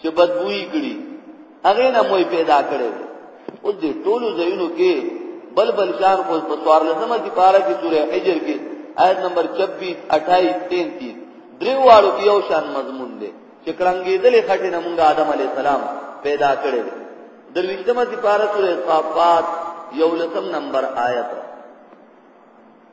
چې بدبوئی کړي هغه نه موي پیدا کړي او دې ټولو ځایونو کې بل بل شان خو په څوار لسمه کې پارا کې سورې حجر کې آیت نمبر 26 28 33 دریوالو کې یو شان مضمون دی چې کړنګې دلې خټې نه مونږه آدم علی السلام پیدا کړي درویشتمه کې پارا سورې صافات یو لسم نمبر آیت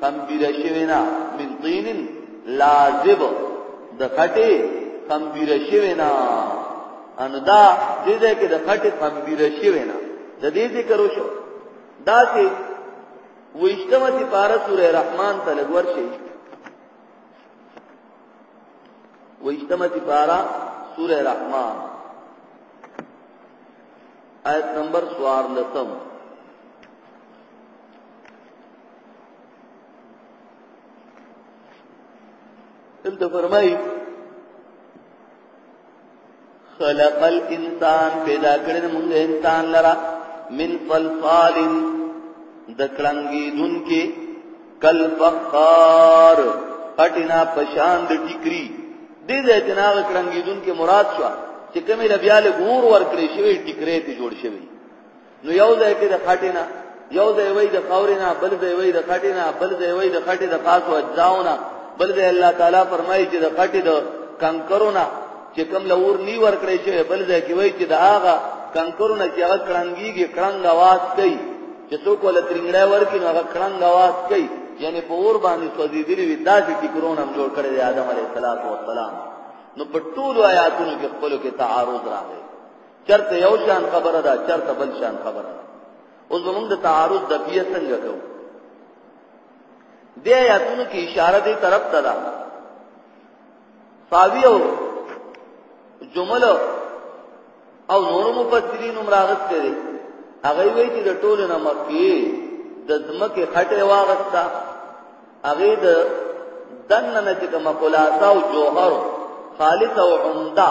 خمبیر شوی نه من طین لازب د خټه خمبیر شوی نه ان دا دې دې کې د خټه خمبیر شوی نه د دې ذکر وشو دا چې وېشتمه سپاره سورې رحمان ته لګور شي وېشتمه سپاره سورې رحمان آیت نمبر 14 دلته فرمایي خلق الانسان پیدا کړل موږ انسان لرا من صلصال د کلنګي دن کې کل فخار اټینا پشان د ټیکری دې دې اتنا کلنګي دن کې مراد شو چې کومه بیا له ګور ور کړی شوی ټیکری ته جوړ شوی نو یو ځای کې د خټې نه یو ځای وای د خاورې نه بل ځای وای د خټې نه بل ځای وای د خټې د خاصو اجزاونه بل ځای الله تعالی فرمایي چې د خټې د کنکرونه چې کم لور نی ور کړی شوی بل ځای کې وای چې د هغه کنکرونه چې هغه کړنګيږي کړنګ आवाज کوي چې څوک ول ترنګړې ورکی نو هغه کړنګ आवाज کوي یعنی په اور باندې سوځېدلې وي داسې چې کرون هم جوړ کړی دی آدم علیه السلام نو په ټولو آیاتونو کې خپل کې تعارض راغی چرته یو شان خبره ده چرته بل شان خبره ده اوس موږ د تعارض د پیه څنګه کوو د آیاتونو کې اشاره دې طرف ته ده ساوی او جمل او نور مفسرین هم راغستې دي هغه وی چې د ټولو نه مخکې د ځمکې خټه واغستا هغه د دنه چې کومه خلاصه او جوهر خالص او عمده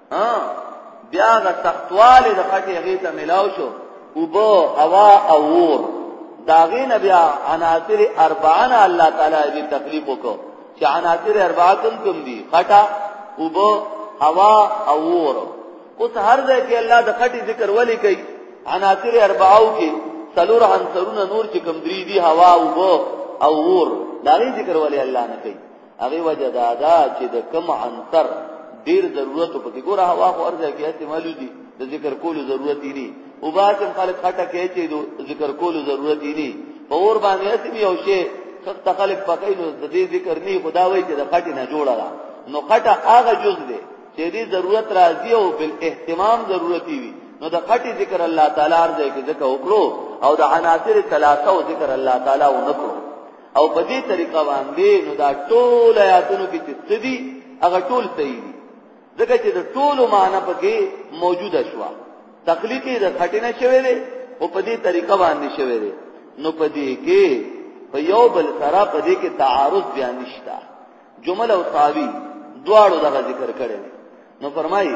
ها بیا غ سختواله د خټه هغه ته ملاو شو او بو هوا او ور داغه نبیا عناصر اربعنا الله تعالی دې تخلیق وکړو چې عناصر اربعه کوم کوم دي خټه او بو هوا او ور اوس هر ځای کې الله د خټي ذکر ولي کوي عناصر اربعو کې سلور عنصرونه نور چې کوم درې دي هوا او بو او ور داغه ذکر ولي الله نه کوي هغه وجه دا دا چې د کم عنصر ډیر ضرورت په کې ګوره هوا خو ارزه کې استعمالو دي د ذکر کولو ضرورت یې نه او باکم خلک خټه کې چې د ذکر کولو ضرورت یې نه په اور باندې اسم یو شی خط خلک پکې نو د دې ذکر نه خدا وایي چې د خټه نه جوړه ده نو خټه هغه جز ده چې دې ضرورت راځي او بل اهتمام ضرورتي وي نو د خټه ذکر الله تعالی ارزه کې ذکر وکړو او د عناصر ثلاثه ذکر الله تعالی ونکړو او په دې طریقه باندې نو دا ټول آیاتونو کې چې څه دي هغه ټول صحیح دي ځکه چې د ټولو معنی پکې موجوده شوه تخلیق د خټې نه شوی دی او په دې طریقه باندې شوی دی نو په دې کې په یو بل سره په دې کې تعارض بیا نشته جمل او تاوی دواړو دغه ذکر کړي نو فرمایي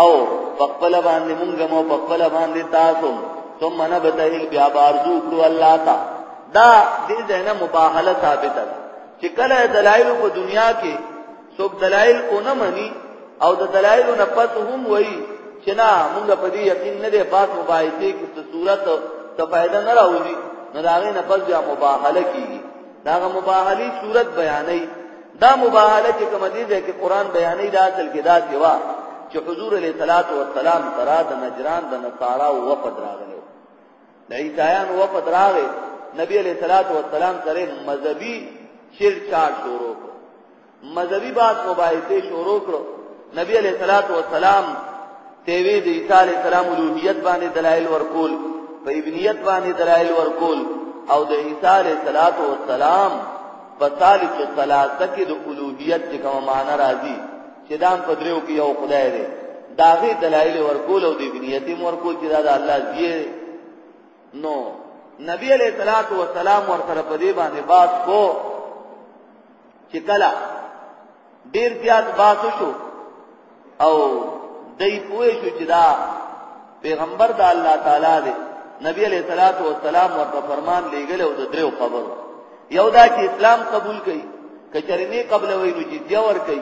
او پخپل باندې مونږ مو پخپل باندې تاسو ثم نبتهل بیا بارزو کړو الله تا دا دې ځنه مباهله ثابته ده چې کله دلایل په دنیا کې څوک دلایل اونې مني او د دلایل نه پس هم وایي چې نه مونږ په دې یقین نه دی پات مباحثه کې څه صورت ته فائدہ نه راوځي نو دا غي نه پس بیا مباهله کیږي دا غ مباهلی صورت بیانې دا مباهله چې کوم دي چې قران بیانې دا اصل کې دا دیوا چې حضور علیه الصلاۃ والسلام ترا د نجران د نصارا او وفد راغلو د عیسایان وفد راغې نبی علیه الصلاۃ والسلام سره مذهبي شیر چاټ شروع مذهبي بات مباحثه شروع کړو نبی علیہ الصلات والسلام تیوی د عیسی علیہ السلام الوهیت باندې دلایل ورکول په ابنیت باندې دلایل ورکول او د عیسی علیہ الصلات والسلام په ثالث ثلاثه کې د الوهیت د کوم معنی راځي چې دا په دریو کې یو خدای دی داغه دلایل ورکول او د ابنیت ورکول چې دا د الله دی نو نبی علیہ الصلات والسلام ورته په دې باندې بات کو چې کله ډیر زیات باس شو او دای پوه شو چې دا پیغمبر د الله تعالی دی نبی علیہ الصلوۃ والسلام ورته فرمان لېګل او د دریو خبرو یو دا چې اسلام قبول کړي کچری نه قبل وینو چې دیور کړي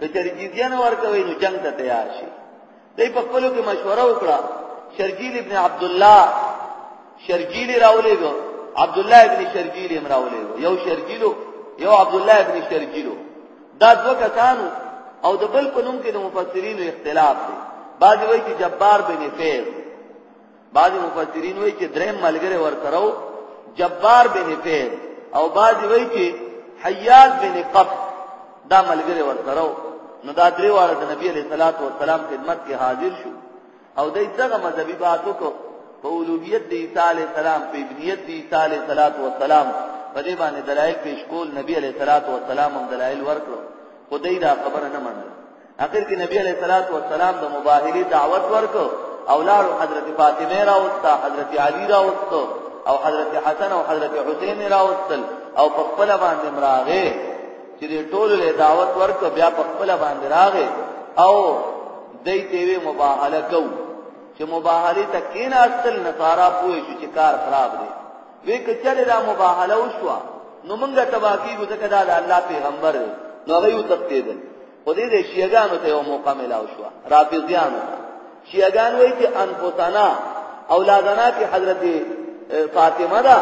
کچری جزیه نه ور کوي نو جنگ ته تیار شي دوی په خپلو کې مشوره وکړه شرجیل ابن عبد الله شرجیل راولېګو عبد الله ابن شرجیل هم راولېګو یو شرجیلو یو عبد الله ابن شرجیلو دا دوه کسانو او د بل په نوم کې د مفسرینو اختلاف دی بعضی وایي چې جبار بن فیض بعض مفسرین وایي چې دریم ملګری ورته راو جبار بن فیل او بعض وایي چې حیات بن قف دا ملګری ورته راو نو دا درې واړه د نبی علیہ الصلوۃ والسلام خدمت کې حاضر شو او دای دغه مذهبي باتو کو په اولویت دی عیسی علیہ السلام په ابنیت دی عیسی علیہ الصلوۃ والسلام په دې باندې دلایل پیش کول نبی علیہ الصلوۃ والسلام هم دلایل ورکړو خدای دا خبره نه منله اخر کې نبی علیہ الصلوۃ والسلام د مباهله دعوت ورکو او لاړ حضرت فاطمه راوستا حضرت علی راوستو او حضرت حسن او حضرت حسین راوستل او په خپل باندې مراغه چې ټول له دعوت ورکو بیا په خپل باندې راغې او دای ته وی مباهله کو چې مباهله ته کین اصل نصارا پوه شو چې کار خراب دی وی کچره دا مباهله وشو نو موږ تباکی ګو ځکه دا الله پیغمبر نو غيو تقدیدل خو دې د شیعاګانو ته یو موقع ملاو شو رافضیانو شیعاګان وایي چې انفسنا اولادنا کې حضرت فاطمه ده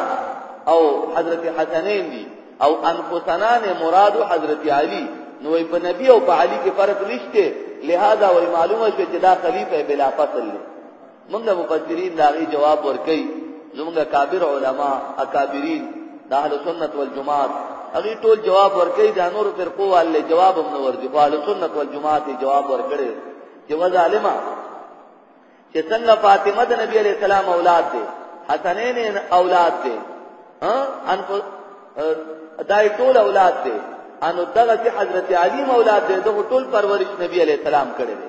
او حضرت حسنین دي او انفسنا نه مراد حضرت علی نو په نبی او په علی کې فرق نشته لہذا وی معلومه شو چې دا خلیفہ بلا فصل دی موږ مفسرین دا غي جواب ورکړي زموږ کابر علما اکابرین د اهل سنت والجماعت هغه ټول جواب ورکړي د نور فرقو والے جواب هم نه ورکړي اهل سنت والجماعت جواب ورکړي چې و ظالما چې څنګه فاطمه د نبی علی السلام اولاد دی حسنین اولاد دی ها ان دای ټول اولاد دی انو دغه چې حضرت علی اولاد دی دغه ټول پرورش نبی علی السلام کړی دی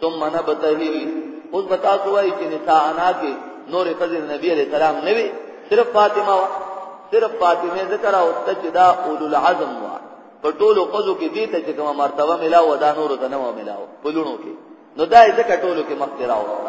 ثم نبتهل اوس بتا سوای چې نساء انا کې نور خضر نبی علیہ السلام نه وی صرف فاطمه وا صرف فاطمه ذکر او تجدا اولو العزم وا په ټولو قضو کې دې ته چې کومه مرتبه ملا و دا نور ته نه ملا و په لونو کې نو دا یې ځکه ټولو کې مخ راوړل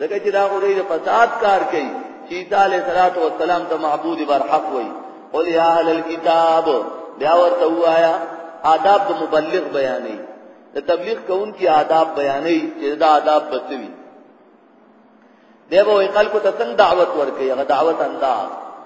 ځکه چې دا غوړي د فساد کار کوي چې عیسی علیه السلام ته معبود بر حق وي قل یا اهل الكتاب بیا ورته وایا آداب د مبلغ بیانې د تبلیغ کون کی آداب بیانې چې دا آداب بچوي دیو وی خلکو ته څنګه دعوت ورکړي هغه دعوت انداز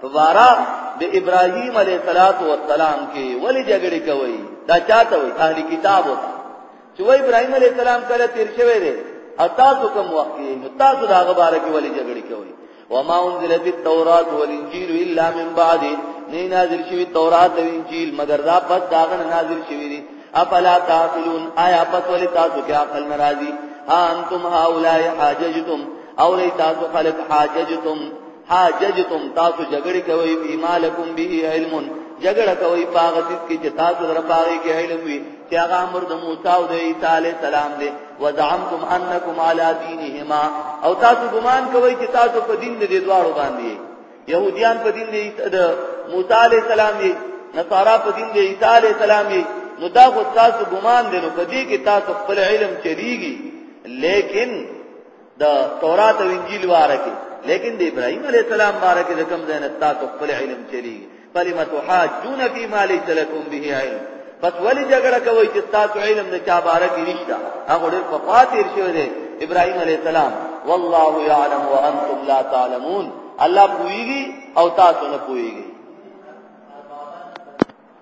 په بارا د ابراهيم عليه صلوات و سلام کې ولې جګړه کوي دا چاته وي اهلي کتاب وته چې وای ابراهيم عليه السلام کله تیر شوی دی او تاسو کوم وخت کې نو تاسو دا غبره کې ولې جګړه کوي وما انزل في التوراة والانجيل الا من بعد نه نازل شوی تورات او انجیل مگر دا پس داغه نازل شوی دی افلا تعقلون آیا پس ولې تاسو کې عقل ناراضي ها انتم هؤلاء حاججتم او لې تاسو خلق حاججتم ها ججتم تاسو جګړه کوي په مالکم به علم جګړه کوي پاغه دې کې چې تاسو در پاره کې علم وي چې هغه امر د موسی او د عیسی علی السلام دی وزعمتم انکم علی دینهما او تاسو ګمان کوي چې تاسو په دین دې دواړو باندې يهوديان په دین دې د موسی علی السلام دی نصارا په دین دې عیسی علی السلام دی نو دا خو تاسو ګمان دي نو په دې کې تاسو خپل علم چریږي لیکن د تورات او انجیل واره کې لیکن د ابراهیم علی السلام باره کې د کوم ځای نه تاسو خپل علم چلی فلم تحاجون فی ما لیس لکم به علم پس ولی جګړه کوي چې تاسو علم د چا باره کې نشته هغه ډېر په پاتې شوی دی ابراهیم علی السلام والله یعلم وانتم لا تعلمون الله پویږي او تاسو نه پویږي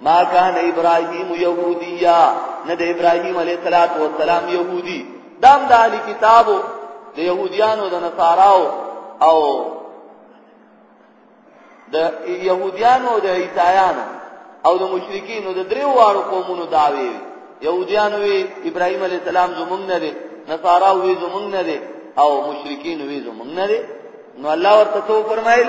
ما کان ابراهیم یهودیا نه د ابراهیم علیه السلام یهودی دام د علی کتابو د يهوديانو د نصاراو او د يهوديانو د عیسایانو او د مشرکین د دریو واړو قومونو داوی يهوديانو وی ابراهيم عليه السلام زمونږ نه دي نصاراو وی زمونږ نه دي او مشرکین وی زمونږ نه دي نو الله ورته تو فرمایل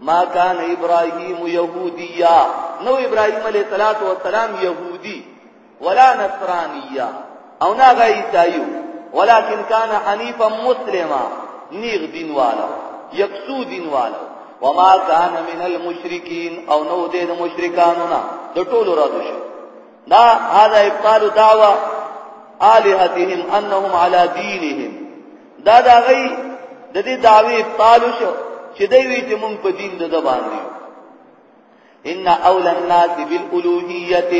ما کان ابراهیم یهودیا نو ابراهیم علیه الصلاۃ والسلام یهودی ولا نصرانیا او نه غی عیسایو ولکن کان حنیفا مسلما نیغ دین والا یکسو دین والا وما کان من المشرکین او نو دې د مشرکانو نه د ټولو راځو شو دا هاذا ابطال دعوه الہتهم انهم علی دینهم دا دا غي د دې داوی ابطال شو چې دوی وی چې مونږ په دین د باندې ان اول الناس بالالوهیت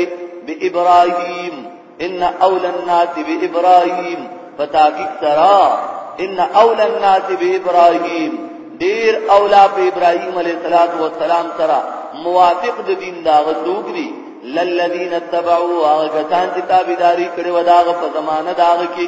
بابراهیم ان اول الناس بابراهیم فتاکیک ترا ان اول الناس بابراهیم ډیر اولا په ابراهیم علیه الصلاۃ والسلام سره موافق د دین دا غوږ دي للذین تبعوا هغه کسان چې تابعداري کړې و داغه په زمانه داغه کې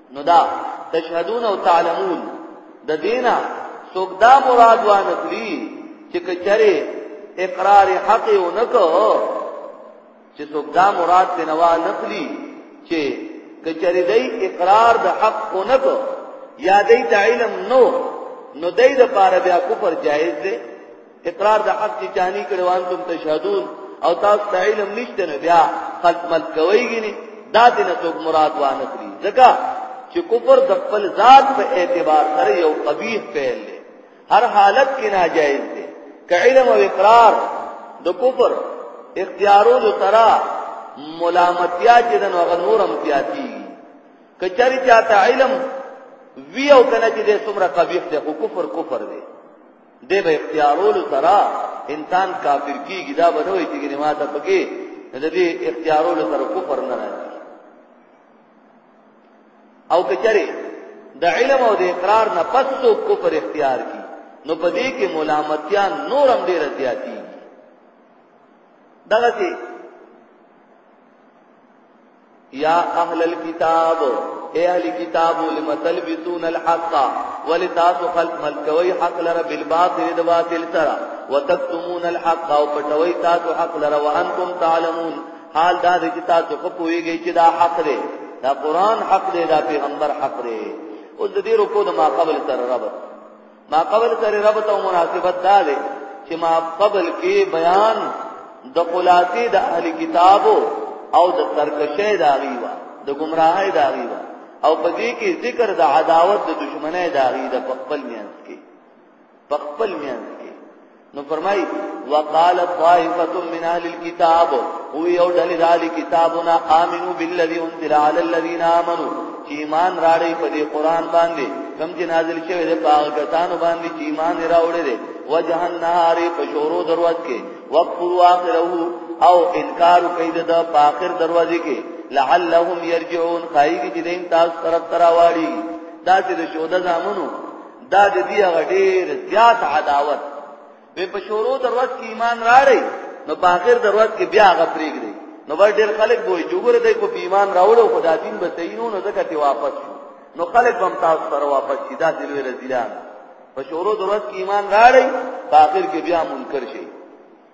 نو دا تشهدون او تعلمون د دینا څوک دا مراد وانه کړی چې کچره اقرار حق یو نکو چې څوک دا مراد بنوا نقلی چې کچره دای اقرار د حق کو نکو یا دای ته علم نو نو دای د پاره بیا کفر جایز دی اقرار د حق کی چانی کړو انتم تشهدون او تاسو ته علم نشته نه بیا خلق مل کویږي نه دا دې نه څوک مراد وانه کړی ځکه چې کفر د خپل ذات په اعتبار سره یو قبیح فعل دی هر حالت کې ناجایز دی که علم او اقرار د کفر اختیارولو سره ملامتیا چې د نوغه نورم پیاتی کچری چاته علم وی او کنه چې د سمره قبیح دی خو کفر کفر دی دی به اختیارولو سره انسان کافر کیږي دا به نه وي چې ګنې ماته پکې د دې اختیارولو سره کفر نه راځي او کچره د علم او د اقرار نه پس تو کفر اختیار کی نو په دې کې ملامتیا نورم ډیر زیاتی دغه یا اهل الكتاب اے اهل کتاب لم تلبسون الحق ولتاس خلق ملکوي حق لره بالباطل د باطل سره وتكتمون الحق او پټوي تاسو حق لره وانتم تعلمون حال دا چې تاسو خو پويږئ چې دا حق دی دا قران حق دی دا پیغمبر حق دی او د دې رکو د ما قبل سره رب ما قبل سره ربط او مناسبت دا دی چې ما قبل کې بیان د خلاصې د اهل کتابو او د سرکشې د غیوا د گمراهۍ د غیوا او په دې کې ذکر د عداوت د دشمنۍ د غیوا په خپل میانس کې په خپل میانس نو فرمای وقال طائفه من اهل الكتاب او یو ډلې د اهل کتابونه امنو بالذي انزل على الذين امنوا چې ایمان راړې په دې قران باندې کم چې نازل شوی دی په هغه کسانو باندې چې ایمان راوړې دي وجه النهار په شورو دروازه کې وقفوا واخره او انکار کوي د پاخر دروازه کې لعلهم يرجعون خایګي چې دین تاسو طرف تراواړي دا چې د شوده زامنو دا د دې هغه ډېر زیات عداوت به په شورو دروت کې ایمان راړي نو په اخر دروت کې بیا هغه پرېږدي نو بل ډېر خلک وایي چې وګوره دای کو په ایمان راوړو خدا دین به صحیح نو ځکه ته واپس شو نو خلک هم تاسو سره واپس شي دا دلوي رضیلان په شورو دروت کې ایمان راړي په اخر کې بیا منکر شي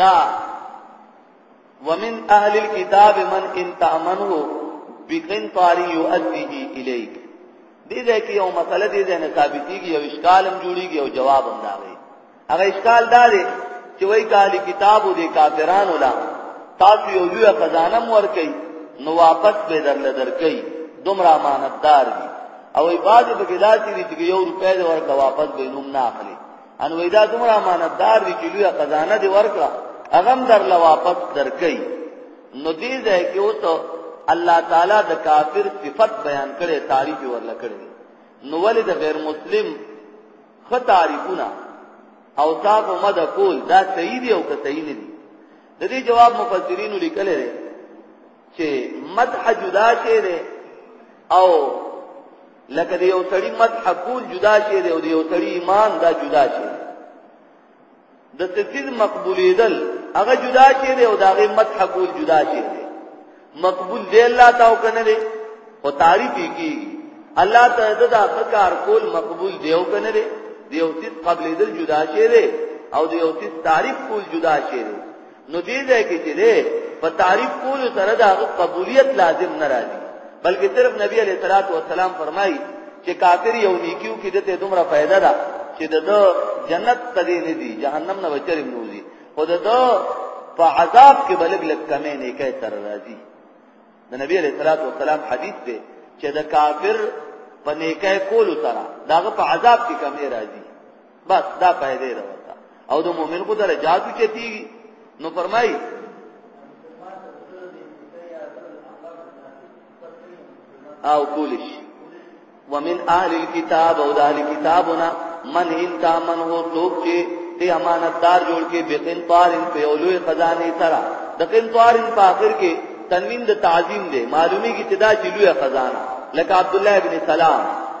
دا ومن اهل الكتاب من ان تامنه بقنطار يؤديه اليك دې ځای کې یو مسله دې ځای نه ثابتېږي یو اشکال هم جوړیږي او جواب هم راغی هغه اشکال دا دی چې وای کال کتابو دې کافرانو لا تاسو یو لوی خزانه مور کوي نو واپس به درل درکې دومره امانتدار دي او بعضې پکې داسې دي چې یو روپۍ د ورکه واپس به نوم نه اخلي ان وېدا دومره امانتدار دي چې لوی خزانه دی ورکړه هغه هم درله واپس درکې نو دې ځای کې وته الله تعالی د کافر صفت بیان کړي تعریف ورل کړي نو ولې د غیر مسلم خ تعریفونه او صاحب مد کول دا صحیح دی او که صحیح نه دی د دې جواب مفسرین لیکل دي چې مدح جدا شی دی او لکه د یو سړی مدح کول جدا شی دی او د یو سړی ایمان دا جدا شی د تفسیر مقبولیدل هغه جدا شی دی او دا غي مدح کول جدا شی دی مقبول دی الله تعالی کنه دی او تعریف کی الله تعالی دا کار کول مقبول دی او کنه دی د یو څه قبلیدل جدا شی دی او د یو څه تعریف کول جدا شی دی نو دې ځای کې چې ده په تعریف کولو سره د هغه قبولیت لازم نه راځي بلکې صرف نبی علیه الصلاۃ والسلام فرمایي چې کافر یو نیکیو کې دته دومره فائدہ ده چې د جنت ته دی نه دی جهنم نه بچر نوځي خو د په عذاب کې بلګ لک کمې نه کوي تر راځي د نبی علیه الصلاۃ والسلام حدیث دی چې د کافر په نیکه کولو سره داغه په عذاب کې کمې راځي بس دا پیدا ده ورته او د مؤمن کو درجات چتی نو فرمای او کولیش ومن اهل الكتاب او د اهل کتابنا من ان تا من هو څوک چې ته امانتدار جوړ کې بقین طارن په اولوی خزانه سره د قین طارن په اخر کې تنوین د تعظیم دی معلومی کې تدا چې لوی خزانه لکه عبد الله ابن سلام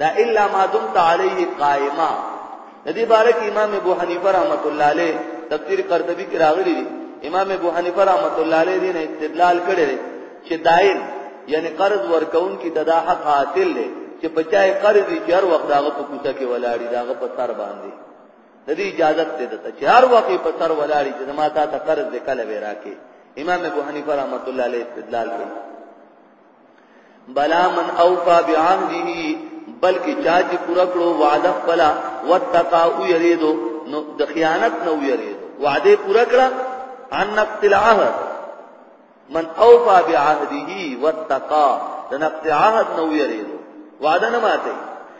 دا الا ما دمت علیه قائما د دې باره کې امام ابو حنیفه رحمۃ اللہ علیہ تفسیر قرطبی کې راغلی دی امام ابو حنیفه رحمۃ اللہ علیہ دې نه استدلال کړی دی چې داین یعنی قرض ورکون کی ددا حق حاصل دی چې بچای قرض یې هر وخت داغه په کوڅه کې ولاړی داغه په سر باندې د دې اجازه ته دته چې هر وخت په سر ولاړی چې ما تا ته قرض وکړ به راکې امام ابو حنیفه رحمۃ اللہ علیہ استدلال کوي بلا من اوفا بعهده بلکې چا چې پوره کړو وعده خپل وتقا او یریدو نو د خیانت نه ویریدو وعده پوره کړه عن نقض العهد من اوفا بعهده وتقا د نقض عهد نه ویریدو وعده نه ماته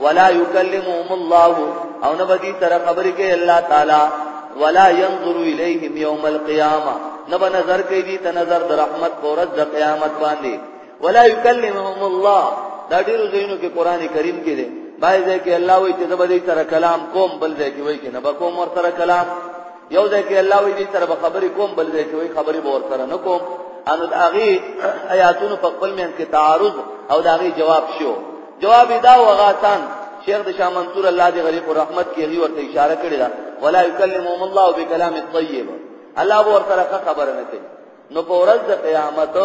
ولا يكلمهم الله او نه بدی سره خبرې کوي الله تعالی ولا ينظر اليهم يوم القيامه نه به نظر کوي دي ته نظر د رحمت پورز د قیامت باندې ولا يكلمهم الله دا ډیرو زینو کې قران کریم کې دی بای ځای کې الله وایي چې زبر دې سره کلام کوم بل ځای کې وایي چې نه بکوم ور سره کلام یو ځای کې الله وایي دې سره خبرې کوم بل ځای کې وایي خبرې به ور سره نه کوم ان د هغه آیاتونو په خپل من کې تعارض او د هغه جواب شو جواب دا وغاتان شیخ د شاه منصور الله دی غریق الرحمت کې هغه ورته اشاره کړې ده ولا یکلمهم الله بکلام الطیب الله ور سره خبره نه کوي نو په ورځ د قیامت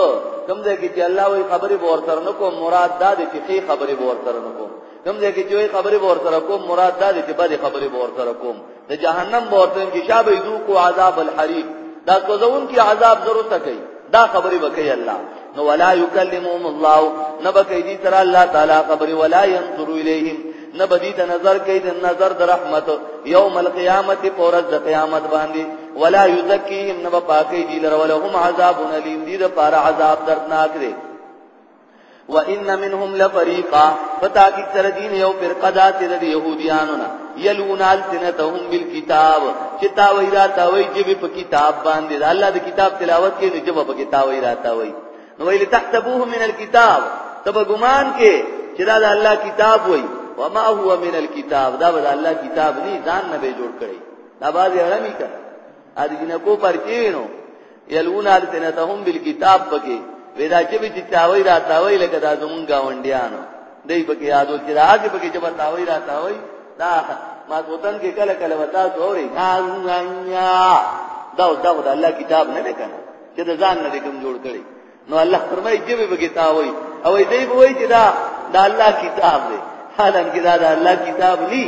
کوم ځای کې چې الله وی خبرې ور سره نه کوم مراد دا دی چې خې خبرې ور سره نه کوم کوم ځای کې چې خبرې ور سره کوم مراد دا دی چې بده خبرې ور سره کوم د جهنم ورته کې شابه دو کو عذاب الحریق دا کوزون کې عذاب ضرور تکي دا خبرې وکي الله نو ولا یکلمهم الله نبکې دي تر الله تعالی خبرې ولا ينظر الیهم نبدی ته نظر کوي د نظر د رحمت یوم القیامت پورز د قیامت باندې ولا یزکیهم نب پاکي دي لر ولهم عذاب الیم دي د پار عذاب دردناک دی وان منهم لفريقا فتاکی تر دین یو فرقه دا چې د يهوديانو نه یلون السنتهم بالکتاب چې تا وی را تا وی چې په کتاب باندې الله د کتاب تلاوت کې نه جواب کې تا وی را تا وی نو ویل تحسبوه من الكتاب تب ګمان کې چې دا د الله کتاب وی وما هو من الكتاب دا به الله کتاب نه ځان نه به جوړ کړي دا باز یې اړمی کړ ارجنه کو پر کینو یلون السنتهم بالکتاب پکې ودا چې به چاوي را تاوي لکه دا زمون گاونډیانو دای پکې یادو چې راځي پکې چې به تاوي را تاوي دا ما وطن کې کله کله وتا سوري هاونیا دا دا د الله کتاب نه کنه چې د ځان نه کوم جوړ کړي نو الله فرمایي چې به کتابوي او دې به وایي چې دا د الله کتاب دی حالانکه دا د الله کتاب نه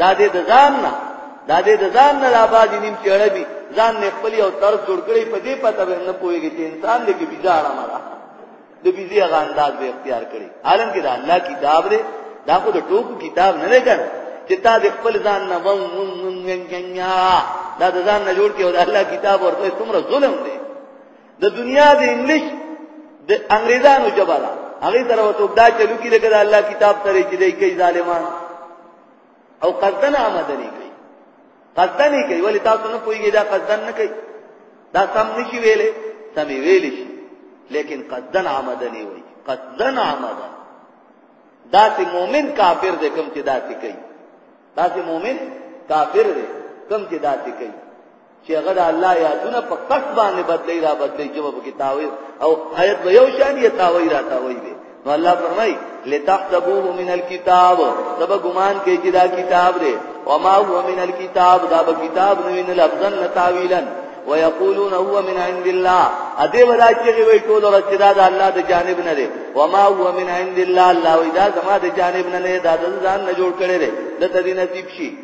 دا دې د ځان نه دا دې د ځان نه لا باندې نیم چړې دي ځان نه خپل او تر جوړ کړی په دې پته به نه پويږي چې انسان دې کې بيځاړه مرا د بيځي هغه انداز به اختیار کړي عالم کې دا الله کتاب دې دا خو د ټوکو کتاب نه لګا چې تا دې خپل ځان نه وم وم وم دا د ځان نه جوړ کې او د الله کتاب ورته څومره ظلم دی د دنیا د انګلیش د انګریزانو جبا ده هغه سره وته دا چلو کې لګا الله کتاب سره چې دی کوي ظالمان او قصدن آمدنی کوي قصدن کوي ولی تاسو نه پوهیږئ دا قصدن نه کوي دا سم نشي ویلې سم ویلې شي لیکن قصدن آمدنی وایي قصدن آمدن دا سي مؤمن کافر دې کوم چې دا سي کوي دا سي مؤمن کافر دې کوم چې دا سي کوي چې هغه د الله یادونه په کټ باندې بدلی را بدلی چې په کتاوي او آیت به یو شان یې تاوي را تاوي وي نو الله فرمای لتحسبوه من الكتاب سب ګمان کې چې دا کتاب دی او ما هو من الكتاب دا به کتاب نه ویني لفظا تعویلا ويقولون هو من عند الله ادي ودا چې وي ټول ورځ دا د الله د جانب نه دی وما هو من عند الله الله ودا زما د جانب نه نه دا د ځان نه جوړ کړي دی د دې نصیب شي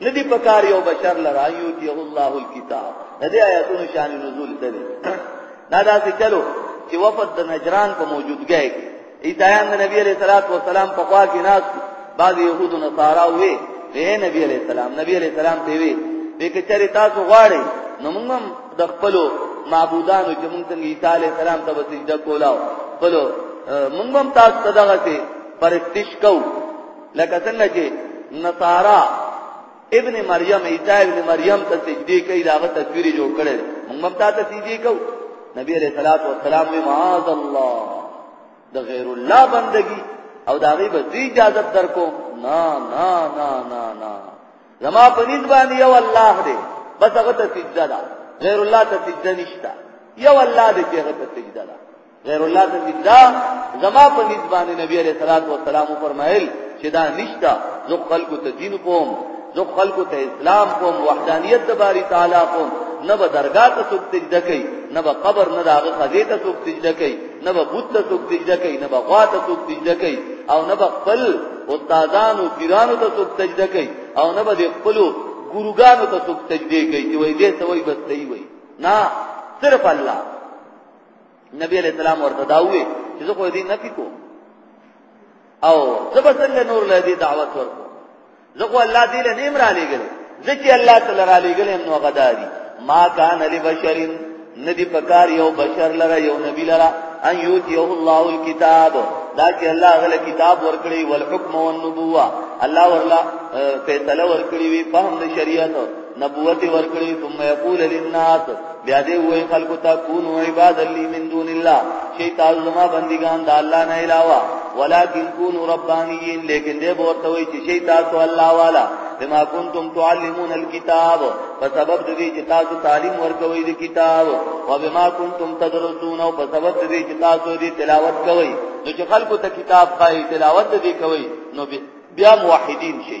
ندی پکار یو بشر لرا یوتی الله الكتاب ندی آیاتونو شان نزول دلی دا داسې چلو چې وفد د نجران په موجودګۍ کې ایتایان د نبی علیہ الصلوۃ والسلام په خوا کې ناس بعض يهودو نصارا وې اے نبی علیہ السلام نبی علیہ السلام ته وې به کچری تاسو غواړئ نو موږ هم د خپل معبودانو چې موږ څنګه عیسی علیہ السلام ته وسجده کولاو خپل موږ هم تاسو ته دغه پرستش کوو لکه څنګه چې نصارا ابن مریم عیسی ابن مریم ته سجدي کوي دا غو تصویر جوړ کړي موږ ته ته سجدي کو نبی علیہ الصلوۃ والسلام وی معاذ الله د غیر الله بندگی او دا غي به اجازه درکو نا نا نا نا نا زما په نس باندې یو الله دی بس هغه ته سجده ده غیر الله ته سجده نشته یو الله دې هغه ته سجده ده غیر الله ته سجدا زما په نسبت باندې نبی علیہ الصلوۃ والسلام فرمایل چې دا نشتا زه خلکو ته دین کوم زه خلکو ته اسلام کوم وحدانیت د باری تعالی کوم نه به درگاه ته څوک سجده کوي نه به قبر نه داغه خزه ته څوک سجده کوي نه به بت ته څوک سجده کوي نه به غوا ته څوک سجده کوي او نه به خپل استادان او پیرانو ته څوک سجده کوي او نه به خپل ګورګانو ته څوک سجده کوي چې وای دې ته وای بس دی وای نه صرف الله نبی علیہ السلام ورته دا وې چې زه خو دې نه پکو او زبسل نور له دې دعوت ورکو زه خو الله دې له نیم را لېګل ځکه الله تعالی را لېګل نو غداري ما کان لبشر ندی پکار یو بشر لره یو نبی لره ان یوتیه الله الكتاب دا چې الله غل کتاب ورکړي والحکم والنبوه الله ورلا فیصله ورکړي وی فهم د شریعت نبوت ورکړي ثم يقول للناس بیا دې وای خلکو ته کونو عباد لي من دون الله شي تاسو ما بندگان د الله نه علاوه ولكن كونوا ربانيين لیکن دې ورته وای چې شي تاسو الله والا بما كنتم تعلمون الكتاب په سبب د دې چې تاسو تعلیم ورکوي د کتاب او بما كنتم تدرسون او په سبب د دې چې تاسو دې تلاوت کوي نو چې خلکو ته کتاب پای تلاوت دې کوي نو بیا موحدین شي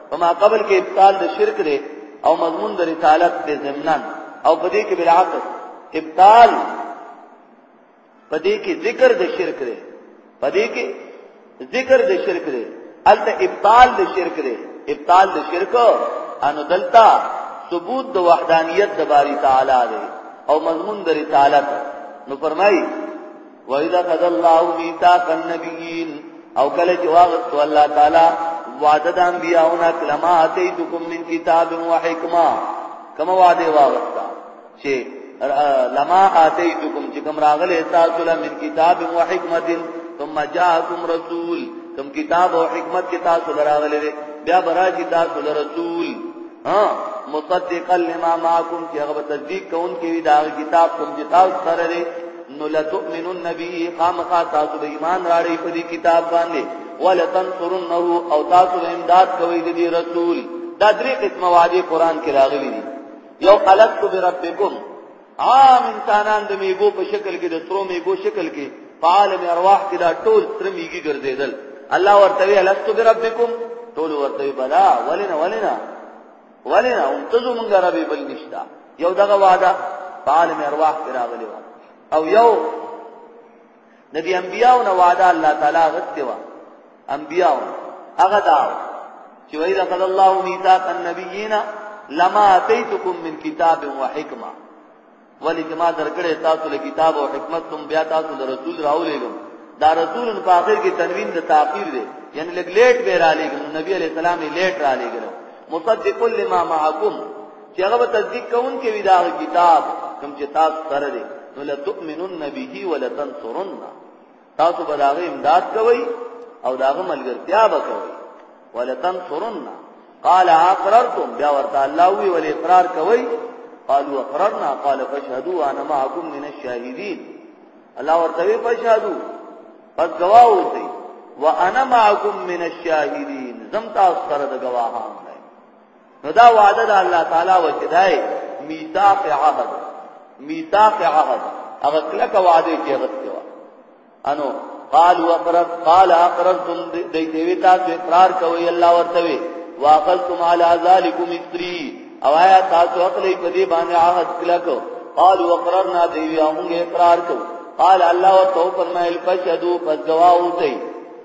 په ما قبل کې ابطال د شرک دی او مضمون د رسالت د ضمنن او په دې کې بدعت ابطال په دې کې ذکر د شرک دی په دې کې ذکر د شرک دی الته ابطال د شرک دی ابطال د شرک انو دلتا ثبوت د وحدانیت د باری تعالی دی او مضمون د رسالت نو فرمایي وَإِذَا قَدَ اللَّهُ مِيثَاقَ النَّبِيِّينَ او کله چې واغست الله تعالی وعده د انبیاءونه کلمه اتیتکم من کتاب و حکمه کما وعده واغستا چې لما اتیتکم چې کوم راغله تاسو له من کتاب و حکمت ثم جاءکم رسول کوم کتاب او حکمت کې تاسو لراغله بیا براجی تاسو له رسول ها مصدقا لما معكم چې هغه تصدیق کوونکی وي دا کتاب کوم چې تاسو سره نو لتؤمنن به خامخا تاسو به ایمان راړی په دې کتاب باندې ولتنصرنه او تاسو به امداد کوئ د دې رسول دا درې قسمه وعده قران کې راغلي دي یو الست بربکم عام انسانان د میګو په شکل کې د سترو میګو شکل کې په عالم ارواح کې دا ټول تر میګي ګرځیدل الله ورته الست بربکم ټول ورته بلا ولنا ولنا ولې نه هم ته زمونږ رب بل نشتا یو دغه وعده په عالم ارواح کې راغلی و او یو نبی انبیاو نه وعده الله تعالی غوښتي و انبیاو هغه دا چې وایي لقد الله میثاق النبیین لما اتیتکم من کتاب و حکمه ولی چې ما درکړې تاسو له کتاب او حکمت تم بیا تاسو له رسول راولېږم دا رسول په اخر کې تنوین د تاخير دی یعنی لګ لیټ به را لېږم نبی علی السلام یې لیټ را لېږل مصدق لما معکم چې هغه تصدیق کوون کې وی دا کتاب کوم چې تاسو سره دی نو لتؤمنن به ولتنصرن تاسو به داغه امداد کوي او داغه ملګرتیا به کوي ولتن سرنا قال اقررتم بیا ورته الله وی ول اقرار کوي قالوا اقررنا قال فاشهدوا انا معكم من الشاهدين الله ورته وی فاشهدوا پس گواه اوسئ وانا معكم من الشاهدين زم تاسو سره د گواهان نو دا وعده د الله تعالی وکدای میثاق عهد میثاق عهد هغه کلک وعده چې غوښته و انو قال وقرض قال اقرضتم دې دې وی تاسو اقرار کوي الله ورته وی واقلتم على ذلكم استري او آیا تاسو خپل په دې باندې عهد کلک قال وقررنا دې وی موږ اقرار کوو قال الله وتعالى فرمایل فشهدوا فذوا اوسئ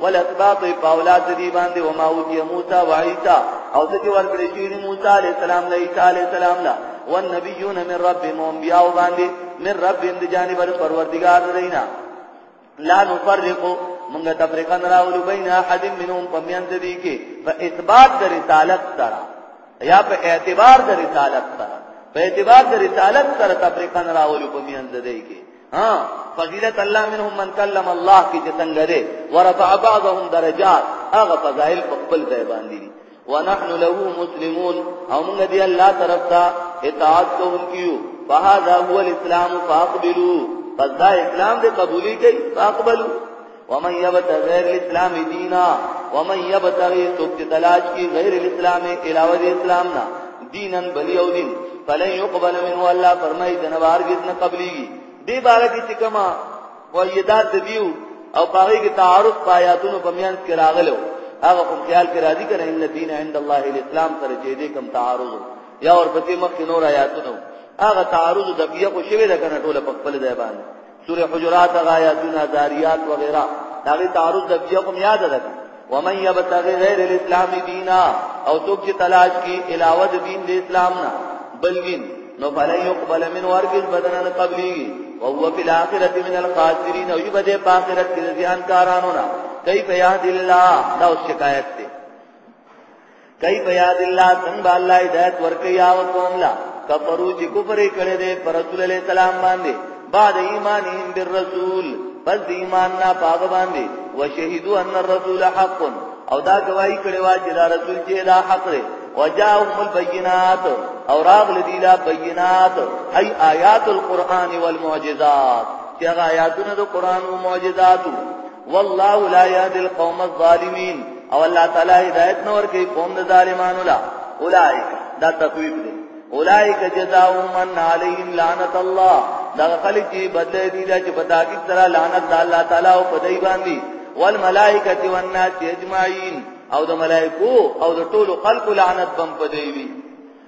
ولاسباط په اولاد دی باندې او ما اوتی موسی و عیسی او څه چې ورکړی شي موسی علی السلام له عیسی علی السلام لا والنبیون من رب انبیاء باندې من رب اند جانب پروردگار دینا لا نفرق موږ تفریقا راول بین احد منهم پمیان دی کې په اثبات د رسالت سره یا په اعتبار د رسالت سره په اعتبار د رسالت سره تفریقا راول پمیان دی کې ها فضیلت الله منهم من کلم الله کی چې څنګه ده ورفع بعضهم درجات هغه فضائل په خپل ځای باندې دي ونحن له مسلمون او موږ دی الله طرف ته اطاعت کوونکیو فهذا هو الاسلام فاقبلوا فذا اسلام دې قبولي کوي فاقبلوا ومن يبتغي غير الاسلام دينا ومن يبتغي سوق تلاش کی غیر الاسلام علاوه د اسلام نه دینن بلی او دین فلن يقبل منه الله فرمای د نوار کس نه قبلی دی بار کی تکما ویدات د دیو او پاره کی تعارض پایاتونو بمیان کې راغلو هغه کوم خیال کې راضی کړه ان دین عند الله الاسلام سره چې دې کم تعارض یا اور پتی مخ نور آیاتونو هغه تعارض د بیا خو شوی د کنه ټوله په خپل ځای باندې سورة حجرات هغه آیاتونه ذاریات وغیرہ دا غي تعارض د بیا کوم یاد ده ومن یبتغي غیر الاسلام دینا او څوک چې تلاش کی علاوه د دین د اسلام نه بل دین نو فلا يقبل من ورکز بدنن قبلی وهو فی الاخرة من الخاسرین او یبده په آخرت کې ځان کارانو نه کیف یهد الله دا شکایت کیف یاد الله څنګه الله هدایت ورکړي او قوم لا کفرو چې کفر کړي دي پر رسول الله سلام باندې بعد ایمانهم بالرسول پس دی ایمان نا پاغ باندې وشهدو ان الرسول حق او دا گواہی کړي وا چې دا رسول چې دا حق دی وجاءهم البينات او راغل دي لا بينات اي آيات القرآن والمعجزات چې هغه آیاتونه د قرآن او معجزاتو والله لا يهدي القوم الظالمين او الله تعالی هدایت نور کوي قوم د ظالمانو لا اولائک دا تخویف دی اولائک جزاؤهم ان علیهم لعنت الله دا خلک چې بدله دي چې په تاکید سره لعنت د الله تعالی او په دی باندې والملائکه والناس اجمعین او د ملائکو او د ټولو خلقو لعنت بم په دی وی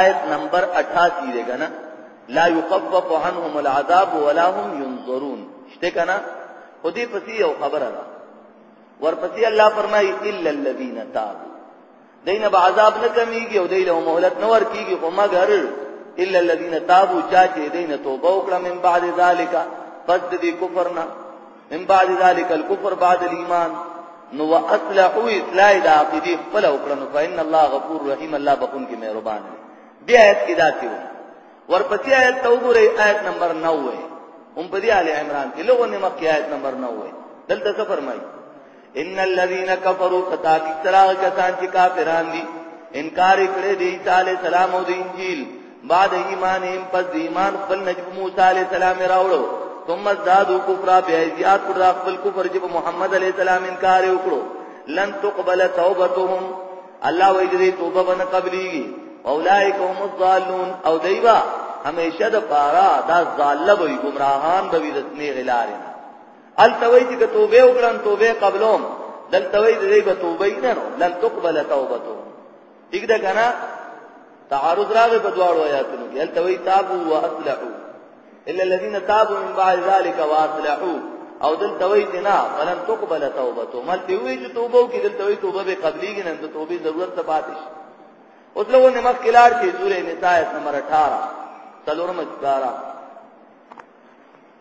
آیت نمبر 88 دی کنه لا يخفف عنهم العذاب ولا هم ينظرون شته کنه خو دې پسې یو خبره ده ورپسې الله فرمایي الا الذين تابوا دین به عذاب نه کمیږي او دین مهلت نه ورکیږي خو مگر الا الذين تابوا چا چې دین توبه وکړه من بعد ذالک پس دې کفرنا من بعد ذلك الكفر بعد الايمان نو واصلحوا اصلاح د عقیده خپل وکړنو فإن الله غفور رحیم الله بخون کې مهربان دی بیا آیت کې داسې و ورپسې آیت ته وګورئ آیت نمبر 9 هم په دې آل عمران کې لوګو نه مکه آیت نمبر 9 دلته څه فرمایي ان الذين كفروا فتاك ترا کسان چې کافران دي انکار کړي دي عيسى عليه السلام او د انجیل بعد ایمان هم پس ایمان خپل نجم موسی عليه السلام راوړو ثم زادوا كفرا بیا زیات کړ خپل کفر چې محمد عليه السلام انکار وکړو لن تقبل توبتهم الله وې دې توبه ون قبليږي اولائک هم الضالون او دیوا همیشه د پارا دا ظالم وي گمراهان به دې نه غلارین هلته وایي چې که توبه وکړم توبه قبلوم دلته وایي دی به توبه نه نو لن تقبل توبته ٹھیک ده کنه تعارض راغی په دواړو آیاتونو کې هلته وایي تابو واصلحو الا الذين تابوا من بعد ذلك واصلحوا او دلته وایي چې نه فلن تقبل توبته ملته وایي چې توبه وکړي دلته وایي توبه به قبليږي نه د توبې ضرورت ته پاتې شي اوس لوګو نه مخ کلار کې سورې نساء نمبر 18 څلورم اداره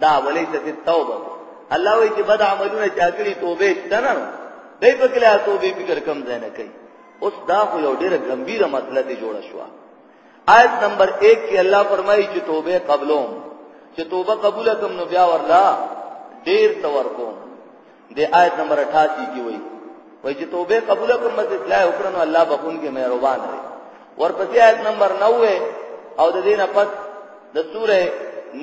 دا وليست التوبه الله وی چې بد عملونه چا کړی توبه شته نه دای په کله توبه فکر کم ځای نه کوي اوس دا خو یو ډیره ګمبیره مسله دی جوړه شو آیت نمبر 1 کې الله فرمایي چې توبه قبلوم چې توبه قبول کوم نو بیا ورلا ډیر تور کوم د آیت نمبر 88 کې وایي وایي چې توبه قبول کړم چې اصلاح وکړم الله بخون کې مهربان دی ورپسې آیت نمبر 90 او د دینه پس د سوره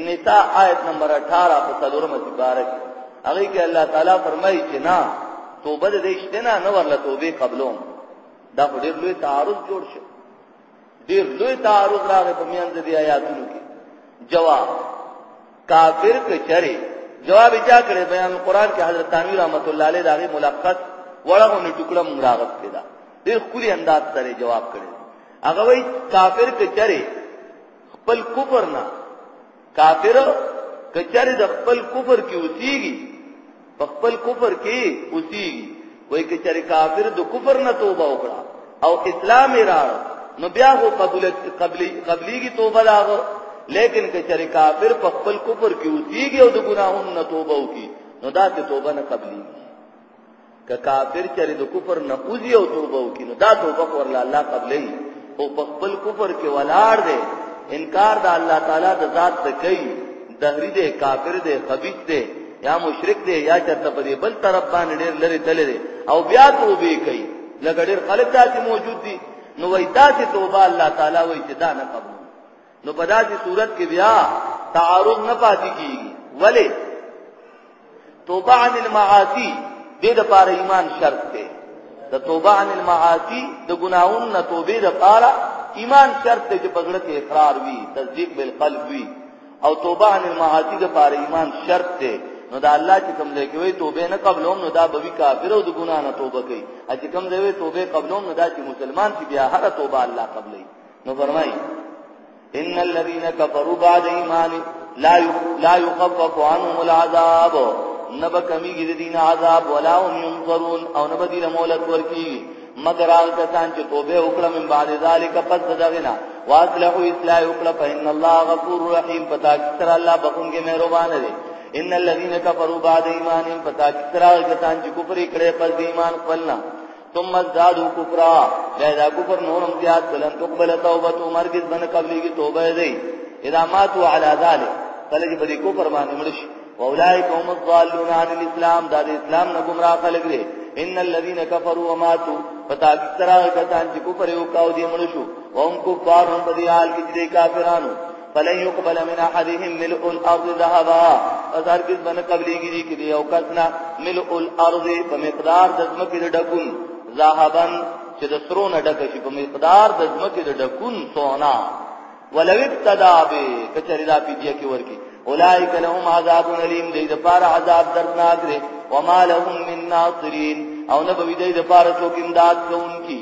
نساء آیت نمبر 18 په څلورم سپاره کې هغه کې الله تعالی فرمایي چې نه توبه دې شته نه نو ورله توبه قبلوم دا ډېر لوی تعارض جوړ شو ډیر لوی تعارض راغی په میان د آیاتونو کې جواب کافر کچره جواب یې چا کړی بیان قران کې حضرت تنویر رحمت الله علیه دغه ملخص وړغه نو ټوکړه مونږ راغستې ده ډیر خولي انداز سره جواب کړی هغه وای کافر کچره خپل کفر نه کافر کچاري د خپل کفر کې اوسېږي په خپل کفر کې اوسېږي وای کچاري کافر د کفر نه توبه وکړه او اسلام یې راړ نو بیا هو قبولت قبلي قبليږي توبه لاغو لیکن کچاري کافر په خپل کفر کې اوسېږي او د ګناهونو نه توبه وکړي نو دا ته توبه نه قبليږي که کافر چری د کفر نه اوځي او توبه وکړي نو دا توبه خو الله الله قبلې او په خپل کفر کې ولاړ دی انکار د الله تعالی د ذات ته کوي دهری دی کافر دی خبيث دی یا مشرک دی یا چرته په دې بل طرف باندې ډېر لري تللی دی او بیا توبه کوي لکه ډېر خلک داسې موجود دي نو وای داسې توبه الله تعالی وای چې دا نه قبول نو په داسې صورت کې بیا تعارض نه پاتې کیږي ولی توبه عن المعاصی دې د پاره ایمان شرط دی د توبه عن المعاصی د ګناہوں نه توبه د پاره ایمان شرط دی چې په زړه کې اقرار وي تصدیق بالقلب وي او توبه عن المعاصی د پاره ایمان شرط دی نو دا الله چې کوم ځای کې وي توبه نه قبلوم نو دا به وی کافر او د ګنا نه توبه کوي چې کوم ځای وي توبه قبلوم نو دا چې مسلمان چې بیا هغه توبه الله قبلې نو فرمای ان الذين كفروا بعد ایمان لا لا يخفف عنهم العذاب نبا کمیږي د دین عذاب ولا هم ينظرون او نبا دی مولت ورکی مگر هغه کسان چې توبه وکړه من بعد ذلک پس دغنا واصلحوا اصلاح وکړه فإن الله غفور رحیم پتا کثر الله بخونګي مهربان دی ان الذين كفروا بعد ایمانهم پتا کثر هغه کسان چې کفر کړي پس ایمان خپلنا ثم زادو کفرا بیا دا کفر نورم زیاد کلن تقبل توبه تو مرګز بن قبلی کی توبه دی اذا ماتوا على ذلك کله چې په دې کفر باندې مړ شي اولئک هم الضالون عن الاسلام دا د اسلام نه گمراه خلک دي ان الذين كفروا وماتوا فتاکي ترا کسان چې کفر وکاو دي مړ شو وهم کفار هم په دې حال کې دي کافرانو فلن يقبل من احدهم ملء الارض ذهبا پس هرگز بنه قبليږي دي کې یو کس نه ملء الارض په مقدار د ځمکې د ډکون ذهبا چې د سرو نه ډک شي په مقدار د ځمکې د ډکون سونا ولو ابتدا به کچری دا پیډیا کې ورکی اولائک لهم عذاب الیم دې د پاره عذاب دردناک دی وما لهم من ناصرین او نه به دې د پاره څوک امداد کوونکی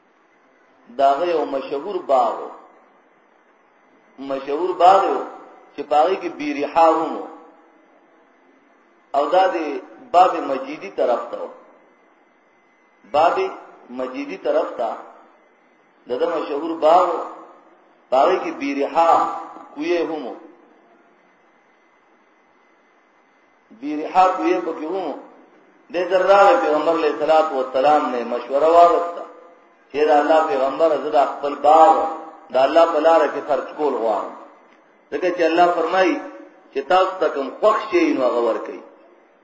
دا یو مشهور باغ مشهور باغ چې پاره کې بیری حاوم او دا د باب مجیدی طرف ته باب مجیدی طرف ته دغه مشهور باغ پاره کې بیری ها کوی هم بیرحا کوی په کې وو د ذراغ پیغمبر علیه الصلاۃ والسلام نه مشوره واغسته چې دا الله پیغمبر زدا خپل باغ دا الله په لار کې خرج کول غواړم ځکه چې الله فرمایي چې تاسو ته کوم خوښ شي نو هغه ورکړي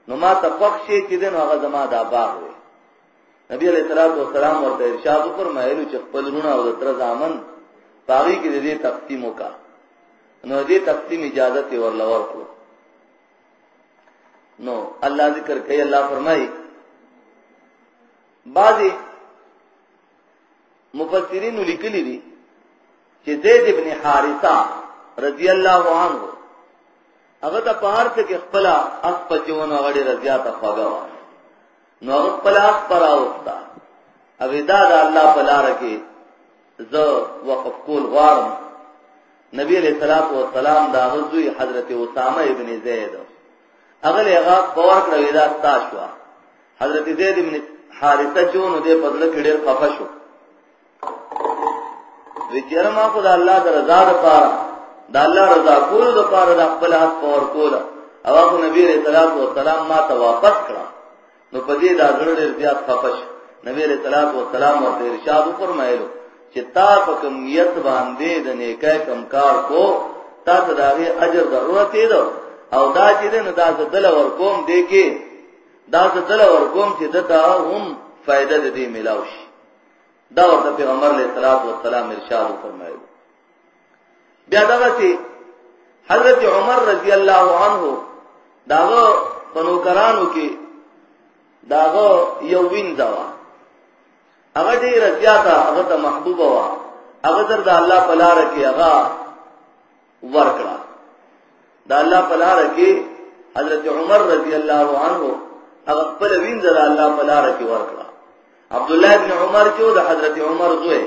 نو ما ته خوښ شي چې دین هغه زما دا باغ وي نبی علیہ الصلوۃ والسلام ورته ارشاد فرمایلو چې خپل رونه او تر ځامن باغی کې دې تقسیم وکا نو دې تقسیم اجازه ته ورلور کړو نو الله ذکر کوي الله فرمایي بعضی مفسرین لیکلی دي چې زید ابن حارثه رضی الله عنه هغه ته په هر څه کې خپل اخ په جون غړي رضیا ته خوګه نو هغه خپل اس پر اوستا او دا د الله په لار کې زه وقف کول غواړم نبی علیہ الصلوۃ والسلام دا غزوی حضرت اسامه ابن زید اغل هغه باور کړو دا تاسو حضرت زید ابن حارثه چون دې په دې کې ډېر خفه شو وچره ما خو د الله د رضا لپاره د الله رضا کولو لپاره د خپل حق په ور کوله او هغه نبی رسول الله او سلام ما ته واپس کړه نو په دې دا زړه ډېر زیات خپش نبی رسول الله او سلام ورته ارشاد فرمایلو چې تا په کوم نیت باندې د نیکه کم کار کو تا ته د هغه اجر ضرورت دی او دا چې نه دا د دل ور کوم دی کې دا د دل ور کوم چې دته هم فائدہ دې ملاوي دا ورته پیغمبر علیه الصلاۃ والسلام ارشاد فرمایي بیا دا چې حضرت عمر رضی الله عنه داغه پنوکرانو کې داغه یو وینځه وا هغه ډیر زیاته هغه ته محبوبه وا هغه در د الله په لار کې هغه ورکړه دا الله په لار کې حضرت عمر رضی الله عنه هغه خپل وین زړه الله په لار کې ورکړه عبد الله ابن عمر چې د حضرت عمر زوی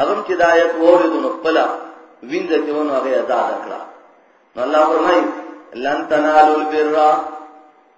هغه چې د آیت وورید نو خپل وین د چېونو هغه ادا کړه نو الله فرمایي لن تنالوا البر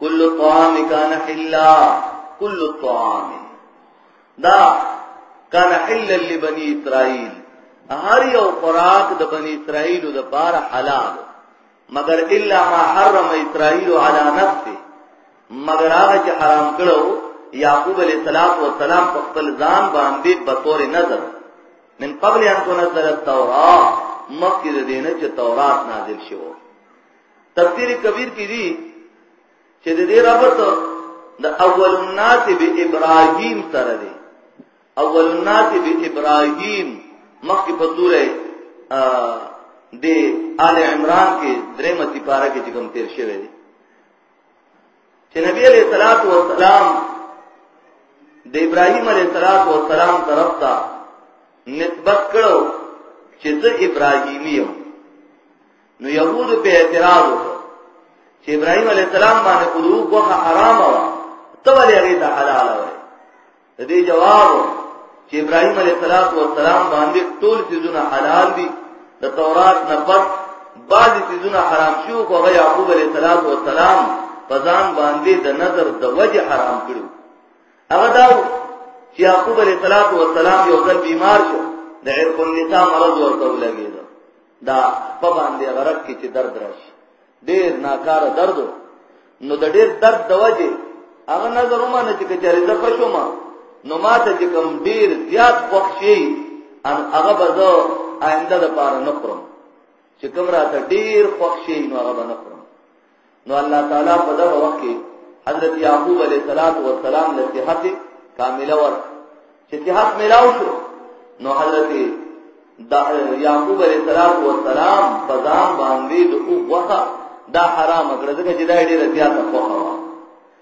کل الطعام کان حلا کل الطعام دا کان حلا لبنی اسرائیل هر یو خوراک د بنی اسرائیل د پاره حلال مگر الا ما حرم اسرائیل علی نفسه مگر هغه چې حرام کړو یعقوب علیہ السلام و سلام په خپل ځان باندې په تور نظر من قبل ان تنزل التوراۃ مخکې د دینه چې تورات نازل شوه تفسیر کبیر کې دي چې د دې ربط د اول الناس به ابراهیم سره دی اول الناس به ابراهیم مخکې په سوره د آل عمران کې درېمه سپاره کې چې کوم تیر شوی دی چې نبی علیہ الصلات والسلام د ابراهیم علیہ الصلات والسلام طرف ته نسبت کړو چې زه ابراهیمی یم نو يهودو په اعتراض وکړ چې ابراهيم عليه السلام باندې قلو غوخه حرام و ته ولې هغه ته حلال و د دې جواب چې ابراهيم عليه السلام باندې ټول چیزونه حلال دي د تورات نه پس بعض چیزونه حرام شو خو هغه يعقوب عليه السلام په ځان باندې د نظر د وجه حرام کړو هغه دا چې يعقوب عليه السلام یو ځل بیمار شو د عرق النساء مرض ورته ولګېد دا په باندې غرق کې چې درد راشي ډیر ناکاره درد نو د ډیر درد د وجه هغه نظر ومانه چې کچاري زه خوشوم نو ماته چې کوم ډیر زیات خوښ شي ان هغه به زه آینده د پاره نه خورم چې کوم راته ډیر خوښ شي نو هغه به نه خورم نو الله تعالی په دغه وخت کې حضرت یعقوب علیه السلام له صحت کامله ور چې صحت ملاو شو نو حضرت یعقوب علیه السلام په ځان باندې د وخه دا حرام کړ ځکه چې دا ډیره زیاته خوخه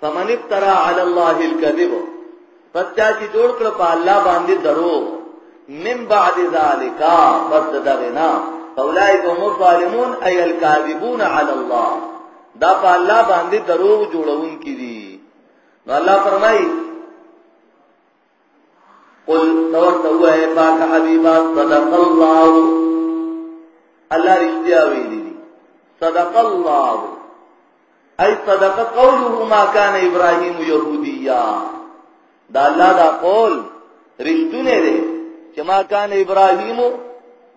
فمن افترا علی الله الكذب پس چا چې جوړ کړ په الله باندې درو من بعد ذالک پس دغنا فاولائک هم الظالمون ای الكاذبون علی الله دا په الله باندې درو جوړون کړي نو الله فرمایي قل نور ته وای پاک حبیبا صدق الله الله رښتیا ویلي دي صدق الله اي صدق قوله ما كان ابراهيم يهوديا دا الله دا قول رښتونه دي چې ما كان ابراهيم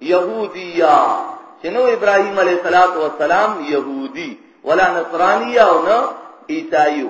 يهوديا شنو ابراهيم عليه الصلاه والسلام يهودي ولا نصراني او نه عيسايو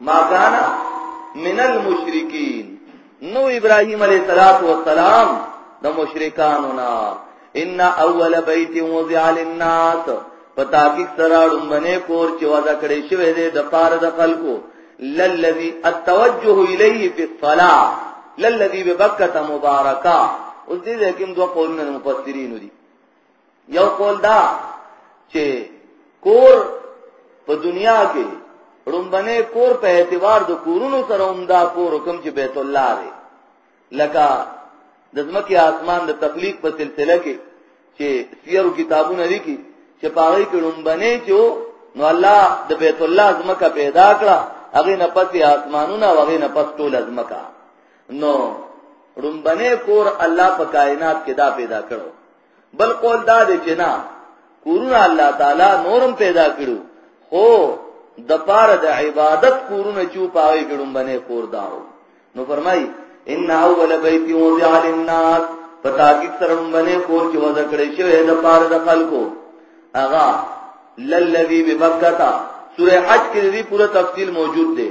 ما كان من المشركين نو ابراهيم عليه الصلاه والسلام د مشرکانو نه ان اول بيت وضع للناس پتا کی سره لمبنه کور چې وضع کړی شوی دی د پاره د خلکو للذي التوجه اليه في الصلاه للذي ببکه مبارکه اوس دې کوم دوه قولونه مفسرین دي یو قول دا چې کور په دنیا کې رومبنه کور په اعتبار د کورونو سره هم دا کور کوم چې بیت الله دی لکه د ځمکې آسمان د تخلیق په سلسله کې چې سیرو کتابونه لیکي چې پاره کې رومبنه چې نو الله د بیت الله ځمکه پیدا کړه هغه نه پسې آسمانونه هغه نه پس ټول ځمکه نو ړومبنه کور الله په کائنات کې دا پیدا کړو بل قول دا دی چې نه کورونه الله تعالی نورم پیدا کړو خو د پاره د عبادت کورونه چې پاوي کړم باندې کور داو نو فرمای ان اول بیت وضع للناس پتا کی سرم باندې کور کې وضع کړی شوی د پاره د خلکو اغا للذي بمکه سوره حج کې دې پوره تفصیل موجود دی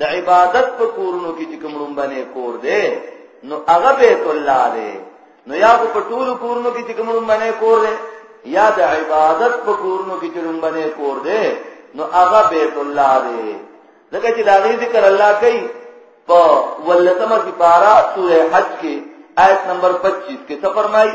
د عبادت په کورونو کې چې کوم لومبنه کور دی نو هغه بیت الله دی نو یا په ټولو کورونو کې چې کوم لومبنه کور دی یا د عبادت په کورونو کې چې لومبنه کور دی نو هغه بیت الله دی ځکه چې دا غي ذکر الله کوي په ولتمه سپارا سوره حج کې آیت نمبر 25 کې څه فرمایي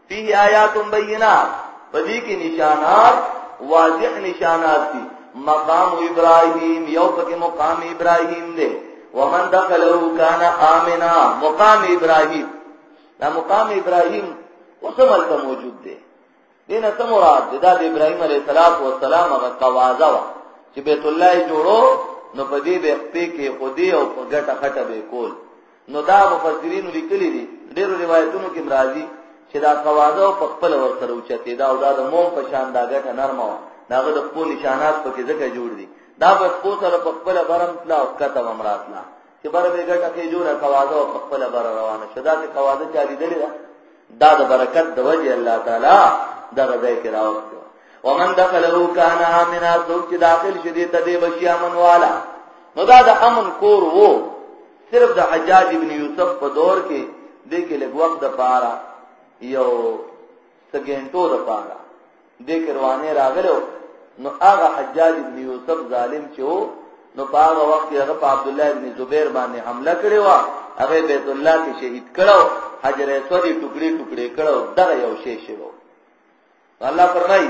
فيه آیات بینات پدې کې نشانات واضح نشانات دي مقام ابراهيم یو پکې مقام ابراهيم دی ومن دخله كان امنا مقام ابراهيم دا مقام ابراهيم اوسمل ته موجود دی دینه ته مراد دی دا د ابراهيم عليه السلام او السلام هغه قواعد وا چې بیت الله جوړو نو پدې به پې کې خودي او په ګټه خټه به کول نو دا مفسرینو لیکلي دي ډېرو روایتونو کې مرادي چې دا قواده په خپل ور سره اوچته دا او دا د موم په شان دا ګټه نرمه و داغه د خپل نشانات په کې ځکه جوړ دي دا په خپل سره په خپل برم تلا او کته ومراتلا چې بر به ګټه کې جوړه قواده او په خپل بر روانه شدا چې قواده چالي دي دا د برکت د وجه الله تعالی دغه ځای کې راوستو ومن دخله کان امنا ذو چې داخل شدي ته دې بشیا من والا نو دا د امن کور وو صرف د حجاج ابن یوسف په دور کې د کې لږ وخت د پاره یو سګینټو د پاره د کې روانه راغلو نو هغه حجاج ابن یوسف ظالم چې وو نو په هغه وخت کې هغه په عبد الله ابن زبیر باندې حمله کړې و هغه بیت الله کې شهید کړو حجر اسود ټوکړي ټوکړي کړو دغه یو شی شوی الله فرمایي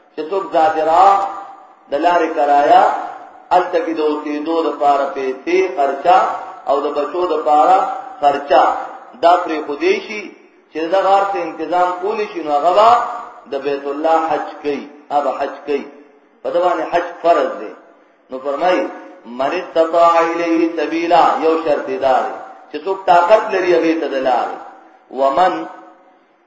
چې څوک ظاهرا د لارې کرایا هلته کې د اوسېدو دپاره پیسې خرچه او د بچو دپاره خرچه دا پرې خودی شي چې د غار څخه انتظام کولی شي نو هغه به د بیت الله حج کوي هغه حج کوي په دا باندې حج فرض دی نو فرمای من استطاع الیه سبیلا یو شرط دار چې څوک طاقت لري هغه ته دلار ومن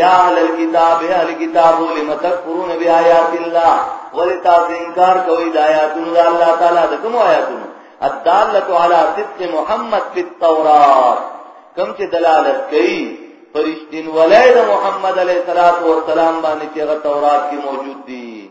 یا اهل الكتاب یا اهل کتاب لم تکفرون بیاات الله ولتا انکار کوي د آیاتونو د الله تعالی د کوم آیاتونو الداله علی صدق محمد فی التوراۃ کوم چې دلالت کوي فرشتین ولای د محمد علیه الصلاۃ والسلام باندې چې تورات کې موجود دي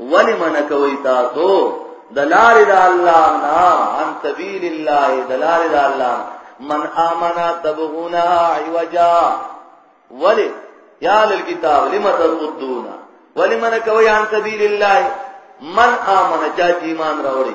ولی من کوي تاسو دلار د الله نه عن سبیل الله دلار د الله من امنا تبغونا عوجا ولی یا للکتاب لم تصدون ولی من کوي عن سبیل الله من امن چا ایمان راوړي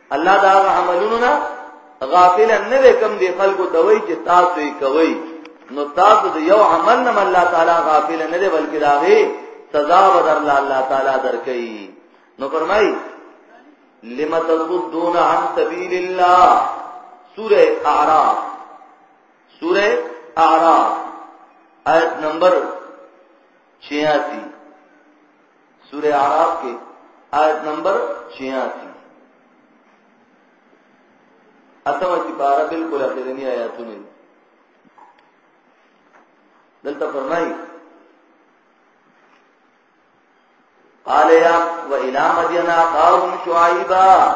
الله دا عملونو نه غافل نه دی کم دی خلکو ته وای چې تاسو یې کوي نو تاسو د یو عمل نه الله تعالی غافل نه دی بلکې دا هي سزا بدر الله الله تعالی درکې نو فرمای لم تصدون عن سبیل الله سوره اعراف سوره اعراف آیت نمبر 86 سورہ اعراف کې آیت نمبر 86 اتمه چې بارا بالکل اخرنی آیاتونه دلته فرمایي قال يا وإلى مدين أخاهم شعيبا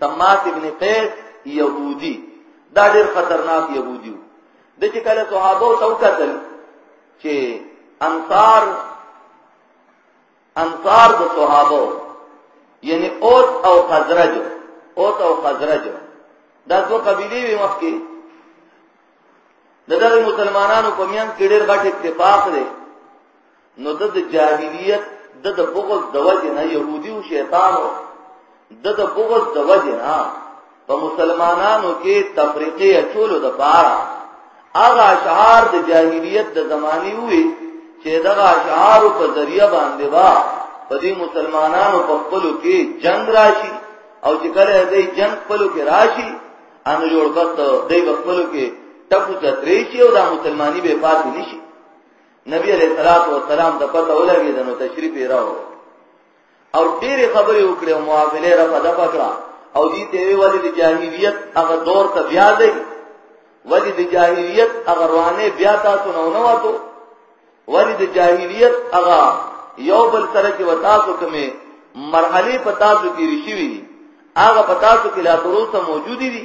سماس ابن قیس یهودی دا ډیر خطرناک یهودی د چې کله صحابه او توکتل چې انصار انصار د صحابه یعنی اوس او خزرج اوس او خزرج دا دو قبیلې وي مخکې د دغه مسلمانانو په میان کې ډېر غټ اتفاق دی نو د جاهلیت د د بغض د وجه نه يهودي او شیطانو د د بغض د وجه نه په مسلمانانو کې تفریقې اچولو د پاره هغه اشعار د جاهلیت د زمانی وي چې دا اشعار په ذریعہ باندې با په دې مسلمانانو په خپلو کې جنگ راشي او چې کله دې جنگ خپلو کې راشي ان جوړ بس دې خپلو کې ټکو چتري شي او د مسلمانۍ به پاتې نشي نبی علیہ الصلوۃ والسلام د پته ولګی دنو تشریف یې راو او ډېر خبرې وکړې او معاملې را په دغه کړه او دې ته وی ولې د جاهلیت هغه دور ته بیا دی ولې د جاهلیت هغه روانه بیا تاسو نه ونواتو ولې د جاهلیت هغه یو بل سره کې وتاسو کومه مرحله پتا څو کې رشي وی هغه پتا څو کې لا تر اوسه موجود دي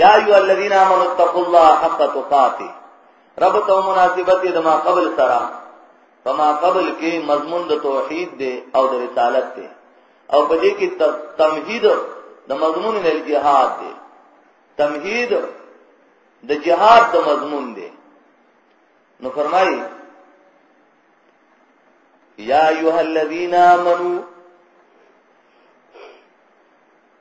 یا ایو الذین آمنوا اتقوا الله حق تقاته رب تو مناسبت د ما قبل سره فما قبل کې مضمون د توحید دی او د رسالت دی او په دې کې تمهید د مضمون نه جهاد دی تمهید د جهاد د مضمون دی نو فرمایي یا ایها الذین آمنوا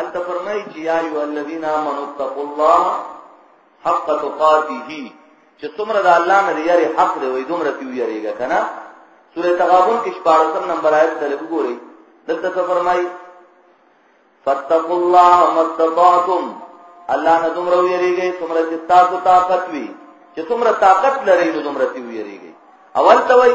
انت فرمای چې یا ایو الذین آمنوا اتقوا الله حق تقاته چې څومره د الله نه یاري حق دی وای دومره تی یریږي کنه سوره تغابن کې 14 نمبر آیت ته وګورئ دلته څه فرمایي فتقوا الله ما استطعتم الله نه دومره یریږي څومره چې تاسو طاقت وي چې څومره طاقت لرئ نو دومره تی یریږي اول ته وای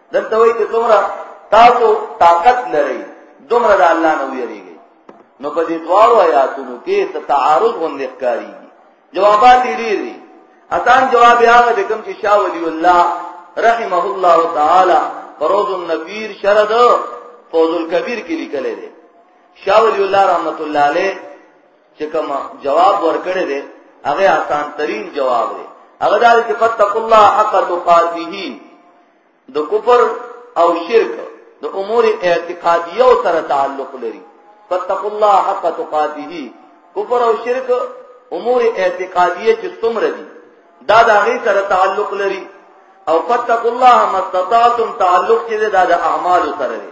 دلته وایي چې دومره تاسو طاقت لرئ دومره د الله نه ویریږئ نو په دې دواړو آیاتونو کې څه تعارض غوندې ښکارېږي جوابات یې ډېر دي اسان جواب یې هغه دی کوم چې شاه ولي الله رحمه الله تعالی فروز النبیر شرد فوز الکبیر کې لیکلی دی شاه ولي الله رحمت الله علیه چې کوم جواب ورکړی دی هغه آسان ترین جواب دی هغه دا چې فتق الله حق تقاته د کفر او شرک د امور اعتقادیه سره تعلق لري فتق الله حق تقاته کفر او شرک امور اعتقادیه چې څومره دي دا د هغه سره تعلق لري او فتق الله مستطاعتم تعلق چې دا د اعمال سره دی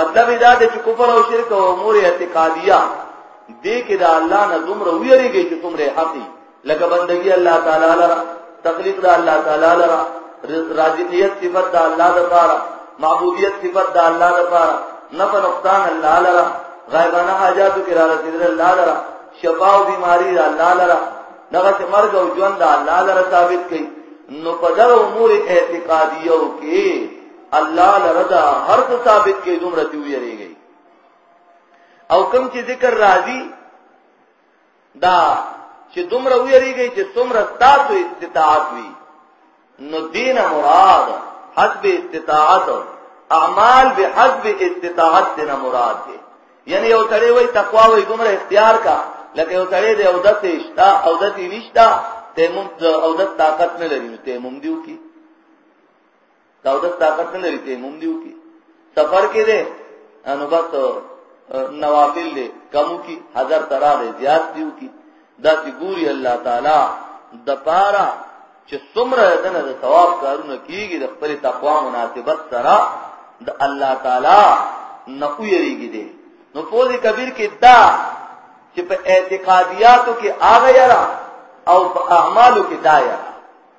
مطلب دا دی چې کفر او شرک او امور اعتقادیه دې کې دا الله نه دومره ویریږي چې څومره حقي لکه بندگی الله تعالی لرا تخلیق دا الله تعالی لرا رازقیت صفت دا الله لپاره معبودیت صفت دا الله لپاره نفع نقصان الله لرا غیبانه حاجاتو کې را رسیدل الله لرا شفا او بیماری دا الله لرا دغه چې مرګ او ژوند دا الله لرا ثابت کړي نو په دغه امور اعتقادیو کې الله لردا هر څه ثابت کې دومره دی ویریږي او کوم چې ذکر راځي دا چې دومره ویریږي چې څومره تاسو استطاعت وي نو دین مراد حسب استطاعت اعمال به حسب استطاعت دین مراد دی یعنی یو تړي وي تقوا وي دومره اختیار کا لکه یو تړي دی او د تېشتا او د تېشتا تیمم او د طاقت نه لري تیمم دیو کی دا د طاقت نه لري ته مونږ دیو کی سفر کې ده انو بس نوافل دې کمو کی حضرت تراغه زیات دیو کی دا چې ګوري الله تعالی د پارا چې څومره دنه د ثواب کارونه کیږي د خپل تقوا مناسبت سره د الله تعالی نه ویریږي دي نو په دې کبیر کې دا چې په اعتقادیاتو کې آغه یرا او په اعمالو کې دا یرا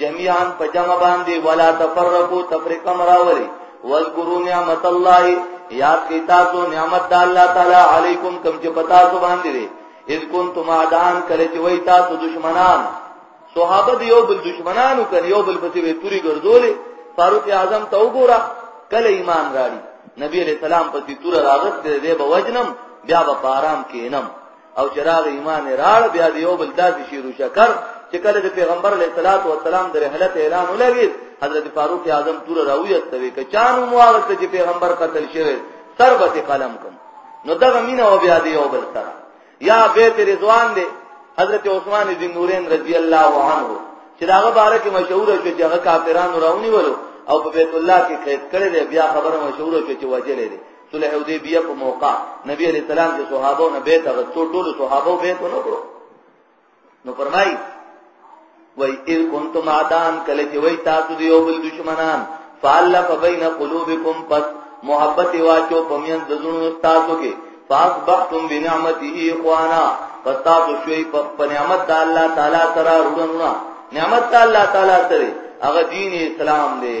جميعا په جمع باندې ولا تفرقوا تفرقه مراولي واذكروا نعمت الله یاد کی تاسو نعمت د الله تعالی علیکم کم چې پتا سو باندې دي اذ کنتم اعدان کله چې وای تاسو دشمنان صحابه دی یو بل دشمنانو کړ یو بل پسې وی توري ګرځولې فاروق اعظم ته وګوره کله ایمان راړي نبی علیہ السلام پسې تور راغست دی به وجنم بیا به آرام کینم او چې راغ ایمان راړ بیا د یو بل داسې شیرو شکر چې کله د پیغمبر علیه الصلاۃ والسلام د رحلت اعلان ولګید حضرت فاروق اعظم تور راویت ته کې چانو مواغت چې پیغمبر قتل شوی سربت قلم کوم نو دغه مینا او بیا د یو بل سره یا بیت رضوان دی حضرت عثمان بن نورین رضی الله عنه چې داغه باره کې مشهور شو چې هغه کافرانو راونی ولو او په بیت الله کې قید کړی دی بیا خبره مشهور شو چې وجلې دی صلح حدیبیه په موقع نبی علیہ السلام چې صحابه نه بیت هغه څو ټول صحابه بیت نه کړو نو فرمای وای اذ کنتم عدان کله چې وای تاسو دی یو بل دشمنان فالف بین قلوبکم پس محبت واچو پمین د زړونو تاسو کې فاصبحتم بنعمته اخوانا پس تاسو شوي په نعمت الله تعالی سره ورونه نعمت الله تعالی سره هغه دین اسلام دی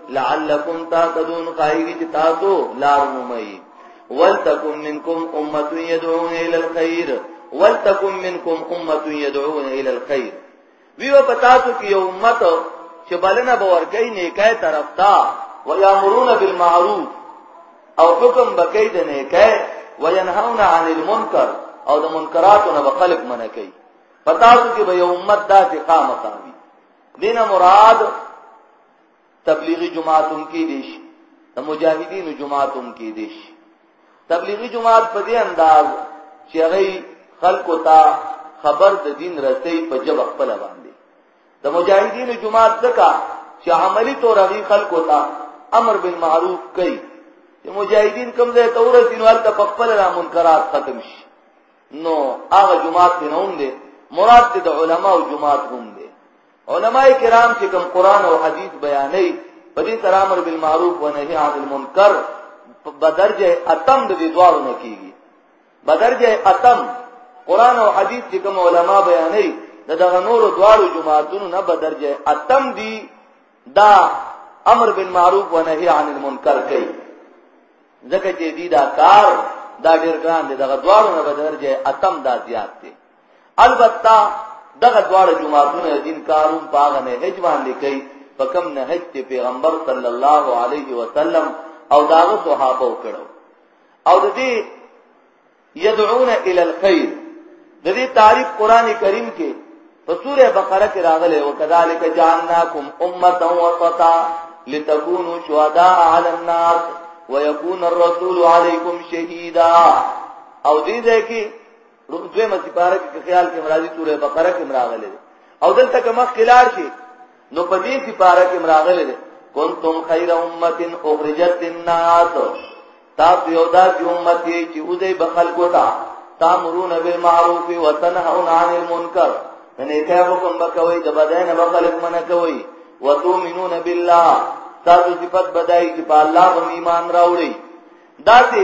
لعلکم تهتدون قایږي چې تاسو لار مومئ ولتکم منکم امه يدعون الى الخير ولتکم منکم امه يدعون الى الخير ویو پتا تو کې یو امت چې بلنه باور کوي نیکه طرف تا ويامرون بالمعروف او حکم بکې د نیکه وینهون عن المنکر او د منکراتو نه بخلق منه کوي پتا تو کې به یو امت داسې قامه کوي دینه مراد تبلیغی جماعت هم کې دي شي د مجاهدینو جماعت هم کې دي شي تبلیغی جماعت په دې انداز چې هغه خلکو ته خبر د دین رسي په جبه خپل باندې د مجاهدینو جماعت ځکه چې عملی تور هغه خلکو ته امر بالمعروف کوي چې مجاهدین کوم ځای ته ورسي نو هلته په خپل را منکرات ختم شي نو هغه جماعت نه هم دي مراد د علما او جماعت هم علما کرام چې کوم قران او حديث بیانې په دې سره امر بالمعروف و نهي عن المنکر بدرجه اتم د دې دوالو نه کیږي بدرجه اتم قران او حديث چې کوم علما بیانې د دغه نورو دوالو جماعتونو نه بدرجه اتم دي دا امر بالمعروف و نهي عن المنکر کوي ځکه چې دې دا کار دا ډیر ګران دی دغه دوالو نه بدرجه اتم دا زیات دی البته دغه دواړه جماعتونه دین کاروم باغ نه هج باندې کوي په کوم نه هج چې پیغمبر صلی الله علیه وسلم او داغه صحابه وکړو او د دې يدعون الى الخير د دې تعریف قران کریم کې په سوره بقره کې راغلی او کذالک جعلناکم امه وسطا لتكونوا شهداء على الناس ويكون الرسول عليكم شهيدا او دې ځکه دوی مسی پاره کې خیال کې مرادي سوره بقره کې مراغله او دلته کومه خلار شي نو په دې سي پاره کې مراغله ده کنتم خیر امه اخرجت للناس تاسو یو داسې امت یې چې اوځي بخل کوتا تامرون بالمعروف وتنهون عن المنکر نه ته حکم بکوي د بدن بخلق من کوي وتؤمنون بالله تاسو صفات بدای چې په الله باندې ایمان راوړي داسې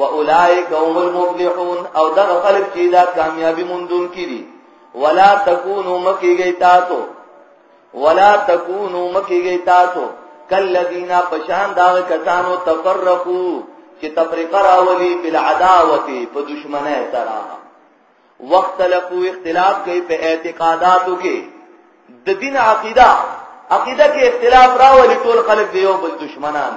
واولائک هم المفلحون او دا خلک چې دا کامیابی مندون کړي ولا تکونو مکیږي تاسو ولا تکونو مکیږي تاسو کلذین پشان دا کسانو تفرقو چې تفریقه راولي بالعداوت په دشمنه سره وخت لکو اختلاف کوي په اعتقاداتو کې د دین عقیده عقیده کې اختلاف راولي ټول خلک دی یو بل دشمنان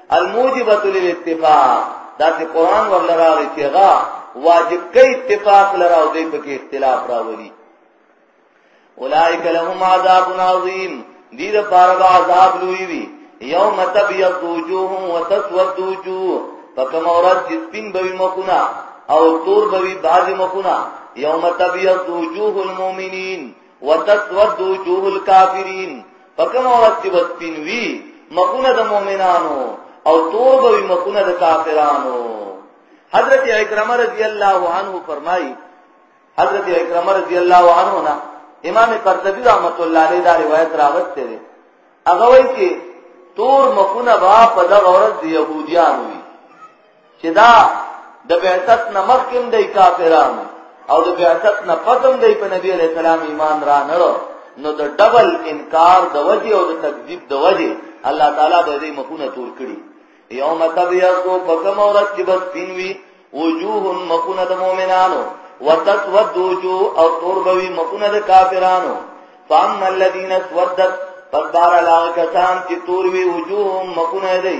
الموجبه للاتفاق دا چې قران ورل راغی چې غا واجب کې اتفاق لراو دې په کې اختلاف راولي اولائک لهم عذاب عظیم دې د پاره عذاب لوی وی یوم تبیض وجوه وتسود وجوه فکم اورات چې سپین به مخونه او تور به بعض مخونه یوم تبیض وجوه المؤمنین وتسود وجوه الكافرين فكم ورت وسپین وی مخونه د مؤمنانو او تور به مخونه د کافرانو حضرت اکرمه رضی الله عنه فرمای حضرت اکرمه رضی الله عنه نه امام قرطبی رحمت الله علیه دا روایت راغسته دی هغه وایي چې تور مخونه با په دغه ورځ د يهوديان وي چې دا د بعثت نه مخکې د کافران او د بعثت نه پدم د په نبی علی السلام ایمان را نړو نو د ډبل انکار د وجه او د تکذیب د وجه الله تعالی به دې مخونه تور کړی یوم تبیضو فکم اورت چې بس پینوي وجوه مخونه د مؤمنانو وتسود وجوه او تور بوي مخونه د کافرانو فاما الذين اسودت فبار لا کسان چې تور وی وجوه مخونه دی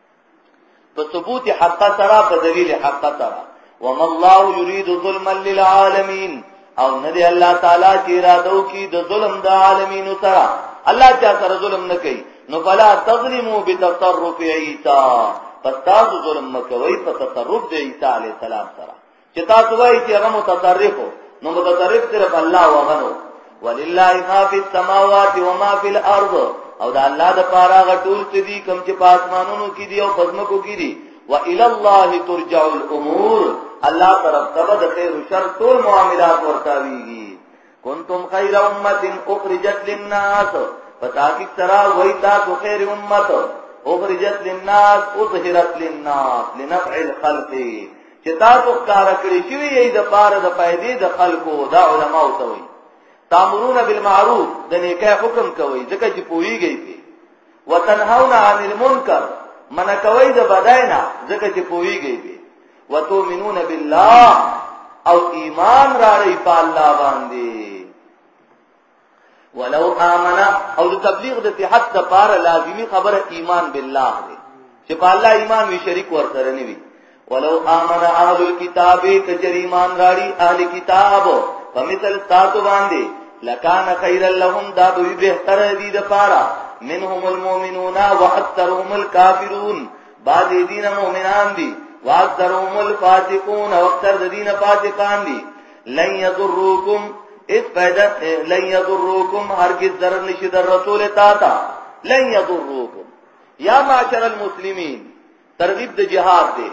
په ثبوت حق سره په دلیل حق سره وما الله يريد ظلما للعالمين او نه دی الله تعالی چې اراده وکي د ظلم د عالمین سره الله تعالی سره ظلم نه کوي نو فلا تظلموا بتصرف عيسى پس تاسو ظلم مکوئ په تصرف د عيسى عليه السلام سره چې تاسو وایي چې هغه متصرف نو متصرف صرف الله وغنو ولله ما فی السماوات و ما فی الارض او دا الله د پاره غټول چې دي کم چې په اسمانونو کې دي او پزمکو کې دي و الی الله ترجع الامور الله طرف ته د خیر او شر ټول معاملات ورتاویږي کنتم خیر امه اخرجت للناس فتاکک ترا وای تاسو خیر امه اخرجت للناس اظهرت للناس لنفع الخلق چې تاسو ښکارا کړی چې وی د پار د پیدې د خلکو د علما او توي تامرون بالمعروف د نیکه حکم کوي ځکه چې پويږي پی وتنهون عن المنکر من کوي د بداینا ځکه چې پويږي پی وتؤمنون بالله او ایمان راړي په الله باندې ولو امنا او د تبلیغ د صحت د پاره لازمی خبره ایمان بالله دی چې په الله ایمان وی شریک ورسره نه وي ولو امنا اهل الكتاب کجریمان راړي اهل کتاب په مثل تاسو باندې لکان خیر لهم دا به بهتر دی د پاره منهم المؤمنون واكثرهم الكافرون بعض دین مؤمنان دي واكثرهم الفاسقون واكثر دین فاسقان دي لن یضروکم اس پیدا لن یضروکم هرگز ضرر نشي در رسول تا تا لن یضروکم یا معاشر المسلمین ترغیب د جهاد دی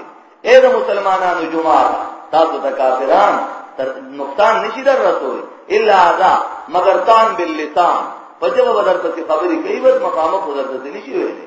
اے د مسلمانانو جماعت تاسو ته کافران تر نقصان نشي در رسول الا اذا مگر تان باللسان پجب بدر ته خبرې کوي بس مقامه خو درته نشي ویلې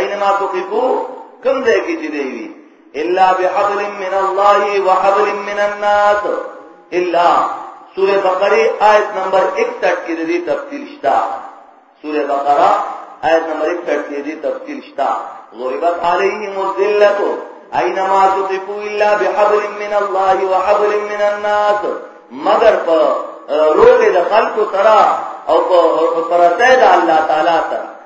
اينما تقفو کوم ځای کې چې دی وي الا بحبل من الله وحبل من الناس الا سوره بقره آیت نمبر 61 کې دې تفصیل شته سوره بقره آیت نمبر 61 کې دې تفصیل شته ضربت عليهم الذلة اينما تقفو الا بحبل من الله وحبل من الناس مگر په روغه د خلکو سره او په پرته د الله تعالی سره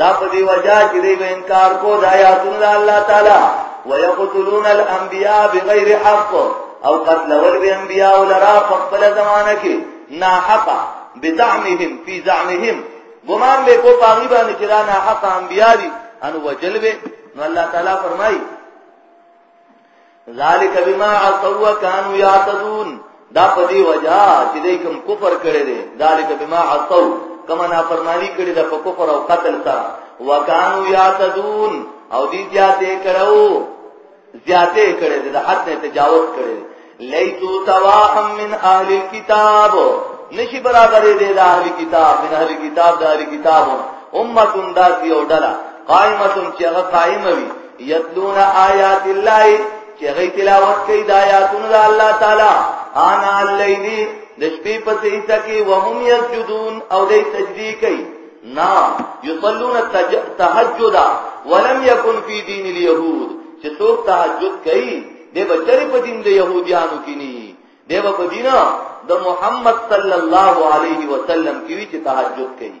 دا په دی وجا چې دی به انکار کو د آیاتونو د الله تعالی ويقتلون الانبیاء بغیر حق او قتل ول به انبیاء لرا په خپل زمانه کې نا حق بزعمهم فی زعمهم ګمان به کو پاغي باندې چې نا حق انبیاء دي ان وجل به نو الله تعالی فرمایي ذالک بما عصوا كانوا يعتدون دا په دی وجہ چې دای کوم کفر کړي دي ذالک بما عصوا کما نافرمانی کړي دا په کفر او قتل سره وکانو یعتدون او دی زیاته کړو زیاته کړي دي حد نه تجاوز کړي لیتو تواهم من اهل الكتاب نشي برابرې دي د اهل کتاب من اهل کتاب د اهل کتاب امه داسي او ډلا قائمه چې هغه قائمه وي یتلون آیات الله چې غي تلاوت کوي د آیاتونو د الله تعالی انا الليل د شپې په سیته کې وهم یسجدون او دې سجدي کوي نا یصلون تهجد ولم يكن في دين اليهود چې څوک تهجد کوي د بچری په دین د يهوديانو کې نه دی په دین د محمد صلی الله علیه وسلم کې چې تهجد کوي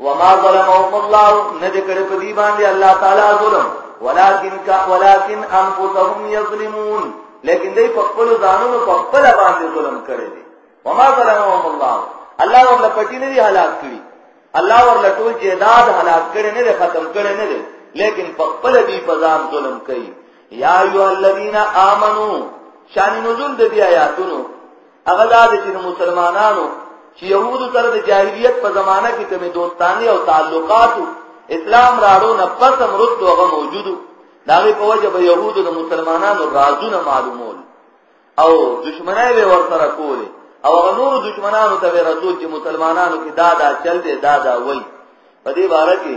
وما ظلمهم الله ندی کړه په دی باندې الله تعالی ظلم ولكن کا ولكن انفسهم يظلمون لیکن دوی په خپل ځانونو په خپل باندې ظلم کړی دی وما ظلمهم الله الله ورله پټی نه دی هلاک کړی الله ورله ټول جیداد هلاک کړی نه دی ختم کړی نه دی لیکن په خپل دی په ځان ظلم کوي یا ایو الذین آمنو شان نزول د دې آیاتونو هغه دا دی چې مسلمانانو چې يهودو سره د جاهلیت په زمانہ کې کومې دوستانه او تعلقات اسلام راړو نه پس مرد هغه موجودو دا په وجه به يهودو د مسلمانانو رازونه معلومول او دشمنای به ورسره کوله او هغه نور دشمنانو ته رسول چې مسلمانانو کې دا دا چل دی دا دا وای په دې باره کې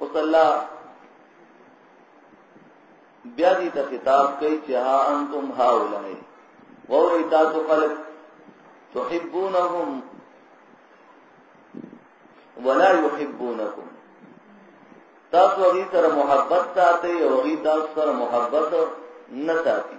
اوس الله بیا دې ته خطاب کوي چې ها انتم هاولای ووري تاسو خلق تحبونهم ولا يحبونكم تاسو هغه سره محبت ساتي او هغه تاسو سره محبت نه ساتي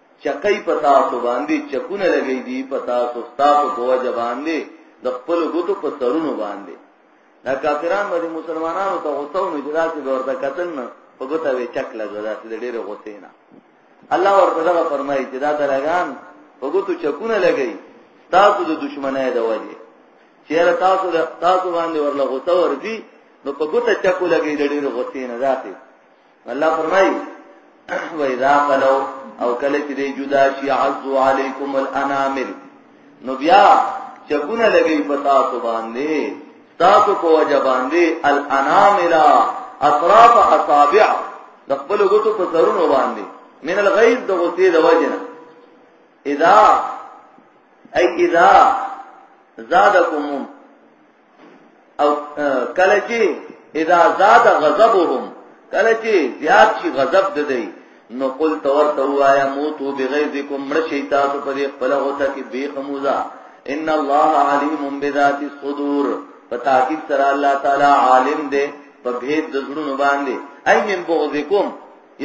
چکۍ په تاسو باندې چکونه لګی دي په تاسو تاسو په وجه باندې د خپل ګوتو په سرونو باندې دا کافران باندې مسلمانانو ته غوسونه چې داسې ورته قتل نه په ګوته وی چک لګو داسې ډېر غوسې نه الله ورته دا فرمایي چې دا درګان په ګوتو چکونه لګی تاسو د دشمنه د وجه چیرې تاسو له تاسو باندې ورله غوته ورځي نو په ګوته چکو لګی ډېر غوسې نه ذاتي الله فرمایي و اذا قلو او کله چې دی جدا شي عزو علیکم الانامل نو بیا چکونه لګي پتا تو باندې تاسو کو وجه باندې الانامل اطراف اصابع د خپل غوتو په سرونو باندې من الغیظ د غوتې د وجنه اذا اي اذا زادكم او کله چې اذا زاد غضبهم کله چې زیات شي غضب د دی نو قل تور تو آیا موتو بغیظکم مرشی تاسو په دې خپل غوته کې بے خموزا ان الله علیم بذات الصدور پتا کی سر الله تعالی عالم دې په بھید د زړونو باندې ایم بغضکم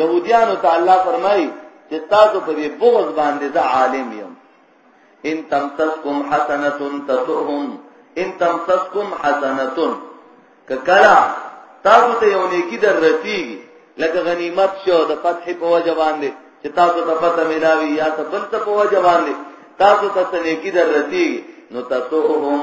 يهوديان تعالی فرمای چې تاسو په دې بغض باندې ز عالم یم ان تمسسکم حسنه تسؤهم ان تمسسکم حسنه ککلا تاسو ته یو نیکی در رسیږي لکه غنیمت شو د فتح په وجه باندې چې تاسو ته فتح ملاوي یا ته بل څه په وجه باندې تاسو ته نیکی در رسیږي نو تسؤهم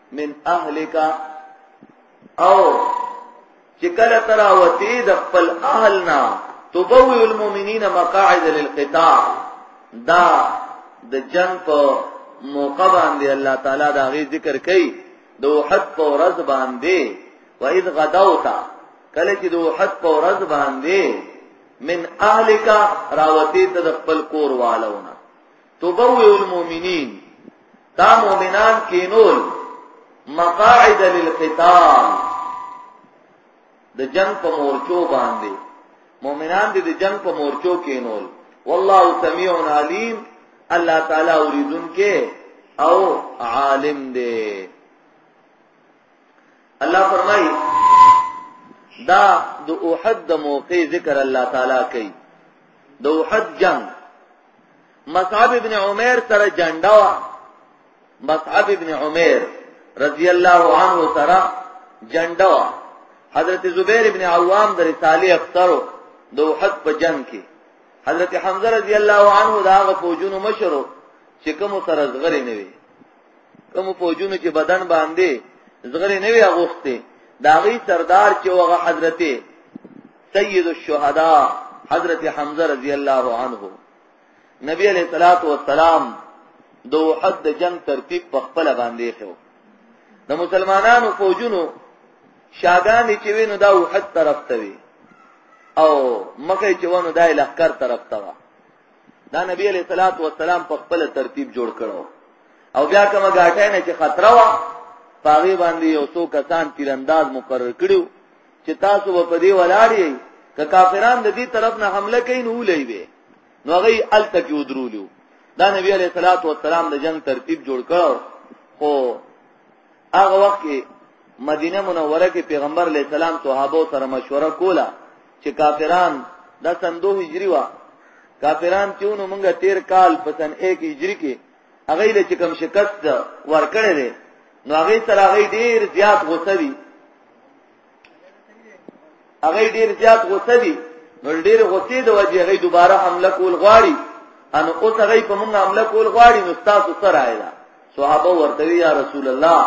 من اهلک او چې کله تراوتی د خپل اهل نه تبوی المؤمنین مقاعد للقتال دا د جنگ په موقع باندې الله تعالی دا غي ذکر کوي د وحد په ورځ باندې و اذ غدوتا کله چې د وحد په ورځ باندې من اهلک راوتی ته د خپل کور والونه تبوئ المؤمنین تا مؤمنان کینول مقاعد للقتال د جنگ په مورچو باندې مؤمنان دې د جنگ په مورچو کینول والله سميع عليم الله تعالی اوریدون کې او عالم دې الله فرمای دا د اوحد د موقع ذکر الله تعالی کوي د اوحد جنگ مصعب ابن عمر سره جنډا وا مصعب ابن عمر رضی الله عنه سره جنډا وا حضرت زبیر ابن عوام د رساله اخترو د وحد په جنگ کې حضرت حمزه رضی الله عنه دا غ فوجونو مشرو چې کوم سره زغری نه وي کوم فوجونو چې بدن باندې زغری نه وي اغوسته داغي سردار چې وغه حضرت سید الشهدا حضرت حمزه رضی الله عنه نبی علیہ الصلات والسلام د احد د جنگ ترتیب په خپل باندې خو د مسلمانانو فوجونو شاګان چې وینو دا احد طرف ته وی او مکه چې ونه دای لخر طرف ته وا دا نبی علیہ الصلات والسلام په خپل ترتیب جوړ کړو او بیا کومه غاټه نه چې خطر وا پاغي باندې یو څو کسان تیرانداز مقرر کړو چې تاسو به په دې ولاړ یې که کافران د دې طرف نه حمله کوي نو ولې وي نو هغه الته کې ودرولو دا نبی علیہ الصلوۃ والسلام د جنگ ترتیب جوړ کړ خو هغه وخت کې مدینه منوره کې پیغمبر علیہ السلام صحابه سره مشوره کوله چې کافران د سن 2 هجری وا کافران چې نو موږ تیر کال په سن 1 هجری کې هغه له چې کوم شکست ورکړی دی نو هغه سره هغه ډیر زیات غوسه وي هغه ډیر زیات غوسه وي نو ډیر غوسه د وجه هغه دوباره حمله کول غواړي ان اوس هغه په موږ حمله کول غواړي نو تاسو سره آیدا صحابه ورته یا رسول الله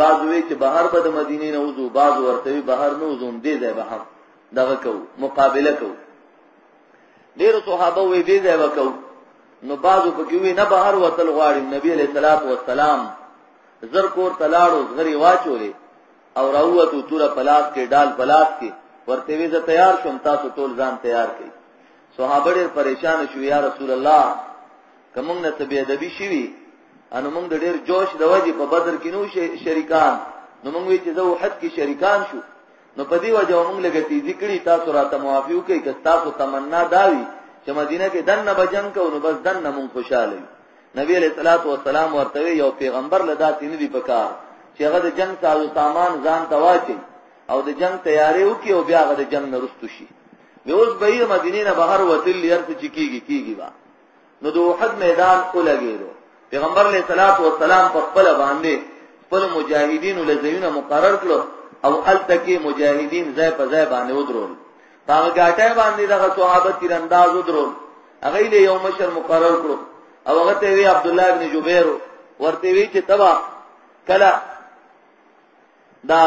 بعض وی چې بهر به د مدینې نه وځو بعض ورته بهر نه وځو دې ځای به هم دغه کو مقابله کو ډېرو صحابه وې دې ځای وکاو نو بعضو پکې وې نه بهر وتل غواړي نبی علیہ الصلوۃ والسلام زر کور تلاړو زغری واچولې او راوته تور پلاس کې ډال پلاس کې ورته وې زه تیار شوم تاسو ټول ځان تیار کړئ صحابه ډېر پریشان شو یا رسول الله کومنګ نه سبي ادبي شي انو موږ ډېر جوش د وجه په بدر کې نو شریکان نو موږ وی چې زه وحد کې شریکان شو نو په دې وجه موږ لګه تیزی کړی تاسو راته معافي وکړئ که تاسو تمنا دا وي چې مدینه کې دنه بجنګ کو نو بس دنه موږ خوشاله نبی علیہ الصلوۃ والسلام ورته یو پیغمبر لدا تین دی پکار چې هغه د جنگ ساز او سامان ځان تواچي او د جنگ تیاری وکي او بیا هغه د جنگ نه رستو شي به اوس به مدینه نه بهر وتل لرته چکیږي کیږي وا نو د احد میدان ولګیدو پیغمبر علیه الصلاۃ والسلام په خپل باندې خپل مجاهدین لزیونه مقرر کړو او التکی مجاهدین ځای په ځای باندې ودرول هغه ګاټه باندې دغه صحابه تیرانداز ودرول هغه له یو مشر مقرر کړو او هغه ته وی عبد الله ابن جبیر ورته وی چې تبا کلا دا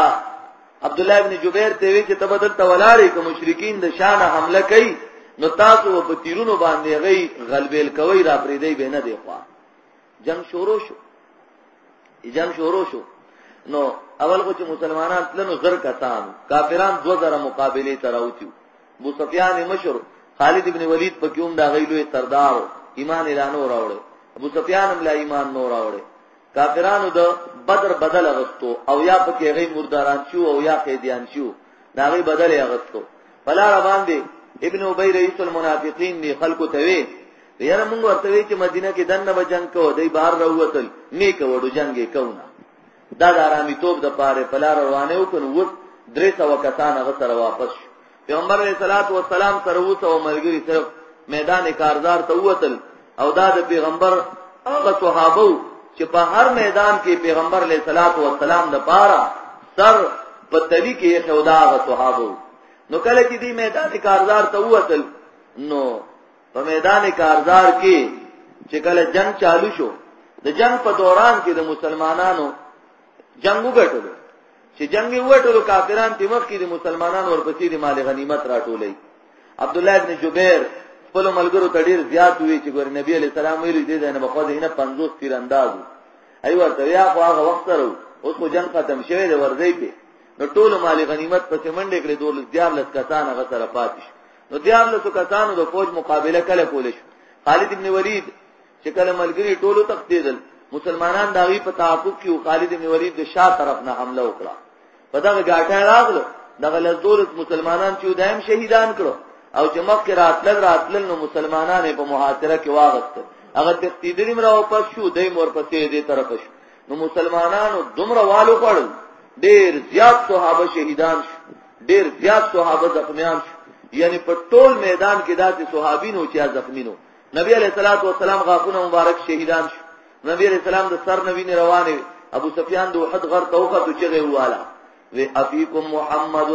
عبد الله ابن جبیر ته وی چې تبدل ته ولاړې کوم مشرکین د شان حمله کوي نو تاسو په تیرونو باندې غي غلبېل کوي را پرې دی به نه دی خو جنگ شروع شو جنگ شروع شو نو اول خو چې مسلمانان تلنو زر کسان کافران 2000 مقابله ته راوتیو ابو سفیان مشر خالد ابن ولید په کوم دا غیلوې سردار ایمان اعلان وراوړ ابو سفیان هم لا ایمان نور راوړ کافرانو د بدر بدل اغستو او یا په کې غي مرداران شو او یا قیدیان شو دا غي بدل اغستو فلا روان دي ابن ابي رئيس المنافقين دي خلکو ته وي یاره موږ ورته وی چې مدینه کې دنه به جنگ کوو دای بهر راوتل نیک وړو جنگې کوونه دا د آرامي توپ د پاره پلار روانه وکړو درې سو کسان غسر واپس شو پیغمبر علیه الصلاۃ والسلام سره وو او ملګری صرف میدان کارزار ته ووتل او دا د پیغمبر هغه صحابه چې په هر میدان کې پیغمبر علیه الصلاۃ والسلام د پاره سر په تلی کې خدا هغه صحابه نو کله چې دی میدان کارزار ته ووتل نو په میدان کارزار کې چې کله جنگ چالو شو د جنگ په دوران کې د مسلمانانو جنگ وګټلو چې جنگ یې وټول کافران په مخ کې دي مسلمانان ورپسې دي مال غنیمت راټولې عبد الله ابن جبیر خپل ملګرو ته ډیر زیات وی چې ګور نبی علی سلام ویل دي دا نه بخو دې نه 50 تیر انداز ایو ته یا خو هغه وخت سره اوس خو جنگ ختم شوی دی ورځې په نو ټول مال غنیمت په سمندې کړې دول دیار لس کسان هغه سره پاتې نو دیار لس کسانو د فوج مقابله کله کول شو خالد ابن ولید چې کله ملګری ټولو تختیدل مسلمانان دا وی په تعاقب کې خالد بن ولید د شاه طرف نه حمله وکړه په دغه غاټه راغله دغه لزورت مسلمانان چې دایم شهیدان کړو او چې مخکې راتلل راتلل نو مسلمانانې په محاصره کې واغست هغه تختیدریم را واپس شو دای مور پسې دې طرف شو نو مسلمانانو دومره والو کړل ډیر زیات صحابه شهیدان شو ډیر زیات صحابه زخمیان شو یعنی په ټول میدان کې داسې صحابینو چې زخمینو نبی علیہ الصلوۃ والسلام غاښونه مبارک شهیدان شو نبی علیہ السلام د سر نبی نه روانه ابو سفیان د وحد غر توخه ته چغه واله وی افیکم محمد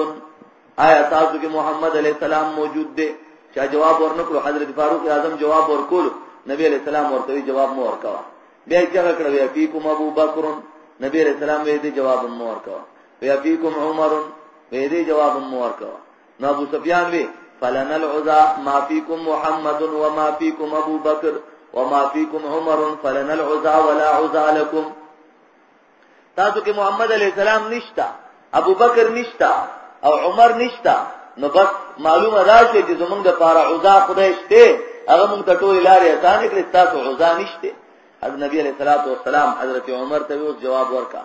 آیا تاسو کې محمد علیہ السلام موجود دی چا جواب ورنکړو حضرت فاروق اعظم جواب ورکول نبی علیہ السلام ورته جواب مو ورکا بیا چې هغه کړو افیکم ابو بکر نبی علیہ السلام یې جواب مو ورکا وی افیکم عمر وی دې جواب مو ورکا نو ابو سفیان وی فلن العزا ما فیکم محمد وما فیکم ابو بکر وما فیکم عمر فلن العزا ولا عزا لكم تاسو کې محمد علی السلام نشتا ابو بکر نشتا او عمر نشتا نو بس معلومه ده چې زمونږ د پاره عزا خدای شته هغه مونږ ته ټول لارې اسانه کړې تاسو عزا نشته حضرت نبی علیہ الصلوۃ والسلام حضرت عمر ته جواب ورکړ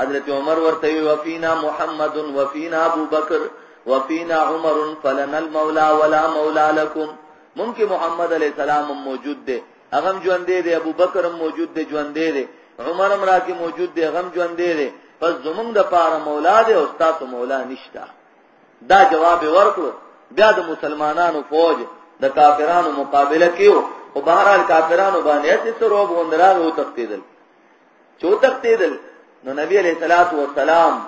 حضرت عمر ورته وی وفینا محمد وفینا ابو بکر وفینا عمر فلن المولى ولا مولى لكم مونږه محمد علی السلام موجود دی هغه ژوند دی ابو بکر موجود دی ژوند دی عمر امرا کې موجود دی هغه ژوند دی پس زمونږ د پاره مولا دی او تاسو مولا نشتا دا جواب ورکړو بیا د مسلمانانو فوج د کافرانو مقابله کیو او بهرال کافرانو باندې چې سروب غندراغ او تختیدل چې وتښتېدل نو نبی علیہ الصلوۃ والسلام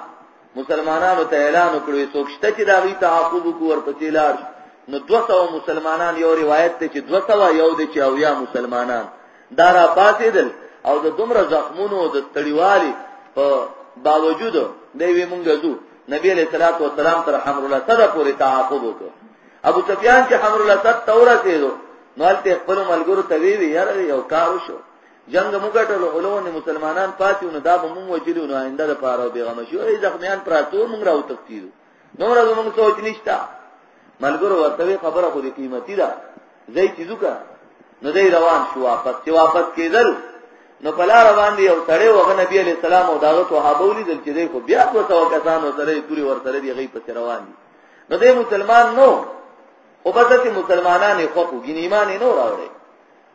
مسلمانانو ته اعلان وکړو څوک شته چې دا وی تعاقب کو ورپسې لار نو 200 مسلمانان یو روایت ته چې 200 یو د چې او یا مسلمانان دارا پاتېدل او د دومره زخمونو د تړیوالي په باوجود دی وی مونږ زو نبی علیہ الصلوۃ والسلام تر حمر الله صدا پورې تعاقب وکړ ابو سفیان چې حمر الله صد تورته نو الته خپل ملګرو ته وی یاره یو کار وشو جنګ مو ګټلو غلو نه مسلمانان پاتې نو دا به مونږ وجلو نو آینده د پاره به غم شو ای زخمیان پراتو مونږ راو تفسیر نو راځو مونږ سوچ نشتا ملګرو ورته خبره خو دې قیمتي ده زې چیزو کا نو دې روان شو واپس چې واپس کېدل نو په لار باندې یو سړی وغه نبی علی السلام او داغه صحابه ولیدل چې دې خو بیا په تو کسانو سره پوری ور سره دی غي په روان دي نو دې مسلمان نو خو به چې مسلمانانه خو ګین ایمان نه راوړي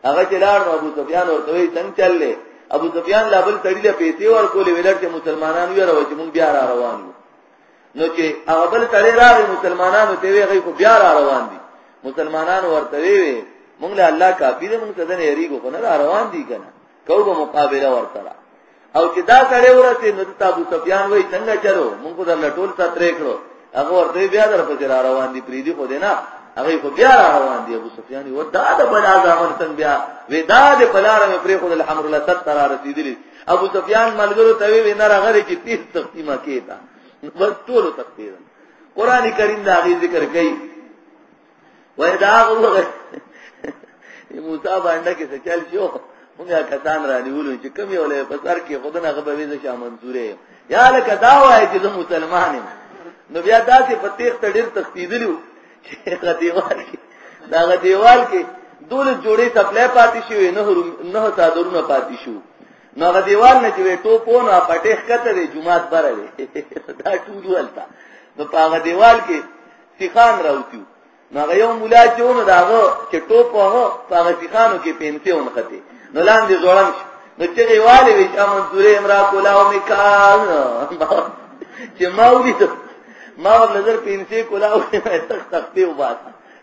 هغه چې لاړ ابو سفیان ورته وی څنګه چللې ابو سفیان لا بل تړي له پیسې ورکولې ولر چې مسلمانان یې راو چې مونږ بیا را روان یو نو چې هغه بل تړي راغی مسلمانانو ته وی خو بیا را روان دي مسلمانان ورته وی مونږ له الله کافی دې مونږ ته نه یریګو کنه را روان دي کنه کوو مقابله ورته او چې دا سړی ورسې نو ته ابو سفیان وای څنګه چلو مونږ خو در لټول ساترې کړو هغه ورته بیا در پسې را روان دي پریدي خو دې نه هغه خو بیا را روان دي ابو سفیان و دا د بلا ځامن څنګه بیا ودا د بلار مې پرې خو د الحمر الله ست تر رسیدلی ابو سفیان ملګرو ته وی نه راغره چې تیس تقسیمه کېتا بس ټول تقسیم قران کریم دا غي ذکر کوي وای دا وګوره موسی باندې کې څه چل شو موږ کسان را نیولو چې کم یو له پسر کې خودنه غبه ویزه شاه منصوره یا لکه دا وای چې زه مسلمان یم نو بیا داسې په تیخ ته ډیر تختیدلو چې هغه دیوال کې دا هغه دیوال کې دوله جوړې سپلای پاتې شوې نه نه صادرونه پاتې شو نو هغه دیوال نه چې ټوپو نو پټېخ کته دی جمعات بره دی دا ټول ولتا نو په هغه دیوال کې سیخان راوتیو نو هغه یو مولا چې ونه داغه چې ټوپ وهو هغه سیخانو کې پینته ونه خته نو لاندې زوړم شو نو چې غواړي وي چې منصورې امرا کولا او میکال چې ما ولید ما نظر پینته کولا او تخت تخته وباس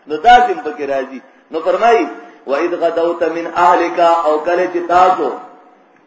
نو دا سم پکې راځي نو فرمایي واذ غدوت من اهلک او کله چې تاسو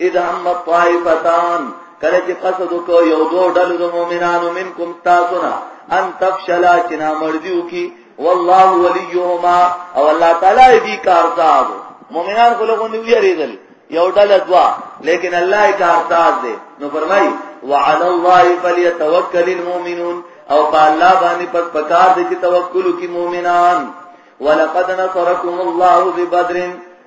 اذا هم طائفتان کله چې قصد کو یو دو ډلو د مؤمنانو منکم تاسو نه ان تفشلا چې نا مرجو کی والله وليهما او الله تعالی دې کارساز مؤمنان خو له غوندي ویریدل یو ډله دوا لیکن الله یې کارساز دی نو فرمای وعلى الله فليتوكل المؤمنون او په الله باندې پس پکار دي چې توکل وکړي مؤمنان ولقد نصركم الله ببدر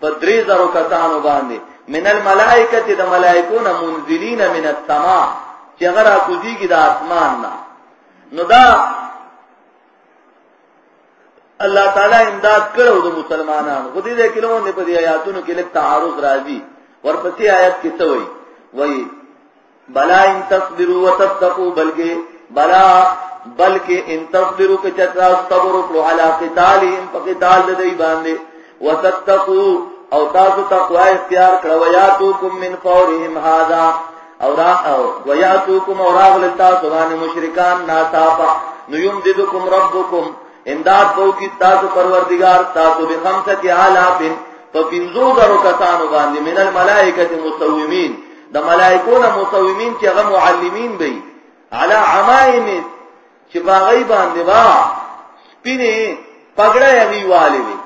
په درې زرو کسانو باندې من الملائکه چې د ملائکو نه منزلین من السما چې هغه را کوزیږي د اسمان نه نو دا الله تعالی امداد کړو د مسلمانانو خو دې کې لوونه په دې آیاتونو کې لږ تعارض راځي ورپسې آیات کې څه وایي وایي بلا ان تصبروا وتتقوا بلکې بلا بلکې ان تصبروا کې چترا صبر وکړو علی قتالهم په قتال د دی باندې وتتقوا او تاسو تقوا اختیار کړو یا تو کوم من فورهم هذا او را او ویا تو کوم اور اغل تاسو باندې مشرکان ناصافا نو یمددکم ربکم امداد کو کی تاسو پروردگار تاسو به خمسه علاف په پینزو درو کسانو باندې من الملائکه مسومین د ملائکو نه مصومین چې هغه معلمین وي علی عمائم چې باغی باندې با سپینه پګړه یې والی وي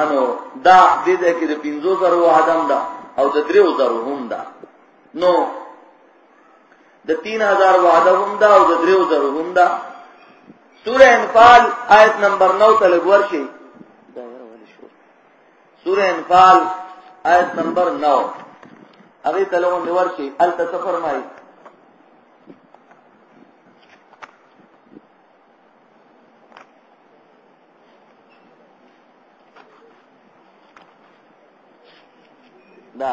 انو دا د دې کې د 50 زره وعدم دا او د 30 زره هم دا نو د 3000 وعده هم دا او د 30 زره هم دا سورہ انفال آیت نمبر 9 تلګور شي سورہ انفال آیت نمبر 9 هغه تلوم دی ورشي ال ته فرمایي دا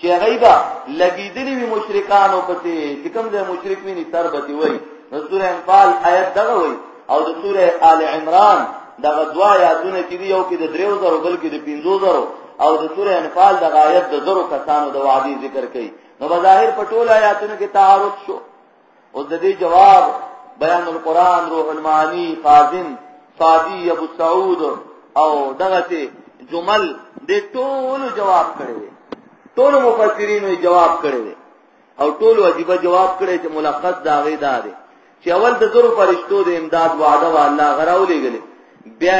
چې هغه به لګیدلی وي مشرکانو پسې چې کوم ځای مشرک ویني سر به دی وای نو سوره انفال آیت دغه وای او د سوره آل عمران دغه دوا یادونه کې دی یو کې د دریو زرو بل کې د پنځو زرو او د سوره انفال دغه آیت د زرو کسانو د وعده ذکر کړي نو بظاهر په ټول آیاتونو کې تعارض شو او د دې جواب بیان القرآن روح المعانی قاضم صادی ابو سعود او دغه ته جمل د ټول جواب کړي ټول مفسرین یې جواب کړي او ټول واجبہ جواب کړي چې ملخص دا غي دار چې اول د زرو فرشتو د امداد وعده والله غراولې غلې بیا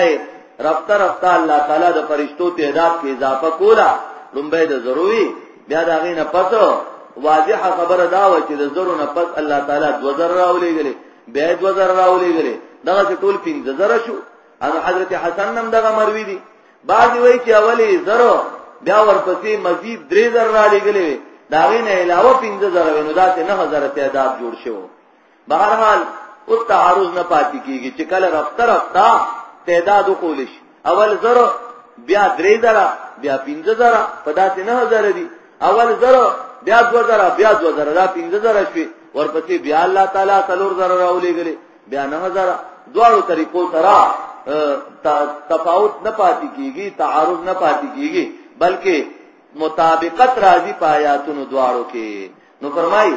رفته رفته الله تعالی د فرشتو تعداد کې اضافه کولا لومبه د ضروري بیا دا غي نه پته واضحه خبره دا و چې د زرو نه پس الله تعالی دو زر راولې غلې بیا دو زر راولې غلې دا چې ټول پنځه زر شو ان حضرت حسن نم دغه مروي دي بعض وی چې اولی زرو بیا ورپسې مزید درې زر را لګلې دا غي نه علاوه پنځه زر ونو دا ته نه هزار تعداد جوړ شوی بهرحال اوس تعارض نه پاتې کیږي چې کله رفته رفته تعداد وکول شي اول زر بیا درې زر بیا پنځه زر په داسې نه زر دي اول زر بیا دو زر بیا دو زر دا پنځه زر شوي ورپسې بیا الله تعالی څلور زر راولېږلې بیا نه زر دواړو طریقو سره تفاوت نه پاتې کیږي تعارض نه پاتې کیږي بلکې مطابقت راځي په آیاتونو دواړو کې نو فرمایي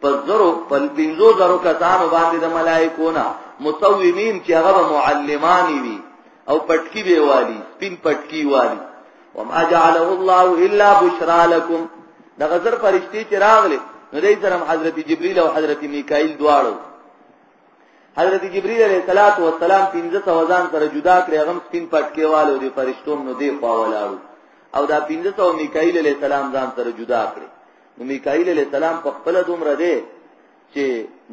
په زرو په پنځو زرو کسانو باندې د ملائکو نه مصومین چې هغه معلمان وي او پټکی به والی سپین پټکی والی وما جعله الله الا بشرا لكم دا غزر فرشتي چې راغله نو دې سره حضرت جبريل او حضرت میکائیل دواړو حضرت جبريل عليه الصلاه والسلام 1500 وزن سره جدا کړی هغه سپین پټکی والو دې فرشتو نو دې خوا ولاړو او دا 1500 میکائیل عليه السلام ځان سره جدا کړی نو میکائیل علیه السلام په خپل دومره دی چې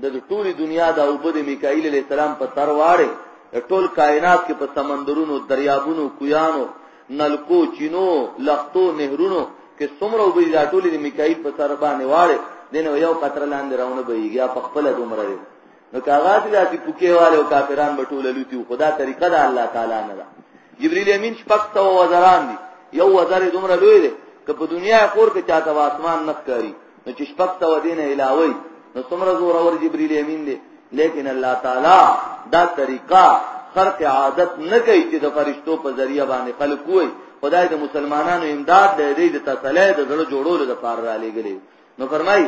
د ټولي دنیا د اوبه د میکائیل علیه السلام په سر واړې ټول کائنات کې په سمندرونو دریابونو کویانو نلکو چینو لختو نهرونو کې څومره اوبه د ټولي د میکائیل په سر باندې واړې دنه یو قطر لاندې راونه بهیږي په خپل دومره دی نو کاغذ دا چې پوکې والے او کافران به ټول لوتي خدا طریقه دا الله تعالی نه ده جبرئیل امین شپږ ته وزران دي یو وزر دومره لوی دی که په دنیا خور کې چاته واسمان نه ښکاری نو چې شپږ ته ودینه علاوه نو څومره زور اور جبرئیل امین دی لیکن الله تعالی دا طریقه خرق عادت نه کوي چې د فرشتو په ذریعہ باندې خلق کوی خدای د مسلمانانو امداد دی دی د تسلی د زړه جوړولو لپاره را لېږلی نو فرمایي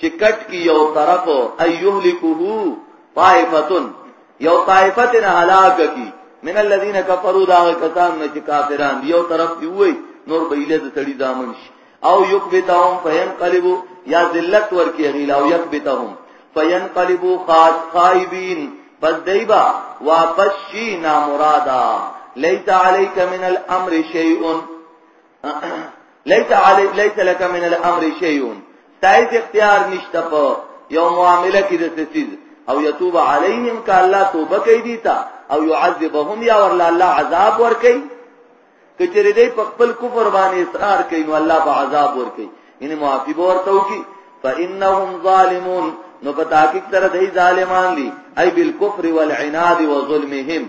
چې کټ کی یو طرف ایهلکه طائفه یو طائفه نه هلاک کی من الذين كفروا دا کسان نه چې کافران دی یو طرف دی وای نور به اله د سړی دامن شي او یکبتهم فینقلبوا یا ذلت ورکی غیلا او یکبتهم فینقلبوا خاص خائبین پس دیبا واپس شي نامرادا لیس علیک من الامر شیء ليس علي ليس لك من الامر شيء تایید اختیار نشته په یو معامله کې د تسیز او یتوب علیهم ک الله توبه کوي دي تا او يعذبهم یا ور الله عذاب ور کوي کچره دې په خپل کفر باندې اصرار کوي نو الله په عذاب ور کوي ان معافي به ورته وکي فانهم ظالمون نو په تحقیق سره دای ظالمان دي ای بالکفر والعناد وظلمهم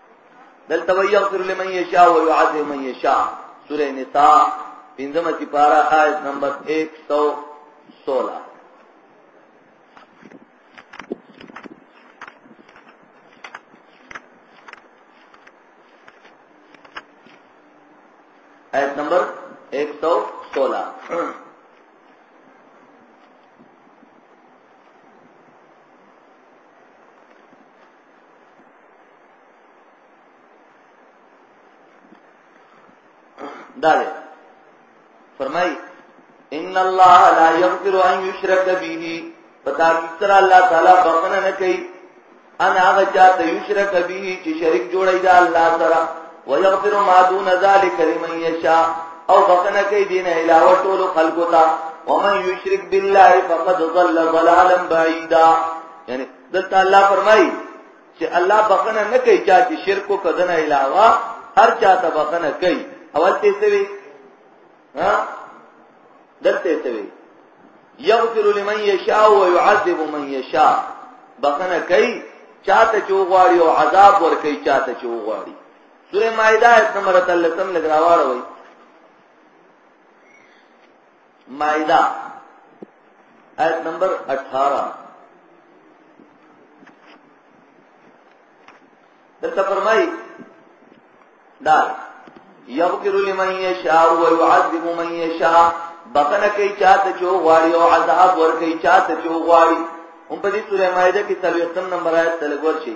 دلته وی یغفر لمن یشاء و یعذب من یشاء سوره نساء پنځمه سپاره آیت نمبر 116 آیت نمبر 116 دا دی فرمای ان الله لا یغفر ان یشرک به پتا مستر الله تعالی بخنه نه کوي انا هغه چاته یشرک به چې شریک جوړی دا الله سره ويغفر ما دون ذلك لمن يشاء او بخنه کوي دین علاوه ټول خلقو ته ومن یشرک بالله فقد ضل ضلالا بعیدا یعنی دلته الله فرمایي چې الله بخنه نه کوي چا چې شرک کو کدنه علاوه هر چا ته بخنه کوي اول ته څه وی ها دلته څه وی یغفر لمن یشاء و يعذب من یشاء بخنه کوي چاته چوغواړي او عذاب ور کوي چاته چوغواړي سوره مائده ایت نمبر 13 لګراوړوي مائدہ ایت نمبر اٹھارہ دلتا فرمائی دار یغفر لمن یشاء و یعذب من یشاء بخنه کوي چاته چو غواړي او عذاب ور کوي چاته چو غواړي هم په دې سورې مائده کې 30 نمبر آیت تلګور شي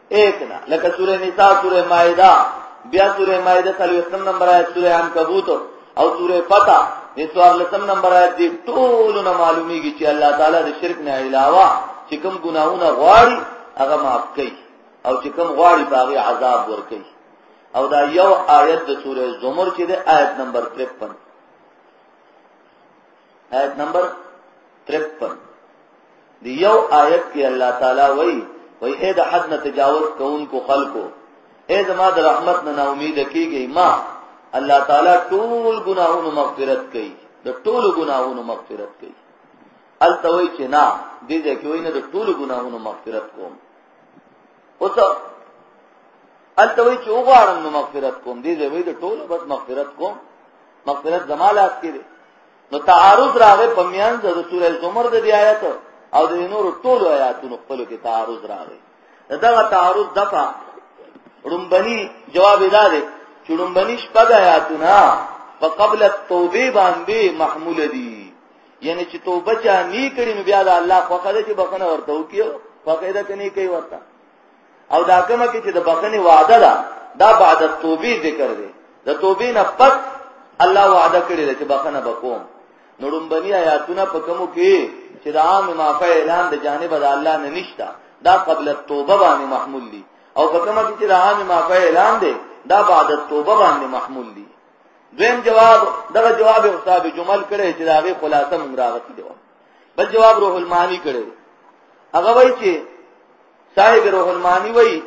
ایتنا لکه سوره نساء سوره مائده بیا سوره مائده تلوستم نمبر آیت سوره عنکبوت او سوره فتح نسوار لسم نمبر آیت دی ټول نه معلومیږي چې الله تعالی د شرک نه علاوه چې کوم ګناونه غواړي هغه معاف کوي او چې کوم غواړي هغه عذاب ور کوي او دا یو آیت د سوره زمر چې د آیت نمبر 53 آیت نمبر 53 دی یو آیت کې الله تعالی وایي وای اے د حد نه تجاوز کوونکو خلکو اے زما د رحمت نه امید کیږي ما الله تعالی ټول ګناهونو مغفرت کوي د ټول ګناهونو مغفرت کوي التوي چې نه دې ځکه وینه د ټول ګناهونو مغفرت کوم اوس الته وی چې وګورم نو مغفرت کوم دې دې وی د ټولو بس مغفرت کوم مغفرت زماله اس کې نو تعارض راغې په میان د رسول زمر د دی آیت او د نور ټولو آیاتونو خپل کې تعارض راغې دا تعارض دفع رمبني جواب ادا دې چې رمبني شپږ آیاتونه په قبل التوبه باندې محمول دي یعنی چې توبه چا نه کړی نو بیا د الله خوخه ده چې بخنه ورته وکيو خوخه ده کني کوي ورته او دا کومه کې چې د بخنه وعده ده دا بعد توبې ذکر دی د توبې نه پس الله وعده کړی چې بخنه بکوم نو ډومبني آیاتونه په کومو کې چې د عام معافی اعلان د جانب د الله نه نشتا دا قبل توبه باندې محمول دي او په کومه کې چې د عام معافی اعلان دی دا بعد توبه باندې محمول دي دویم جواب دغه جواب استاد جمل کړي چې داغه خلاصه مونږ راغلی دی بل جواب روح المانی کړي هغه وایي چې صاحب روح المانی وایي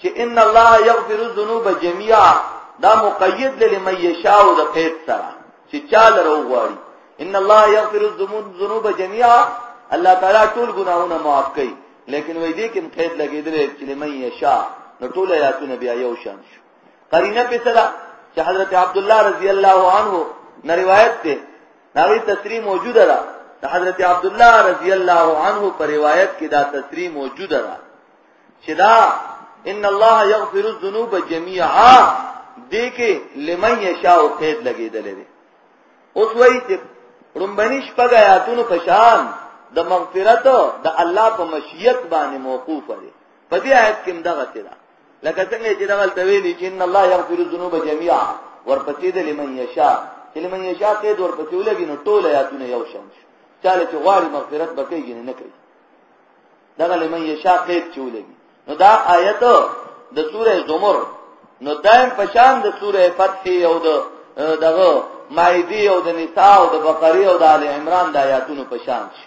چې ان الله یغفر الذنوب جميعا دا مقید لمن یشاء د قید سره چې چاله روغواړي ان الله یغفر الذنوب جميعا الله تعالی ټول ګناهونه معاف کوي لیکن وای دې کې قید لګیدل چې لمن یشاء نو ټول آیاتونه بیا یو شان شو قرینه په صدا چې حضرت عبد الله رضی الله عنه نه روایت ده ناوی تصریح موجوده ده د حضرت عبد الله رضی الله عنه پر روایت کې دا تصریح موجوده ده چې دا ان الله یغفر الذنوب جميعا دې کې لمن یشاء قید لګیدل دي اوس وایي چې رومبني شپږ آیاتونو په شان د مغفرت د الله په مشیت باندې موقوف دي په دې آیت کې مدغه څه لکه څنګه چې دغه تویل چې ان الله یغفر الذنوب جميعا ورپسې د لمن یشا چې لمن یشا کې دور پسې ولګي نو ټول آیاتونه یو شان شي چاله چې غواړي مغفرت بکېږي نه کوي دغه لمن یشا کې چې ولګي نو دا آیت د سوره زمر نو دایم پشان د سوره فتح او د دغه مائده او د نساء او د بقره او د ال عمران د آیاتونو پشان شي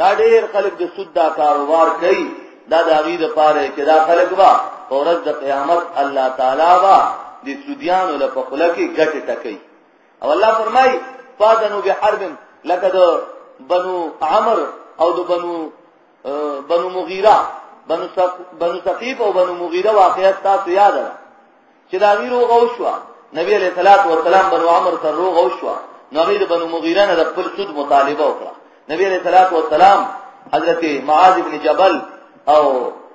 دا ډیر خلک د سود دا کاروبار کوي دا د هغه لپاره چې دا خلک وا اورز د قیامت الله تعالی وا د سودیانو له په خله کې ګټه ټکي او الله فرمای فادنو بحرب لکه د بنو عمر او د بنو بنو مغیره بنو بنو ثقيف او بنو مغیره واقعیت تاسو یاد ده چې دا غیر او غو شو نبی علیہ الصلوۃ والسلام بنو عمر سره روغ او شو نو غیر بنو مغیره نه د خپل سود مطالبه وکړه نبی علیہ الصلوۃ والسلام حضرت معاذ ابن جبل او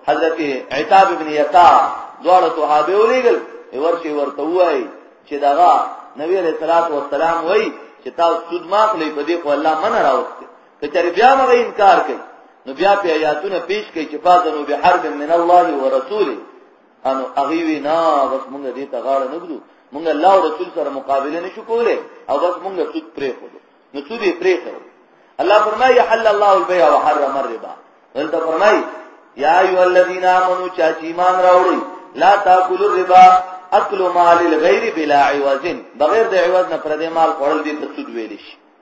حضرت عتاب ابن یسا دواړه صحابه ولېګل ورشي ورته وای چې داغه نبی علیہ الصلوۃ والسلام وای چې تاسو سود ما خلې په دې خو الله من راوسته کچری بیا مغه انکار کوي نو بیا په آیاتونه پیش کوي چې فاذنوا بحرب من الله ورسوله انو هغه وینا بس مونږ دې ته غاړه نه ګدو مونږ الله او رسول سره مقابله نشو کولای او بس مونږ سود پرې خو نو سود یې پرې خو الله فرمایي حل الله البيع وحرم الربا دلته فرمایي یا ایو الذین آمنو چا چې ایمان راوړي لا تاکلوا الربا اکل مال الغیر بلا عوض بغیر د عوض نه پردې مال خوړل دي ته سود ویل شي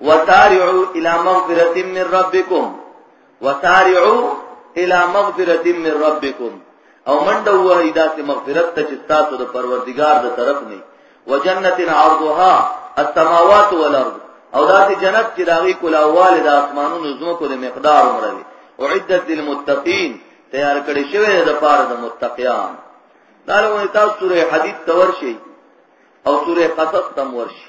وسارعو الى مغفرت من ربکم وسارعو الى مغفرت من ربکم او منډه وهی داسې مغفرت ته چې تاسو د پروردگار د طرف نه وجنت عرضها السماوات والارض او داسې جنت چې داغي کولاواله د اسمانونو زمکو د مقدار عمره وي اعدت للمتقین تیار کړی شوی د پاره د متقیان دا له تاسو سورې حدیث تور شي او سورې قصص تم ورشي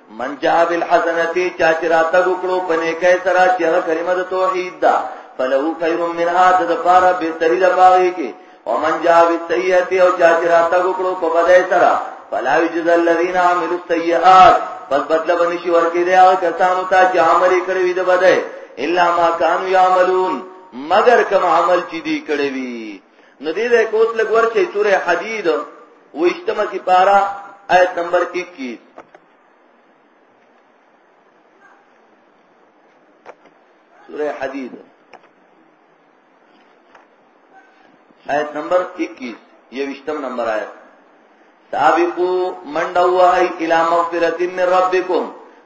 من جاء بالحسنتی چا چې راته وکړو پنه کې سره چې کلمه د توحید ده فله خیر منها د لپاره به تری د باغی کې او من جاء بالسیئه او چا چې راته وکړو په بدای سره فلا یجز الذین عملوا السیئات پس بدل بنشي ورکې دی هغه کسانو ته چې عمل کړی وي د بدای الا ما كانوا يعملون مگر کوم عمل چې دی کړی وي نو دې کوت لګور چې سوره حدید ویشتمه سپاره آیت نمبر 21 سوره حدید آیت نمبر 21 یوشتم نمبر آیت سابقو منډه وای الی مغفرت من ربکم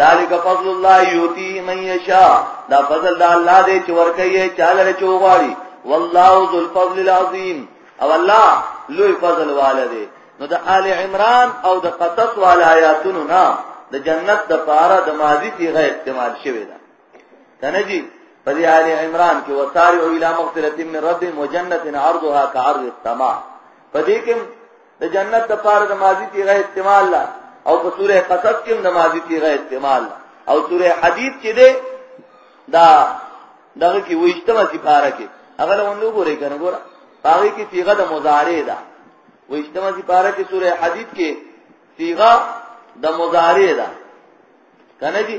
ذالک فضل الله یوتی من یشا دا فضل دا الله دې چې ورکه چاله چوغاړي والله ذو الفضل العظیم او الله لوی فضل والده نو د آل عمران او د قصص والا آیاتونو نه د جنت د پاره د ماضی صيغه استعمال شوی ده کنه جی په دې آل عمران کې وصارع الى مغفرة من ربهم وجنة عرضها كعرض السماء په دې کې د جنت د پاره د ماضی صيغه استعمال لا او په سوره قصص کې د ماضی صيغه استعمال لا او سوره حديد کې ده دا دغه کې وښتمه سپاره کې هغه له ونو ګورې کنه ګور هغه کې صيغه د مضارع ده وښتمه سپاره کې سوره حديد کې صيغه د مضارع ده کنه جی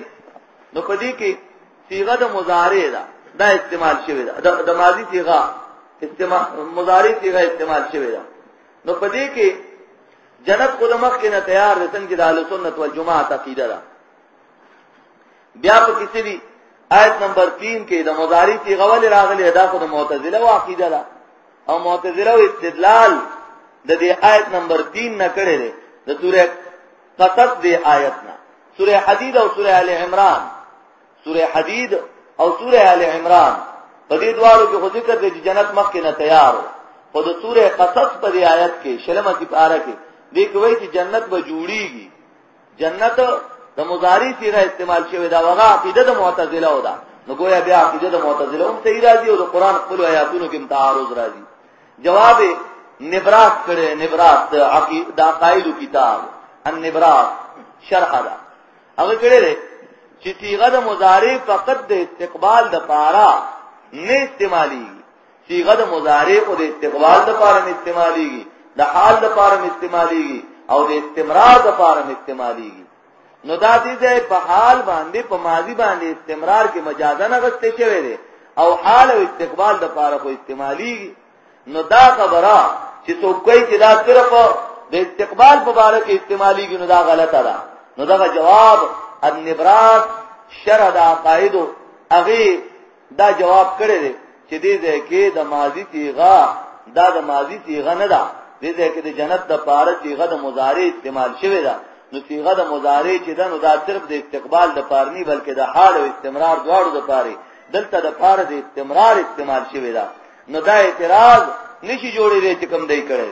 نو په دې کې صيغه د مضارع ده دا استعمال شوی ده د ماضي صيغه استعمال مضارع صيغه استعمال شوی ده نو په دې کې جنت خود مخ کې نه تیار دي څنګه د اهل سنت والجماعه عقیده ده بیا په کسی دی آیت نمبر 3 کې د مضارع صيغه ول راغلي دا خود معتزله او عقیده ده او معتزله او استدلال د دې آیت نمبر 3 نه کړي ده د سوره فقط دې آیت نه سوره حدید او سوره ال عمران سوره حدید او سوره ال عمران په دې دوارو کې خو ذکر دی چې جنت مخکې نه تیار وو خو د سوره قصص په دې آیت کې شلمه کې پاره کې دې کوي چې جنت به جوړیږي جنت د مضاری سیره استعمال شوی دا وغه عقیده د معتزله ودا نو ګویا بیا عقیده د معتزله هم صحیح راځي او د قران خپل آیاتونو کې تعارض راځي جواب نبراس کړي نبراس د عقید د عقایدو کتاب ان نبراس شرح دا هغه کړي دي چې صيغه د مضارع فقط د استقبال د پارا نه استعمالي صيغه د مضارع او د استقبال د پارا نه استعمالي د حال د پارا نه استعمالي او د استمرار د پارا نه استعمالي نو دا دې ځای په حال باندې په ماضی باندې استمرار کې مجازا نه غستې شوی دی او حال او استقبال د پاره خو استعمالي نو دا خبره چې څوک کوي چې دا صرف د استقبال په اړه کې استعمالي نو دا غلطه ده نو دا جواب النبراس شرع د عقایدو هغه دا جواب کړی دی چې دې ځای کې د ماضی صيغه دا د ماضی صيغه نه ده دې ځای کې د جنت د پاره صيغه د مضارع استعمال شوی ده نو صيغه د مضارع چې ده نو دا صرف د استقبال د پارني بلکې د حال او استمرار دواړو د پاره دلته د پاره د استمرار استعمال شوی ده نو دا اعتراض نشي جوړې دي چې کم دی کړی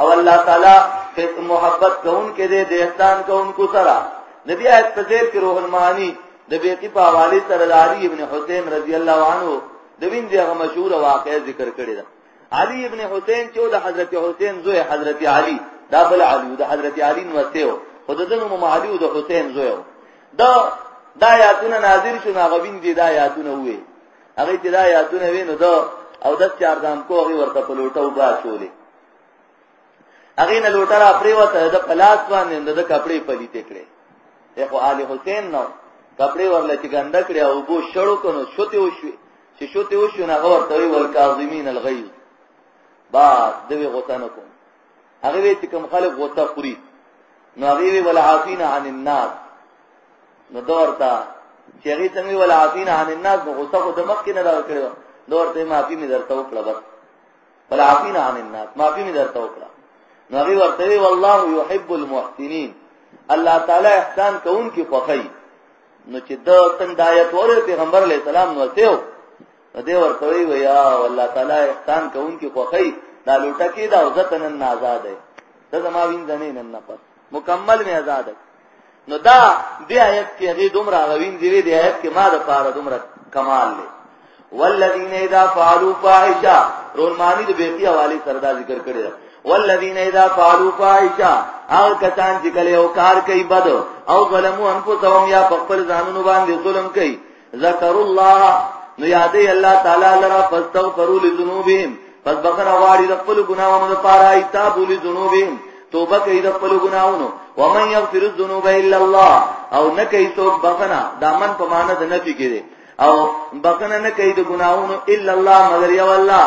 او الله تعالی په محبت کون کې دې د احسان کون کو سره نبی آیت په ذکر کې روح المعانی د بیتی په حواله سره علی ابن حسین رضی الله عنه د وین دغه مشهور واقعې ذکر کړی ده علی ابن حسین چې د حضرت حسین زوی حضرت علی دا بل علی د حضرت علی نو وسیو خو د دنو معالی د حسین زوی دا دا یاتونه ناظر شو ناغوین دی دا یاتونه وې هغه چې دا یاتونه وینو دا او د چار دام کوغي ورته پلوټه وبا شولې هغه نه لوټه را پریوته د پلاس باندې د کپڑے پلی تکړه یو علي حسین نو کپڑے ورل چې ګنده کړی او بو شړو کنو شوته وشو چې شوته وشو نه غور ته وی ول کاظمین الغیظ با دوی غوته نه کوم هغه وی چې کوم خلک غوته خوري نو هغه وی ول عافین عن الناس نو دورتا چې هغه څنګه ول عافین عن الناس نو غوته خو د مخ کې نه راو کړو دورته معافی می درته وکړه بس بل عافینا عن الناس معافی می درته وکړه نو هغه ورته وی والله يحب المحسنين الله تعالی احسان کوونکي خوخی نو چې دا څنګه د آیت اور پیغمبر علی السلام نو سیو دې ورته وی ویا والله تعالی احسان کوونکي خوخی دا لوټه کې دا عزت نن آزاد ده دا زما وین ځنه نن نه پس مکمل می آزاد نو دا دی آیت کې هغه دومره غوین دی دی آیت کې ما د پاره دومره کمال دی والذین اذا فعلوا فاحشه رول معنی د بیتی حواله سره دا ذکر کړی دی والذین اذا فعلوا فاحشه او کسان چې کله یو کار کوي بد او ظلمو انفسهم یا خپل ځانونو باندې ظلم کوي ذکر الله نو یادې الله تعالی لرا فاستغفروا لذنوبهم پس بخنه غواړي د خپل ګناونو لپاره ایتاب لذنوبهم توبه کوي د خپل ګناونو ومن یغفر الذنوب الا الله او نه کوي څوک بخنه دا من په معنی د نفي کې او بخنه نه کوي د ګناونو الا الله مگر یو الله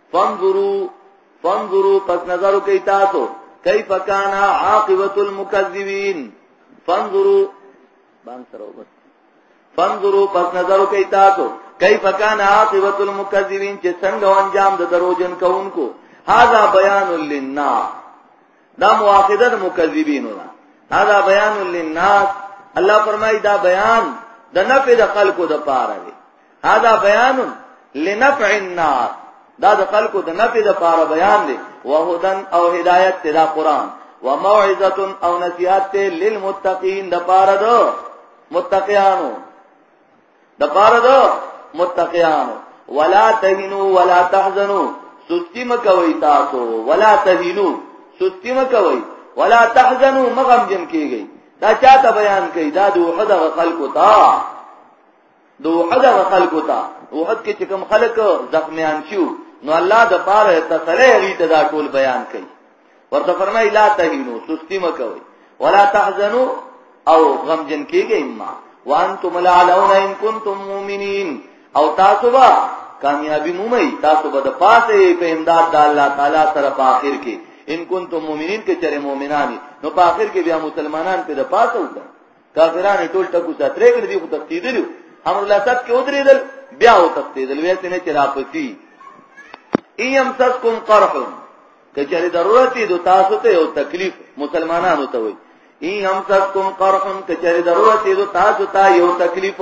فانظروا فانظروا پس نظر کوي تاسو کیف کان عاقبت المکذبین فانظروا باندې سره وبس فانظروا پس نظر کوي تاسو کیف کان عاقبت المکذبین چې څنګه انجام د دروژن کوونکو هاذا بیان للناس دا مواخذه د مکذبین نه هاذا بیان للناس الله فرمایي دا بیان د نفع د خلقو د پاره دی هذا بیان لنفع النار دا د خلکو د نفع د پاره بیان دی وهدن او هدایت ته دا قران وموعظه او نصیحت ته للمتقین د پاره دو متقیانو د پاره دو متقیانو ولا تهنوا ولا تحزنوا سستی مکوي تاسو ولا تهنوا سستی مکوي ولا تحزنوا مغم جن کیږي دا چاته بیان کوي دا دوه د خلکو ته دو حدا خلقو تا او حد کې کوم خلق زخمیان شو نو الله د پاره تسلی غي ته دا ټول بیان کړي ورته فرمایي لا تهینو سستی مکوي ولا تحزنوا او غم جن کېږي ما وانتم الاعلون ان کنتم مؤمنین او تاسو با کامیابی مومي تاسو به د پاسه په امداد د الله تعالی سره په اخر کې ان کنتم مؤمنین کې چره مؤمنانی نو په اخر کې بیا مسلمانان په د پاسه وځي کافران یې ټول ټکو سره ترې کړي دي خو تښتېدلي وو. امرالله صف کې ودرېدل بیا وتښتېدل ویې څه نه چې راپسي ان یمسسکم قرح که چېرې ضرورت یې د تاسو ته یو تکلیف مسلمانانو ته وایي ان یمسسکم قرح که چېرې ضرورت یې د تاسو ته یو تکلیف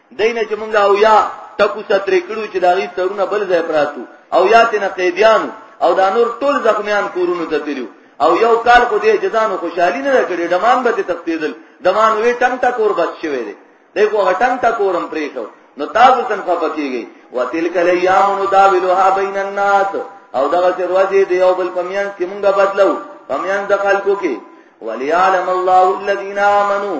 دینه چې مونږه او یا ټکو سترې کړو چې دا غي سرونه بل ځای پراتو او یا تنه قیدیان او دا نور ټول زخمیان کورونو ته تلو او یو کال خو دې جزانو خوشحالي نه کړې دمان به تقتیدل دمان وی ټنګ تا کور بچ شوی دی دغه غټنګ تا کورم پرې شو نو تاسو څنګه خپه کیږئ وتلک الیام نداولها بین الناس او دغه ورځې دی او بل پمیان کې مونږه بدلو پمیان د خلکو کې وليعلم الله الذين آمنوا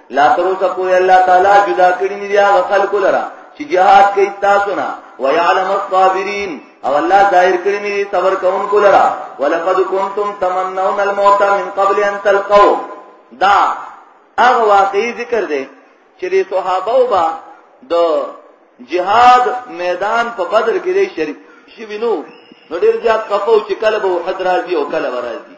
لا تر اوسه پورې الله تعالی جدا کړی دی هغه خلکو لره چې جهاد کوي تاسو نه ويعلم الصابرين او الله ظاهر کړی دی صبر کوونکو لره ولقد كنتم تمنون الموت من قبل ان تلقوا دا هغه واقعي ذکر دی چې د صحابه او با د جهاد میدان په بدر کې دی شریک شوی نو نو ډیر زیات کفو چې کله به حد راځي او کله به راځي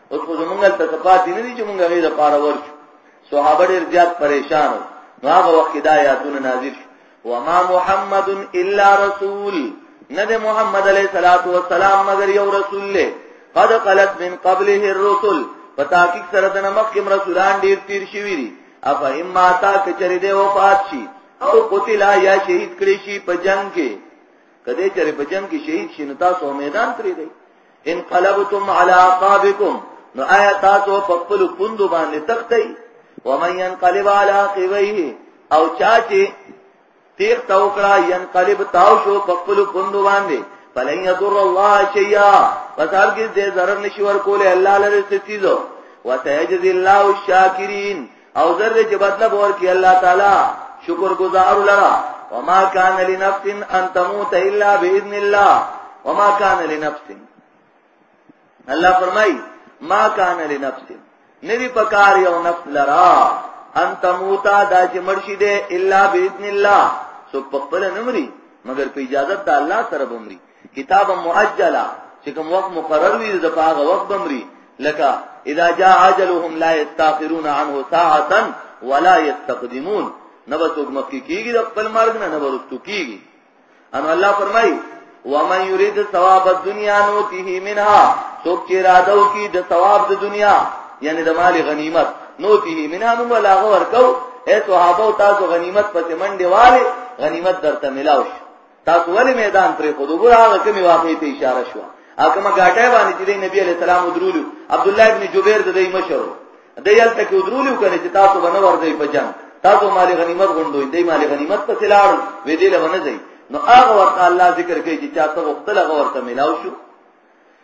اوس په زمونږ ته صفات نه دي چې مونږ غي د پاره ورچو صحابه ډېر زیات پریشان نو هغه وخت دا آیاتونه نازل شو وما محمد الا رسول نه د محمد علیه الصلاۃ والسلام مگر یو رسول له قد خلت من قبله الرسل پتا کی سره د نمک کوم رسولان ډیر تیر شوی دي اف اما تا کچری دی وفات شي او قتل یا شهید کړي شي په جنگ کې کله چې په جنگ کې شهید شي نو تاسو میدان پرې دی انقلبتم على عقابكم نو آیا تاسو په خپل پوندو باندې تختی ومن ينقلب على عقبيه او چا چې تیغ تا وکړه ينقلب تاو شو په خپل پوندو باندې فلن يضر الله شيئا پس هرګز دې ضرر نشي ورکول الله لره ستیزو وسيجزي الله الشاکرین او زر دې چې بدله به ورکړي الله تعالی شکر ګزار لره وما كان لنفس ان تموت الا باذن الله وما كان لنفس الله فرمای ما كان لنفس ندی پکار یو نفس لرا ان تموتا دا چې مرشي دې الا باذن الله سو په خپل نمرې مگر په اجازه د الله سره بمري کتابا مؤجلا چې کوم وخت مقرر وي د په هغه وخت بمري لکه اذا جاء اجلهم لا يستاخرون عنه ساعه ولا يستقدمون نه به څوک مخکې کیږي د خپل مرګ نه نه ورستو کیږي ان الله فرمایي ومن يريد ثواب الدنيا نوته منها څوک چې رادو کی د ثواب د دنیا یعنی د مال غنیمت نوته منها موږ لا ورکو اے صحابه تاسو غنیمت پس منډه والے غنیمت درته ملاوي تاسو ولې میدان پرې خو دغه هغه کومه واقعې ته اشاره شو هغه ما ګاټه باندې چې نبی علی السلام درولو عبد الله ابن جبیر د دې مشر د یل تک درولو کړي چې تاسو باندې ورځي په جنگ تاسو مال غنیمت غونډوي دې مال غنیمت په سلاړ وې دې لونه ځي نو هغه ورته الله ذکر کوي چې چا ته وختله ورته ملاو شو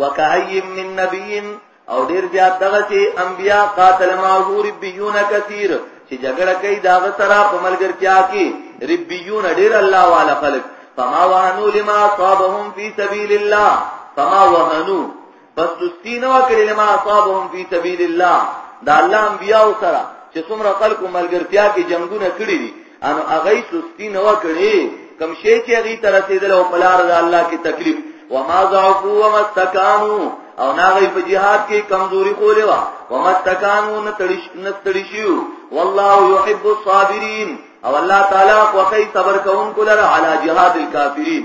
وکایم من نبی او ډیر زیات دغه چې انبیا قاتل معه ربیون کثیر چې جګړه کوي دا غترا په ملګرتیا کې ربیون ډیر الله والا خلق فما وهنو لما اصابهم فی سبیل الله فما وهنو پس دستی نو کړی لما اصابهم فی سبیل الله دا الله انبیا سره چې څومره خلق ملګرتیا کې جنگونه کړی دي ان هغه سستی نه وکړي کم شي چې هغه تر رسیدل او پلار د الله کې تکلیف وما ضعفوا وما استكانوا او ناغی په جهاد کې کمزوري کولې وا وما استكانوا نتړش نتړشیو والله يحب الصابرين او الله تعالی خوخی صبر کوونکو لره علی جهاد الكافرین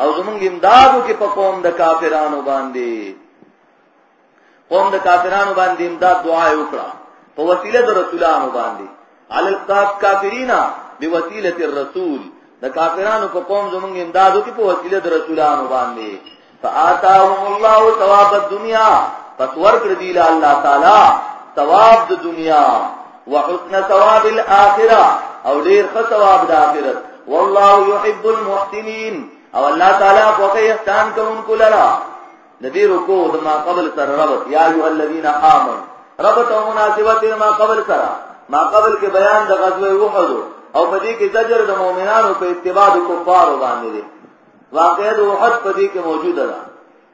او زمونږ امدادو کې په قوم د کافرانو باندې قوم د کافرانو باندې امداد دعا وکړه په وسیله د رسولانو باندې علی القاف کافرینا بوسیله الرسول د کافرانو په قوم زمونږ امدادو کې په وسیله د رسولانو باندې فآتاهم الله ثواب الدنيا پس ورکړ دی له الله تعالی ثواب د دنیا وحسن ثواب الاخره او ډیر ښه ثواب د اخرت والله يحب المحسنين او الله تعالی خو کې احسان کوونکو لرا د دې رکو د ما قبل سره ربط یا ایه الذین آمنوا ربط او مناسبت ما قبل سره ما قبل کې بیان د غزوه احد او په دې کې زجر د مؤمنانو په اتباع د کفارو باندې دی واقعې د احد په دې کې موجوده ده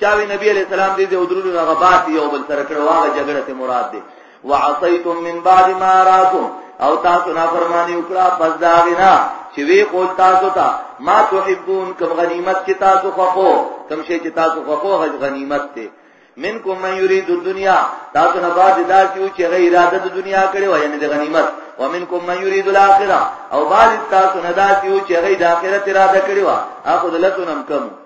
چاوی نبی علیہ السلام دې دې ودرولو نه غبات یو بل سره کړو هغه جګړه ته مراد دی وعصیتم من بعد ما راکم او تاسو نافرمانی وکړه پس دا غنا چې وی قول تاسو ته ما تحبون کوم غنیمت چې تاسو خوخو کوم شی چې تاسو خوخو هغه غنیمت دی منکم من یرید الدنیا تاسو نه باز دا کیو چې غیر اراده د دنیا کړي و یعنی د غنیمت ومنکم من یرید الاخره او باز تاسو نه دا کیو چې غیر د اخرت اراده کړي و اخو دلته نم کم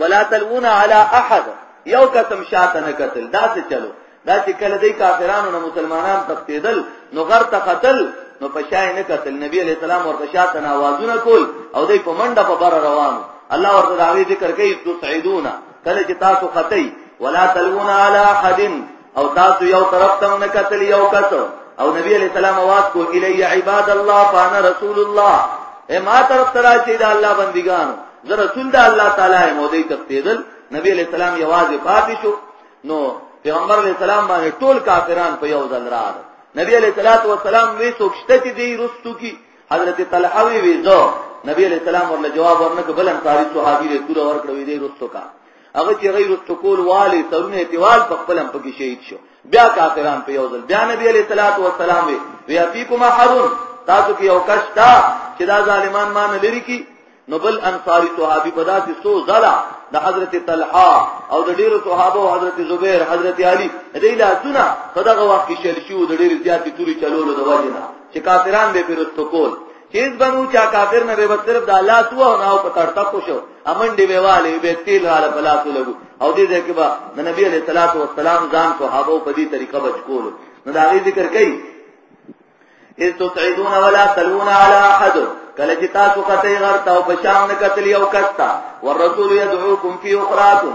ولا تلون على احد یو قسم شاته نه قتل دا څه چلو دا چې کله دې کافرانو نه مسلمانان تختیدل نو غر ته قتل نو په شای نه قتل نبی علی السلام ورته شاته نه आवाजونه کول او دې په منډه په بر روان الله ورته دا ذکر کوي تسعدون کله چې تاسو قتل ولا تلون على احد او تاسو یو طرف ته نه کتل یو کس او نبی علیہ السلام आवाज کو الی عباد الله فانا رسول الله اے ما طرف ترا چې دا الله بندگان زه رسول دا الله تعالی مو دې تفتیدل نبی علیہ السلام یواز پاتې شو نو پیغمبر علیہ السلام باندې ټول کافران په یو ځل راغله نبی علیہ الصلوۃ والسلام وی سوچته چې دی رستو کی حضرت طلحه وی زو نبی علیہ السلام ورله جواب ورنکړ بل انصاری صحابي له تور ورکړ وی دی رستو کا هغه چې غیر استقول والی سرونه تیوال په خپل هم پکې شهید شو بیا کافران په یو ځل بیا نبی علیہ الصلوۃ والسلام وی فیکم حرون تاسو کې یو کش تا چې دا ظالمان مان لري کی نو بل انصاری صحابي په داسې سو زلا د حضرت طلحه او د ډیرو صحابه او حضرت زبیر حضرت علی دې لا سنا په دغه وخت کې شل شو د ډیر زیاتې توري چلولو د وجنه چې کافران به پرستو کول هیڅ بنو چا کافر نه به صرف د الله تو او ناو په تړتا پوشو امن دی ویواله به تیل را لپلا تو لګو او دې ځکه با د نبی علیہ الصلوۃ والسلام ځان صحابه په دې طریقه بچ کول نو دا غي ذکر کړي اذ تسعدون ولا تلون على احد کله چې تاسو کته غرتا او بشام نه کتلی او کستا والرسول يدعوكم في اخراكم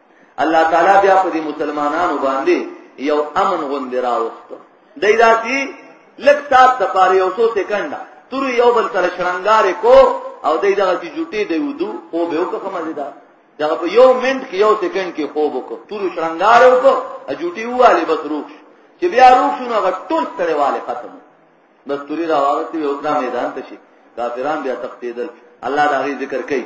الله تعالی بیا په دې مسلمانانو باندې یو امن غوندې راوست دی داسي لک سات د پاره یو څو سکند تر یو بل سره شرنګار کو او دی دغه چې جوټي دی ودو او به وکړه مزیدار دغه په یو منټ کې یو سکند کې خوب وکړه تر شرنګار وکړه جوټي واله بس روح چې بیا روح شنو هغه ټول سره واله ختم بس توري راوړتي یو ځا میدان ته شي کافران بیا تختیدل الله دا غي ذکر کوي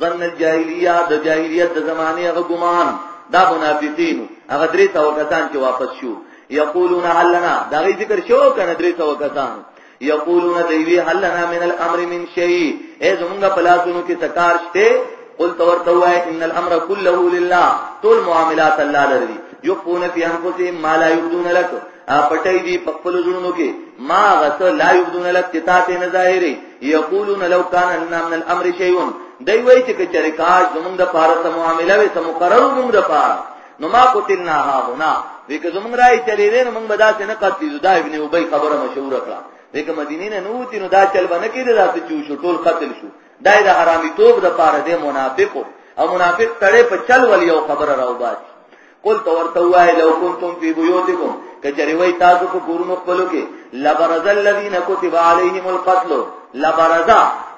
ظن الجاهلیه د جاهلیت د زمانه هغه ګمان دا منافقین هغه درې سو کسان چې واپس شو یقولون هل لنا دا غي ذکر شو کنه درې سو کسان یقولون دیوی هل لنا من الامر من شیء اے زمونږه پلاسونو کې سکار شته قل تور توای ان الامر كله لله ټول معاملات الله لري یخون فی انفسهم ما لا یبدون لك پټای دی په خپل زړونو کې ما غس لا یبدون لک تتات نه ظاهری یقولون لو کان لنا من الامر شیء دی وای چې کچره کاش زمونږ د پاره سم معاملې وي سم مقرر مونږ د پاره نو ما قتلنا ها هنا وکه زمونږ راي چلې دې نو مونږ بداس نه قتل دا ابن ابي خبره مشهور کړه وکه مدینه نه نوتی نو دا چل باندې کېده دا چې شو ټول قتل شو دا د حرامي توب د پاره دې منافقو او منافق تړې په چل ولې او خبره راو باسي قل تو ورته وای لو کنتم فی بیوتکم کچری وای تاسو په کورونو خپلو کې لبرز الذین کتب علیهم القتل لبرز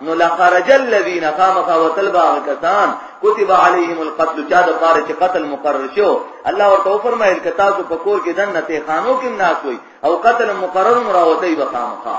نو لخرج الذین قاموا وطلبا کسان کتب علیهم القتل چا د پاره چې قتل مقرر شو الله ورته فرمایل ک تاسو په کور کې دنه ته خانو کې ناس وای او قتل مقرر مراوتی وقامخا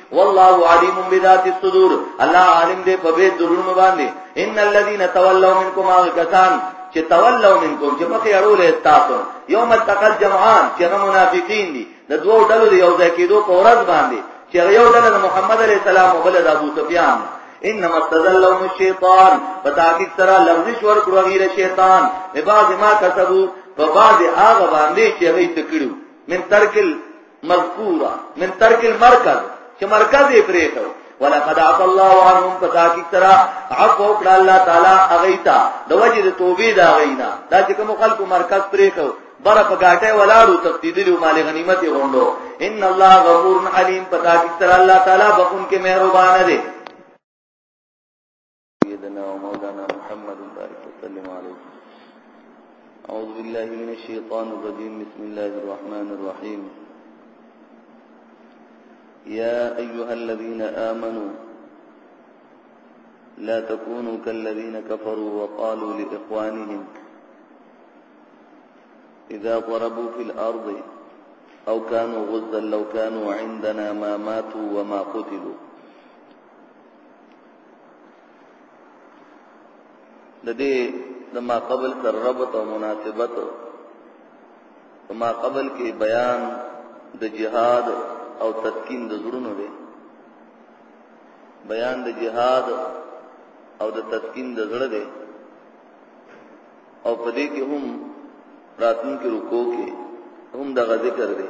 والله علیم بذات الصدور الله عالم دې په دې درونو باندې ان الذين تولوا منكم الکسان چې تولوا منكم چې په اړول استاسو یوم التقل جمعان چې هغه منافقین دي د دوو ډلو د یو ځای کېدو په ورځ باندې چې یو ډله د محمد علی السلام او بل د ابو سفیان انما استذلهم الشیطان په تحقیق سره لغزش ورکړو غیر شیطان به بعض ما کسبو په بعض هغه باندې چې هغه تکړو من ترکل مذکورا من ترک المرکز چې مرکز یې پرېښو ولقد عفى الله عنهم فتاکیک ترا عفو کړه الله تعالی اغیتا د وجه د توبې دا غینا دا چې کوم خلکو مرکز پرېښو بر په گاټه ولاړو تفتیدل او مال غنیمت غوندو ان الله غفور حلیم پتاکیک ترا الله تعالی بخون کې مهربان دی أعوذ بالله من الشيطان الرجيم بسم الله الرحمن الرحيم يا أيها الذين آمنوا لا تكونوا كالذين كفروا وقالوا لإخوانهم إذا ضربوا في الأرض أو كانوا غزا لو كانوا عندنا ما ماتوا وما قتلوا د دې د ما قبل سر ربط او مناسبت ما قبل کې بیان د جهاد او تسکین د زړونو دی بیان د جهاد او د تسکین د زړه دی او په دې کې هم راتلونکي رکو کې هم د غذکر دی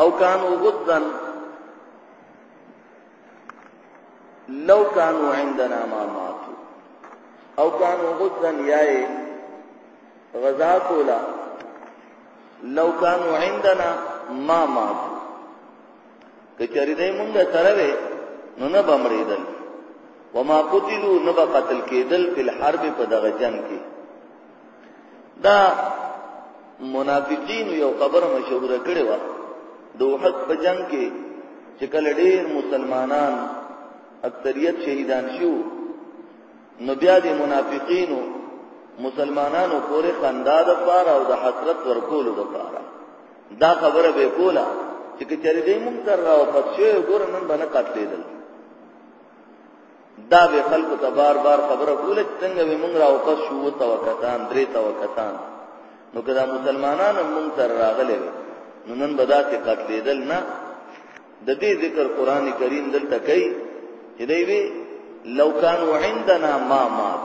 او کانو غدن لو کانو عندنا ما ماتو او کانو غدن یای غذا کولا لو کانو عندنا ما ماتو کچری دای مونږ سره وې نو نه بمریدل وما قتلوا نبا قتل کېدل په حرب په دغه جنگ کې دا منافقین یو خبر مشهور کړي و د وحد په جنگ کې چې کله ډیر مسلمانان اکثریت شهیدان شو نو بیا د منافقینو مسلمانانو پورې خندا د پاره او د حسرت ورکول د پاره دا خبره به کوله چې کچری دې مونږ تر راو پښې ګور نن باندې قتلېدل دا به خلکو ته بار بار خبره کوله چې څنګه به مونږ راو پس شو وته وکتان درې تا وکتان نو کدا مسلمانان مونږ تر راغلې نو نن بدا کې قتلېدل نه د دې ذکر قران کریم دلته کوي چې دی وی لو کانوا عندنا ما مات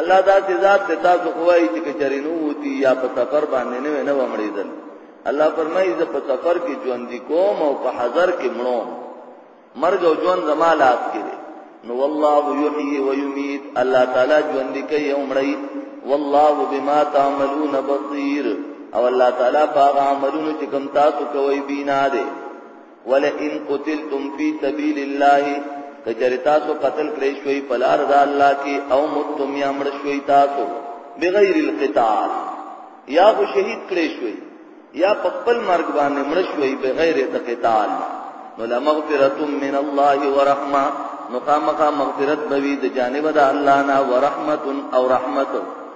الله دا ذات ته تاسو کوی چې کچری نو وتی یا په سفر باندې نه نه ومړیدل الله فرمایي زه په سفر کې ژوند کوم او په حضر کې مړو مرګ او ژوند زما لاس کې دی نو والله یحیی و یمیت الله تعالی ژوند کوي او مړی والله بما تعملون بصیر او الله تعالی په عملونو چې کوم تاسو کوی بینا دی ولئن قتلتم فی سبیل الله کچری تاسو قتل کړی شوی په لار د الله کې او متم یا مړ شوی تاسو بغیر القتال یا خو شهید کړی شوی یا په خپل مرګ باندې مړ شوی بغیر د قتال نو لمغفرۃ من الله ورحمه نو قامقا مغفرت بوی د جانب د الله نه ورحمت او رحمت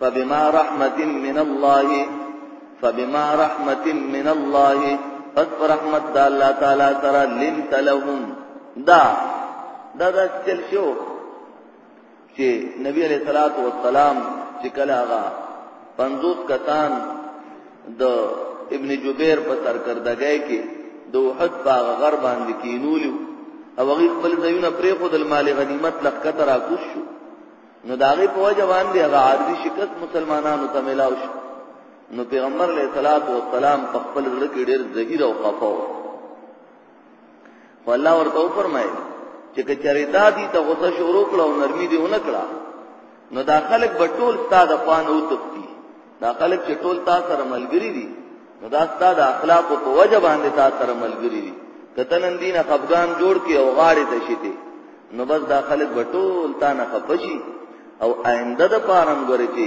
فبما رحمت من الله فبما رحمت من الله پس پر رحمت د الله تعالی سره لنت لهم دا دا دا چل شو چې نبی علیہ الصلوۃ والسلام چې کله هغه 50 کسان د ابن جبیر په سرکردګۍ کې د احد په هغه غر باندې کینولیو او هغه خپل ځایونه پرې خو د مال غنیمت لخت را کوش شو نو دا غي په وجه باندې هغه عادي شکست مسلمانانو ته ملاو شو نو پیغمبر علیه الصلاۃ والسلام په خپل ځل کې ډېر زهیر او خفاو خو الله ورته وفرمایل چې کچری دا دي ته غوسه شروع کړه او نرمي دي ونه کړه نو دا خلک به ټول ستاد خوان او تختی دا خلک چې ټول تا سره ملګری دي نو دا ستاد اخلاق په وجه باندې تا سره ملګری دي کته نن دینه خفغان جوړ کې او غاړې ته شته نو بس دا خلک به ټول تا نه خپشي او آینده د پارم ګوري چې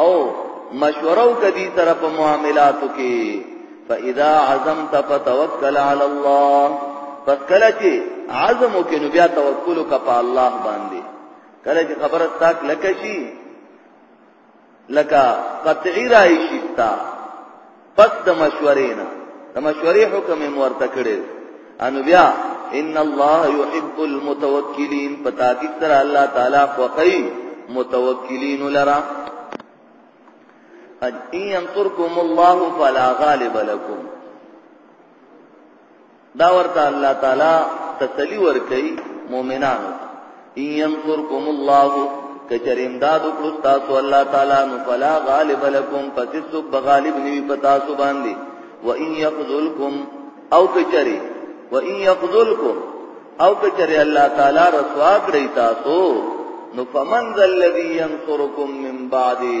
او مشوره وکړي سره په معاملاتو کې فاذا عزمت فتوکل علی الله پس کله چې عزم وکړي نو بیا توکل وکړه په الله باندې کله چې خبره تاک لکه شي لکه قطعی رایشی تا پس د مشورې نه د مشورې حکم یې ورته کړی ان بیا ان الله يحب المتوکلین پتا کی تر الله تعالی خوخی متوکلین لرا ان ينصركم الله فلا غالب لكم دا ورته الله تعالی تسلی ورکړي مؤمنانو ته ان ينصركم الله کچر امداد وکړو تاسو الله تعالی نو فلا غالب لكم پس سب غالب نیوی پتا سو باندې و ان يخذلكم او کچری و ان يخذلكم او کچری الله تعالی رسوا کړی تاسو نو فمن ذا الذي ينصركم من بعده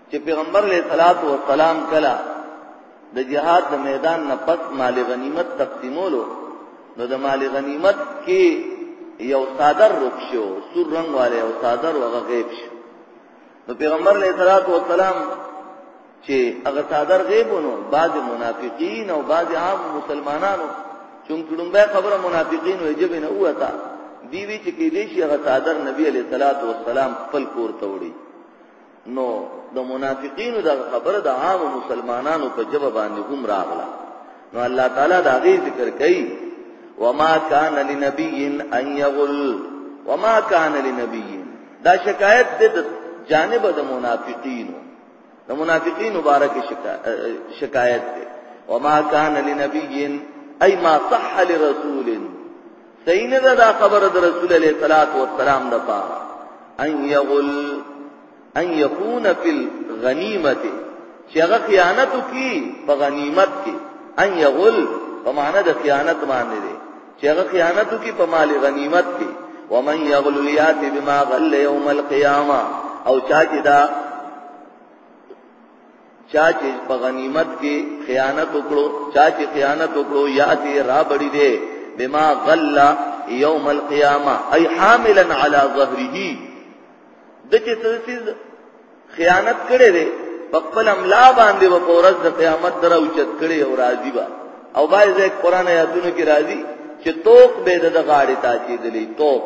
چې پیغمبر علیه الصلاۃ والسلام کله د جهاد د میدان نه پس مال غنیمت تقسیمولو نو د مال غنیمت کې یو صادر رک شو سور رنگ والے یو صادر وغه غیب شو نو پیغمبر علیه الصلاۃ والسلام چې هغه صادر غیب ونو بعض منافقین او بعض عام مسلمانانو چون کډم به خبره منافقین وجب نه وتا دیوی چې کې دې شي هغه صادر نبی علیه الصلاۃ والسلام خپل کور ته وړي نو د منافقینو د خبره د عام مسلمانانو په جواب باندې هم راغله نو الله تعالی دا غي ذکر کوي وما كان لنبي ان يغل وما كان لنبي دا شکایت د جانب د منافقینو د منافقین مبارک شکایت ده وما كان لنبي اي ما صح لرسول صحیح نه دا خبره د رسول علیه الصلاۃ والسلام د پاره ان یغل ان یکون فی الغنیمه چې هغه خیانت کی په غنیمت کې ان یغل په معنا د خیانت باندې دی چې هغه خیانت کی په مال غنیمت کې ومن یغل یات بما غل یوم القیامه او چا چې دا چا چې په غنیمت کې خیانت وکړو چا چې خیانت وکړو یا دې را بړی دې بما غل یوم القیامه ای حاملا علی ظهره د چې تلسیز خیانت کړي دې په خپل املا باندې و پورز د قیامت درا اوچت کړي او راضی با او باید قرآن آیاتونو کې راضی چې توق به د غاړې تا چې دلی توق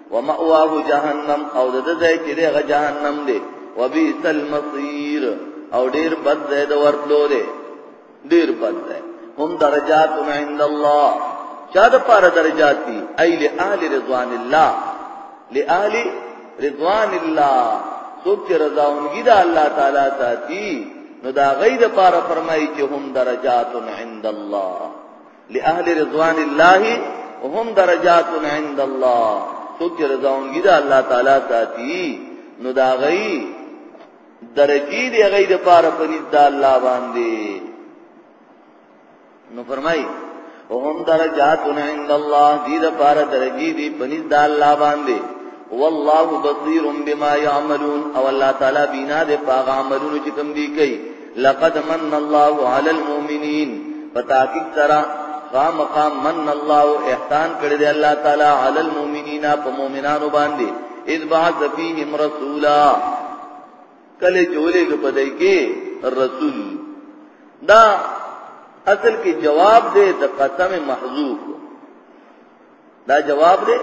ومأواه جهنم او د دې ځای چې دغه جهنم دی وبئس المصير او ډیر بد ځای د ورتلو دی ډیر بد ځای هم درجات عند الله چا د پاره درجات دي ای له اهل رضوان الله له اهل رضوان الله څوک چې رضاونګي ده الله تعالی ساتي نو دا غي د پاره فرمایي چې هم درجات عند الله لاهل رضوان الله هم درجات عند الله څوک چې رضاونګي ده الله تعالی ساتي نو دا غي درجی دی غي د پاره پنځ د الله باندې نو فرمای وهم درجات عند الله دې د پاره درجی دی پنځ د الله باندې والله بصير بما يعملون او الله تعالی بنا د پاغ عملونو چې کوم دی کوي لقد من الله على المؤمنين فتاکیک ترا قام قام من الله احسان کړی دی الله تعالی على المؤمنين په مؤمنانو باندې اذ بعث فيهم رسولا کله جوړې په دای کې رسول دا اصل کې جواب دی د قسم محذوف دا جواب دی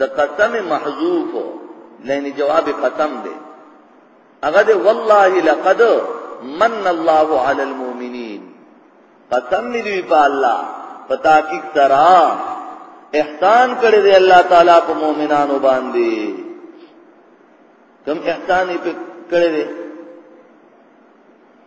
د قسم محذوف لنی جواب قسم دی هغه دی والله لقد من الله علی المؤمنین قسم دی په الله پتا کی سرا احسان کړی دی الله تعالی په مؤمنانو باندې کوم احسان یې کړی دی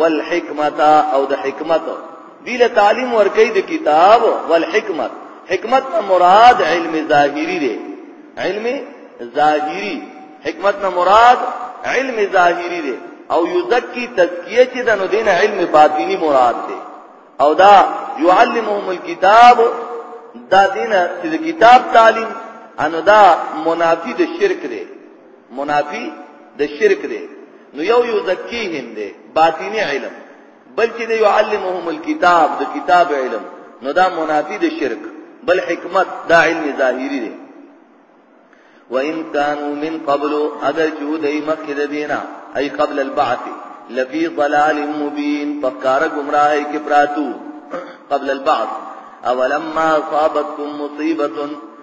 والحکمت او د حکمت دی له تعلیم ورکې د کتاب والحکمت حکمت نه مراد علم ظاهری دی علم ظاهری حکمت نه مراد علم ظاهری دی او یزکی تزکیه چې د نو دین علم باطینی مراد دی او دا يعلمهم الكتاب دا دینه چې کتاب تعلیم انو دا منافی د شرک دی منافی د شرک دی نو یو یو زکیهم دی باطینی علم بل چې دی يعلمهم الكتاب د کتاب علم نو دا منافی د شرک بل حکمت دا علم ظاهری دی وان كانوا من قبل اگر چې دوی مخکې د دینا ای قبل البعث لفی ضلال مبین فکار گمراهی کې پراتو قبل البعث اولما اصابتكم مصیبه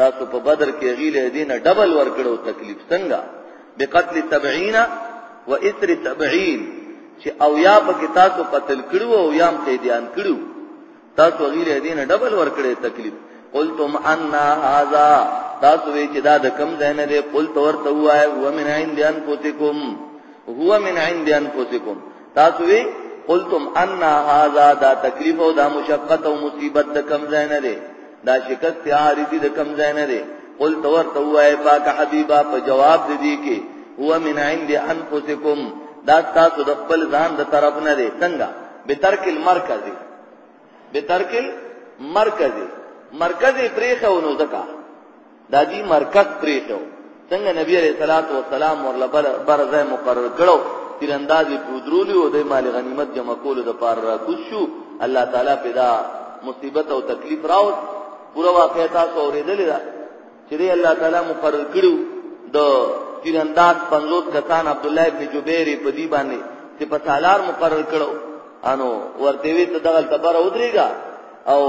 تاسو په بدر کې هغه له دینه ډبل ورکړو تکلیف څنګه بقتل تبعین و اثر تبعین چې او یا په کې تاسو قتل کړو او یا هم قیدیان کړو تاسو هغه له دینه ډبل ورکړې تکلیف قلتم ان هذا تاسو وی چې دا د کم ځای نه دی قلت ورته وای هو من عند انفسکم هو من عند انفسکم تاسو وی قلتم ان هذا دا تکلیف او دا مشقت او مصیبت د کم ځای نه دی دا شکست عارضی د کم ځای نه دی قل تور تو وای پاک حبیبا په جواب دی دی کې هو من عند انفسکم دا تاسو د خپل ځان د طرف نه دی څنګه به ترک المرکز به ترک المرکز مرکز پریخه ونو دکا دا دی مرکز پرې شو څنګه نبی عليه الصلاه والسلام ورله بر ځای مقرر کړو تیراندازي پودرولي او د مال غنیمت جمع کولو د پار را کوز شو الله تعالی پیدا مصیبت او تکلیف راو پورا واقعیا تاسو اورېدلې ده چې دی الله تعالی مقرر کړو د تیرانداز 50 کسان عبد الله ابن جبیر په دی باندې چې په سالار مقرر کړو انو ورته وی ته دغه تبر ودرېګا او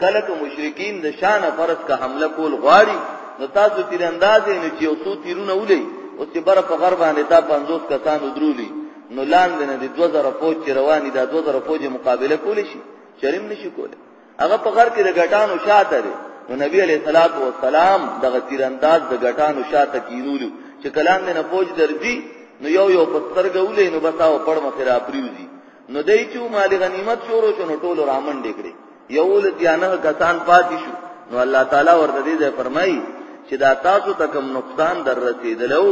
کله که مشرکین د شان فرض کا حمله کول غواړي نو تاسو تیر اندازې نه چې اوسو تیرونه ولې او چې بره په غرب باندې تا 50 کسان درولي نو لاندې نه د 2000 فوج چې رواني دا 2000 فوج مقابله کولی شي شرم نشي کولی هغه په غر کې د غټانو شاته دی نو نبی علیہ الصلات والسلام دغه تیر انداز د غټانو شاته کینولو چې کلام نه فوج درځي نو یو یو پسترګولې نو بساو پړ مخه را پریوزي نو دای چې مال غنیمت شروع شو نو ټول رامنډې کړې یو لتیانه کسان پاتې شو نو الله تعالی ورته دې فرمایي چې دا تاسو ته کوم نقصان در رسیدلو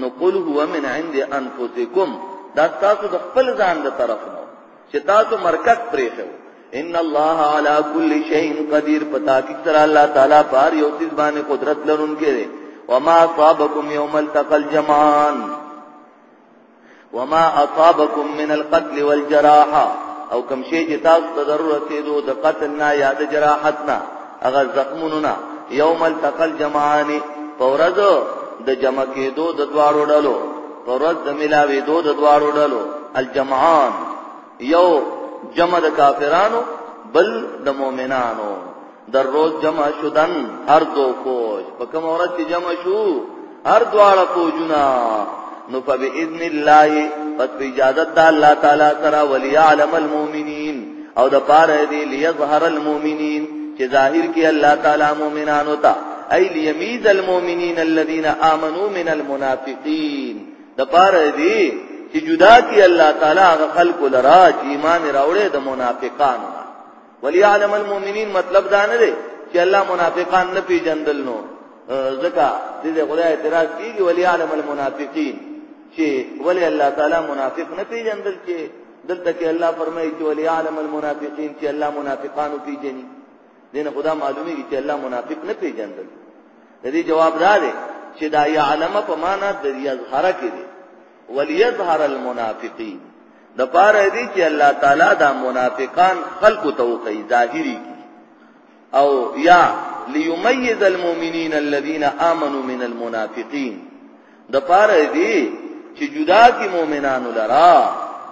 نو قل هو من عند انفسکم دا تاسو د خپل ځان د طرف نه چې تاسو مرکز پرې شو ان الله على كل شيء قدير پتا کی تر الله تعالی پار یو چیز باندې قدرت لرونکي دی وما صابكم يوم التقى الجمعان وما اصابكم من القتل والجراحه او کوم شی چې تاسو ته ضرورت دی د قتل نه یا د جراحت نه هغه زخمونو نه یوم التقل جمعان پورز د جمع کېدو د دواړو ډلو پورز د ملاوي دو د دواړو ډلو الجمعان یو جمع د کافرانو بل د مؤمنانو در روز جمع شدن هر دو فوج په کوم ورځ چې جمع شو هر دواړه فوجونه نو په باذن الله پس په اجازه د الله تعالی سره وليعلم المؤمنين او د پاره دی ليظهر المؤمنين چې ظاهر کې الله تعالی مؤمنانو ته اي ليميز المؤمنين الذين امنوا من المنافقين د پاره دی چې جدا کی الله تعالی هغه خلق لرا چې ایمان راوړې د منافقانو وليعلم المؤمنين مطلب دا نه دی چې الله منافقان نه پیژندل نو ځکه دې خدای اعتراض کیږي وليعلم المنافقين چې ولی الله تعالی منافق نه پیژندل چې دلته کې الله فرمایي چې وليعلم المنافقين چې الله منافقانو پیژني دین خدا معلومی چې الله منافق نه پیژندل د دې جواب دا دی چې دا يعلم په معنا د یظهر کې دی وليظهر المنافقين د پاره دی چې الله تعالی دا منافقان خلق ته وکي ظاهري او یا ليميز المؤمنين الذين امنوا من المنافقين د پاره دی چې جدا کی مؤمنانو لرا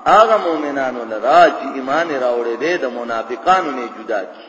هغه مؤمنانو لرا چې ایمان راوړې دي د منافقانو نه جدا کی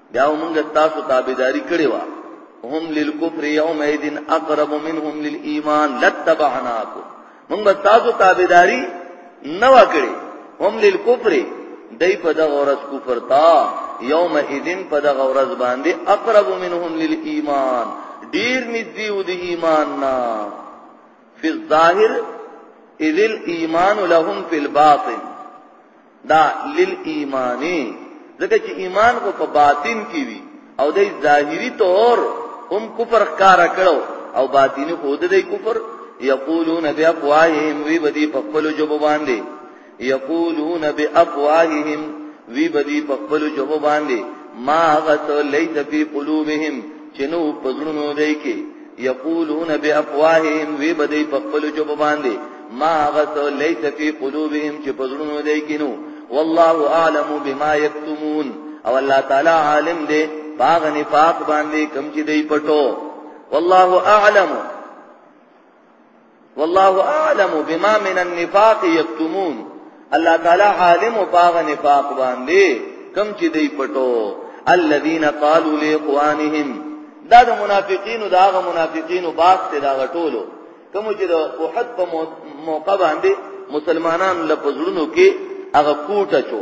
بیا موږ ستاسو تابعداري کړې وه هم للكفر يومئذ اقرب منهم للايمان لتبعناكم موږ تاسو تابعداري نه وکړي هم للكفر دای په دغه ورځ کفر تا یوم اذن په دغه ورځ باندې اقرب منهم للایمان ډیر نږدې و د ایمان نا فی الظاهر اذ الايمان لهم فی الباطن دا للایمانه ځکه چې ایمان خو په باطن کې وي او د ظاهری طور هم کفر کار کړو او باطنی خود د کفر یقولون بافواههم وی بدی په خپل جواب باندې یقولون بافواههم وی بدی په خپل جواب باندې ما غت لیس فی قلوبهم چنو پزړونو دی کې یقولون بافواههم وی بدی په خپل جوب باندې ما غس لیس فی قلوبهم چې پزړونو دی کینو والله اعلم بما یکتمون او الله تعالی عالم دی باغ نفاق باندې کم چې دی پټو والله اعلم والله اعلم بما من النفاق یکتمون الله تعالی عالم او باغ نفاق باندې کم چې دی پټو الذين قالوا لاخوانهم دا د منافقینو دا غ منافقینو باغ ته دا غټولو کوم چې د احد په موقع باندې مسلمانانو لپاره زړونو کې هغه کوټه چو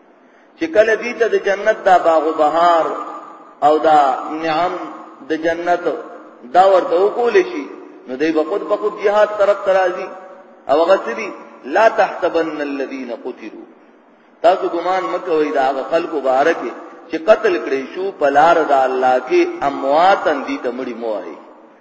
چې کله دې ته د جنت دا باغ و بهار او دا نعم د جنت دا ورته وکول شي نو دوی به خود به خود jihad طرف ترازی او غسری لا تحسبن الذين قتلوا تاسو ګمان مکوئ دا خلکو بارکه چې قتل کړي شو په لار د الله کې امواتن دي ته مړي مو وایي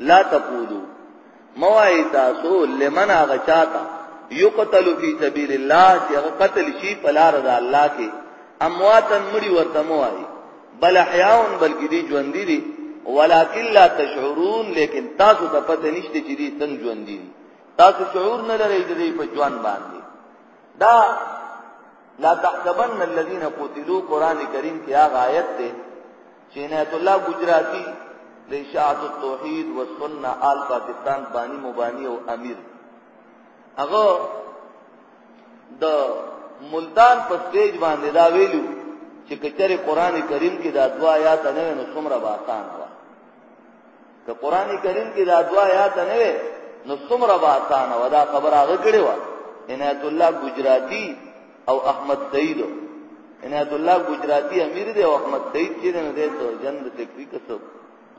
لا تقولو موای تاسو لمن هغه چاته یقتل فی سبیل الله چې هغه قتل شي په لار د الله کې امواتن مړي ورته موای بل احیاون بلکې دی ژوند دي ولکن لا تشعرون لیکن تاسو ته پته نشته چې دې څنګه ژوند دي تاسو شعور نه لرئ چې دې په ژوند باندې دا لا تحسبن الذين قتلوا قران کریم کې هغه آیت ده چې عنایت الله ګجراتي د اشاعت التوحید و سنت آل پاکستان بانی مبانی او امیر هغه د ملتان په سټیج باندې دا ویلو چې کچره قران کریم کې دا دعا یا تنه نو څومره واسان که قران کریم کې دا دوا یاد نه وي نو څومره به آسان و دا خبر هغه کړي و عنایت الله گجراتی او احمد سعید عنایت الله گجراتی امیر دی او احمد سعید چې نه دی ته جند تکلیف څه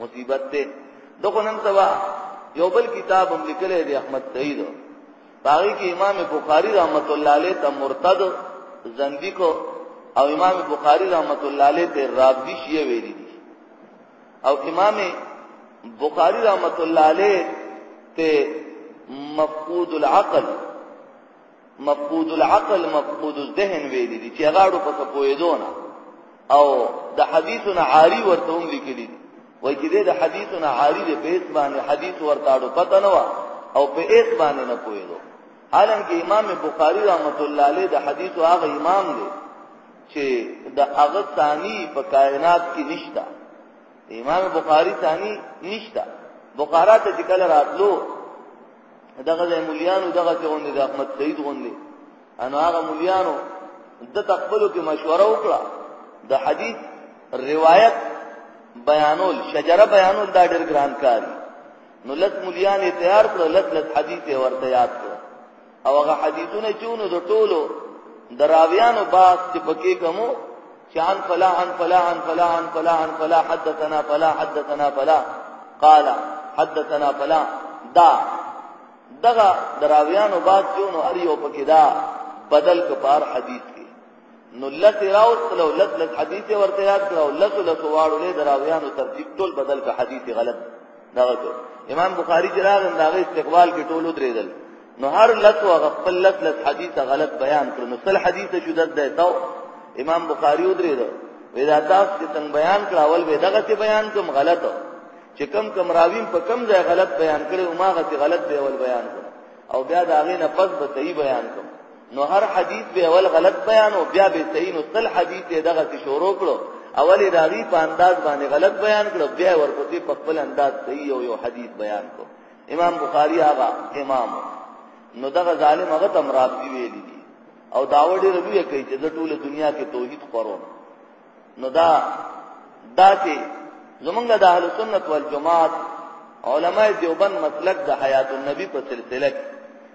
مصیبت ته دغه نن سبا یو بل کتاب هم لیکل دی احمد سعید باغی کې امام بخاری رحمت الله علیه ته مرتد زندیق او امام بخاری رحمت الله علیه ته رابدی شیعه ویلي او امام بخاری رحمت الله علیه ته مفقود العقل مفقود العقل مفقود الذهن ویلي دي چې غاړو په پویدونه او د حدیثنا عاری ورته هم لیکلي وای چې د حدیثنا عاری د بیت باندې حدیث ورته اړو پته نه او په ایت باندې نه پویدو حالانکه امام بخاری رحمت الله علیه د حدیث هغه امام دی چه د هغه ثانی په کائنات کې نشتا امام بخاری ثانی نشتا بخارا ته چې کله راتلو دغه د مليانو دغه ته غوندې د احمد سعید غوندې انو هغه مليانو د تقبلو کې مشوره وکړه د حدیث روایت بیانول شجره بیانول دا ډېر ګران کاری نو لس مليان تیار کړو لس لس حدیث ورته یاد کړو او هغه حدیثونه چې نو د ټولو دراویانو باس چې پکې کومو چې عن فلا عن فلا عن فلا عن فلا عن فلا حدثنا فلا حدثنا فلا قال حدثنا فلا دا دغه دراویانو باس چې نو اړیو پکې دا بدل کپار حدیث نو لس راوستل او لس لس حدیث ورته یاد کړو لس لس واړو له دراویانو ترتیب ټول بدل کا حدیث غلط دا کو امام بخاری جراغ انداغه استقبال کې ټول درېدل نو هر لس او خپل لس لس حدیث غلط بیان کړو نو سل حدیث شو دد دیتاو امام بخاری درېدل ودا تاسو چې څنګه بیان کړه اول به دغه څه بیان کوم غلط چې کم کم راویم په کم ځای غلط بیان کړي او ماغه غلط به اول بیان کړ او بیا دا غینه پس به صحیح بیان کړ نو هر حدیث به اول غلط بیان او بیا به صحیح نو تل حدیث یې دغه څه شروع کړو اولی راوی په انداز باندې غلط بیان کړو بیا ورپسې په خپل انداز صحیح او یو حدیث بیان کړو امام بخاری هغه امام نو دغه ظالم هغه تم رافضی ویل دي او داوړ ډېر لوی کوي چې د ټوله دنیا کې توحید خورو نو دا دا چې زمونږ د اهل سنت والجماعت علماء دیوبند مسلک د حیات النبی په سلسله کې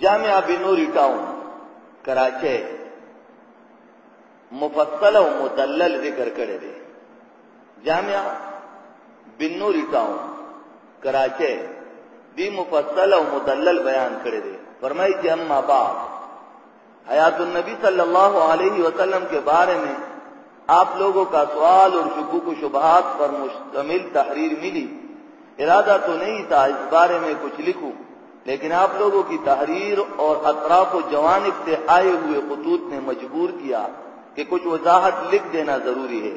جامع بنوری ټاون کراچۍ مفصل او مدلل ذکر کړی دی جامع بنوری ټاون کراچۍ دی مفصل او مدلل بیان کړی دی فرمایي چې اما بعد حیات النبی صلی اللہ علیہ وسلم کے بارے میں آپ لوگوں کا سوال اور شکوک و شبہات پر مشتمل تحریر ملی ارادہ تو نہیں تھا اس بارے میں کچھ لکھوں لیکن آپ لوگوں کی تحریر اور اطراف و جوانب سے آئے ہوئے خطوط نے مجبور کیا کہ کچھ وضاحت لکھ دینا ضروری ہے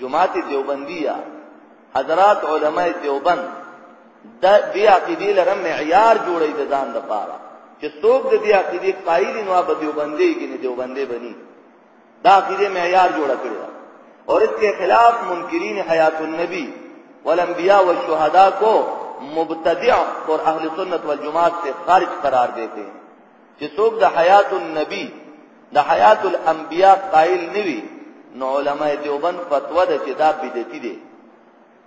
جماعت دیوبندیه حضرات علماء دیوبند د دې عقیدې لره معیار جوړې د ځان لپاره چې څوک د دې عقیدې قائل نو به دیوبندې کې نه دیوبندې بني دا عقیدې معیار جوړ کړی اور اس کے خلاف منکرین حیات النبی والانبیاء والشهداء کو مبتدع اور اہل سنت والجماعت سے خارج قرار دیتے ہیں چې څوک د حیات النبی د حیات الانبیاء قائل نوي نو علما دیوبند فتوا ده چې دا بدعتي دي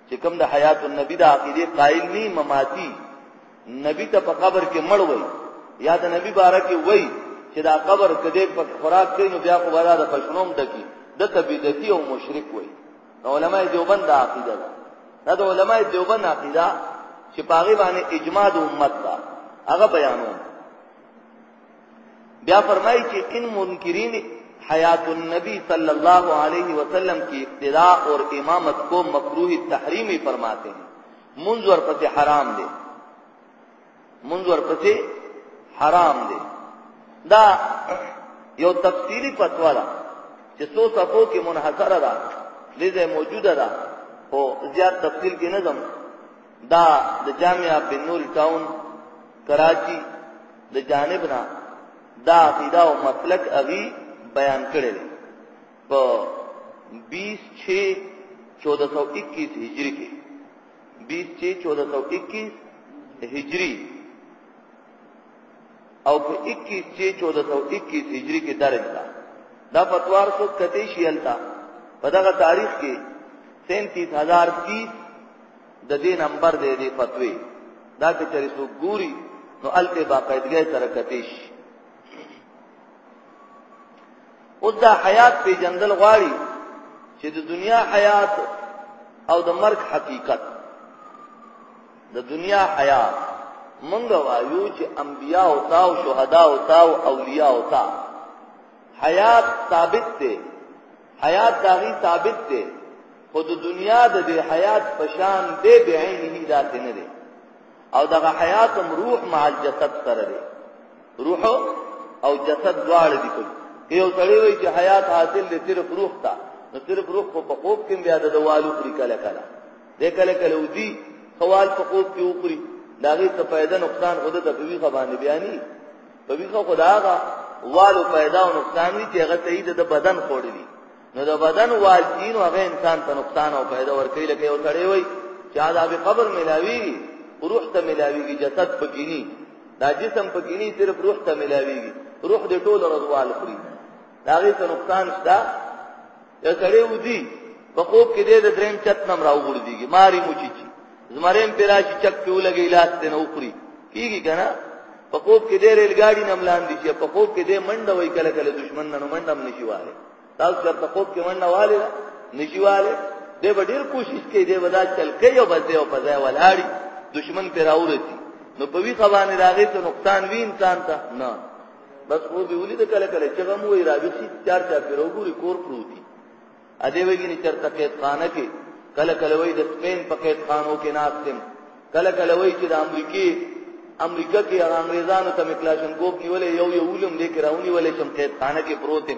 چې کوم د حیات النبی د عقیده قائل ني مماتی نبی ته په قبر کې مړ وای یا د نبی باره کې وای چې دا قبر کده په خوراک کې نو بیا خو ولا د پښنوم دکی د تبیدتی او مشرک وای علماء دیوبند دا عقیده ده دا د علماء دیوبند عقیده چې پاغي باندې اجماع د امت دا هغه بیانو بیا فرمایي چې ان منکرین حیات النبی صلی اللہ علیہ وسلم کی ابتدا اور امامت کو مکروح تحریمی فرماتے ہیں منظور پتے حرام دے منځ ورپسې حرام دی دا یو تفصیلی فتوا ده چې څو صفو کې منحصره ده لږه موجوده ده او زیات تفصیل کې نظم دا د جامعه بن نور ټاون کراچی د جانب نه دا عقیده او مسلک اغي بیان کړل په 20 6 1421 هجری کې بیت چې 1421 هجری او په 21 چې 1421 هجری کې درج ده دا پتوار څو کته شي التا په دغه تاریخ کې 37030 د دې نمبر دی د فتوی دا چې چری سو ګوري نو الته باقاعدګۍ سره کتیش او دا حیات پیجندل غواړي چې د دنیا حیات او د مرګ حقیقت د دنیا حیات مونږ وایو چې انبیا او تا او شهدا او تا او اولیاء او تا حیات ثابت دی حیات داغي ثابت دی خو د دنیا د دې حیات پشان دی بعینه ذات نه دی او دغه حیات هم روح مع الجسد سره دی روح او جسد دواړه دي کوي یو سړی وایي چې حیات حاصل دی صرف روح ته نو صرف روح خو په خوب کې بیا د والو خوري کله کله دې کله کله ودی خوال په خوب کې وخوري داغه څه پیدا نقصان خود ته په ویخه باندې بیانې په ویخه خداغه والو پیدا او نقصان دي چې هغه ته د بدن خوړلی نو د بدن والدین هغه انسان ته نقصان او فائدہ ورکړي لکه یو سړی وای چې عذاب قبر ملاوي روح ته ملاوي جسد پکینی دا جسم پکینی صرف روح ته ملاوي روح دې ټول رضوال خوري دا غي ته نقصان شته یو سړی ودی په خوب کې دې د دریم چت نم راو ګړ دیږي ماری موچی چی زمریم پیراشی چک پیو لګی لاس دې نه وخوري کیږي کنه په خوب کې دې ریل ګاډي نم لاندې چې په خوب کې دې منډه وای کله کله دشمن نن منډه هم نشي واره تاسو چرته خوب کې منډه والي نشي والي دی به ډیر کوشش کوي دی به دا چل کوي او بس دی او په ځای ولاړي دشمن پر راورسي نو په وی قوانې راغی ته نقصان وی انسان ته نه بس خو به ولید کله کله چې غمو وی راوي چې چار چا پر وګوري کور پروتي ا دې وګینه چرته قید خانه کې کله کله وی د سپین په قید خانو کې ناستم کله کله وایي چې د امریکې امریکا کې هغه انګريزانو ته مکلاشن کوپ نیولې یو یو علم دې کراونی ولې شم قید خانه کې پروت دی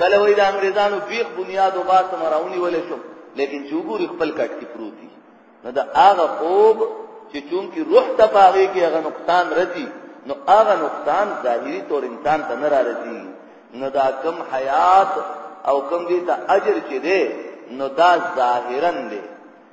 کله وایي د انګريزانو بیخ بنیاد او باس مراونی ولې شم لیکن چې وګوري خپل کټ کې پروت دی نو دا هغه خوب چې چون کې روح ته پاغي کې هغه نقصان رسی نو هغه نقصان ظاهري تور انسان ته نه را رسی نو دا کم حیات او کم دې ته اجر چې دی نو دا ظاهرا دی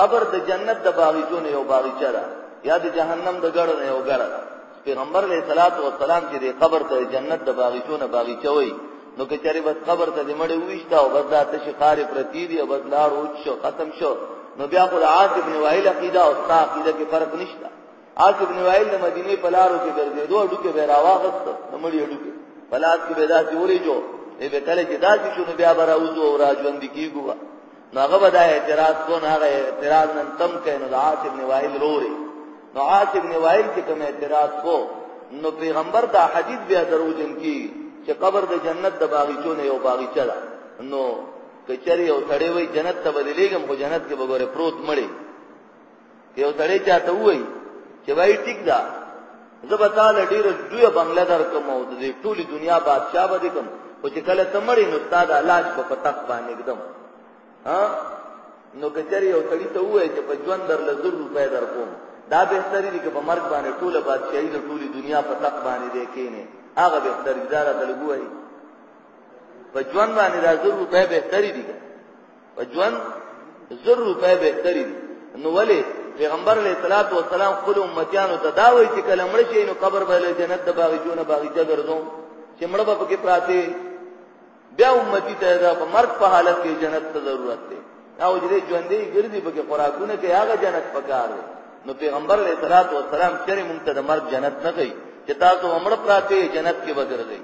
قبر د جنت د باغچو نه یو باغچه ده یا د جهنم د ګړو نه یو ګړه ده پیغمبر علیه الصلاۃ والسلام چې د قبر ته جنت د باغچو نه باغچه وای نو کچاري بس قبر ته مړې وښتا او بس ذات شي خارې پرتی دی او بس لاړ او شو ختم شو نو بیا خو عاص ابن وائل عقیده او ستا عقیده کې فرق نشته عاص ابن وائل د مدینه په لارو کې ګرځېدو اډو کې به راواغست د مړې اډو کې پلاس کې به ذات جوړې جو ای به کله چې داسې شنو بیا به راوځو او راځوند کیږو نو هغه به دا اعتراض کو نه هغه اعتراض نن تم کوي نو د عاص ابن وائل روري نو عاص ابن وائل چې کوم اعتراض کو نو پیغمبر دا حدیث بیا دروجن کی چې قبر د جنت د باغچو نه یو باغچه ده نو کچری او تړې وي جنت ته بدلېږم خو جنت کې بګوره پروت مړی یو سړی چاته وای چې وای ټیک دا زبا تعالی ډیر دوی بنگله در کوم او د ټولي دنیا بادشاہ به کوم او چې کله تمړې نو استاد علاج په پتک باندې کدم ها نو کچری یو سړی ته وای چې په ژوند در لزر روپے در کوم دا به ستری دي چې په مرګ باندې ټوله بادشاہي د ټولي دنیا په تک باندې دی کینه هغه به ستری دار ته لګوي په ژوند باندې راځو روپے به ستری دي په ژوند زر روپۍ به تری نو ولی پیغمبر علیہ الصلوۃ والسلام خپل امتیانو ته دا وایي چې کله مړ شي نو قبر به له جنت د باغچونه باغچه ګرځو چې مړ به پکې پراته بیا امتی ته دا په مرګ په حالت کې جنت ته ضرورت دی او دې ژوندې ګرځي پکې خوراکونه کې هغه جنت پکار دی نو پیغمبر علیہ الصلوۃ والسلام چې مونږ ته د مرګ جنت نه کوي چې تاسو عمر پراته جنت کې وګرځي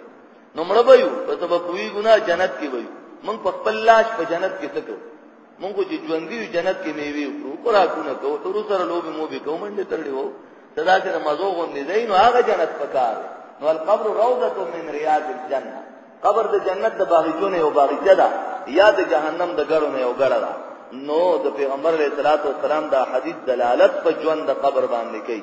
نو مړ به یو په سبب کوی ګنا جنت کې وي مونږ په خپل لاش په جنت کې څه کوو مونږ چې ژوند دی جنت کې میوي وکړو خوراکونه کوو تر سره لوبي مو به کوو منډه ترړي وو صدا چې مزو غو نه زین هغه جنت پکار نو القبر روضه من رياض الجنه قبر د جنت د باغچونه یو باغچه ده یا د جهنم د ګړو نه یو ګړه ده نو د پیغمبر علیه الصلاۃ والسلام دا حدیث دلالت په ژوند د قبر باندې کوي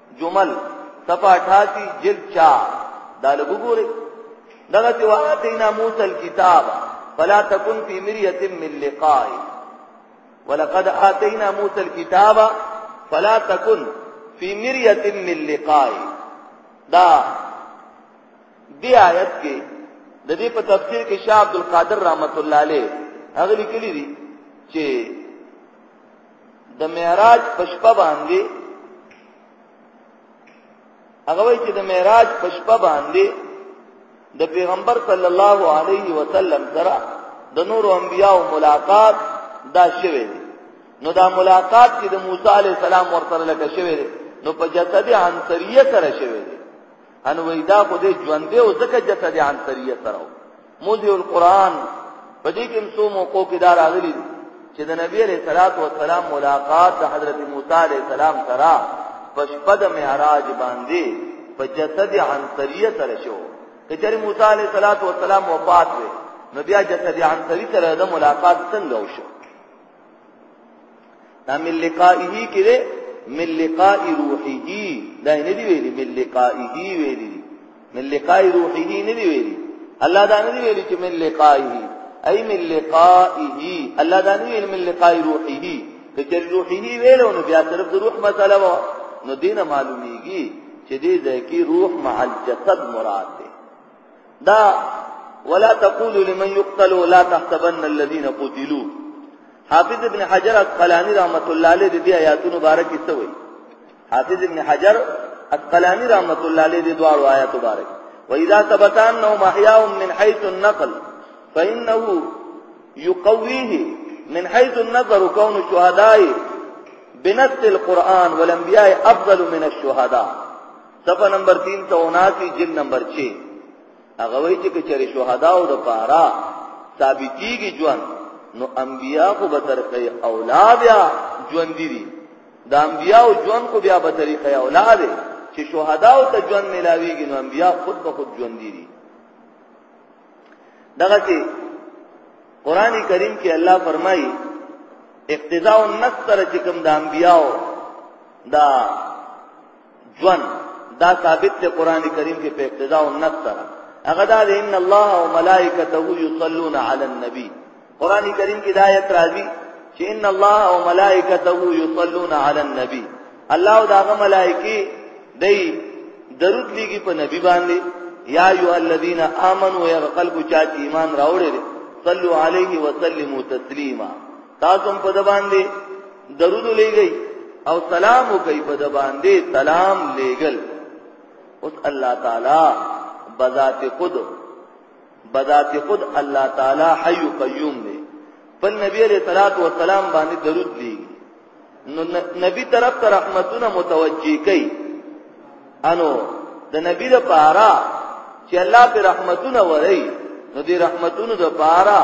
جمل صفه 88 جلد 4 دا لګو ګوري دغه چې واتینا موسی الكتاب فلا تكن في مريه من لقاء ولقد اتینا موسی الكتاب فلا تكن في مريه من لقاء دا دی آیت کې د دې په تفسیر کې شاه عبد القادر رحمت الله علیه هغه لیکلی دی چې د معراج پشپه باندې هغه وایي چې د معراج پشپه باندې د پیغمبر صلی الله علیه وسلم سره د نور انبیاو ملاقات دا شوه نو دا ملاقات چې د موسی علی السلام ورسره لکه شوه نو په جسد عنصریه سره شوه ان ویدا خو دې ژوند دی او زکه جته دې عنصریه سره موذی القرآن په دې کې څو موقعو کې دا راغلي دي چې د نبی علیہ الصلوۃ والسلام ملاقات د حضرت موسی علیہ السلام سره په شپه د معراج باندې په جسد عنصریه سره شو کچری موسی علیہ الصلوۃ والسلام وفات وي نو بیا جسد عنصری سره د ملاقات څنګه وشو دا من لقائه کې ده من لقاء روحه دا نه دی ویلي من لقائه ویلي من لقاء روحه نه دی ویلي الله دا نه دی ویلي چې من لقائه اي من لقائه الله دا نه ویلي من لقاء روحه کچې روحه ویلو نو بیا طرف د روح مسله و نو دینه معلومیږي چې دې ځکه روح مع الجسد مراد دا ولا تقولوا لمن يقتل ولا تحسبن الذين قتلوا حافظ ابن حجر اسقلانی رحمت الله علیه د دې آیاتونو باره کې څه وایي حافظ ابن حجر اسقلانی رحمت الله علیه د دوه آیاتو باره کې واذا ثبت انه محيا من حيث النقل فانه يقويه من حيث النظر كون الشهداء بنص القرآن والانبياء افضل من الشهداء صفه نمبر 379 جلد نمبر 6 هغه وایي چې کچري شهدا او د پارا ثابتيږي ژوند نو انبیا خو به طریقې اولا بیا ژوند دي د انبیا او ژوند خو بیا به طریقې اولا دي چې شهدا او ته ژوند ملاويږي نو انبیا خود به خود ژوند دي دغه چې قران کریم کې الله فرمایي اقتداء النصر چې کوم د انبیاو دا جوان دا ثابت ته قران کریم کې په ابتدا او نص سره هغه دا ان الله او ملائکته یصلون علی النبی قران کریم کې دا آیت راځي چې ان الله او ملائکته یصلون علی النبی الله او داغه ملائکی دی درود لګي په نبی باندې یا ایو الذین آمنو یا قلب چا ایمان راوړل صلوا علیه وسلموا تسلیما تاسو هم په د باندې درود لېږئ او سلام وکړئ په د باندې سلام لېږل اوس الله تعالی بذات خود بذات خود الله تعالی حي قيوم دی په نبی عليه الصلاه والسلام باندې درود لېږي نو نبی طرف ته رحمتونه متوجی کئ انو د نبی د پارا چې الله په رحمتونه وري نو دې رحمتونو د پارا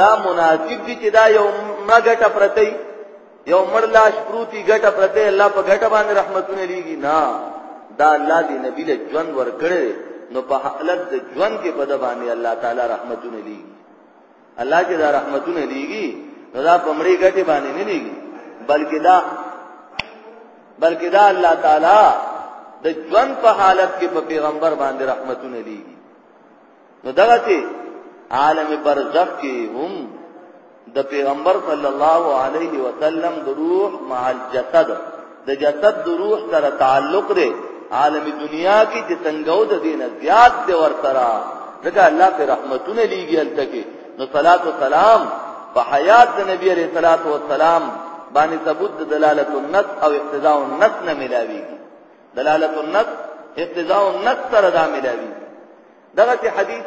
دا مناسب دي چې دا یو مګټه پرتې یو مړلاش پروتي ګټه پرتې الله په ګټه باندې رحمتونه لېږي نه دا الله دې نبی له ژوند ورکړي نو په حالت د ژوند کې په د باندې الله تعالی رحمتونه لېږي الله چې دا رحمتونه لیږي نو دا پمړي ګټي باندې نه لیږي بلکې دا بلکې دا الله تعالی د ژوند په حالت کې په پیغمبر باندې رحمتونه لیږي نو دغه چې عالم برزخ کې هم د پیغمبر صلی الله علیه وسلم د روح مع الجسد د جسد د روح سره تعلق دی عالم دنیا کې چې څنګه د دینه زیات دی ورسره ځکه الله په رحمتونه لیږي التکه نو صلوات و سلام په حیات د نبی علیہ الصلوۃ والسلام باندې ثبوت د دلالت النص او اقتضاء النص نه ملاویږي دلالت النص اقتضاء النص سره دا ملاویږي دغه حدیث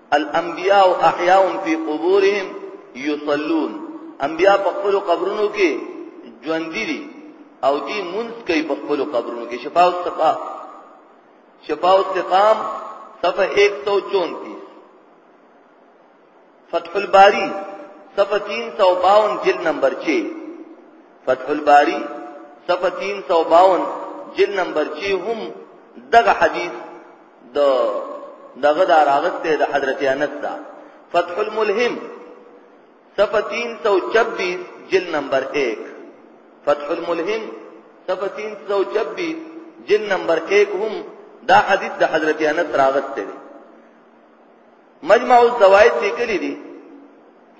الانبیاء احیاء فی قبورهم یصلون انبیاء په خپل قبرونو کې ژوند دي او دی منځ کوي په خپل قبرونو کې شفاء السقام شفاء السقام صفحه 134 فتح الباری صفحه 352 جلد نمبر 6 فتح الباری صفحه 352 جلد نمبر 6 هم دغه حدیث د دغه دا راغسته د حضرت انس دا فتح الملهم صفحه 326 جلد نمبر 1 فتح الملهم صفحه 326 جلد نمبر 1 هم دا حدیث د حضرت انس راغسته دی مجمع الزوائد لیکلی دی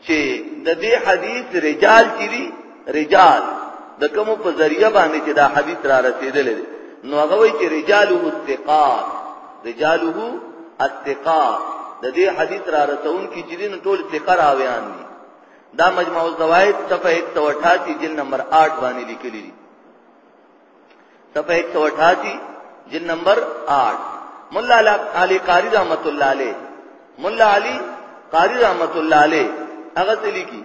چې د دې حدیث رجال چې دي رجال د کوم په ذریعہ باندې چې دا حدیث را رسیدلی دی نو هغه وایي چې رجاله استقاط رجاله استقاط د دې حدیث را رسون کې چې دین ټول ثقه راویان دي دا مجموع الزوائد صفحه 188 جلد نمبر 8 باندې لیکلی دی صفحه 188 جن نمبر 8 مولا علی قاری رحمت الله علیه مولا علی قاری رحمت الله علیه هغه څه لیکي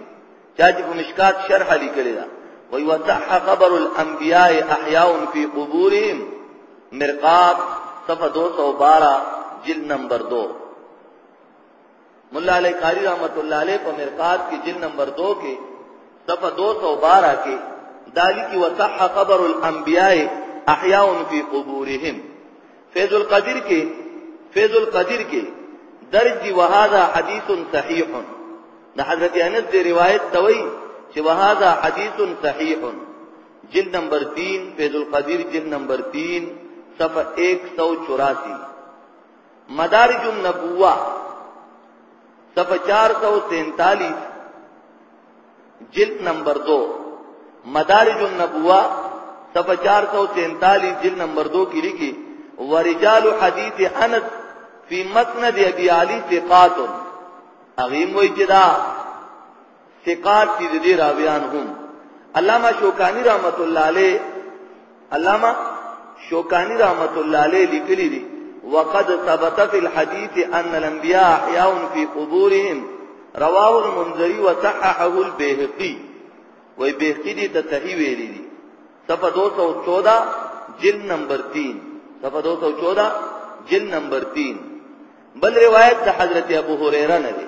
چې په مشکات شرح لیکلی دا وی وصح خبر الانبیاء احیاء فی قبورهم مرقات صفحه 212 جلد نمبر 2 مولا علی قاری رحمت الله علیه په مرقات کې جلد نمبر 2 کې صفحه 212 کې دالی کی وصح خبر الانبیاء احیاء فی قبورهم فیض القدیر کې فیض القدیر کې درج دی وهذا حدیث صحیح د حضرت انس دی روایت توي چې وهذا حدیث صحیح جلد نمبر 3 فیض القدیر جلد نمبر 3 صفحه 184 مدارج النبوه صفحه 443 جلد نمبر 2 مدارج النبوه صفحه 443 جلد نمبر 2 کې لیکي ورجال حدیث انس فی مسند ابي علی ثقات اغیم وای چې دا ثقات دي د دې راویان هم علامه شوکانی رحمت الله علیه علامه شوکانی رحمت الله علیه لیکلی دي وقد ثبت في الحديث ان الانبياء احياء في قبورهم رواه المنذري وصححه البيهقي وي بيهقي دي تصحيح ویلي دي صفحه 214 جلد نمبر 3 صفحه 214 جلد نمبر 3 بل روایت د حضرت ابو هريره نه دي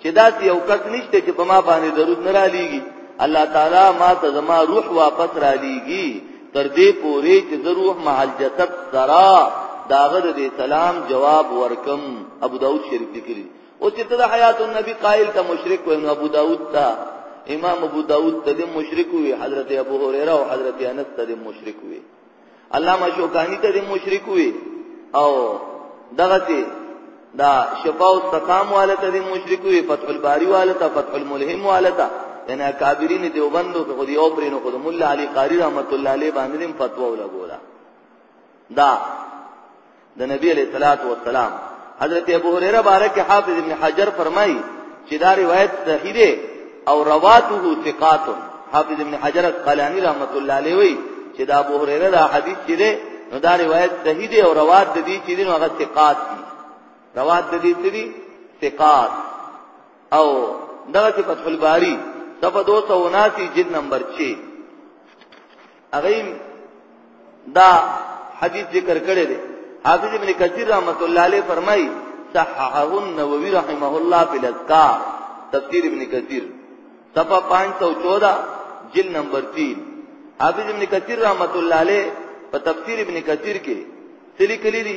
چې دا یو کس نشته چې په ما باندې درود نه را لېږي الله تعالی ما ته زما روح واپس را لېږي تر دې پورې چې زه روح مع الجسد سرا داغه د سلام جواب ورکم ابو داود شریف لیکلی او چې ته د حیات النبی قائل ته مشرک وې نو ابو داود ته امام ابو داود ته مشرک وې حضرت ابو هريره او حضرت انس ته مشرک وې علامه شوکانی ته مشرک وی او دغه ته دا شفاء السقام والته د مشرک وی فتح الباری والته فتح الملهم والته یعنی اکابرین دیوبندو کې خو دی او پرینو خو مولا علی قاری رحمت الله علیه باندې فتوا ولګولا دا د نبی علیہ الصلات والسلام حضرت ابو هريره بارک حافظ ابن حجر فرمایي چې دا روایت صحیح دی او رواته ثقات حافظ ابن حجر قلانی رحمت الله علیه وی چې دا ابو هريره دا حدیث چې دی نو دا روایت صحیح دی او روات د دې چې دی نو هغه ثقات دي روات د دې چې دی ثقات او دغه فتح الباری صفه 279 جلد نمبر 6 هغه دا حدیث ذکر کړی دی حافظ ابن کثیر رحمت الله علیه فرمایي صححه النووي رحمه الله فی الاذکار تفسیر ابن کثیر صفحه 514 جلد نمبر 3 حافظ ابن کثیر رحمت الله علیه په تفسیر ابن کثیر کې سلی کلی دی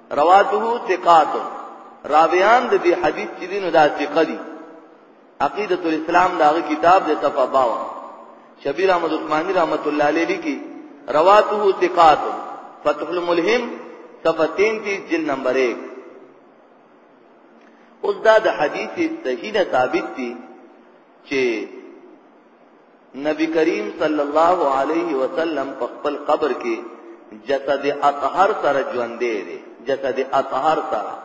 رواته ثقات راویان د دې حدیث چې دینو دا ثقه دي عقیدۃ الاسلام دا کتاب د صفه باو شبیر احمد عثماني رحمت الله علیه لیکي رواته ثقات فتح الملهم صفه 33 جلد نمبر 1 اوس دا د حدیث صحیح نه ثابت دي چې نبی کریم صلی الله علیه وسلم په خپل قبر کې جسد اطهر سره ژوندې دی جسد اطهر سره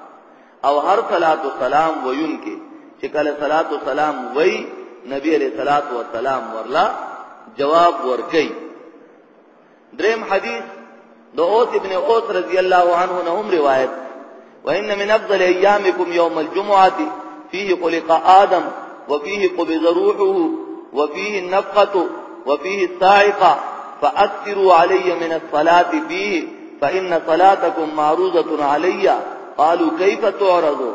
او هر صلات والسلام ویون کې چې کله صلات والسلام وای نبی علیہ الصلات والسلام ورلا جواب ورکړي دریم حدیث دو اوس ابن اوس رضی الله عنه نهم روایت وان من افضل ايامكم يوم الجمعه فيه خلق ادم وفيه قبض روحه وفيه النفقة وفيه الصاعقة فأكثروا علي من الصلاة فيه فإن صلاتكم معروضة علي قالوا كيف تعرض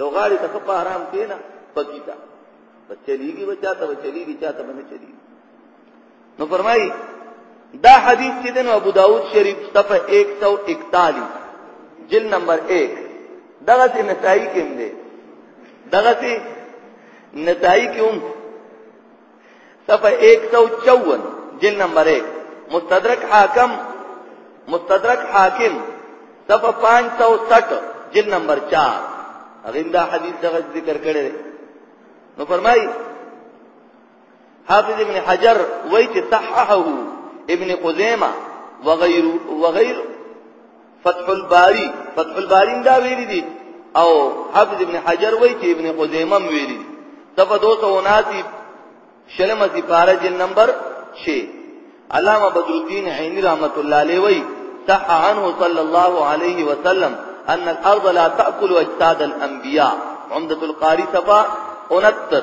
یو غاړي ته په آرام کېنا پکی تا په چلیږي بچا ته چلیږي چا ته نه چلیږي نو فرمایي دا حدیث چې دنو ابو داود شریف صفحه 141 جل نمبر 1 دغه سي نسائی کې هم دي دغه سي نسائی کې هم صفحه 154 جل نمبر 1 مستدرک حاکم مستدرک حاکم صفحه 560 جل نمبر 4 هغه دا حدیث دغه ذکر کړی نو فرمای حافظ ابن حجر وایي چې صححه ابن خزیمه وغیر وغیر فتح الباری فتح الباری دا ویری دي او حافظ ابن حجر وای چې ابن خزیمه ویری صفه 279 شلمه دی پارا جن نمبر 6 علامه بدر الدین عینی رحمت الله علیه وای صح عنه صلی الله علیه وسلم ان الارض لا تاكل اجساد الانبیاء عمدۃ القاری صفه 69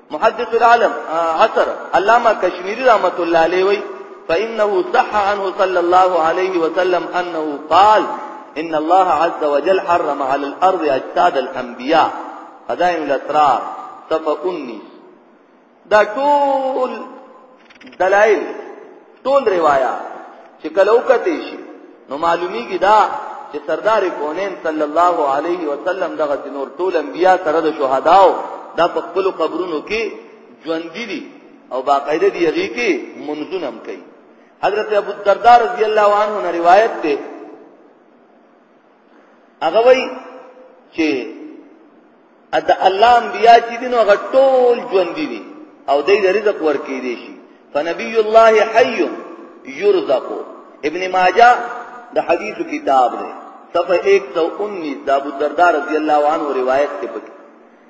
محدث العالم عصر علامة كشميري رحمة الله عليه فإنه صح عنه صلى الله عليه وسلم أنه قال إن الله عز وجل حرم على الأرض أجساد الأنبياء قدائم الأسرار صفا أني دا طول دلائل ټول روایا چې کله وکته شي نو معلومیږي دا چې سردار کونین صلی الله علیه وسلم دغه نور ټول انبیا سره د شهداو دا په خپل قبرونو کې ژوند دي او باقاعده دی هغه کې منځونه هم کوي حضرت ابو الدرداء رضی الله عنه روایت ده هغه وای چې ادا الله انبیا چې دین هغه ټول ژوند دي او دې رزق ورکې دي شي فنبي الله حي يرزق ابن ماجه د حدیث کتاب دی صفحه 119 د ابو الدرداء رضی الله عنه روایت ته پکې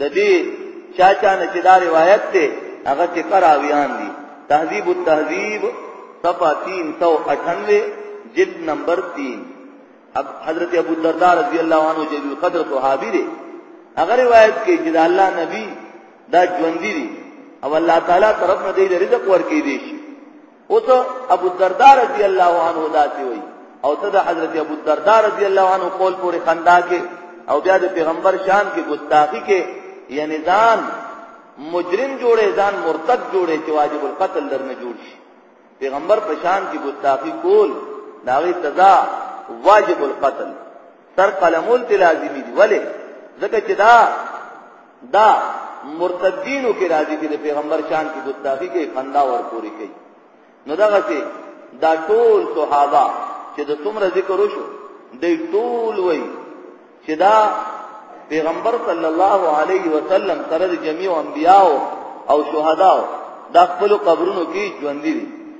د دې چا چا نه چې دا روایت ته هغه ته قراویان دي تهذیب التهذیب صفحه 398 جلد نمبر 3 اب حضرت ابو الدرداء رضی الله عنه جلیل القدر صحابي دی هغه روایت کې چې الله نبی دا ژوند دي او الله تعالی طرف نه دی رزق ورکې دي شي او ته ابو الدرداء رضی الله عنه داسې وایي او ته د حضرت ابو الدرداء رضی الله عنه قول پورې خندا کې او بیا د پیغمبر شان کې ګستاخی کې یعنی ځان مجرم جوړې ځان مرتد جوړې چې واجب القتل درنه جوړ شي پیغمبر په شان کې ګستاخی کول داغي سزا واجب القتل سر قلمول ته لازمي دي ولی ځکه چې دا دا مرتدینو کې راځي چې د پیغمبر شان کې ګستاخی کوي خندا ور پوری کوي نو دغه سي دا ټول صحابه چې د څومره ذکر وشو د ټول وای چې دا پیغمبر صلی الله علیه وسلم سره د جميع انبیاو او شهداو دا خپل قبرونو کې ژوند دي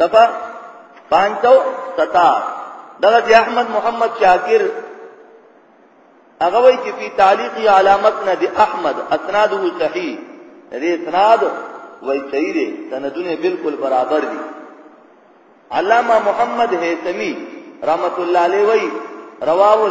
صفا 507 دغه دی احمد محمد شاکر هغه وی چې په تعلیق علامت نه دی احمد اسناده صحیح دې اسناد وای صحیح دی سندونه بالکل برابر دي علامہ محمد هیثمی رحمت الله علیه وی رواه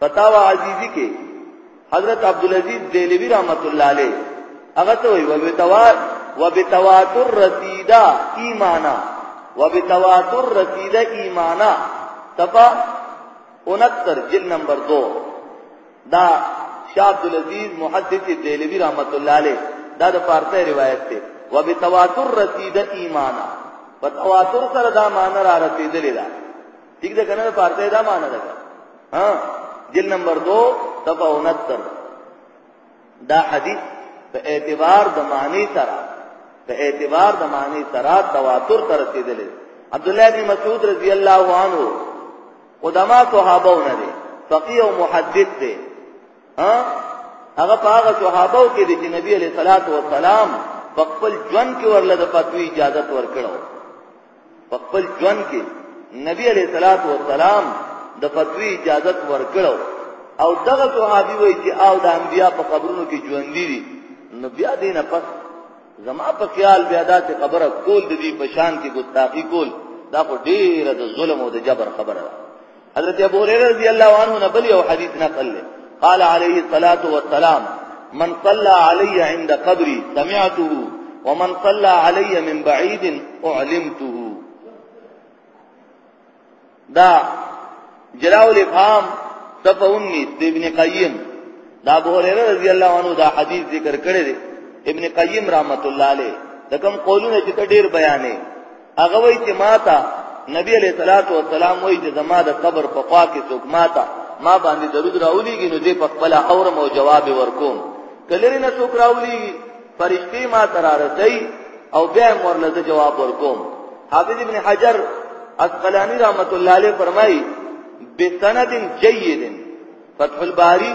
فتاوا عزیزی کې حضرت عبدالعزیز دیلوی رحمت الله علیه هغه ته وی وبتوات وبتواتر رسیدا ایمانا وبتواتر رسیدا ایمانا صفا 69 جلد نمبر 2 دا شاہ عبدالعزیز محدث دیلوی رحمت الله علیه دا د فارسی روایت ته وبتواتر رسیدا ایمانا په تواتر سره دا معنی را رسیدلې ده ٹھیک ده کنه فارسی دا معنی ده ها جلد نمبر 2 صفحه 69 دا حدیث په اعتبار د معنی سره په اعتبار د معنی سره تواتر تر رسیدل عبد الله بن مسعود رضی الله عنه قدما صحابه نه دي فقيه او محدث دي ها هغه هغه صحابه کې دي چې نبی عليه الصلاه والسلام په خپل ژوند کې ورله د فتوی اجازه ورکړو په خپل ژوند کې نبی علیہ الصلات والسلام د فتوی اجازه ورکړو او دغه صحابي وای چې او د انبیا په قبرونو کې ژوند دي نو بیا دینه پس زما په خیال بیا دا چې خبره کول د دې په شان کې ګستاخی کول دا خو ډیره د ظلم او د جبر خبره ده حضرت ابو هريره رضی الله عنه نه بل یو حدیث نقل له قال عليه الصلاه والسلام من صلى علي عند قبري سمعته ومن صلى علي من بعيد اعلمته دا جلاء الافهام صفحه 19 ابن قیم دا ابو هريره رضی الله عنه دا حدیث ذکر کړی دی ابن قیم رحمت الله علیه دا کوم قولونه چې ډیر بیانې هغه وایي چې ماته نبی علیہ الصلوۃ والسلام وایي چې زما د قبر په خوا کې څوک ماته ما باندې درود راولېږي نو دې په خپل اورم او جواب ورکوم کلری نه څوک راولي فرشتي ما ترارتي او بیا مورله زه جواب ورکوم حافظ ابن حجر اسقلانی رحمت الله علیه فرمایي بسند جید فتح الباری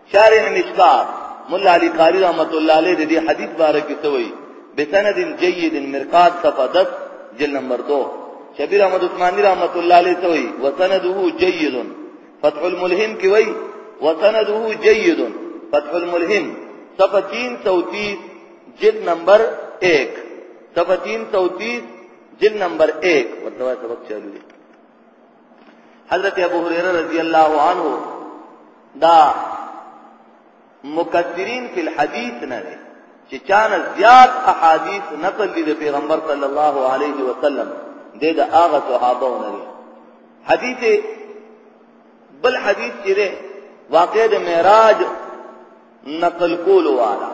شارح مشکا مولا علی قاری رحمت الله علیه د دې حدیث باره کې توي بسند جيد مرقات صفحه 10 جلد نمبر 2 شبیر احمد عثماني رحمت الله علیه توي وسنده جيد فتح الملهم کې وای وسنده جيد فتح الملهم صفحه 330 جلد نمبر 1 صفحه 330 جلد نمبر 1 ورته سبق چالو دي حضرت ابو هريره رضی الله عنه دا مکثرین فی الحدیث نه دی چې چانه زیات احادیث نقل دي د پیغمبر صلی الله علیه وسلم د د هغه صحابه نه دی حدیث بل حدیث چې واقع د معراج نقل کول والا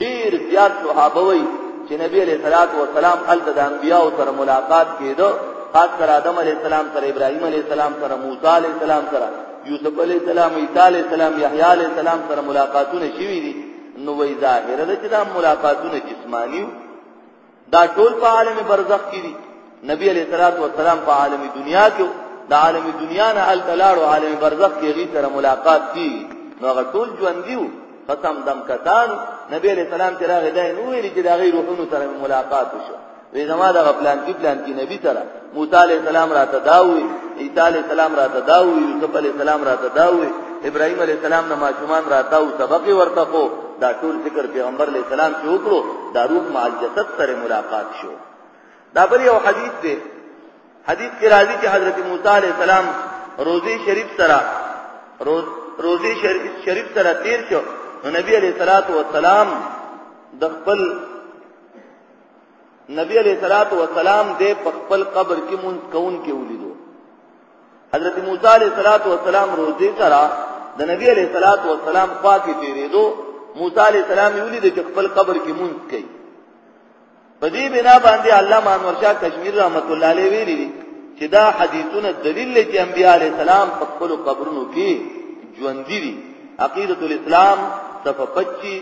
ډیر زیات صحابه وي چې نبی علیہ الصلوۃ والسلام الته د انبیاء سره ملاقات کېده خاص کر آدم علیہ السلام سره ابراهیم علیہ السلام سره موسی علیہ السلام سره یوسف علیہ السلام عیسی علیہ السلام یحیی علیہ السلام سره ملاقاتونه شوي دي نو وی ظاهر ده چې دا ملاقاتونه جسمانی دا ټول په عالم برزخ کې دي نبی علیہ الصلوۃ والسلام په عالم دنیا کې د عالم دنیا نه ال تلاړو عالم برزخ کې غي سره ملاقات کی نو هغه ټول ژوند دیو قسم دم کتان نبی علیہ السلام چې راغی دا نو ویل چې دا غي روحونو سره ملاقات وشو وې زما د پلان کې پلان کې نبی سره موسی علیہ السلام راته دا وی عیسی علیہ السلام راته دا وی یوسف علیہ السلام راته دا وی ابراهیم علیہ السلام نه ماشومان راته او سبق ورته کو دا ټول ذکر پیغمبر علیہ السلام چې وکړو دا روح مع الجسد سره ملاقات شو دا بل یو حدیث دی حدیث کې راځي چې حضرت موسی علیہ السلام روزي شریف سره روز روزي شریف سره تیر شو نو نبی علیہ الصلوۃ والسلام د خپل نبی علیہ الصلوۃ والسلام دې په خپل قبر کې مونږ کون کې ولیدو حضرت موسی علیہ الصلوۃ والسلام روزي سره د نبی علیہ الصلوۃ والسلام خوا کې تیرېدو موسی علیہ السلام یې ولید چې خپل قبر کې مونږ کوي په دې بنا باندې علامه انور شاه کشمیر رحمت الله علیه ویلي چې دا حدیثونه دلیل لري چې انبیاء علیہ السلام په خپل قبرونو کې ژوند دي عقیدۃ الاسلام صفحه 25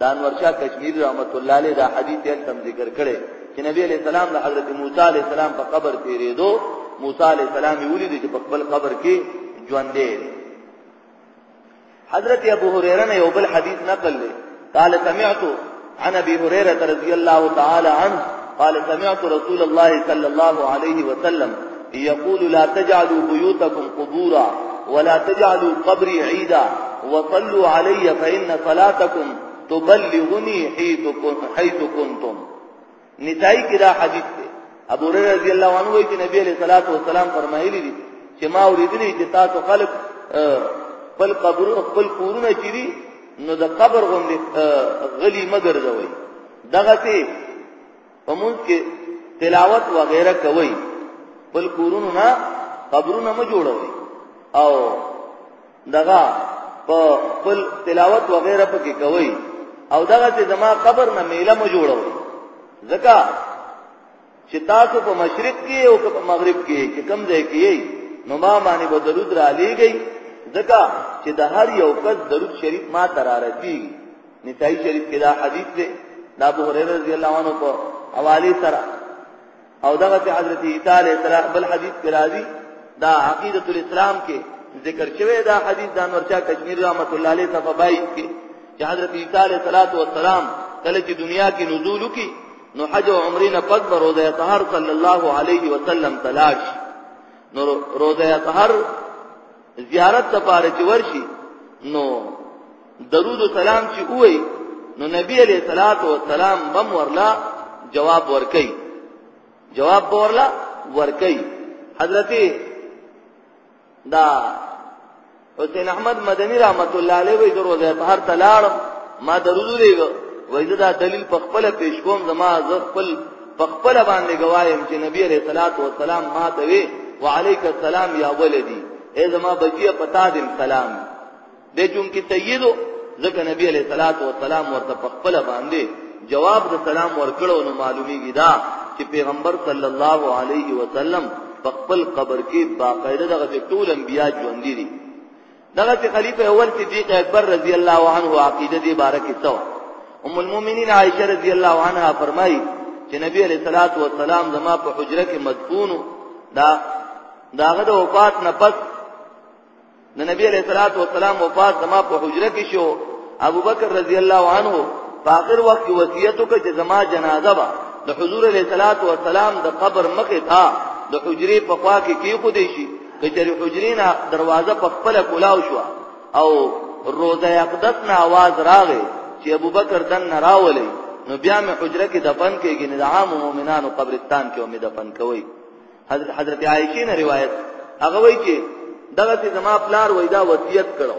د انور شاه کشمیری رحمت الله علیه دا حدیث یې تم ذکر کړي چې نبی علیہ السلام د حضرت موسی علیہ السلام په قبر تیرېدو موسی علیہ السلام یې ولید چې په خپل قبر کې ژوند دی حضرت ابو هريره نے یو بل حدیث نقل لے قال سمعت عن ابي هريره رضي الله تعالى عنه قال سمعت رسول الله صلى الله عليه وسلم يقول لا تجعلوا بيوتكم قبورا ولا تجعلوا قبري عيدا وصلوا علي فإن صلاتكم تبلغني حيث كنتم نتائی کی دا حدیث تے ابو ریر رضی اللہ عنہ وی چی نبی علیہ الصلوۃ والسلام فرمایلی دی چې ما اوریدلی چې تاسو خلق خپل قبر خپل کورونه چې دي نو د قبر غوندې غلی مګر ځوي دغه ته په مونږ کې تلاوت و غیره کوي بل کورونو نه قبرونه مو جوړوي او دغه په بل تلاوت و غیره پکې کوي او دغه چې زما قبر نه میله مو جوړوي ځکه چې تاسو په مشرق کې او په مغرب کې چې کم ځای کې یې نو ما باندې به درود را لېږي ځکه چې د هر یو کس درود شریف ما ترارتي نسائی شریف کې دا حدیث دی دا ابو هريره رضی الله عنه په حواله سره او دغه حضرت عیسی علیه السلام بل حدیث کې راځي دا عقیدۃ الاسلام کې ذکر شوی دا حدیث د انور شاه کشمیر رحمت الله علیه صفه 22 کې چې حضرت عیسی علیه السلام کله چې دنیا کې نزول وکړي نو حج او عمره نه پد به روزه طهر صلی الله علیه وسلم تلاش نو روزه طهر زیارت لپاره چې ورشي نو درود و سلام چې وای نو نبی علیہ الصلات والسلام بم ورلا جواب ورکي جواب ورلا ورکي حضرت دا حسین احمد مدنی رحمت الله علیه وی دروازه په هر تلاړم ما درود ویګو وای دا دلیل په خپل پیش کوم زما ز خپل په خپل باندې گوایم چې نبی عليه الصلاه والسلام ما ته وی وعليك السلام يا ولدي اے زما بچی پتا دې سلام دې چون کې سید ځکه نبی عليه الصلاه والسلام ورته په خپل باندې جواب د سلام ورکړو نو معلومیږي دا چې پیغمبر صلی الله علیه وسلم په خپل قبر کې باقاعده دغه ټول انبیا ژوند دي دغه چې خلیفہ اول صدیق اکبر رضی الله عنه عقیده دې باره کې څو ام المؤمنین عائشه رضی الله عنها فرمایي چې نبی علیہ الصلوۃ والسلام زما په حجره کې مدفون دا داغه د وفات نه پس د نبی علیہ الصلوۃ والسلام وفات زما په حجره کې شو ابو بکر رضی الله عنه په اخر وخت وصیت وکړ چې زما جنازه به د حضور علیہ الصلوۃ والسلام د قبر مخه تا د حجره په خوا کې کې خو دی شي که چېرې حجرې نه دروازه په خپله کولاو شوه او روضه اقدس نه آواز راغی چې ابوبکر دننه راولئ نو بیا مې حجره کې دفن کېږي نه د عامو مؤمنانو قبرستان کې مې دفن کوي حضرت حضرت عائشې نه روایت هغه وایي چې دغه چې زما پلار وای دا وصیت کړو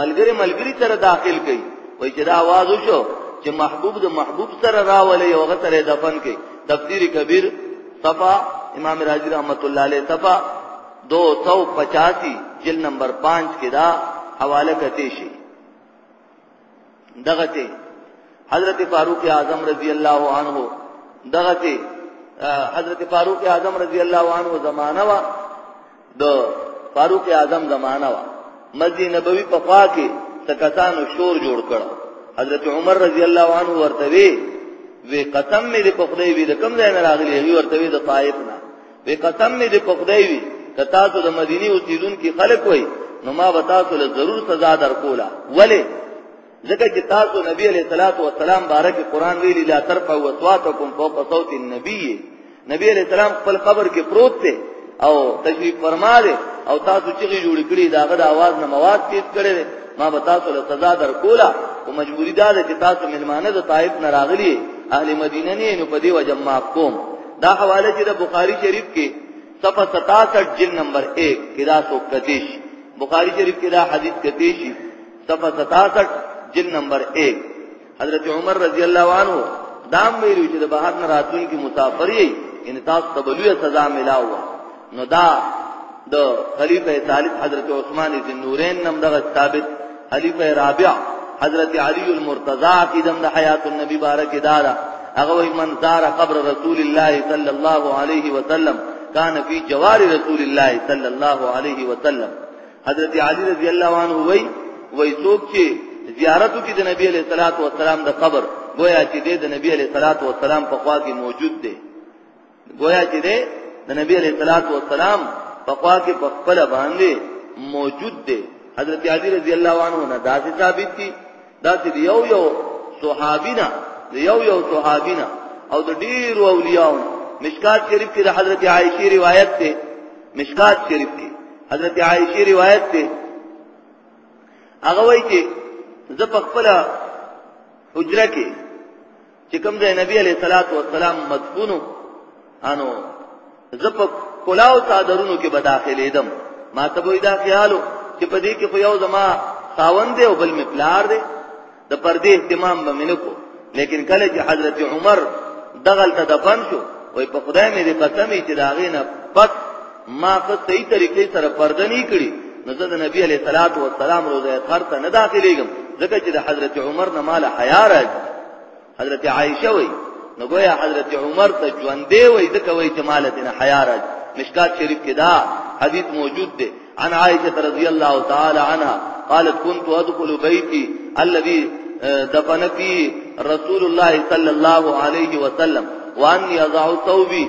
ملګری ملګری تر داخل کړي وای چې دا आवाज وشو چې محبوب د محبوب سره راولې او هغه سره دفن کړي تفسیر کبیر صفا امام رازی رحمت الله علیه صفا 285 جلد نمبر 5 کې دا حواله کته شي دغته حضرت فاروق اعظم رضی الله عنه دغته حضرت فاروق اعظم رضی الله عنه زمانہ وا د فاروق اعظم زمانہ وا مسجد نبوي په خوا کې تکسانو شور جوړ کړ حضرت عمر رضی الله عنه ورته وی وی قسم مې په خدای وی د کوم ځای نه راغلی وی ورته وی د طائف نه وی قسم می دې په خدای وی که تاسو د مدینه اوسیدونکو خلک وای نو ما به تاسو له ضرور سزا درکولا ولی ځکه چې تاسو نبی علیہ الصلوۃ والسلام بارک قرآن ویلی لا ترفعوا اصواتکم فوق صوت النبی نبی علیہ السلام خپل قبر کې پروت دی او تشریف فرما دی او تاسو چې جوړ کړی داغه د आवाज نه مواد تیز کړی ما به تاسو له سزا درکولا او مجبوری دا ده چې تاسو ملمانه د طائف نه راغلی اهل مدینه نه نو په دی وجه معاف کوم دا حواله چې د بخاری شریف کې صفه 67 جلد نمبر 1 کې دا سو کتیش بخاری شریف کې دا حدیث کتیشی صفه 67 جلد نمبر 1 حضرت عمر رضی الله عنه دام ویلو چې د بهر نه راتلونکي مسافر یې ان تاسو ته بلوه سزا ملاوه نو دا د خلیفہ ثالث حضرت عثمان ذی نورین نم دغه ثابت خلیفہ رابع حضرت علی المرتضی کی دم د حیات النبی بارک دارا هغه وی من زار قبر رسول الله صلی الله علیه وسلم کان فی جوار رسول الله صلی الله علیه وسلم حضرت علی رضی الله عنه وی وی څوک چې زیارت کی د نبی علیہ الصلوۃ والسلام د قبر گویا چې د نبی علیہ الصلوۃ والسلام په خوا کې موجود دی گویا چې ده د نبی علیہ الصلوۃ والسلام په خوا کې په خپل باندې موجود دی حضرت علی رضی الله عنه نه داسې ثابت دي داسې یو یو صحابینا یو یو صحابینا او د ډیر اولیاء مشکات شریف کې د حضرت عائشه روایت ده مشکات شریف کې حضرت عائشه روایت ده هغه وایي چې زه په خپل حجره کې چې کوم ځای نبی علیہ الصلوۃ والسلام مدفون انو زپ کلاو صادرونو کې به داخلي دم ما ته وې دا خیالو چې په دې کې خو یو زما خاوند دی او بل می پلار دی د پردې اهتمام به منکو لیکن کله چې حضرت عمر دغل ته دفن شو وې په خدای مې دې قسم چې داغې نه پک ما په صحیح طریقې سره پرده نه کړی نو زه د نبی علی صلوات و سلام روزه اطهر ته نه داخليږم ځکه چې د حضرت عمر نه مال حیا راځي حضرت عائشه وای نو ګویا حضرت عمر ته ژوندې وای ځکه وای چې مال دې نه حیا راځي مشکات شریف کې دا حدیث موجود دی عن عائشه رضی الله تعالی عنها قالت كنت ادخل بيتي الذي دفن فيه رسول الله صلى الله عليه وسلم واني اضع ثوبي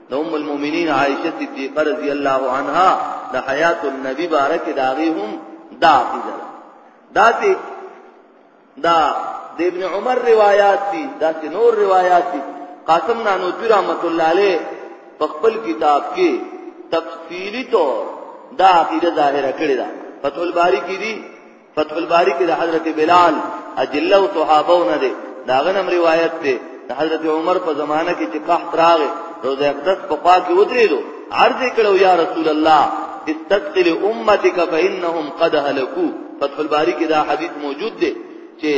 د ام المؤمنین عائشه صدیقه رضی الله عنها د حیات النبی بارک داغي هم دا عقیده دا چې دا د ابن عمر روایت دي دا چې نور روایت دي قاسم نانوتوی رحمت الله علیه په خپل کتاب کې تفصیلی طور دا عقیده ظاهره کړی دا فتح الباری کې دي فتح الباری کې د حضرت بلال اجله او صحابه نه دي دا غنم روایت ده د حضرت عمر په زمانه کې چې قحط راغی روزه اقدس په خوا کې ودرېدو عرض کړو یا رسول الله استقل امتك فانهم قد هلكوا فتح الباری کې دا حدیث موجود دی چې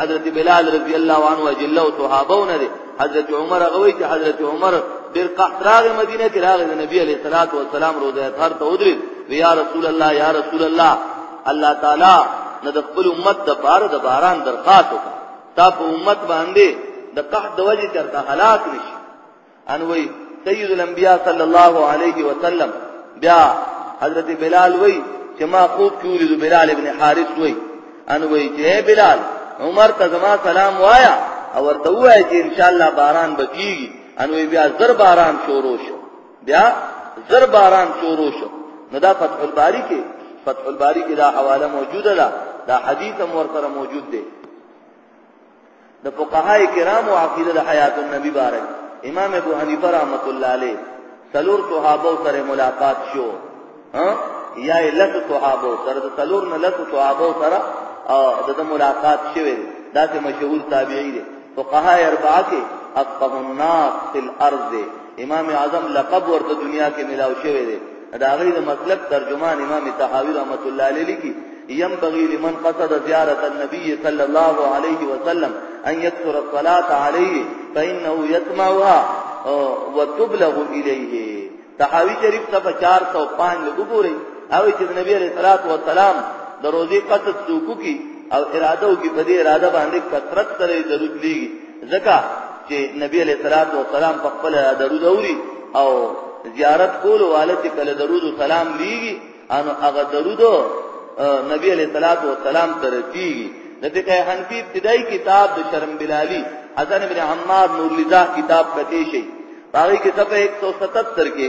حضرت بلال رضی الله عنه اجله او صحابه نه دي حضرت عمر غوي چې حضرت عمر ډېر قحط راغی مدینه کې راغی د نبی علیه الصلاۃ والسلام روزه اطهر ته ودرې یا رسول الله یا رسول الله الله تعالی نه د خپل امت د پاره د باران درخواست وکړه تا په امت باندې د قحط د وجې چرته هلاک نشي ان وی سید الانبیاء صلی الله علیه وسلم بیا حضرت بلال وی چې ما خوب کې ولید بلال ابن حارث وی ان وی چې بلال عمر ته زما سلام وایا او ورته وای چې ان شاء الله باران بکیږي ان وی بیا زر باران شروع شو بیا زر باران شروع شو نو دا فتح الباری کې فتح الباری کې دا حواله موجوده ده دا حدیث هم ورته موجود دی د فقهای کرامو عقیده د حیات النبی بارک امام ابو حنیفه رحمت الله علیه سلور صحابه سره ملاقات شو ها یا لس صحابه سره د سلور نه لس صحابه سره د ملاقات شوه دا ته مشهور تابعی دی فقهای اربعه کې افقه الناس فی الارض امام اعظم لقب ورته دنیا کې ملاو شوی دی د هغې د مطلب ترجمان امام طحاوي رحمت الله علیه لیکي ينبغي لمن قصد زيارة النبي صلى الله عليه وسلم أن يكثر الصلاة عليه فإنه يسمعها وتبلغ إليه تحاوی شریف صفحه 405 لګو ګورئ او چې نبی عليه الصلاة والسلام د روزي قصد سوکو کی او اراده وکي په دې اراده باندې کثرت سره ضرورت لګي ځکه چې نبی علیہ الصلوۃ والسلام په خپل درود اوري او زیارت کول والے چې کله درود او سلام لیږي ان هغه درود نبی علیہ الصلوۃ والسلام ته رسیږي د فقه حنفی ابتدایي کتاب د شرم بلالی حسن ابن عمار نور لذا کتاب کته شي باقي کې صفحه 177 کې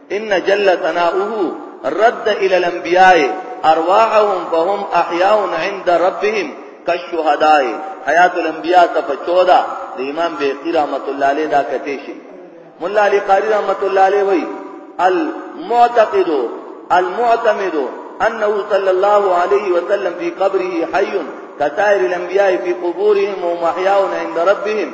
ان جل ثناؤه رد الى الأنبياء ارواحهم فهم احياء عند ربهم كالشهداء حيات الانبياء صف 14 د امام بیقی رحمت الله عليه دا کته شي مولا علی قاری رحمت الله عليه وي المعتقد المعتمد انه صلى الله عليه وسلم في قبره حي كسائر الانبياء في قبورهم ومحياء عند ربهم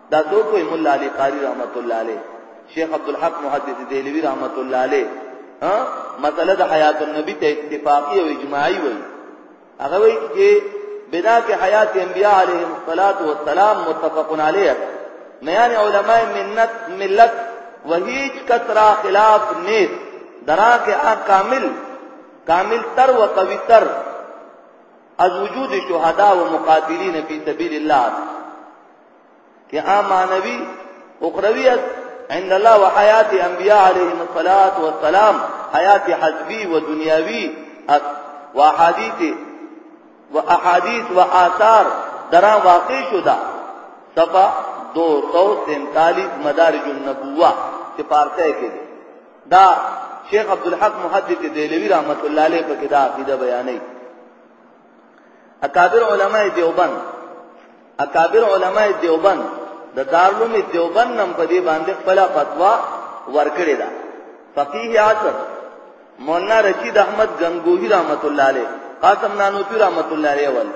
دا څوک وي مولا علي قاری رحمت الله عليه شیخ عبد الحق محدث دهلوی رحمت الله عليه ها مسله د حیات النبی ته اتفاقی او اجماعی وي هغه وي چې بنا کې حیات انبیاء علیهم الصلاۃ والسلام متفق علیه نه یعنی علماء منت ملت وهیج کثرا خلاف نیت درا کې آ کامل کامل تر و قوی تر از وجود شهدا و مقاتلین فی سبیل الله کې عام معنوي اخرویت عند الله وحیات انبیاء علیهم الصلاۃ والسلام حیات حزبی و دنیاوی و احادیث و احادیث و آثار درا واقع شدا صفا 243 مدارج النبوه چې پارته کې دا شیخ عبد الحق محدث دهلوی رحمت الله علیه په کتاب عقیده بیانې اکابر علماء دیوبند اکابر علماء دیوبند د دارلوم دیوبند نم په دې باندې خپل فتوا ورکړې ده فقيه عصر مولانا رشید احمد گنگوہی رحمت الله علیه قاسم نانوتوی رحمت الله علیه ول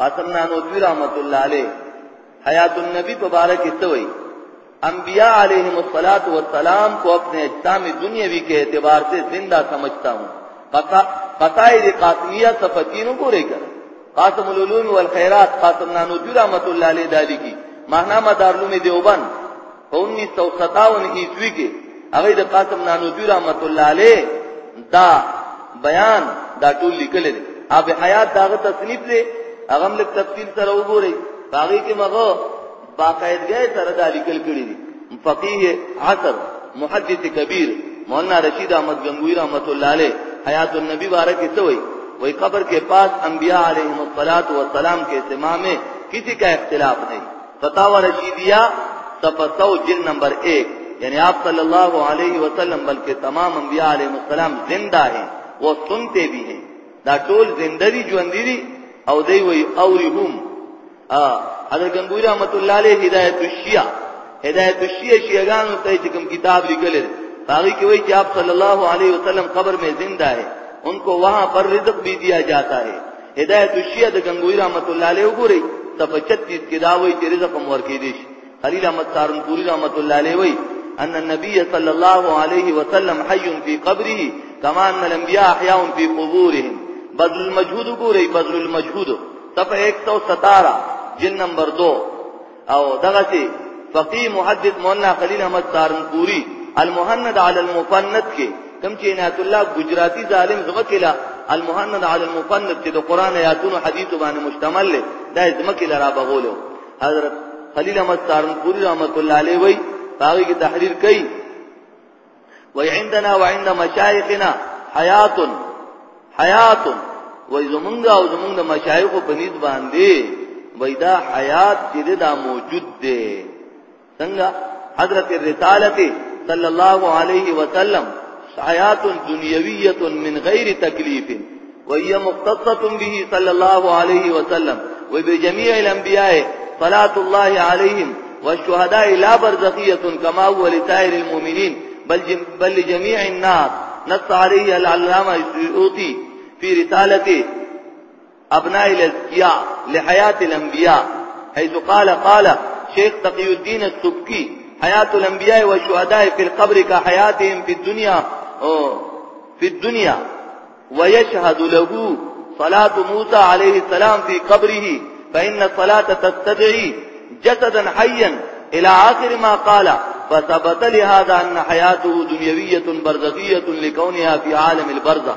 قاسم نانوتوی رحمت الله علیه حیات النبی په باره کې څه وایي انبیاء علیہم الصلاۃ والسلام کو اپنے اجسام دنیاوی کے اعتبار سے زندہ سمجھتا ہوں قصائد قاسمیہ صفحہ 3 کو رے کر قاسم العلوم والخیرات قاسم نانوتوی رحمت اللہ علیہ دالی کی ماهنامه دارلوم دیوبند په 1957 عیسوی کې هغه د قاسم نانوتوی رحمت الله علیه دا بیان دا ټول لیکل دي اب حیات داغه تصنیف دی هغه لک تفصیل سره وګورئ باغی کې مغه باقاعدګۍ سره دا لیکل کړي دي فقيه عصر محدث کبیر مولانا رشید احمد گنگوی رحمت الله علیه حیات النبی بارک څه وای وای قبر کے پاس انبیاء علیهم الصلات والسلام کے سما میں کسی کا اختلاف نہیں فتاوا رشیدیہ صفحہ 100 جلد نمبر 1 یعنی آپ صلی اللہ علیہ وسلم بلکہ تمام انبیاء علیہ السلام زندہ ہیں وہ سنتے بھی ہیں دا ټول زندہ دي ژوند دي او دی وی اورهم حضرت گنگوی رحمت الله علیه هدایت الشیعہ هدایت الشیعہ شیعاګانو ته چې کوم کتاب لیکل هغه کې وایي چې اپ صلی الله علیه وسلم قبر میں زندہ ہے ان کو وہاں پر رزق بھی دیا جاتا ہے هدایت الشیعہ د گنگوی رحمت الله علیه وګوري صفحه 36 کې دا وایي چې رزق هم ورکې دي خلیل احمد سارنپوری رحمت الله علیه وی ان النبي صلى الله عليه وسلم حي في قبره كما ان الانبياء احياء في قبورهم بدل المجهود ګوري بدل المجهود صفحه 117 جن نمبر 2 او دغه سي فقيه محدث مولانا خليل احمد سارنپوري المهند على المفند کې کم چې عنایت الله گجراتی ظالم زمکلا المهند على المفند کې د قران آیاتونو حدیث باندې مشتمل دی دا زمکلا را بغولو حضرت خلیل احمد سارنپوری رحمت الله علیه وی باغی کی تحریر کئ وی عندنا وعند مشایخنا حیات حیات وی زمونږ او زمونږ مشایخ په نسبت باندې وی دا حیات چې دا موجود دی څنګه حضرت رسالت صلی الله علیه وسلم حیات دنیویه من غیر تکلیف وهي مختصه به صلی الله علیه وسلم وبجميع الانبياء صلاه الله عليهم والشهداء لا برزخيه كما هو لسائر المؤمنين بل بل لجميع الناس نص عليه العلامه السيوطي في رسالته أبناء الأزكياء لحياة الأنبياء حيث قال قال شيخ تقي الدين السبكي حياة الأنبياء والشهداء في القبر كحياتهم في الدنيا في الدنيا ويشهد له صلاة موسى عليه السلام في قبره فإن الصلاة تستدعي جسدا حيا إلى آخر ما قال فثبت لهذا أن حياته دنيوية برزخية لكونها في عالم البرزخ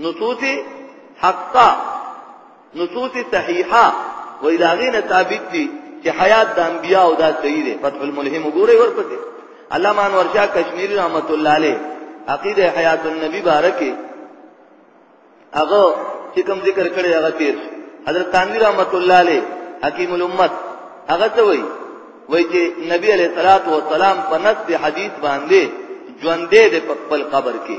نصوص حقا نصوص صحیحه وای دا غینه ثابت دي چې حیات د انبیا او دا صحیح دی فتح الملهم وګورئ ورپسې علامه انور شاه کشمیری رحمت الله علیه عقیده حیات النبی بارکه هغه چې کوم ذکر کړی هغه تیر حضرت تانوی رحمت الله علیه حکیم الامت هغه ته وای وای چې نبی علیہ الصلوۃ والسلام په نص حدیث باندې ژوندې د خپل قبر کې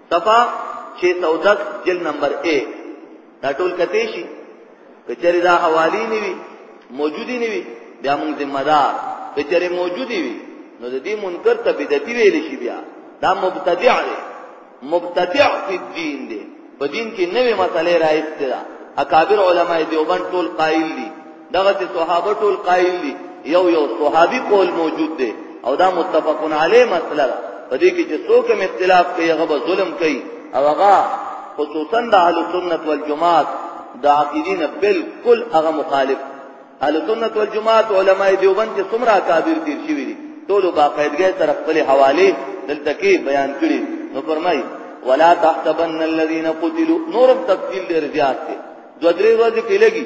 صفا 610 جلد نمبر 1 دا ټول کته شي کچری دا حوالی نیوی موجودی نیوی بیا موږ ذمہ دار کچری موجودی وی نو د دې منکر ته بدعتي ویل شي بیا دا مبتدع دی مبتدع فی الدین دی په دین کې نوې مسلې راځي اکابر علما دیوبند ټول قائل دي دغه سي صحابه ټول قائل دي یو یو صحابي قول موجود دی او دا متفقون علی مسله ده په دې کې چې څوک هم اختلاف کوي هغه به ظلم کوي او هغه خصوصا د اهل سنت والجماعت د عقیدین بالکل هغه مخالف اهل سنت والجماعت علماء دیوبند چې څومره کابیر دي شي وي ټول باقاعدګۍ سره خپل حواله دلته کې بیان کړي نو فرمایي ولا تحسبن الذين قتلوا نورم تفصیل ډیر زیات دی دوه درې ورځې کې لګي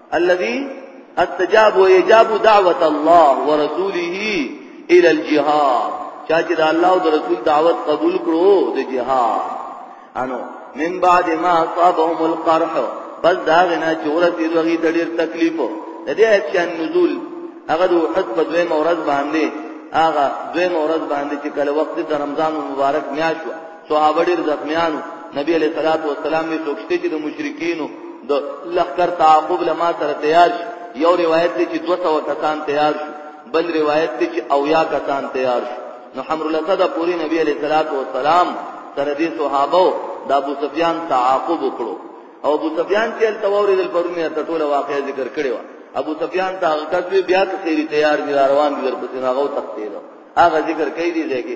الذي استجاب و اجاب دعوت الله ورسوله الى الجهاد چا چې د الله او د رسول دعوت قبول کړو د جهاد انو من بعد ما اصابهم القرح بس دا غنا چې ورته دوی د ډیر تکلیف د دې اچان نزول هغه د وحد په دوی مورز باندې هغه دوی مورز باندې چې کله وخت د رمضان مبارک میاشت صحابه ډېر زخمیانو نبی علیہ الصلوۃ والسلام یې څوکشته چې د مشرکینو د لخر تعاقب لما سره تیار شي یو روایت دی چې 200 کسان تیار شو بل روایت دی چې او یا کسان تیار شو نو حمر الاسد پوری نبی علیہ الصلوۃ والسلام سره دې صحابه د ابو سفیان تعاقب وکړو او ابو سفیان چې التوری دل پرونه ته ټول واقعې ذکر کړو ابو سفیان ته هغه کس بیا کثیر تیار دی روان دی ورپسې هغه تختیدو هغه ذکر کوي دی ځکه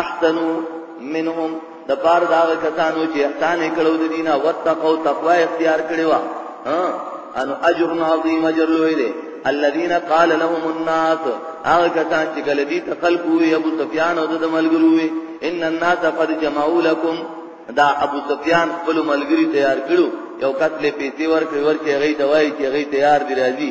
احسنو منهم د پار دا کسانو چې احسان کړو د دینه وتقو تقوا اختیار کړو ها ان اجر عظیم اجر لوی دی الذين قال لهم الناس هغه کسان چې کله دي تخلق وي ابو سفیان او د ملګرو وي ان الناس قد جمعوا لكم دا ابو سفیان خپل ملګری تیار کړو یو کتل پیسې ورکړي ورکړي غي دوايي چې غي تیار دی راځي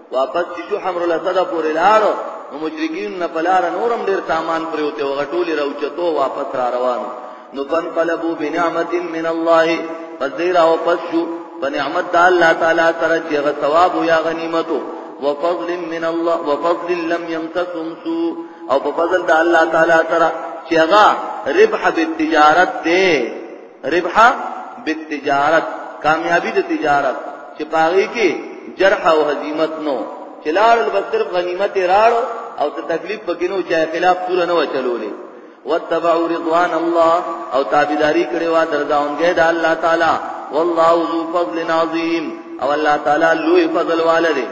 واپس چې شو حمر الاسد پورې لاړو نو مشرکین نه پلار نورم ډیر سامان پریوته وغټول راوچتو واپس را روانو نو فن قلبو بنعمت من الله پس دې راو پس شو په نعمت د الله تعالی سره چې غ ثواب یا غنیمتو وفضل من الله وفضل لم يمسسهم سوء او په فضل د الله تعالی سره چې هغه ربح بالتجارت ده ربح بالتجارت کامیابی د تجارت چې پاغي کې جرح او هزیمت نو چې لاړ بس صرف غنیمت راړ او ته تکلیف پکې نو چې خلاف پور نه وچلولې وتبعوا رضوان الله او تابعداري کړي وا درځاونګې د الله تعالی والله ذو فضل عظیم او الله تعالی لوی فضل والده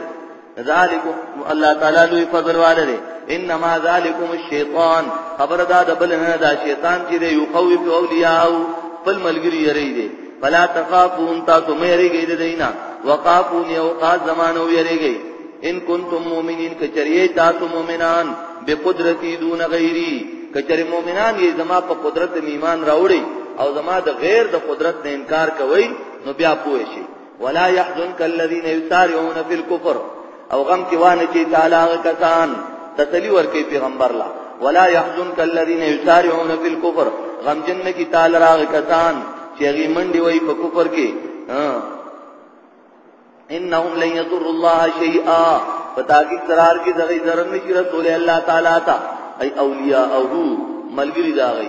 ذالکم الله تعالی لوی فضل والده انما ذالکم الشیطان خبر دا د بل نه دا شیطان چې یو قوی په اولیاء او بل ملګری یری دی فلا تخافون تاسو مې یریږئ د دینا وقافون یو قاز زمانو یریږئ ان کنتم مؤمنین کچریه تاسو مؤمنان بقدرتی دون غیری کچری مؤمنان یې زما په قدرت ایمان راوړي او زما د غیر د قدرت نه انکار کوي نو بیا پوه شي ولا يحزنك الذين يسارعون في الكفر او غم کې وانه چې تعالی کسان تسلی ورکې پیغمبر لا ولا يحزنك الذين يسارعون في الكفر غم جن کې تعالی راغ کسان چې غي منډي وای په کفر کې انهم لن يضر الله شيئا پتا کی قرار کی دغه ضرر نشي رسول الله تعالی تا اي اولیاء او ملګری دا غي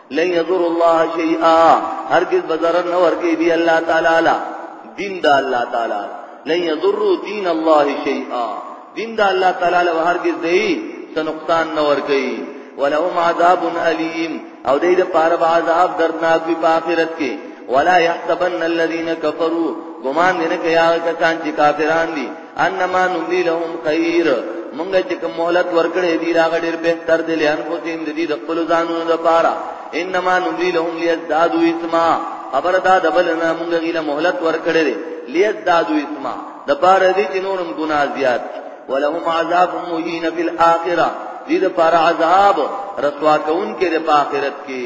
لن يضر الله شيئا هرگز بضرر نه ورکی دی الله تعالی لا دین دا الله تعالی لن يضر دین الله شيئا دین دا الله تعالی لا هرگز دی سنقصان نه ورکی ولهم عذاب الیم او دې د پاره عذاب دردناک په آخرت کې ولا يحسبن الذين كفروا ګمان دې نه کوي هغه کسان چې کافران دي انما نملی لهم خیر مونږ چې کوم مهلت ورکړې دی راغ ډیر بهتر دی لئن کو تین دی د خپل ځانونو لپاره انما نملی لهم لیزدادو اسما خبر دا دبل نه مونږ غیله مهلت ورکړې دی لیزدادو اسما د پاره دې چې نورم ګناه زیات ولهم عذاب مهین فی الاخره دې د پاره عذاب رسوا کون کې د آخرت کې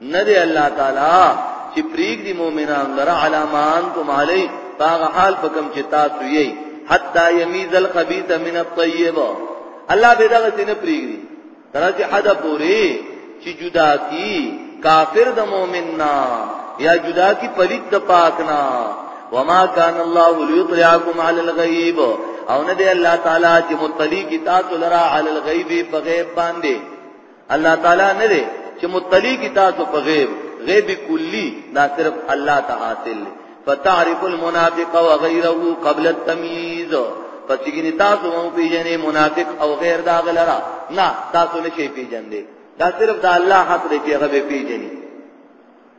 نه دی الله تعالی چې پریګ دی مؤمنان لره علامات کوم علی باغ حال پکم چې تاسو یې حتا یمیز الخبیث من الطیب الله به دا غته نه پریګ دی ترته حدا پوری چې جدا کی کافر د مؤمن نا یا جدا کی پلیت د پاک نا وما كان الله ليطلعكم على الغيب او نه دی الله تعالی چې مطلع کی تاسو لرا علی الغیب په غیب باندې الله تعالی نه دی چې مطلع کی تاسو په غیب غیب کلی دا صرف الله ته حاصل دی فتعرف المنافق وغيره قبل التمييز پسګنی تاسو مو پیژنې منافق او غیر دا غلرا نه تاسو نشي پیژندې دا صرف د الله حق دی چې هغه پیژني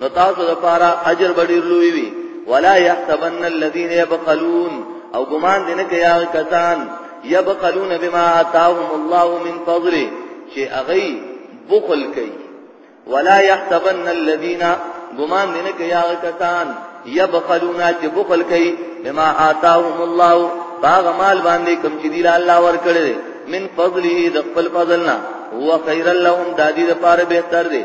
نو تاسو لپاره اجر ډیر لوی وي ولا يحسبن الذين يبخلون او ګمان دې نه کوي هغه کسان يبخلون بما آتاهم الله من فضله چې هغه بخل کوي ولا يحسبن الذين ګمان دې نه کوي هغه کسان يبخلون چې بخل کوي بما آتاهم الله باغ مال باندې کم چې دی الله ورکړي من فضله د خپل فضلنا هو خير لهم دادی لپاره بهتر دی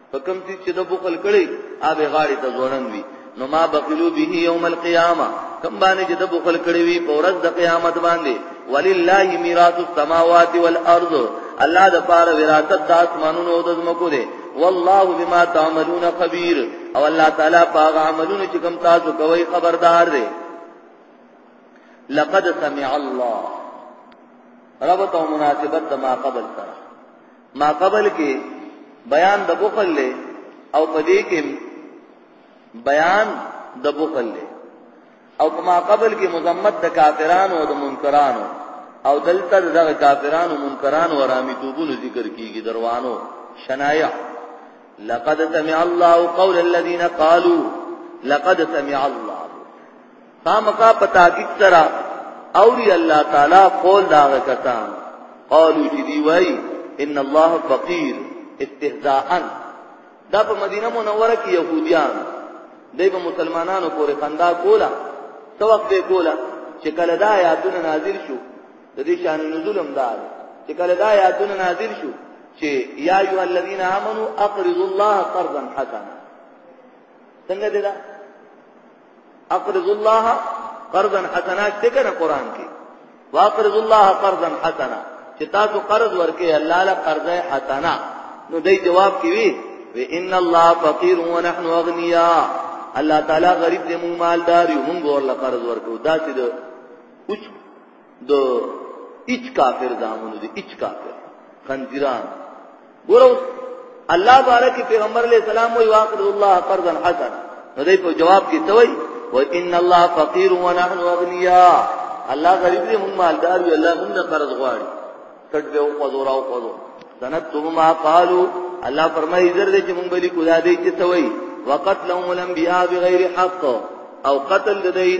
په کوم څه چې د بخل کړي آب غاړي ته ځوړند وي نو ما بخلو به یوم القیامه کم باندې چې د بخل کړي وي په ورځ د قیامت باندې ولله میراث السماوات والارض الله د پاره وراثت د اسمانونو او د زمکو دی والله بما تعملون خبير او الله تعالی پاغه عملونه چې کوم تاسو کوي خبردار دی لقد سمع الله ربط او مناسبت ما قبل سره ما قبل کې بیان د بخل له او پدې کې بیان د بخل له او ما قبل کې مذمت د کافرانو او د منکرانو او دلته دغه کافرانو منکرانو ورامي توبونو ذکر کیږي دروانو شنایع لقد سمع الله قول الذين قالوا لقد سمع الله خامخا په تاکید سره اوري الله تعالی قول دا کسان قالو چې دی وای ان الله فقیر استهزاءا دا په مدینه منوره کې يهوديان دوی په مسلمانانو پورې خندا کوله څو وخت یې کوله چې کله دا آیاتونه نازل شو د دې شان نزول هم دار چې کله دا آیاتونه نازل شو چې یا ایه الذین آمنو اقرضوا الله قرضا حسنا څنګه دې دا اقرض الله قرضا حسنا ته کنه قران کې واقرض الله قرضا حسنا چې تاسو قرض ورکې الله له قرضه حسنا نو دای جواب کې وی و ان الله فقير ونحن اغنياء الله تعالی غریب دې مونږ مالدار یو مونږ ورله قرض ورکو دا چې د اوچ د اچ کافر زامن دي اچ کافر خنزیران ګورو الله بارک پیغمبر علیہ السلام وی واقر الله قرضا حسن نو دې په جواب کې توي و ان الله فقير ونحن اغنياء الله غریب دی موږ مالدار یو الله موږ قرض غواړي کټ به او قزور او قزور سند تم ما قالو الله فرمایي زر دې چې موږ بلی کو دادې چې توي وقتلهم الانبیاء بغیر حق او قتل دې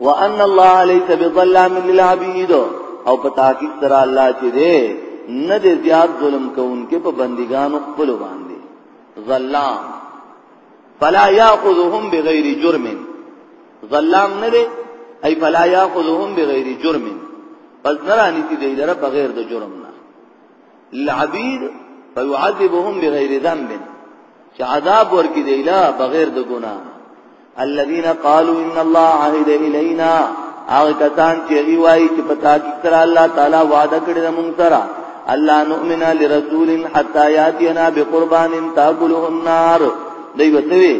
وان الله ليس بظلام للعبيد او په تحقیق تر الله چې دې نه دې زیات ظلم کوونکې په بندګانو خپل باندې ظلام فلا ياخذهم بغیر جرم ظلام نه دې اي فلا ياخذهم بغیر جرم پس نه رانی دې لره بغیر د جرم نه للعبيد فيعذبهم بغير ذنب چې عذاب ورکړي دی لا بغیر د ګناه الذين قالوا ان الله عهد الينا هغه کسان چې وی وایي چې په تحقیق سره الله تعالی وعده کړی د مونږ سره الله نؤمنا لرسول حتا یاتینا بقربان تاکله النار دوی وتوی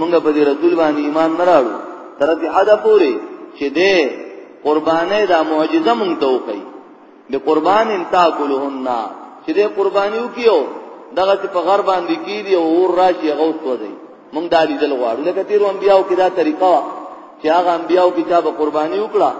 موږ په دې رسول باندې ایمان نه راوړو تر دې حدا پوری چې دې قربانې دا معجزه مونږ ته وکړي د قربان تاکلهن چې د قربانیو کیو دغه چې په غر باندې کی دی او ور راشي هغه وسوځي موږ د علی دل غواړو لکه تیر انبیاو کې دا طریقه چې هغه انبیاو کې چې په قرباني وکړه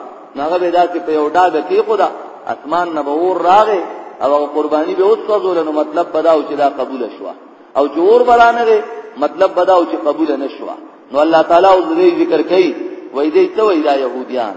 هغه به دا چې په یو ډاګ کې خدا اسمان نه به ور راغې او قرباني به وسوځول نو مطلب بداو چې دا قبول شوه او چې ور برانه دی مطلب بداو چې قبول نشوه نو الله تعالی او ذکر کوي وای دې ته وای دا يهوديان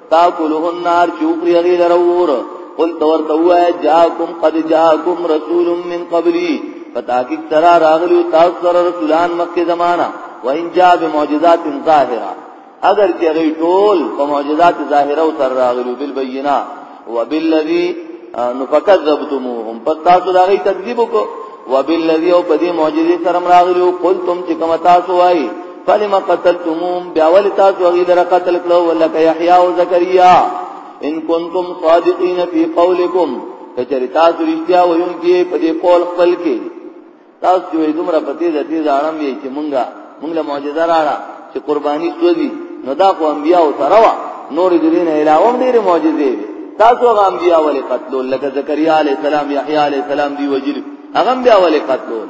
تاکلوه النار چوکری هغه لرور قل تور توا جاءکم قد جاءکم رسول من قبلی فتاکیک ترا راغلی تاسو سره رسولان مکه زمانہ وان جاء بمعجزات ظاهره اگر چې غي ټول په معجزات ظاهره او سره راغلی بالبینا وبالذی نو فکذبتموهم پس تاسو دا غي تکذیب وکړو وبالذي او پدې معجزې سره راغلو قلتم چې کوم تاسو وایي فلما قتلتموم بیا ول تاسو هغه در قتل کړو ولک یحیی او زکریا ان کنتم صادقین فی قولکم کچری تاسو رښتیا وایونکي په دې قول خپل کې تاسو چې دومره په دې ځتی ځانم یې چې مونږه مونږه معجزه راړه چې قرباني سوځي نو دا خو انبیا او سره وا نور دې نه علاوه ډېر معجزې تاسو هغه انبیا ولې قتلول لکه زکریا علی السلام یحیی علی السلام دی وجل هغه بیا ولې قتلول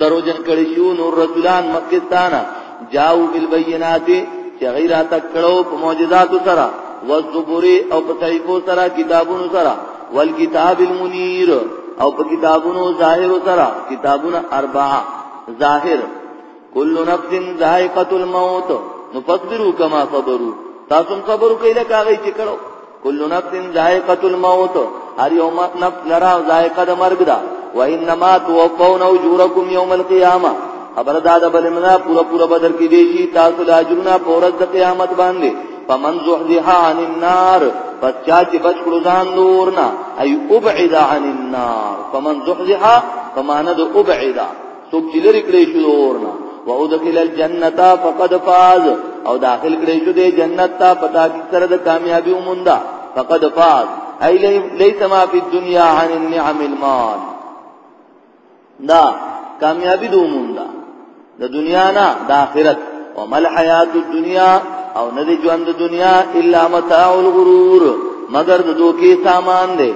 دروجن کړي شو نور رسولان مکستانا جاو بالبينات چې غیر اتکړو په معجزات سره والزبر او په صحیفو سره کتابونو سره والکتاب المنیر او په کتابونو ظاهر سره کتابونه اربعه ظاهر کل نفس ذائقه الموت نو فصبروا كما صبروا تاسو صبر کوئ لکه هغه چې کړو کل نفس ذائقه الموت هر یو نفس لرا ذائقه د مرګ ده و انما توفون اجورکم یوم القیامه خبر دا د بل منا پورا پورا بدر کې دی شي تاسو لا اجرنا پورز د قیامت باندې فمن زحزح عن النار پس چا چې بچ کړو ځان نور نه ای ابعد عن النار فمن زحزح فمانه د ابعد څوک چې لري کړی شو اورنا وادخل الجنه فقد فاز او داخل کړی شو د جنت ته پتا کی سره د کامیابی ومندا فقد فاز ای لیس ما فی الدنیا عن النعم المال دا کامیابی دو موندا د دنیا نه د آخرت او مل حیات الدنیا او نه دی ژوند د دنیا الا متاع الغرور مگر د دوکي سامان دی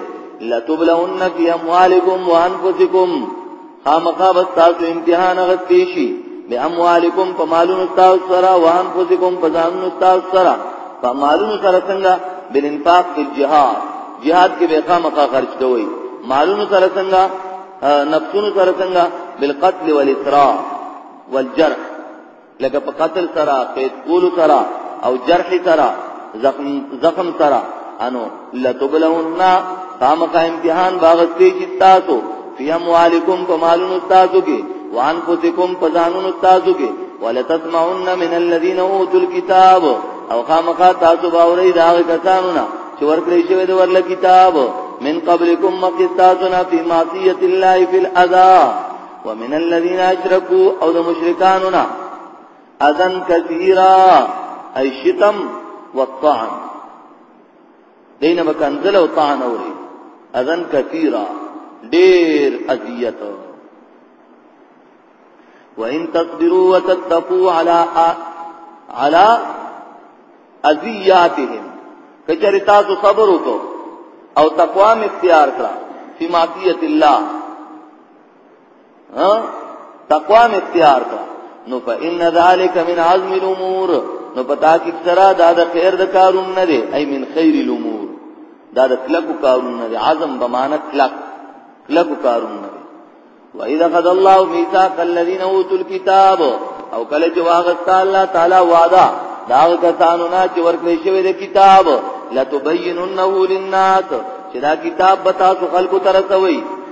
لتبلون فی اموالکم وانفسکم خامخا بس تاسو امتحان غستی شي به اموالکم په مالونو تاسو سره او انفسکم په ځانونو تاسو سره په مالونو سره څنګه بل انفاق په جهاد جهاد کې به خامخا خرج کوي مالونو سره څنګه نفسونو سره څنګه بالقتل والاسراء والجرح لکه په قتل سره قید کول سره او جرح سره زخم زخم سره انو لتبلون قام کا امتحان باغستی چې تاسو فی اموالکم فمالون تاسو کې وانفسکم فزانون تاسو کې ولتسمعن من الذين اوتوا الكتاب او خامخا تاسو باورې دا کسانو نه چې ورکړې شوی د ورل کتاب من قبلکم مقتاسنا فی معصیت الله فی الاذا ومن الذين اشركوا او د مشرکانو نه اذن كثيرا اي شتم والطعن دینه بکنزل او طعن اوري اذن كثيرا ډیر اذیت وان تصبروا وتتقوا على على اذیاتهم کچری تاسو صبر وکړو او تقوا اختیار کړه فی معصیت الله ها تقوا اختیار کا نو فإن ذلك من عزم الأمور نو پتا کی سرا دا د خیر د کارون نه دی ای من خیر الامور دا د کلک کارون نه دی عزم بمانه کلک کلک کارون نه دی و اذا قد الله ميثاق الذين اوتوا الكتاب او کله چې واغست الله تعالی وعده دا کسانو نه چې ورکړې شوی د کتاب لتبيننه للناس چې دا کتاب به تاسو خلکو ته رسوي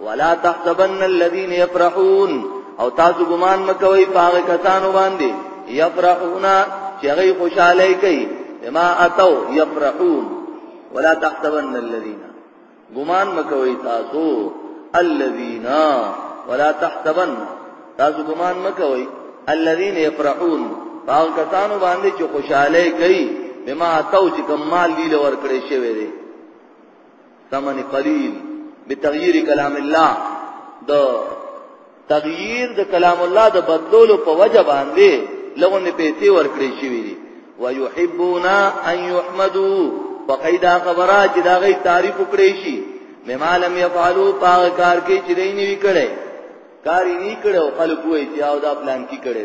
ولا تحسبن الذين يفرحون او تاسو ګمان مکوئ پاغه کسانو باندې يفرحون چې هغه خوشاله کوي بما اتو يفرحون ولا تحسبن الذين ګمان مکوئ تاسو الذين ولا تحسبن تاسو ګمان مکوئ الذين يفرحون پاغه کسانو باندې چې خوشاله کوي بما اتو چې کمال دی لور کړی شوی دی ثمن قلیل بتغییر کلام الله د تغییر د کلام الله د بدلولو په وجه باندې لغون پیسې ورکړې شوې دي ويحبون ان يحمدوا فقيدا خبره چې دا غي تعریف وکړي شي مما لم يفعلوا پاک کار کې چې نه وی کړي کار یې نه کړو خلک وایي چې او دا پلان کې کړي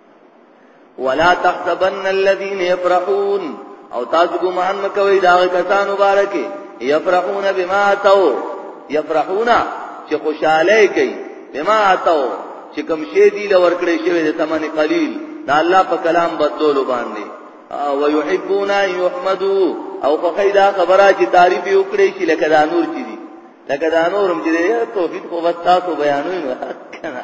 ولا تحسبن الذين يفرحون او تاسو ګمان مکوئ دا کسان مبارکه يفرحون بما تو يفرحون چې خوشاله کوي بما تو چې کوم شی دی لور کړی شوی د تمن قلیل دا الله په کلام بدول باندې او يحبون يحمدوا او په خیدا خبره چې تعریف وکړي چې لکه دا نور چې دي لکه دا نورم چې توحید خو وتا تو بیانوي کنه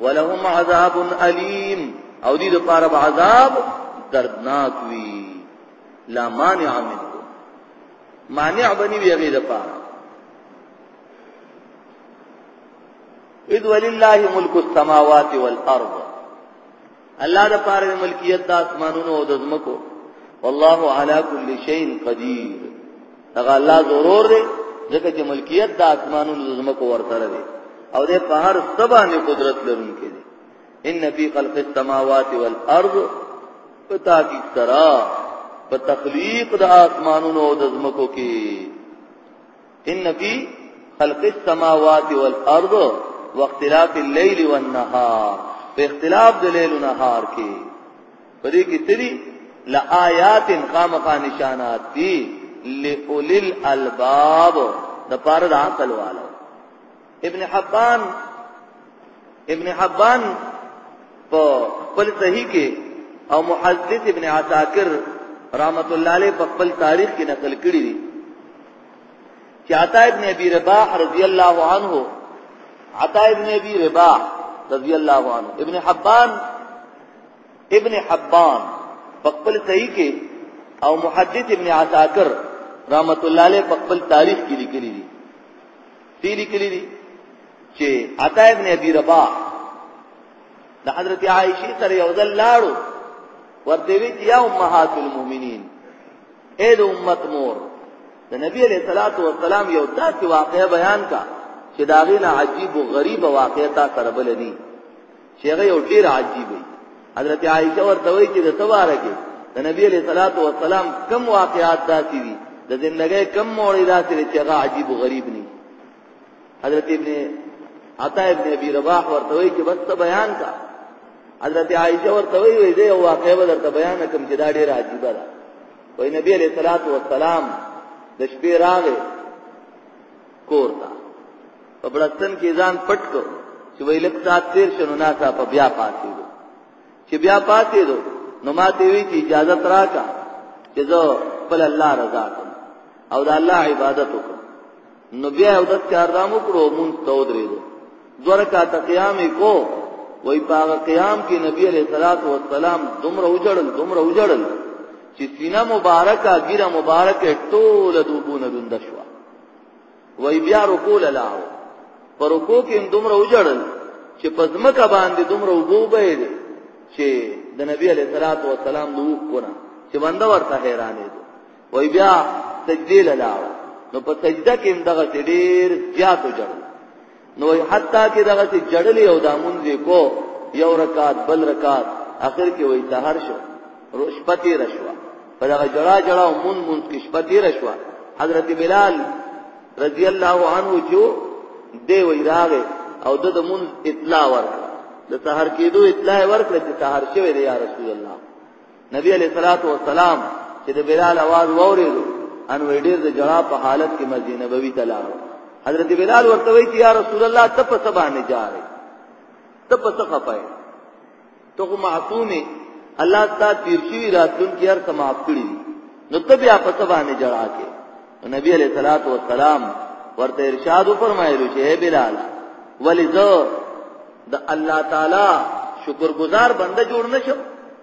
ولهم عذاب اليم او دي لپاره عذاب دردناك وي لا مانع منه مانع بني بيغي غیر اذ ولله ملك السماوات والارض الله د پاره ملکیت د اسمانونو او د زمکو والله علی کل شیء قدیر هغه الله ضرور دی ځکه چې ملکیت د اسمانونو د زمکو ورته دی او د په هر څه باندې قدرت لرونکی دی ان فی خلق السماوات والارض پتا کی سرا په تخلیق د اسمانونو او د زمکو کې ان فی خلق السماوات والارض واختلاف الليل والنهار په اختلاف د لیل او نهار کې په دې کې تری لآیات خامخا نشانات دي لئولل الباب د پاره د عقل والو ابن حبان ابن حبان په خپل صحیح کې او محدث ابن عساکر رحمت الله علیه په خپل تاریخ کې نقل کړی دی چې عطا ابن ابي رباح رضی الله عنه عطا ابن ابي رباح رضی الله عنه ابن حبان ابن حبان په خپل صحیح کې او محدث ابن عساکر رحمت الله علیه په خپل تاریخ کې لیکلي دي دی لیکلي دي چې عطا ابن ابي رباح د حضرت عائشه سره یو ځل لاړو ورته وی یا امهات المؤمنین اے د امت مور د نبی علیہ الصلوۃ والسلام یو داسې واقعه بیان کا چې دا غینه عجیب او غریب واقعه تا سره بل نه چې هغه یو ډیر عجیب دی حضرت عائشہ ورته وایي چې د سواره کې د نبی علیہ الصلوۃ والسلام کم واقعات داسې دي د زندګۍ کم موړې داسې چې هغه عجیب او غریب نه حضرت ابن عطا ابن ابي رباح ورته وی چې بس ته بیان کا حضرت عائشه ورته وی وی دې واقعې به درته بیان کوم چې دا ډېر عجیب ده وای نبی عليه الصلاه والسلام د شپې راغې کور ته په بلستان کې ځان پټ کړ چې وی لک سات تیر شنو نا تا په بیا پاتې دو چې بیا پاتې دو نو ماته وی چې اجازه راکا چې زه خپل الله رضا کوم او د الله عبادت وکړم نو بیا یو د چاردام وکړو مون ته ودرېدو دوه رکعات قیام کو وای په قیام کې نبی علیہ الصلوۃ والسلام دومره وجړل دومره وجړل چې سینه مبارکه ګیره مبارکه ټول دوبونه دند شو وای بیا رکوع لاو پر رکوع کې دومره وجړل چې پزمکه باندې دومره وبو به چې د نبی علیہ الصلوۃ والسلام دوه کونه چې بنده ورته حیرانې وای بیا سجدی لاله نو په سجده کې دغه ډیر زیاتو جړل نو حتی کې دغه جړلې او دامن دې کو یو رکعت بل رکعت اخر کې وای سحر شو روش پتی رشوا په دغه جړا جړا مون مون کې شپتی رشوا حضرت بلال رضی الله عنه جو دی وای راغه او د مون اطلاع ورکړه د سحر کېدو اطلاع ورکړه چې سحر شوی دی یا رسول الله نبی علیہ الصلوۃ والسلام چې د بلال आवाज وورېدو ان وې ډېر د جړا په حالت کې مسجد نبوي ته لاړ حضرت بلال ورته وی چې یا رسول الله ته په سبا نه جارې ته په څه خپای ته خو معصومه الله تعالی تیر شي راتلون کې هر څه معاف کړی نو ته بیا په سبا نه جړا کې نبی علیہ الصلوۃ والسلام ورته ارشاد فرمایلو چې اے بلال ولې زه د الله تعالی شکرګزار بنده جوړ نشم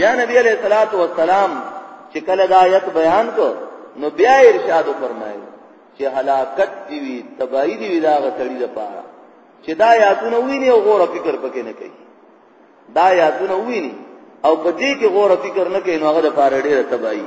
بیا نبی علیہ الصلات والسلام چې کله دا آیت بیان کو نو بیا ارشاد فرمایل چې هلاکت دی وی تباہی دی وی دا غتړي د پاره چې دا یاتونه ویني او غور فکر پکې نه کوي دا یاتونه ویني او په دې کې غور فکر نه کوي نو هغه د پاره ډیره تباہی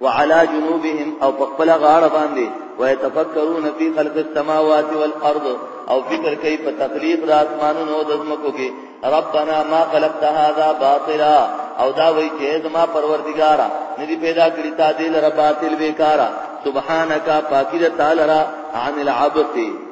وعلى جنوبهم او پخپل غاړه باندې ويتفکرون فی خلق السماوات والارض او فکر کوي په تخلیق د اسمانونو او د زمکو کې ربنا ما خلقت هذا باطلا او دا وی چې زما پروردگار ندی پیدا کړی تا دې لره باطل بیکارا سبحانك پاکی تعالی را عن العبث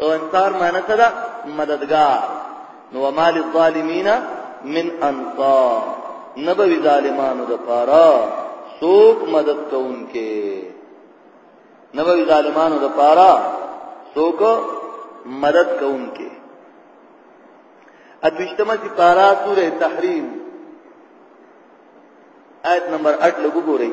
او انصار معنی څه ده مددگار نو مال الظالمین من انصار نبوی ظالمانو د پاره سوک مدد کوونکې نبوی ظالمانو د پاره سوک مدد کوونکې اتوشتمه سی پارا سوره تحریم آیت نمبر 8 لګو ګورئ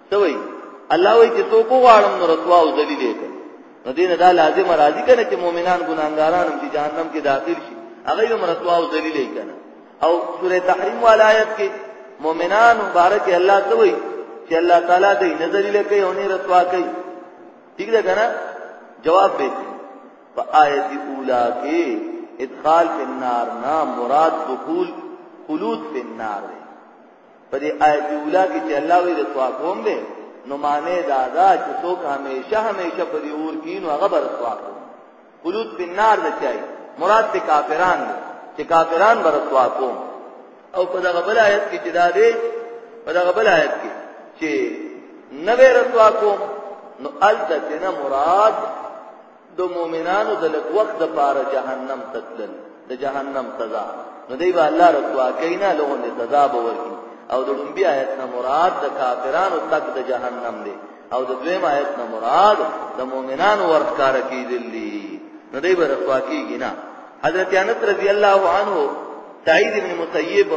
سوي الله وی چې توبه غواړم نو رسوا او ذلیل یې نو دین دا لازم راضی کنه چې مؤمنان ګناګاران هم چې جهنم کې داخل شي هغه یې رسوا او ذلیل یې کنه او سوره تحریم ولایت کې مؤمنان مبارک الله ته وی چې الله تعالی دې نه ذلیل کوي او نه رسوا کوي ٹھیک ده کنه جواب به په آیت اولا کې ادخال په النار نا مراد دخول خلود په النار دی په دې آیت اوله کې چې الله وی د ثوابوم دی نو معنی دا دا چې څوک همیشه همیشه په دې اور کې نو هغه بر ثواب خلود په نار نه چای مراد ته کافران دی چې کافران بر ثواب او په دغه بل آیت کې چې دا دی په دغه بل آیت کې چې نوې رسوا کوم نو الته نه مراد د مؤمنانو د لږ وخت د پاره جهنم ته تلل د جهنم سزا نو دی به الله رسوا کینا لهون د سزا به ورکی او د لومبي آیت نه مراد د کافرانو تک د جهنم دی او د دویم آیت نه مراد د مؤمنانو ورخکار کیدل دي نو دی به رسوا کیږي نه حضرت انس رضی الله عنه سعید ابن مسیب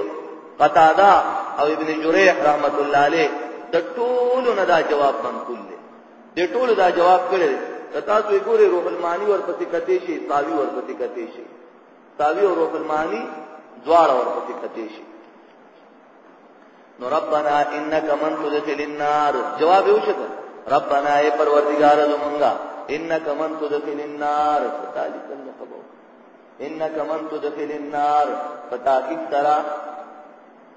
قتاده او ابن جریح رحمت الله علیه د ټولو نه دا جواب منقول د ټولو دا جواب کړی که تاسو یې ګورئ روح المعانی ورپسې کتې شي ساوي ورپسې کتې شي ساوي او روح المعانی دواړه ورپسې کتې شي نو ربنا انک من تدخل النار جواب یې وشته ربنا ای پروردگار زمونږه انک من تدخل النار تعالی څنګه خبر انک من تدخل النار پتاکیک ترا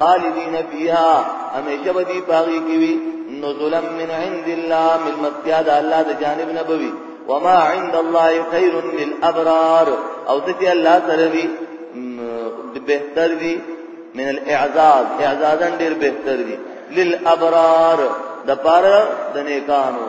خالدین فیها همیشه بدی پاغي کی وی نزلا من عند الله من متیاد الله د جانب نبوی وما عند الله خير للابرار او څه الله سره وی بهتر دی من الاعزاز اعزازن ډیر بهتر دی للابرار د پاره د نیکانو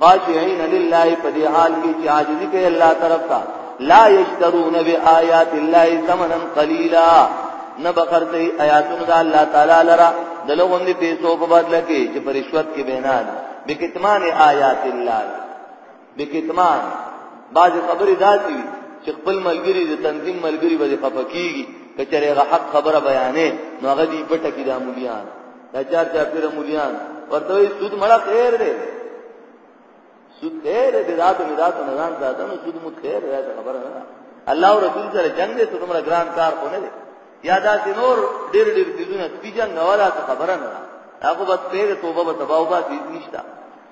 خاشعين لله په دې حال کې چې عاجزي کوي الله طرف ته لا یشترون بیاات الله ثمنا قليلا نه بخرته آیاتونه د الله تعالی لرا دلغون دي پیسو په بدل کې چې پر رشوت کې بنا دي بکتمان آیات الله بکتمان بعض خبرې داسي چې خپل ملګری د تنظیم ملګری به خفقيږي کچره غ حق خبره بیانې نو هغه دی پټه کې د امولیان دا چار چا پیر مولیان ورته وي سود مړه خیر دی سود خیر دی رات می رات نه ځان ساته نو سود مو خیر دی خبره نه الله او رسول سره جنگ دی ته تمہارا ګران کار کو نه دی یادا سينور ډېر ډېر دونه سپیجن غواړه خبره نه هغه بس پیغه توبه به تباوبا دي نشتا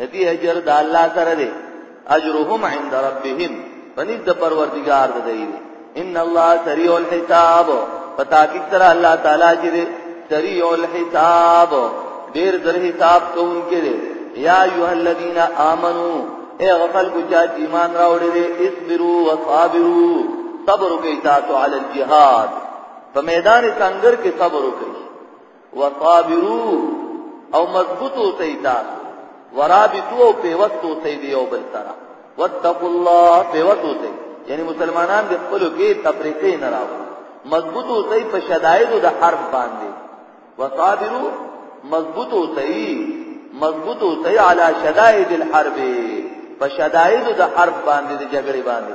ندی اجر د الله سره دی اجرهم عند ربهم پنځ د پروردگار د دی ان الله سریع الحساب پتا کی تر الله تعالی چې دی سریع الحساب ډیر در حساب کوونکی دی یا ایه الذین آمنو اے غفل کو چا ایمان راوړی دی اصبروا وصابروا صبر کوي تاسو علی الجهاد په میدان څنګه کې صبر وکړئ وصابرو او مضبوط اوسئ تاسو ورابطو او پیوست اوسئ دی یو بل سره واتقوا الله پیوست اوسئ یعنی مسلمانان د خپل کې تفریقې نه راوړي مضبوط اوسئ په شدایدو د حرب باندې وصابرو مضبوط اوسئ مضبوط اوسئ علی شدائد الحرب په شدائد د حرب باندې د جګړې باندې